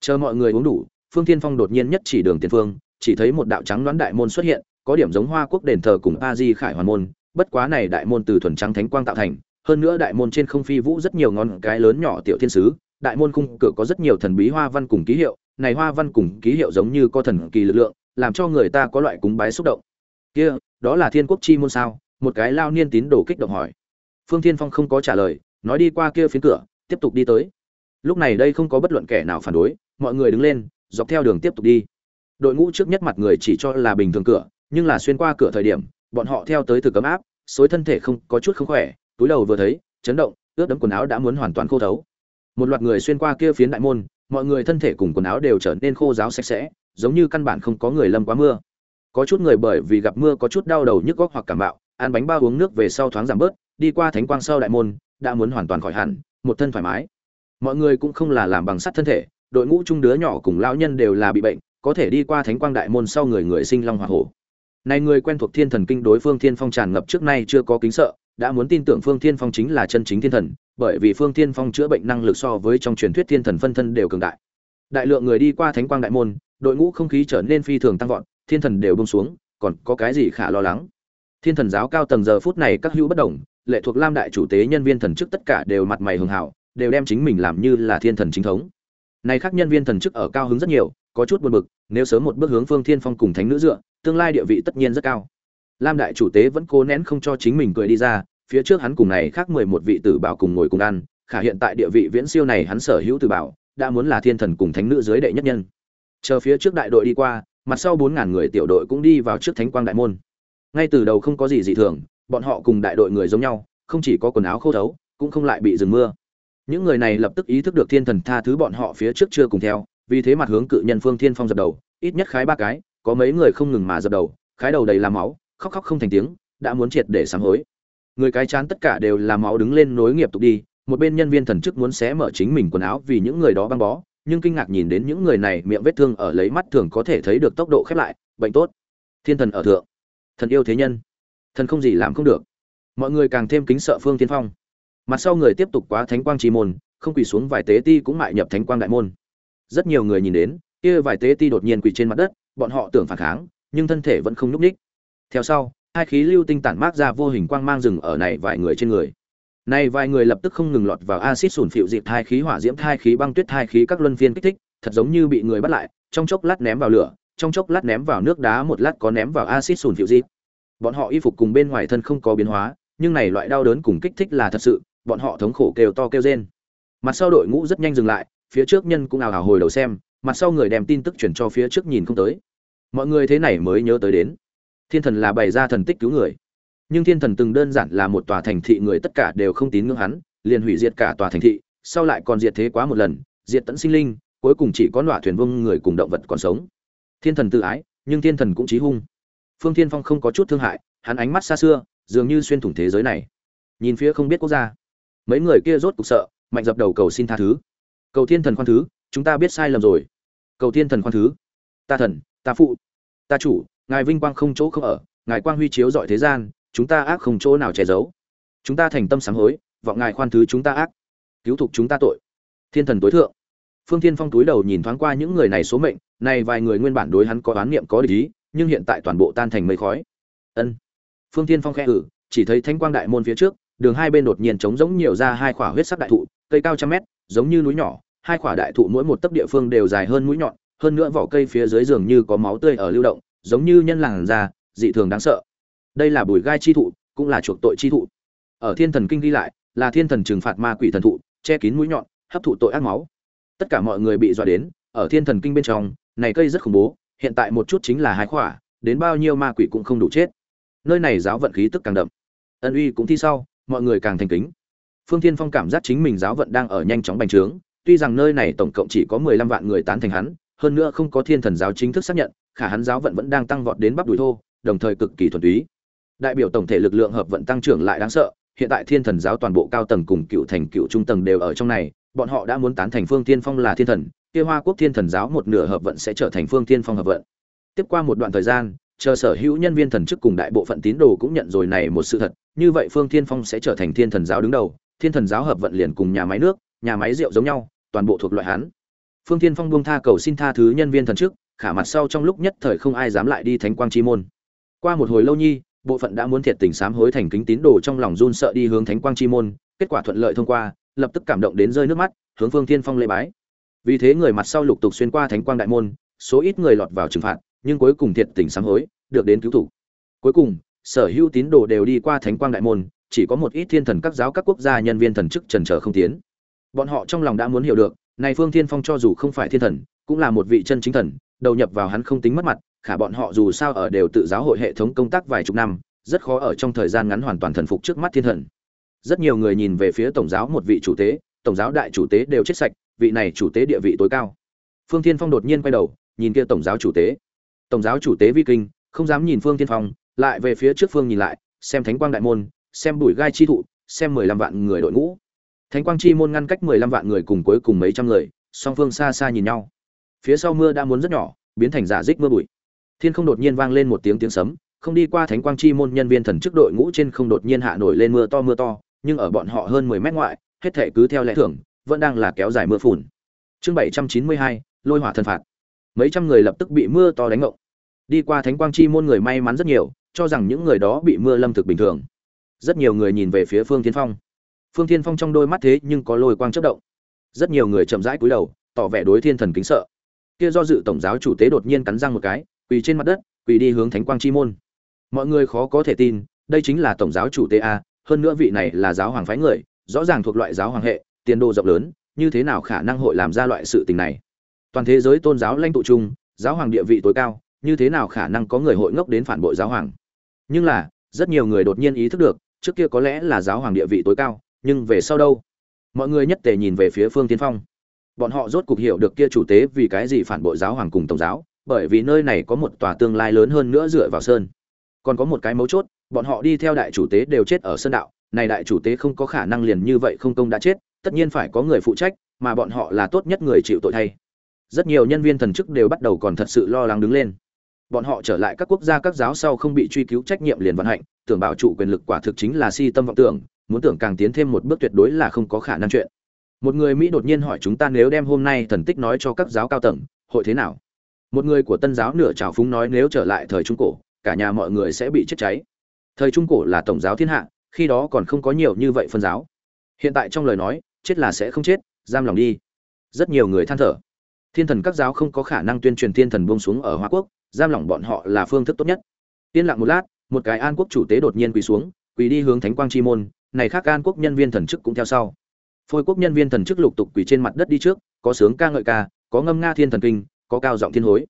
Chờ mọi người uống đủ, phương tiên phong đột nhiên nhất chỉ đường tiền phương, chỉ thấy một đạo trắng đoán đại môn xuất hiện có điểm giống hoa quốc đền thờ cùng a di khải hoàn môn, bất quá này đại môn từ thuần trắng thánh quang tạo thành, hơn nữa đại môn trên không phi vũ rất nhiều ngón cái lớn nhỏ tiểu thiên sứ, đại môn khung cửa có rất nhiều thần bí hoa văn cùng ký hiệu, này hoa văn cùng ký hiệu giống như có thần kỳ lực lượng, làm cho người ta có loại cúng bái xúc động. Kia, đó là thiên quốc chi môn sao? Một cái lao niên tín đồ kích động hỏi. Phương thiên phong không có trả lời, nói đi qua kia phiến cửa, tiếp tục đi tới. Lúc này đây không có bất luận kẻ nào phản đối, mọi người đứng lên, dọc theo đường tiếp tục đi. Đội ngũ trước nhất mặt người chỉ cho là bình thường cửa nhưng là xuyên qua cửa thời điểm, bọn họ theo tới từ cấm áp, xối thân thể không, có chút không khỏe, túi đầu vừa thấy, chấn động, ướt đẫm quần áo đã muốn hoàn toàn khô thấu. Một loạt người xuyên qua kia phiến đại môn, mọi người thân thể cùng quần áo đều trở nên khô ráo sạch sẽ, giống như căn bản không có người lâm quá mưa. Có chút người bởi vì gặp mưa có chút đau đầu nhức góc hoặc cảm bạo, ăn bánh bao uống nước về sau thoáng giảm bớt, đi qua thánh quang sau đại môn, đã muốn hoàn toàn khỏi hẳn, một thân thoải mái. Mọi người cũng không là làm bằng sắt thân thể, đội ngũ chung đứa nhỏ cùng lão nhân đều là bị bệnh, có thể đi qua thánh quang đại môn sau người người sinh long hoa hổ này người quen thuộc thiên thần kinh đối phương thiên phong tràn ngập trước nay chưa có kính sợ, đã muốn tin tưởng phương thiên phong chính là chân chính thiên thần, bởi vì phương thiên phong chữa bệnh năng lực so với trong truyền thuyết thiên thần phân thân đều cường đại. Đại lượng người đi qua thánh quang đại môn, đội ngũ không khí trở nên phi thường tăng vọt, thiên thần đều bông xuống, còn có cái gì khả lo lắng? Thiên thần giáo cao tầng giờ phút này các hữu bất đồng, lệ thuộc lam đại chủ tế nhân viên thần chức tất cả đều mặt mày hường hảo, đều đem chính mình làm như là thiên thần chính thống. Này khác nhân viên thần chức ở cao hứng rất nhiều có chút buồn bực, nếu sớm một bước hướng phương thiên phong cùng thánh nữ dựa, tương lai địa vị tất nhiên rất cao. Lam đại chủ tế vẫn cố nén không cho chính mình cười đi ra, phía trước hắn cùng này khác mười một vị tử bảo cùng ngồi cùng ăn, khả hiện tại địa vị viễn siêu này hắn sở hữu tử bảo, đã muốn là thiên thần cùng thánh nữ dưới đệ nhất nhân. Chờ phía trước đại đội đi qua, mặt sau bốn ngàn người tiểu đội cũng đi vào trước thánh quang đại môn. Ngay từ đầu không có gì dị thường, bọn họ cùng đại đội người giống nhau, không chỉ có quần áo khô thấu, cũng không lại bị dừng mưa. Những người này lập tức ý thức được thiên thần tha thứ bọn họ phía trước chưa cùng theo vì thế mặt hướng cự nhân phương thiên phong dập đầu, ít nhất khái ba cái, có mấy người không ngừng mà dập đầu, khái đầu đầy làm máu, khóc khóc không thành tiếng, đã muốn triệt để sám hối. Người cái chán tất cả đều là máu đứng lên nối nghiệp tục đi, một bên nhân viên thần chức muốn xé mở chính mình quần áo vì những người đó băng bó, nhưng kinh ngạc nhìn đến những người này miệng vết thương ở lấy mắt thường có thể thấy được tốc độ khép lại, bệnh tốt. Thiên thần ở thượng. Thần yêu thế nhân. Thần không gì làm không được. Mọi người càng thêm kính sợ phương tiên phong. Mặt sau người tiếp tục quá thánh quang trì môn, không quỳ xuống vài tế ti cũng mại nhập thánh quang đại môn rất nhiều người nhìn đến, kia vài tế ti đột nhiên quỳ trên mặt đất, bọn họ tưởng phản kháng, nhưng thân thể vẫn không nhúc ních theo sau, hai khí lưu tinh tản mát ra vô hình quang mang rừng ở này vài người trên người. Này vài người lập tức không ngừng lọt vào axit sủn phịu dịp thai khí, hỏa diễm thai khí, băng tuyết thai khí các luân phiên kích thích, thật giống như bị người bắt lại, trong chốc lát ném vào lửa, trong chốc lát ném vào nước đá, một lát có ném vào axit sủn phịu dịp bọn họ y phục cùng bên ngoài thân không có biến hóa, nhưng này loại đau đớn cùng kích thích là thật sự, bọn họ thống khổ kêu to kêu rên. Mặt sau đội ngũ rất nhanh dừng lại phía trước nhân cũng ào ào hồi đầu xem, mặt sau người đem tin tức chuyển cho phía trước nhìn không tới. Mọi người thế này mới nhớ tới đến. Thiên thần là bày ra thần tích cứu người. Nhưng thiên thần từng đơn giản là một tòa thành thị người tất cả đều không tín ngưỡng hắn, liền hủy diệt cả tòa thành thị, sau lại còn diệt thế quá một lần, diệt tận sinh linh, cuối cùng chỉ có nọa thuyền vương người cùng động vật còn sống. Thiên thần tự ái, nhưng thiên thần cũng trí hung. Phương thiên phong không có chút thương hại, hắn ánh mắt xa xưa, dường như xuyên thủng thế giới này. Nhìn phía không biết quốc gia. Mấy người kia rốt cục sợ, mạnh dập đầu cầu xin tha thứ cầu thiên thần khoan thứ, chúng ta biết sai lầm rồi. Cầu thiên thần khoan thứ. Ta thần, ta phụ, ta chủ, ngài vinh quang không chỗ không ở, ngài quang huy chiếu dọi thế gian, chúng ta ác không chỗ nào che giấu. Chúng ta thành tâm sáng hối, vọng ngài khoan thứ chúng ta ác. Cứu thục chúng ta tội. Thiên thần tối thượng. Phương thiên phong túi đầu nhìn thoáng qua những người này số mệnh, này vài người nguyên bản đối hắn có oán niệm có lý nhưng hiện tại toàn bộ tan thành mây khói. Ân. Phương thiên phong khẽ ử chỉ thấy thanh quang đại môn phía trước, đường hai bên đột nhiên trống giống nhiều ra hai khỏa huyết sắc đại thụ, cây cao trăm mét, giống như núi nhỏ hai quả đại thụ mỗi một tấc địa phương đều dài hơn mũi nhọn hơn nữa vỏ cây phía dưới dường như có máu tươi ở lưu động giống như nhân làng già, dị thường đáng sợ. Đây là bùi gai chi thụ cũng là chuộc tội chi thụ. Ở thiên thần kinh ghi lại là thiên thần trừng phạt ma quỷ thần thụ che kín mũi nhọn hấp thụ tội ác máu. Tất cả mọi người bị dọa đến ở thiên thần kinh bên trong này cây rất khủng bố hiện tại một chút chính là hai quả, đến bao nhiêu ma quỷ cũng không đủ chết. Nơi này giáo vận khí tức càng đậm. Ân uy cũng thi sau mọi người càng thành kính. Phương thiên phong cảm giác chính mình giáo vận đang ở nhanh chóng bành trướng tuy rằng nơi này tổng cộng chỉ có mười lăm vạn người tán thành hắn, hơn nữa không có thiên thần giáo chính thức xác nhận, khả hắn giáo vận vẫn đang tăng vọt đến bắp đùi thô, đồng thời cực kỳ thuần túy. Đại biểu tổng thể lực lượng hợp vận tăng trưởng lại đáng sợ, hiện tại thiên thần giáo toàn bộ cao tầng cùng cựu thành cựu trung tầng đều ở trong này, bọn họ đã muốn tán thành phương thiên phong là thiên thần, kia hoa quốc thiên thần giáo một nửa hợp vận sẽ trở thành phương thiên phong hợp vận. Tiếp qua một đoạn thời gian, chờ sở hữu nhân viên thần chức cùng đại bộ phận tín đồ cũng nhận rồi này một sự thật, như vậy phương thiên phong sẽ trở thành thiên thần giáo đứng đầu, thiên thần giáo hợp vận liền cùng nhà máy nước, nhà máy rượu giống nhau toàn bộ thuộc loại hắn. Phương thiên phong buông tha cầu xin tha thứ nhân viên thần chức khả mặt sau trong lúc nhất thời không ai dám lại đi thánh quang chi môn. Qua một hồi lâu nhi, bộ phận đã muốn thiệt tình sám hối thành kính tín đồ trong lòng run sợ đi hướng thánh quang chi môn, kết quả thuận lợi thông qua, lập tức cảm động đến rơi nước mắt, hướng phương thiên phong lễ bái. Vì thế người mặt sau lục tục xuyên qua thánh quang đại môn, số ít người lọt vào trừng phạt, nhưng cuối cùng thiệt tình sám hối, được đến cứu thủ. Cuối cùng, sở hữu tín đồ đều đi qua thánh quang đại môn, chỉ có một ít thiên thần các giáo các quốc gia nhân viên thần chức trần trở không tiến bọn họ trong lòng đã muốn hiểu được, này phương thiên phong cho dù không phải thiên thần, cũng là một vị chân chính thần, đầu nhập vào hắn không tính mất mặt, khả bọn họ dù sao ở đều tự giáo hội hệ thống công tác vài chục năm, rất khó ở trong thời gian ngắn hoàn toàn thần phục trước mắt thiên thần. Rất nhiều người nhìn về phía tổng giáo một vị chủ tế, tổng giáo đại chủ tế đều chết sạch, vị này chủ tế địa vị tối cao. Phương thiên phong đột nhiên quay đầu, nhìn kia tổng giáo chủ tế. Tổng giáo chủ tế vi kinh, không dám nhìn phương thiên phong, lại về phía trước phương nhìn lại, xem thánh quang đại môn, xem bụi gai chi thụ, xem mười lăm vạn người đội ngũ thánh quang chi môn ngăn cách mười lăm vạn người cùng cuối cùng mấy trăm người, song phương xa xa nhìn nhau. Phía sau mưa đã muốn rất nhỏ, biến thành giả dích mưa bụi. Thiên không đột nhiên vang lên một tiếng tiếng sấm, không đi qua thánh quang chi môn nhân viên thần chức đội ngũ trên không đột nhiên hạ nổi lên mưa to mưa to, nhưng ở bọn họ hơn mười mét ngoại, hết thể cứ theo lẽ thường, vẫn đang là kéo dài mưa phùn. Chương bảy trăm chín mươi hai, lôi hỏa thần phạt. Mấy trăm người lập tức bị mưa to đánh ngộng. Đi qua thánh quang chi môn người may mắn rất nhiều, cho rằng những người đó bị mưa lâm thực bình thường. Rất nhiều người nhìn về phía phương thiên phong phương thiên phong trong đôi mắt thế nhưng có lôi quang chất động. Rất nhiều người chậm rãi cúi đầu, tỏ vẻ đối thiên thần kính sợ. Kia do dự tổng giáo chủ tế đột nhiên cắn răng một cái, quỳ trên mặt đất, quỳ đi hướng thánh quang chi môn. Mọi người khó có thể tin, đây chính là tổng giáo chủ tế a, hơn nữa vị này là giáo hoàng phái người, rõ ràng thuộc loại giáo hoàng hệ, tiền đồ rộng lớn, như thế nào khả năng hội làm ra loại sự tình này? Toàn thế giới tôn giáo lãnh tụ chung, giáo hoàng địa vị tối cao, như thế nào khả năng có người hội ngốc đến phản bội giáo hoàng? Nhưng là, rất nhiều người đột nhiên ý thức được, trước kia có lẽ là giáo hoàng địa vị tối cao nhưng về sau đâu? Mọi người nhất tề nhìn về phía phương tiên phong. Bọn họ rốt cục hiểu được kia chủ tế vì cái gì phản bội giáo hoàng cùng tổng giáo, bởi vì nơi này có một tòa tương lai lớn hơn nữa dựa vào sơn. Còn có một cái mấu chốt, bọn họ đi theo đại chủ tế đều chết ở sơn đạo, này đại chủ tế không có khả năng liền như vậy không công đã chết, tất nhiên phải có người phụ trách, mà bọn họ là tốt nhất người chịu tội thay. Rất nhiều nhân viên thần chức đều bắt đầu còn thật sự lo lắng đứng lên. Bọn họ trở lại các quốc gia các giáo sau không bị truy cứu trách nhiệm liền vận hạnh, tưởng bảo trụ quyền lực quả thực chính là si tâm vọng tưởng muốn tưởng càng tiến thêm một bước tuyệt đối là không có khả năng chuyện. Một người mỹ đột nhiên hỏi chúng ta nếu đem hôm nay thần tích nói cho các giáo cao tầng, hội thế nào? Một người của tân giáo nửa trào phúng nói nếu trở lại thời trung cổ, cả nhà mọi người sẽ bị chết cháy. Thời trung cổ là tổng giáo thiên hạ, khi đó còn không có nhiều như vậy phân giáo. Hiện tại trong lời nói, chết là sẽ không chết, giam lòng đi. Rất nhiều người than thở. Thiên thần các giáo không có khả năng tuyên truyền thiên thần buông xuống ở hoa quốc, giam lỏng bọn họ là phương thức tốt nhất. Yên lặng một lát, một cái an quốc chủ tế đột nhiên quỳ xuống, quỳ đi hướng thánh quang chi môn này khác an quốc nhân viên thần chức cũng theo sau. Phôi quốc nhân viên thần chức lục tục quỳ trên mặt đất đi trước, có sướng ca ngợi ca, có ngâm nga thiên thần kinh, có cao giọng thiên hối.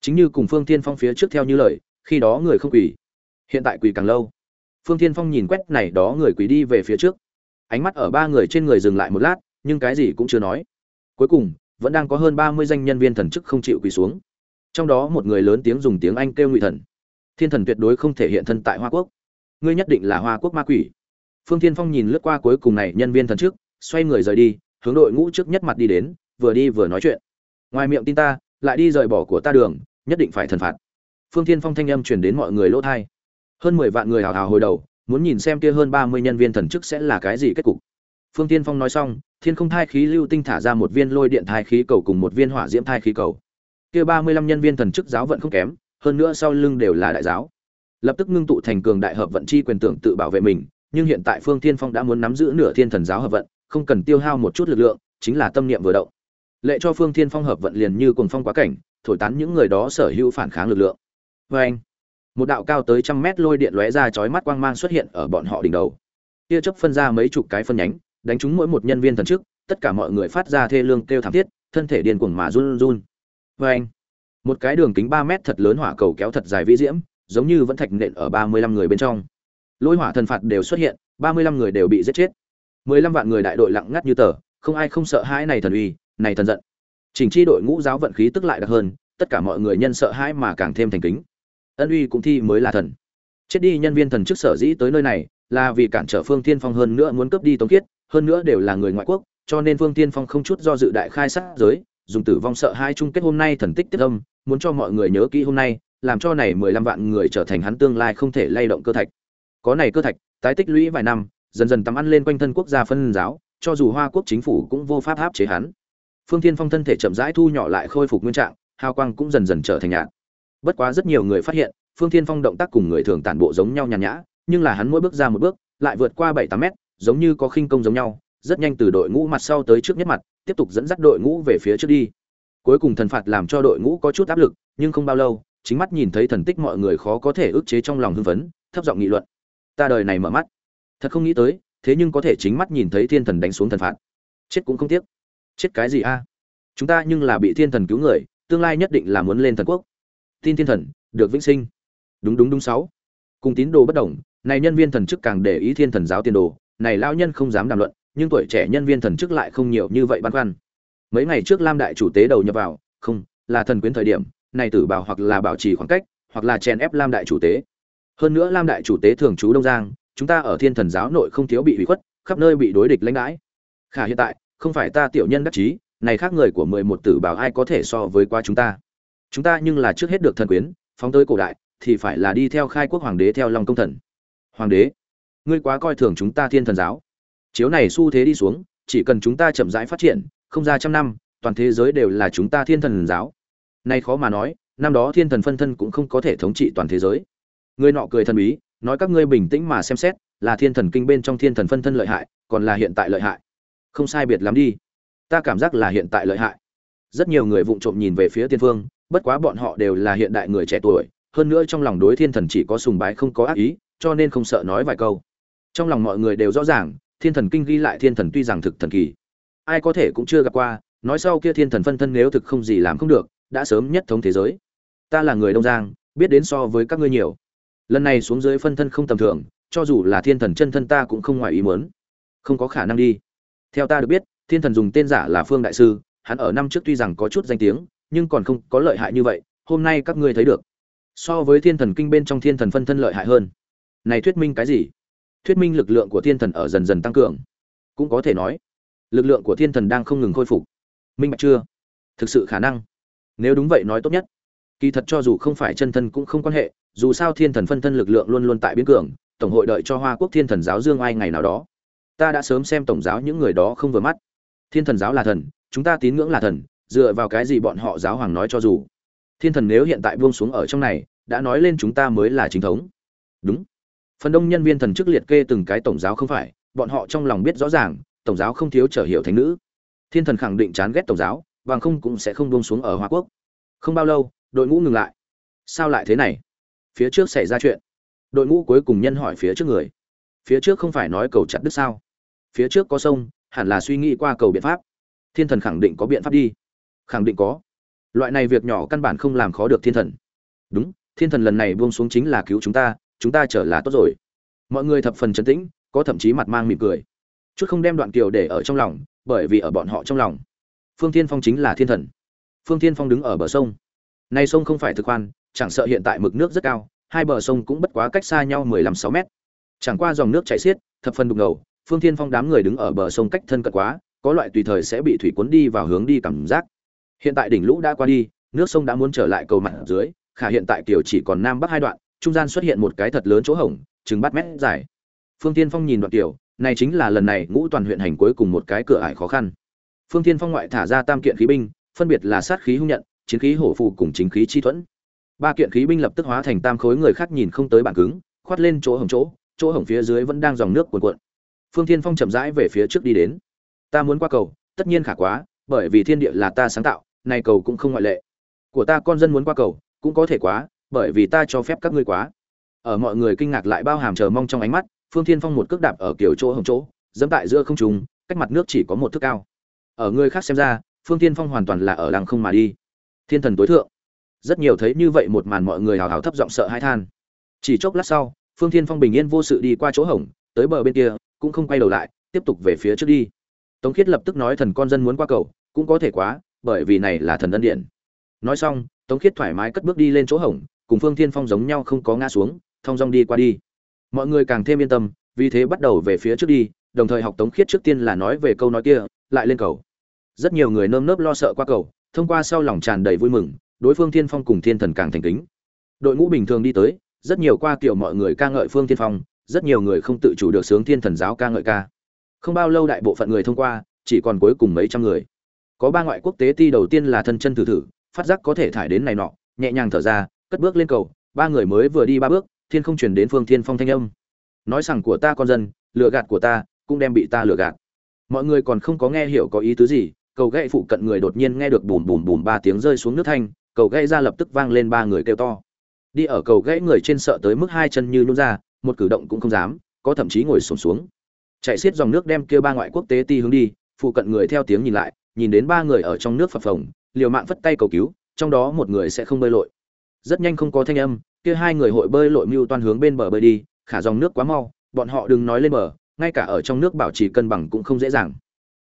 Chính như cùng phương thiên phong phía trước theo như lời, khi đó người không quỳ. Hiện tại quỳ càng lâu. Phương thiên phong nhìn quét này đó người quỳ đi về phía trước. Ánh mắt ở ba người trên người dừng lại một lát, nhưng cái gì cũng chưa nói. Cuối cùng, vẫn đang có hơn ba mươi danh nhân viên thần chức không chịu quỳ xuống. Trong đó một người lớn tiếng dùng tiếng anh kêu ngụy thần. Thiên thần tuyệt đối không thể hiện thân tại hoa quốc. Ngươi nhất định là hoa quốc ma quỷ phương thiên phong nhìn lướt qua cuối cùng này nhân viên thần chức xoay người rời đi, hướng đội ngũ trước nhất mặt đi đến, vừa đi vừa nói chuyện. Ngoài miệng tin ta, lại đi rời bỏ của ta đường, nhất định phải thần phạt. Phương thiên phong thanh âm truyền đến mọi người lỗ thai hơn mười vạn người hào hào hồi đầu, muốn nhìn xem kia hơn ba mươi nhân viên thần chức sẽ là cái gì kết cục. Phương Thiên phong nói xong, thiên không thai khí lưu tinh thả ra một viên lôi điện thai khí cầu cùng một viên hỏa diễm thai khí cầu. Kia ba mươi lăm nhân viên thần chức giáo vận không kém, hơn nữa sau lưng đều là đại giáo. Lập tức ngưng tụ thành cường đại hợp vận chi quyền tưởng tự bảo vệ mình nhưng hiện tại phương Thiên phong đã muốn nắm giữ nửa thiên thần giáo hợp vận, không cần tiêu hao một chút lực lượng, chính là tâm niệm vừa động. Lệ cho phương thiên phong hợp vận liền như cuồng phong quá cảnh, thổi tán những người đó sở hữu phản kháng lực lượng. Và anh, một đạo cao tới trăm mét lôi điện lóe ra chói mắt quang mang xuất hiện ở bọn họ đỉnh đầu. Tia chớp phân ra mấy chục cái phân nhánh, đánh trúng mỗi một nhân viên thần chức, tất cả mọi người phát ra thê lương kêu thảm thiết, thân thể điên cuồng mà run run. Và anh, một cái đường kính ba mét thật lớn hỏa cầu kéo thật dài vĩ diễm, giống như vẫn thạch nện ở ba mươi lăm người bên trong lôi hỏa thần phạt đều xuất hiện, ba mươi lăm người đều bị giết chết. mười lăm vạn người đại đội lặng ngắt như tờ, không ai không sợ hãi này thần uy, này thần giận. Chỉnh chi đội ngũ giáo vận khí tức lại đặc hơn, tất cả mọi người nhân sợ hãi mà càng thêm thành kính. Ân uy cũng thi mới là thần. Chết đi nhân viên thần chức sở dĩ tới nơi này, là vì cản trở phương tiên phong hơn nữa muốn cướp đi tống kiết hơn nữa đều là người ngoại quốc, cho nên phương tiên phong không chút do dự đại khai sát giới, dùng tử vong sợ hai chung kết hôm nay thần tích tiết âm, muốn cho mọi người nhớ kỹ hôm nay, làm cho này mười lăm vạn người trở thành hắn tương lai không thể lay động cơ thạch có này cơ thạch, tái tích lũy vài năm, dần dần tắm ăn lên quanh thân quốc gia phân giáo, cho dù hoa quốc chính phủ cũng vô pháp áp chế hắn. Phương tiên phong thân thể chậm rãi thu nhỏ lại khôi phục nguyên trạng, hào quang cũng dần dần trở thành nhạt. Bất quá rất nhiều người phát hiện, phương tiên phong động tác cùng người thường tản bộ giống nhau nhàn nhã, nhưng là hắn mỗi bước ra một bước, lại vượt qua bảy tám mét, giống như có khinh công giống nhau, rất nhanh từ đội ngũ mặt sau tới trước nhất mặt, tiếp tục dẫn dắt đội ngũ về phía trước đi. Cuối cùng thần phạt làm cho đội ngũ có chút áp lực, nhưng không bao lâu, chính mắt nhìn thấy thần tích mọi người khó có thể ức chế trong lòng hưng phấn, thấp giọng nghị luận ta đời này mở mắt. Thật không nghĩ tới, thế nhưng có thể chính mắt nhìn thấy thiên thần đánh xuống thần phạt. Chết cũng không tiếc. Chết cái gì a? Chúng ta nhưng là bị thiên thần cứu người, tương lai nhất định là muốn lên thần quốc. Tin thiên thần, được vĩnh sinh. Đúng đúng đúng, sáu. Cùng tín đồ bất đồng, này nhân viên thần chức càng để ý thiên thần giáo tiên đồ, này lao nhân không dám đàm luận, nhưng tuổi trẻ nhân viên thần chức lại không nhiều như vậy băn khoăn. Mấy ngày trước lam đại chủ tế đầu nhập vào, không, là thần quyến thời điểm, này tử bảo hoặc là bảo trì khoảng cách, hoặc là chèn ép lam đại chủ tế hơn nữa lam đại chủ tế thường trú đông giang, chúng ta ở thiên thần giáo nội không thiếu bị hủy khuất, khắp nơi bị đối địch lãnh đãi. Khả hiện tại, không phải ta tiểu nhân đắc chí, này khác người của mười một tử bảo ai có thể so với qua chúng ta? Chúng ta nhưng là trước hết được thần quyến, phóng tới cổ đại, thì phải là đi theo khai quốc hoàng đế theo lòng công thần. Hoàng đế, ngươi quá coi thường chúng ta thiên thần giáo. Chiếu này xu thế đi xuống, chỉ cần chúng ta chậm rãi phát triển, không ra trăm năm, toàn thế giới đều là chúng ta thiên thần giáo. Nay khó mà nói, năm đó thiên thần phân thân cũng không có thể thống trị toàn thế giới người nọ cười thần bí, nói các ngươi bình tĩnh mà xem xét, là thiên thần kinh bên trong thiên thần phân thân lợi hại, còn là hiện tại lợi hại. Không sai biệt lắm đi. Ta cảm giác là hiện tại lợi hại. Rất nhiều người vụng trộm nhìn về phía tiên phương, bất quá bọn họ đều là hiện đại người trẻ tuổi, hơn nữa trong lòng đối thiên thần chỉ có sùng bái không có ác ý, cho nên không sợ nói vài câu. Trong lòng mọi người đều rõ ràng, thiên thần kinh ghi lại thiên thần tuy rằng thực thần kỳ. Ai có thể cũng chưa gặp qua, nói sau kia thiên thần phân thân nếu thực không gì làm không được, đã sớm nhất thống thế giới. Ta là người đông giang, biết đến so với các ngươi nhiều lần này xuống dưới phân thân không tầm thường, cho dù là thiên thần chân thân ta cũng không ngoài ý muốn. Không có khả năng đi. Theo ta được biết, thiên thần dùng tên giả là phương đại sư, hắn ở năm trước tuy rằng có chút danh tiếng, nhưng còn không có lợi hại như vậy, hôm nay các ngươi thấy được. So với thiên thần kinh bên trong thiên thần phân thân lợi hại hơn. Này thuyết minh cái gì? Thuyết minh lực lượng của thiên thần ở dần dần tăng cường. Cũng có thể nói, lực lượng của thiên thần đang không ngừng khôi phục. Minh bạch chưa? Thực sự khả năng. Nếu đúng vậy nói tốt nhất kỳ thật cho dù không phải chân thân cũng không quan hệ, dù sao thiên thần phân thân lực lượng luôn luôn tại biến cường, tổng hội đợi cho hoa quốc thiên thần giáo dương ai ngày nào đó. Ta đã sớm xem tổng giáo những người đó không vừa mắt. Thiên thần giáo là thần, chúng ta tín ngưỡng là thần, dựa vào cái gì bọn họ giáo hoàng nói cho dù. Thiên thần nếu hiện tại buông xuống ở trong này, đã nói lên chúng ta mới là chính thống. Đúng. Phần đông nhân viên thần chức liệt kê từng cái tổng giáo không phải, bọn họ trong lòng biết rõ ràng, tổng giáo không thiếu trở hiểu thánh nữ. Thiên thần khẳng định chán ghét tổng giáo, bằng không cũng sẽ không buông xuống ở hoa quốc. Không bao lâu đội ngũ ngừng lại. Sao lại thế này? Phía trước xảy ra chuyện. Đội ngũ cuối cùng nhân hỏi phía trước người. Phía trước không phải nói cầu chặt đứt sao? Phía trước có sông, hẳn là suy nghĩ qua cầu biện pháp. Thiên thần khẳng định có biện pháp đi. Khẳng định có. Loại này việc nhỏ căn bản không làm khó được thiên thần. Đúng, thiên thần lần này buông xuống chính là cứu chúng ta chúng ta trở là tốt rồi. Mọi người thập phần chấn tĩnh, có thậm chí mặt mang mỉm cười. Chút không đem đoạn kiều để ở trong lòng, bởi vì ở bọn họ trong lòng. Phương thiên phong chính là thiên thần. Phương thiên phong đứng ở bờ sông nay sông không phải thực khoan chẳng sợ hiện tại mực nước rất cao hai bờ sông cũng bất quá cách xa nhau mười lăm sáu mét. Chẳng qua dòng nước chảy xiết thập phần đục ngầu phương thiên phong đám người đứng ở bờ sông cách thân cận quá có loại tùy thời sẽ bị thủy cuốn đi vào hướng đi cảm giác. Hiện tại đỉnh lũ đã qua đi nước sông đã muốn trở lại cầu mặt dưới khả hiện tại kiểu chỉ còn nam bắc hai đoạn trung gian xuất hiện một cái thật lớn chỗ hổng chừng bát mét dài. Phương thiên phong nhìn đoạn tiểu, này chính là lần này ngũ toàn huyện hành cuối cùng một cái cửa ải khó khăn. Phương thiên phong ngoại thả ra tam kiện khí binh phân biệt là sát khí hung nhận chiến khí hổ phù cùng chính khí chi thuẫn. Ba kiện khí binh lập tức hóa thành tam khối, người khác nhìn không tới bản cứng, khoát lên chỗ hồng chỗ chỗ hồng phía dưới vẫn đang dòng nước cuồn cuộn. Phương thiên phong chậm rãi về phía trước đi đến. Ta muốn qua cầu, tất nhiên khả quá, bởi vì thiên địa là ta sáng tạo này cầu cũng không ngoại lệ. Của ta con dân muốn qua cầu, cũng có thể quá, bởi vì ta cho phép các ngươi quá. Ở mọi người kinh ngạc lại bao hàm chờ mong trong ánh mắt, phương thiên phong một cước đạp ở kiểu chỗ hồng chỗ, dẫm tại giữa không trùng cách mặt nước chỉ có một thước cao. Ở người khác xem ra, phương thiên phong hoàn toàn là ở làng không mà đi thiên thần tối thượng. Rất nhiều thấy như vậy một màn mọi người hào hào thấp giọng sợ hãi than. Chỉ chốc lát sau, phương thiên phong bình yên vô sự đi qua chỗ hổng, tới bờ bên kia, cũng không quay đầu lại, tiếp tục về phía trước đi. Tống khiết lập tức nói thần con dân muốn qua cầu, cũng có thể quá, bởi vì này là thần ân điện. Nói xong, tống khiết thoải mái cất bước đi lên chỗ hổng, cùng phương thiên phong giống nhau không có ngã xuống, thong dong đi qua đi. Mọi người càng thêm yên tâm, vì thế bắt đầu về phía trước đi, đồng thời học tống khiết trước tiên là nói về câu nói kia, lại lên cầu. Rất nhiều người nơm nớp lo sợ qua cầu thông qua sau lòng tràn đầy vui mừng, đối phương thiên phong cùng thiên thần càng thành kính. Đội ngũ bình thường đi tới, rất nhiều qua kiểu mọi người ca ngợi phương thiên phong, rất nhiều người không tự chủ được sướng thiên thần giáo ca ngợi ca. Không bao lâu đại bộ phận người thông qua, chỉ còn cuối cùng mấy trăm người. Có ba ngoại quốc tế ti đầu tiên là thân chân thử thử, phát giác có thể thải đến này nọ, nhẹ nhàng thở ra, cất bước lên cầu, ba người mới vừa đi ba bước, thiên không chuyển đến phương thiên phong thanh âm. Nói rằng của ta con dân, lừa gạt của ta, cũng đem bị ta lừa gạt. Mọi người còn không có nghe hiểu có ý tứ gì cầu gãy phụ cận người đột nhiên nghe được bùm bùm bùm ba tiếng rơi xuống nước thanh, cầu gãy ra lập tức vang lên ba người kêu to. Đi ở cầu gãy người trên sợ tới mức hai chân như nhún ra, một cử động cũng không dám, có thậm chí ngồi sổm xuống. Chạy xiết dòng nước đem kêu ba ngoại quốc tế ti hướng đi, phụ cận người theo tiếng nhìn lại, nhìn đến ba người ở trong nước phập phồng, liều mạng vất tay cầu cứu, trong đó một người sẽ không bơi lội. Rất nhanh không có thanh âm, kia hai người hội bơi lội mưu toan hướng bên bờ bơi đi, khả dòng nước quá mau, bọn họ đừng nói lên bờ, ngay cả ở trong nước bảo trì cân bằng cũng không dễ dàng.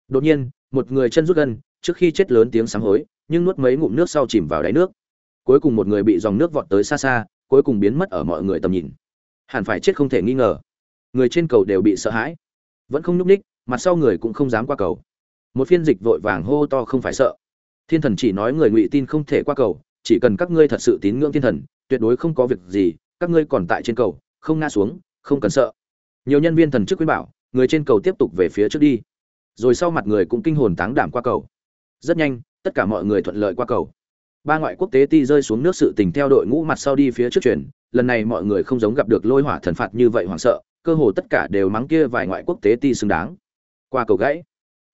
Đột nhiên một người chân rút gân, trước khi chết lớn tiếng sám hối, nhưng nuốt mấy ngụm nước sau chìm vào đáy nước. Cuối cùng một người bị dòng nước vọt tới xa xa, cuối cùng biến mất ở mọi người tầm nhìn. Hẳn phải chết không thể nghi ngờ. Người trên cầu đều bị sợ hãi. Vẫn không nhúc ních mặt sau người cũng không dám qua cầu. Một phiên dịch vội vàng hô to không phải sợ. Thiên thần chỉ nói người ngụy tin không thể qua cầu, chỉ cần các ngươi thật sự tín ngưỡng thiên thần, tuyệt đối không có việc gì, các ngươi còn tại trên cầu, không ngã xuống, không cần sợ. Nhiều nhân viên thần chức khuyên bảo, người trên cầu tiếp tục về phía trước đi rồi sau mặt người cũng kinh hồn táng đảm qua cầu. Rất nhanh, tất cả mọi người thuận lợi qua cầu. Ba ngoại quốc tế ti rơi xuống nước sự tình theo đội ngũ mặt sau đi phía trước chuyển lần này mọi người không giống gặp được lôi hỏa thần phạt như vậy hoảng sợ, cơ hồ tất cả đều mắng kia vài ngoại quốc tế ti xứng đáng. Qua cầu gãy,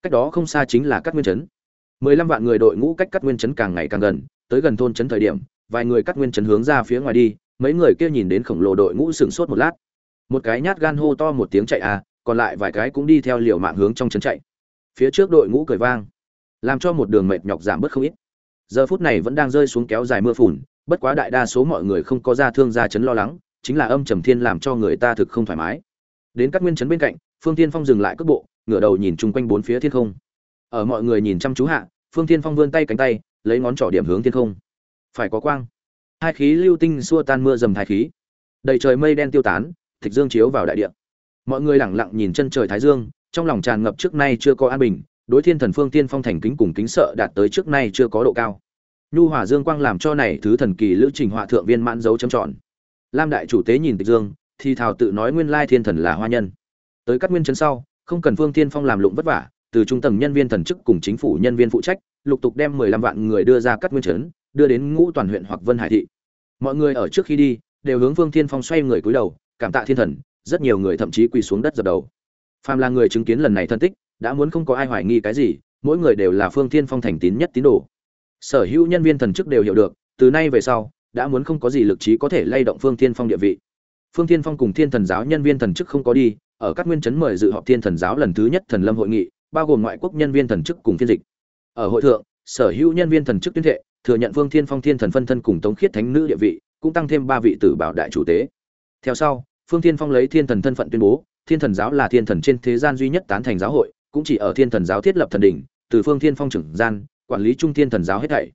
cách đó không xa chính là cắt nguyên chấn mười lăm vạn người đội ngũ cách cắt nguyên chấn càng ngày càng gần, tới gần thôn chấn thời điểm, vài người cắt nguyên chấn hướng ra phía ngoài đi, mấy người kia nhìn đến khổng lồ đội ngũ sửng sốt một lát. Một cái nhát gan hô to một tiếng chạy à còn lại vài cái cũng đi theo liều mạng hướng trong chấn chạy phía trước đội ngũ cười vang, làm cho một đường mệt nhọc giảm bớt không ít. Giờ phút này vẫn đang rơi xuống kéo dài mưa phùn, bất quá đại đa số mọi người không có ra thương ra chấn lo lắng, chính là âm trầm thiên làm cho người ta thực không thoải mái. Đến các nguyên chấn bên cạnh, phương tiên phong dừng lại cước bộ, ngửa đầu nhìn chung quanh bốn phía thiên không. Ở mọi người nhìn chăm chú hạ, phương tiên phong vươn tay cánh tay, lấy ngón trỏ điểm hướng thiên không. Phải có quang. Hai khí lưu tinh xua tan mưa dầm thái khí. Đầy trời mây đen tiêu tán, thịt dương chiếu vào đại địa. Mọi người lẳng lặng nhìn chân trời thái dương trong lòng tràn ngập trước nay chưa có an bình, đối thiên thần phương tiên phong thành kính cùng kính sợ đạt tới trước nay chưa có độ cao. Nhu hòa dương quang làm cho này thứ thần kỳ lữ trình họa thượng viên mãn dấu chấm tròn. Lam đại chủ tế nhìn tịch dương, thì thào tự nói nguyên lai thiên thần là hoa nhân. Tới các nguyên trấn sau, không cần phương tiên phong làm lụng vất vả, từ trung tầng nhân viên thần chức cùng chính phủ nhân viên phụ trách, lục tục đem mười lăm vạn người đưa ra các nguyên trấn đưa đến ngũ toàn huyện hoặc vân hải thị. Mọi người ở trước khi đi, đều hướng phương tiên phong xoay người cúi đầu, cảm tạ thiên thần, rất nhiều người thậm chí quỳ xuống đất dập đầu phàm là người chứng kiến lần này thân tích, đã muốn không có ai hoài nghi cái gì, mỗi người đều là phương Thiên phong thành tín nhất tín đồ. Sở hữu nhân viên thần chức đều hiểu được, từ nay về sau, đã muốn không có gì lực trí có thể lay động phương Thiên phong địa vị. Phương Thiên phong cùng thiên thần giáo nhân viên thần chức không có đi, ở các nguyên chấn mời dự họp thiên thần giáo lần thứ nhất thần lâm hội nghị, bao gồm ngoại quốc nhân viên thần chức cùng phiên dịch. Ở hội thượng, sở hữu nhân viên thần chức tuyên thệ, thừa nhận phương thiên phong thiên thần phân thân cùng tống khiết thánh nữ địa vị, cũng tăng thêm ba vị tử bảo đại chủ tế. Theo sau, phương thiên phong lấy thiên thần thân phận tuyên bố thiên thần giáo là thiên thần trên thế gian duy nhất tán thành giáo hội, cũng chỉ ở thiên thần giáo thiết lập thần đỉnh, từ phương thiên phong trưởng gian, quản lý trung thiên thần giáo hết thảy.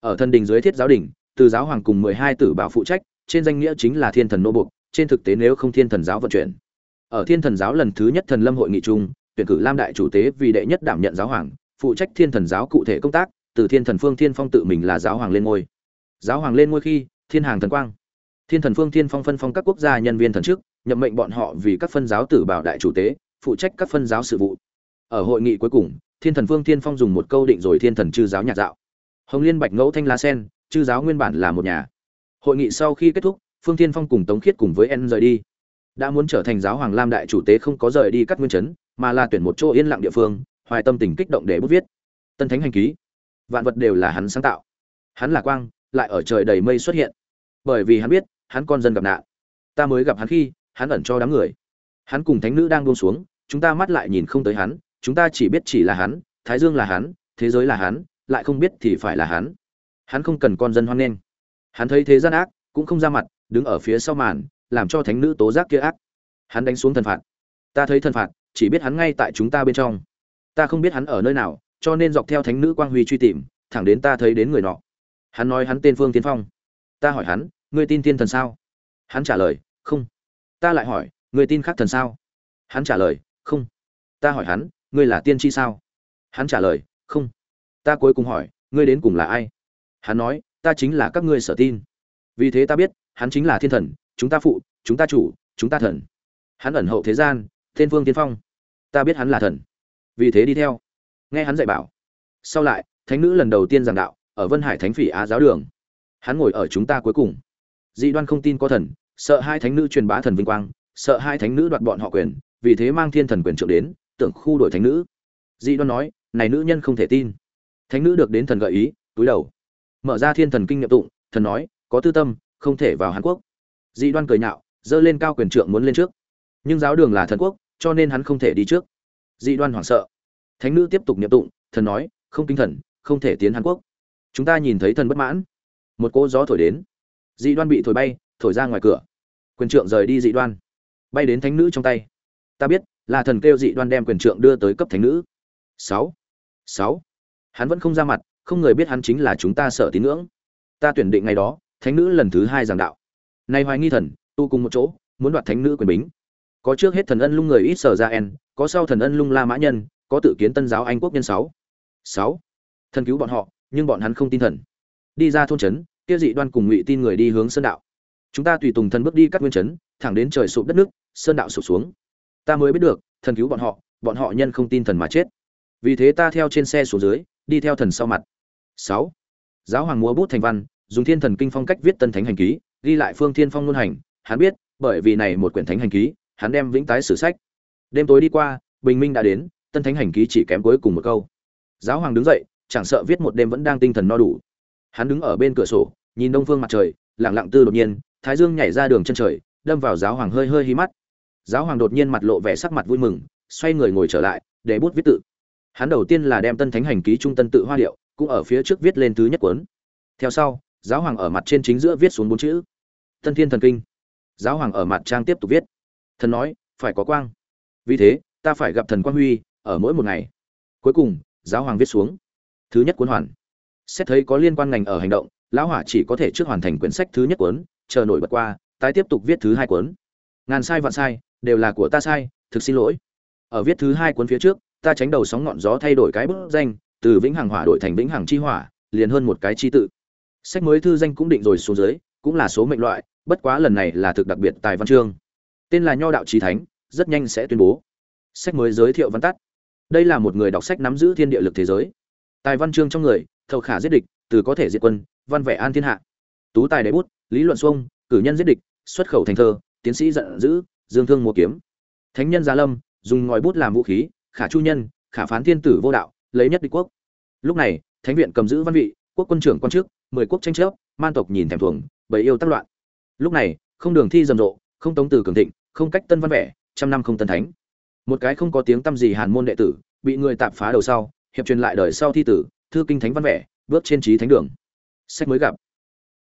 Ở thần đình dưới thiết giáo đỉnh, từ giáo hoàng cùng mười hai tử bảo phụ trách, trên danh nghĩa chính là thiên thần nô buộc. trên thực tế nếu không thiên thần giáo vận chuyển. Ở thiên thần giáo lần thứ nhất thần lâm hội nghị chung, tuyển cử lam đại chủ tế vì đệ nhất đảm nhận giáo hoàng, phụ trách thiên thần giáo cụ thể công tác, từ thiên thần phương thiên phong tự mình là giáo hoàng lên ngôi. Giáo hoàng lên ngôi khi, thiên hàng thần quang. Thiên thần phương thiên phong phân phong các quốc gia nhân viên thần chức nhậm mệnh bọn họ vì các phân giáo tử bảo đại chủ tế, phụ trách các phân giáo sự vụ. Ở hội nghị cuối cùng, thiên thần vương thiên phong dùng một câu định rồi thiên thần chư giáo nhạc dạo. Hồng liên bạch ngẫu thanh lá sen, chư giáo nguyên bản là một nhà. Hội nghị sau khi kết thúc, phương thiên phong cùng tống khiết cùng với en rời đi. Đã muốn trở thành giáo hoàng lam đại chủ tế không có rời đi các nguyên chấn, mà là tuyển một chỗ yên lặng địa phương, hoài tâm tình kích động để bút viết. Tân thánh hành ký. Vạn vật đều là hắn sáng tạo. Hắn là quang, lại ở trời đầy mây xuất hiện. Bởi vì hắn biết, hắn con dân gặp nạn. Ta mới gặp hắn khi hắn ẩn cho đám người. Hắn cùng thánh nữ đang buông xuống, chúng ta mắt lại nhìn không tới hắn, chúng ta chỉ biết chỉ là hắn, thái dương là hắn, thế giới là hắn, lại không biết thì phải là hắn. Hắn không cần con dân hoan nghênh. Hắn thấy thế gian ác, cũng không ra mặt, đứng ở phía sau màn, làm cho thánh nữ tố giác kia ác. Hắn đánh xuống thần phạt. Ta thấy thần phạt, chỉ biết hắn ngay tại chúng ta bên trong. Ta không biết hắn ở nơi nào, cho nên dọc theo thánh nữ quang huy truy tìm, thẳng đến ta thấy đến người nọ. Hắn nói hắn tên phương Tiến phong. Ta hỏi hắn, ngươi tin tiên thần sao? Hắn trả lời, không ta lại hỏi, người tin khác thần sao? Hắn trả lời, không. Ta hỏi hắn, ngươi là tiên tri sao? Hắn trả lời, không. Ta cuối cùng hỏi, ngươi đến cùng là ai? Hắn nói, ta chính là các ngươi sở tin. Vì thế ta biết, hắn chính là thiên thần, chúng ta phụ, chúng ta chủ, chúng ta thần. Hắn ẩn hậu thế gian, thiên vương tiên phong. Ta biết hắn là thần. Vì thế đi theo. Nghe hắn dạy bảo. Sau lại, thánh nữ lần đầu tiên giảng đạo, ở vân hải thánh phỉ á giáo đường. Hắn ngồi ở chúng ta cuối cùng. Dị đoan không tin có thần sợ hai thánh nữ truyền bá thần vinh quang, sợ hai thánh nữ đoạt bọn họ quyền, vì thế mang thiên thần quyền trượng đến, tưởng khu đổi thánh nữ. Dị đoan nói, này nữ nhân không thể tin. Thánh nữ được đến thần gợi ý, túi đầu. Mở ra thiên thần kinh nghiệm tụng, thần nói, có tư tâm, không thể vào hàn quốc. Dị đoan cười nhạo dơ lên cao quyền trượng muốn lên trước. Nhưng giáo đường là thần quốc, cho nên hắn không thể đi trước. Dị đoan hoảng sợ. Thánh nữ tiếp tục niệm tụng, thần nói, không kinh thần, không thể tiến hàn quốc. Chúng ta nhìn thấy thần bất mãn. Một cỗ gió thổi đến. Dị đoan bị thổi bay thổi ra ngoài cửa. Quyền trượng rời đi dị đoan. Bay đến thánh nữ trong tay. Ta biết, là thần kêu dị đoan đem quyền trượng đưa tới cấp thánh nữ. Sáu. Sáu. Hắn vẫn không ra mặt, không người biết hắn chính là chúng ta sợ tín ngưỡng. Ta tuyển định ngày đó, thánh nữ lần thứ hai giảng đạo. Nay hoài nghi thần, tu cùng một chỗ, muốn đoạt thánh nữ quyền bính. Có trước hết thần ân lung người ít sở ra en, có sau thần ân lung la mã nhân, có tự kiến tân giáo anh quốc nhân sáu. Sáu. Thần cứu bọn họ, nhưng bọn hắn không tin thần. Đi ra thôn trấn, kia dị đoan cùng ngụy tin người đi hướng sơn đạo chúng ta tùy tùng thần bước đi các nguyên chấn, thẳng đến trời sụp đất nước sơn đạo sụp xuống. Ta mới biết được thần cứu bọn họ bọn họ nhân không tin thần mà chết. Vì thế ta theo trên xe xuống dưới đi theo thần sau mặt. Sáu. Giáo hoàng múa bút thành văn dùng thiên thần kinh phong cách viết tân thánh hành ký ghi lại phương thiên phong luân hành. Hắn biết bởi vì này một quyển thánh hành ký hắn đem vĩnh tái sử sách. Đêm tối đi qua bình minh đã đến tân thánh hành ký chỉ kém cuối cùng một câu. Giáo hoàng đứng dậy chẳng sợ viết một đêm vẫn đang tinh thần no đủ. Hắn đứng ở bên cửa sổ nhìn đông phương mặt trời lẳng lặng tư đột nhiên thái dương nhảy ra đường chân trời, đâm vào giáo hoàng hơi hơi hí mắt. Giáo hoàng đột nhiên mặt lộ vẻ sắc mặt vui mừng, xoay người ngồi trở lại, để bút viết tự. Hắn đầu tiên là đem tân thánh hành ký trung tân tự hoa điệu, cũng ở phía trước viết lên thứ nhất cuốn. Theo sau, giáo hoàng ở mặt trên chính giữa viết xuống bốn chữ. Tân thiên thần kinh. Giáo hoàng ở mặt trang tiếp tục viết. Thần nói, phải có quang. Vì thế, ta phải gặp thần quang huy, ở mỗi một ngày. Cuối cùng, giáo hoàng viết xuống. Thứ nhất cuốn hoàn. Xét thấy có liên quan ngành ở hành động, lão hỏa chỉ có thể trước hoàn thành quyển sách thứ nhất cuốn chờ nổi bật qua, tái tiếp tục viết thứ hai cuốn. Ngàn sai vạn sai, đều là của ta sai, thực xin lỗi. Ở viết thứ hai cuốn phía trước, ta tránh đầu sóng ngọn gió thay đổi cái bức danh, từ vĩnh hằng hỏa đổi thành vĩnh hằng chi hỏa, liền hơn một cái chi tự. Sách mới thư danh cũng định rồi xuống dưới, cũng là số mệnh loại, bất quá lần này là thực đặc biệt tài văn chương. Tên là nho đạo trí thánh, rất nhanh sẽ tuyên bố. Sách mới giới thiệu văn tắt. Đây là một người đọc sách nắm giữ thiên địa lực thế giới. Tài văn chương trong người, thầu khả giết địch, từ có thể diệt quân, văn vẻ an thiên hạ. Tú tài đế bút lý luận xuông, cử nhân giết địch, xuất khẩu thành thơ, tiến sĩ giận dữ, dương thương mua kiếm. Thánh nhân gia lâm, dùng ngòi bút làm vũ khí, khả chu nhân, khả phán thiên tử vô đạo, lấy nhất địch quốc. Lúc này, thánh viện cầm giữ văn vị, quốc quân trưởng quan chức, mười quốc tranh chấp, man tộc nhìn thèm thuồng bấy yêu tác loạn. Lúc này, không đường thi rầm rộ, không tống từ cường thịnh, không cách tân văn vẻ, trăm năm không tân thánh. Một cái không có tiếng tăm gì hàn môn đệ tử, bị người tạp phá đầu sau, hiệp truyền lại đời sau thi tử, thư kinh thánh văn vẻ, bước trên trí thánh đường. Sách mới gặp.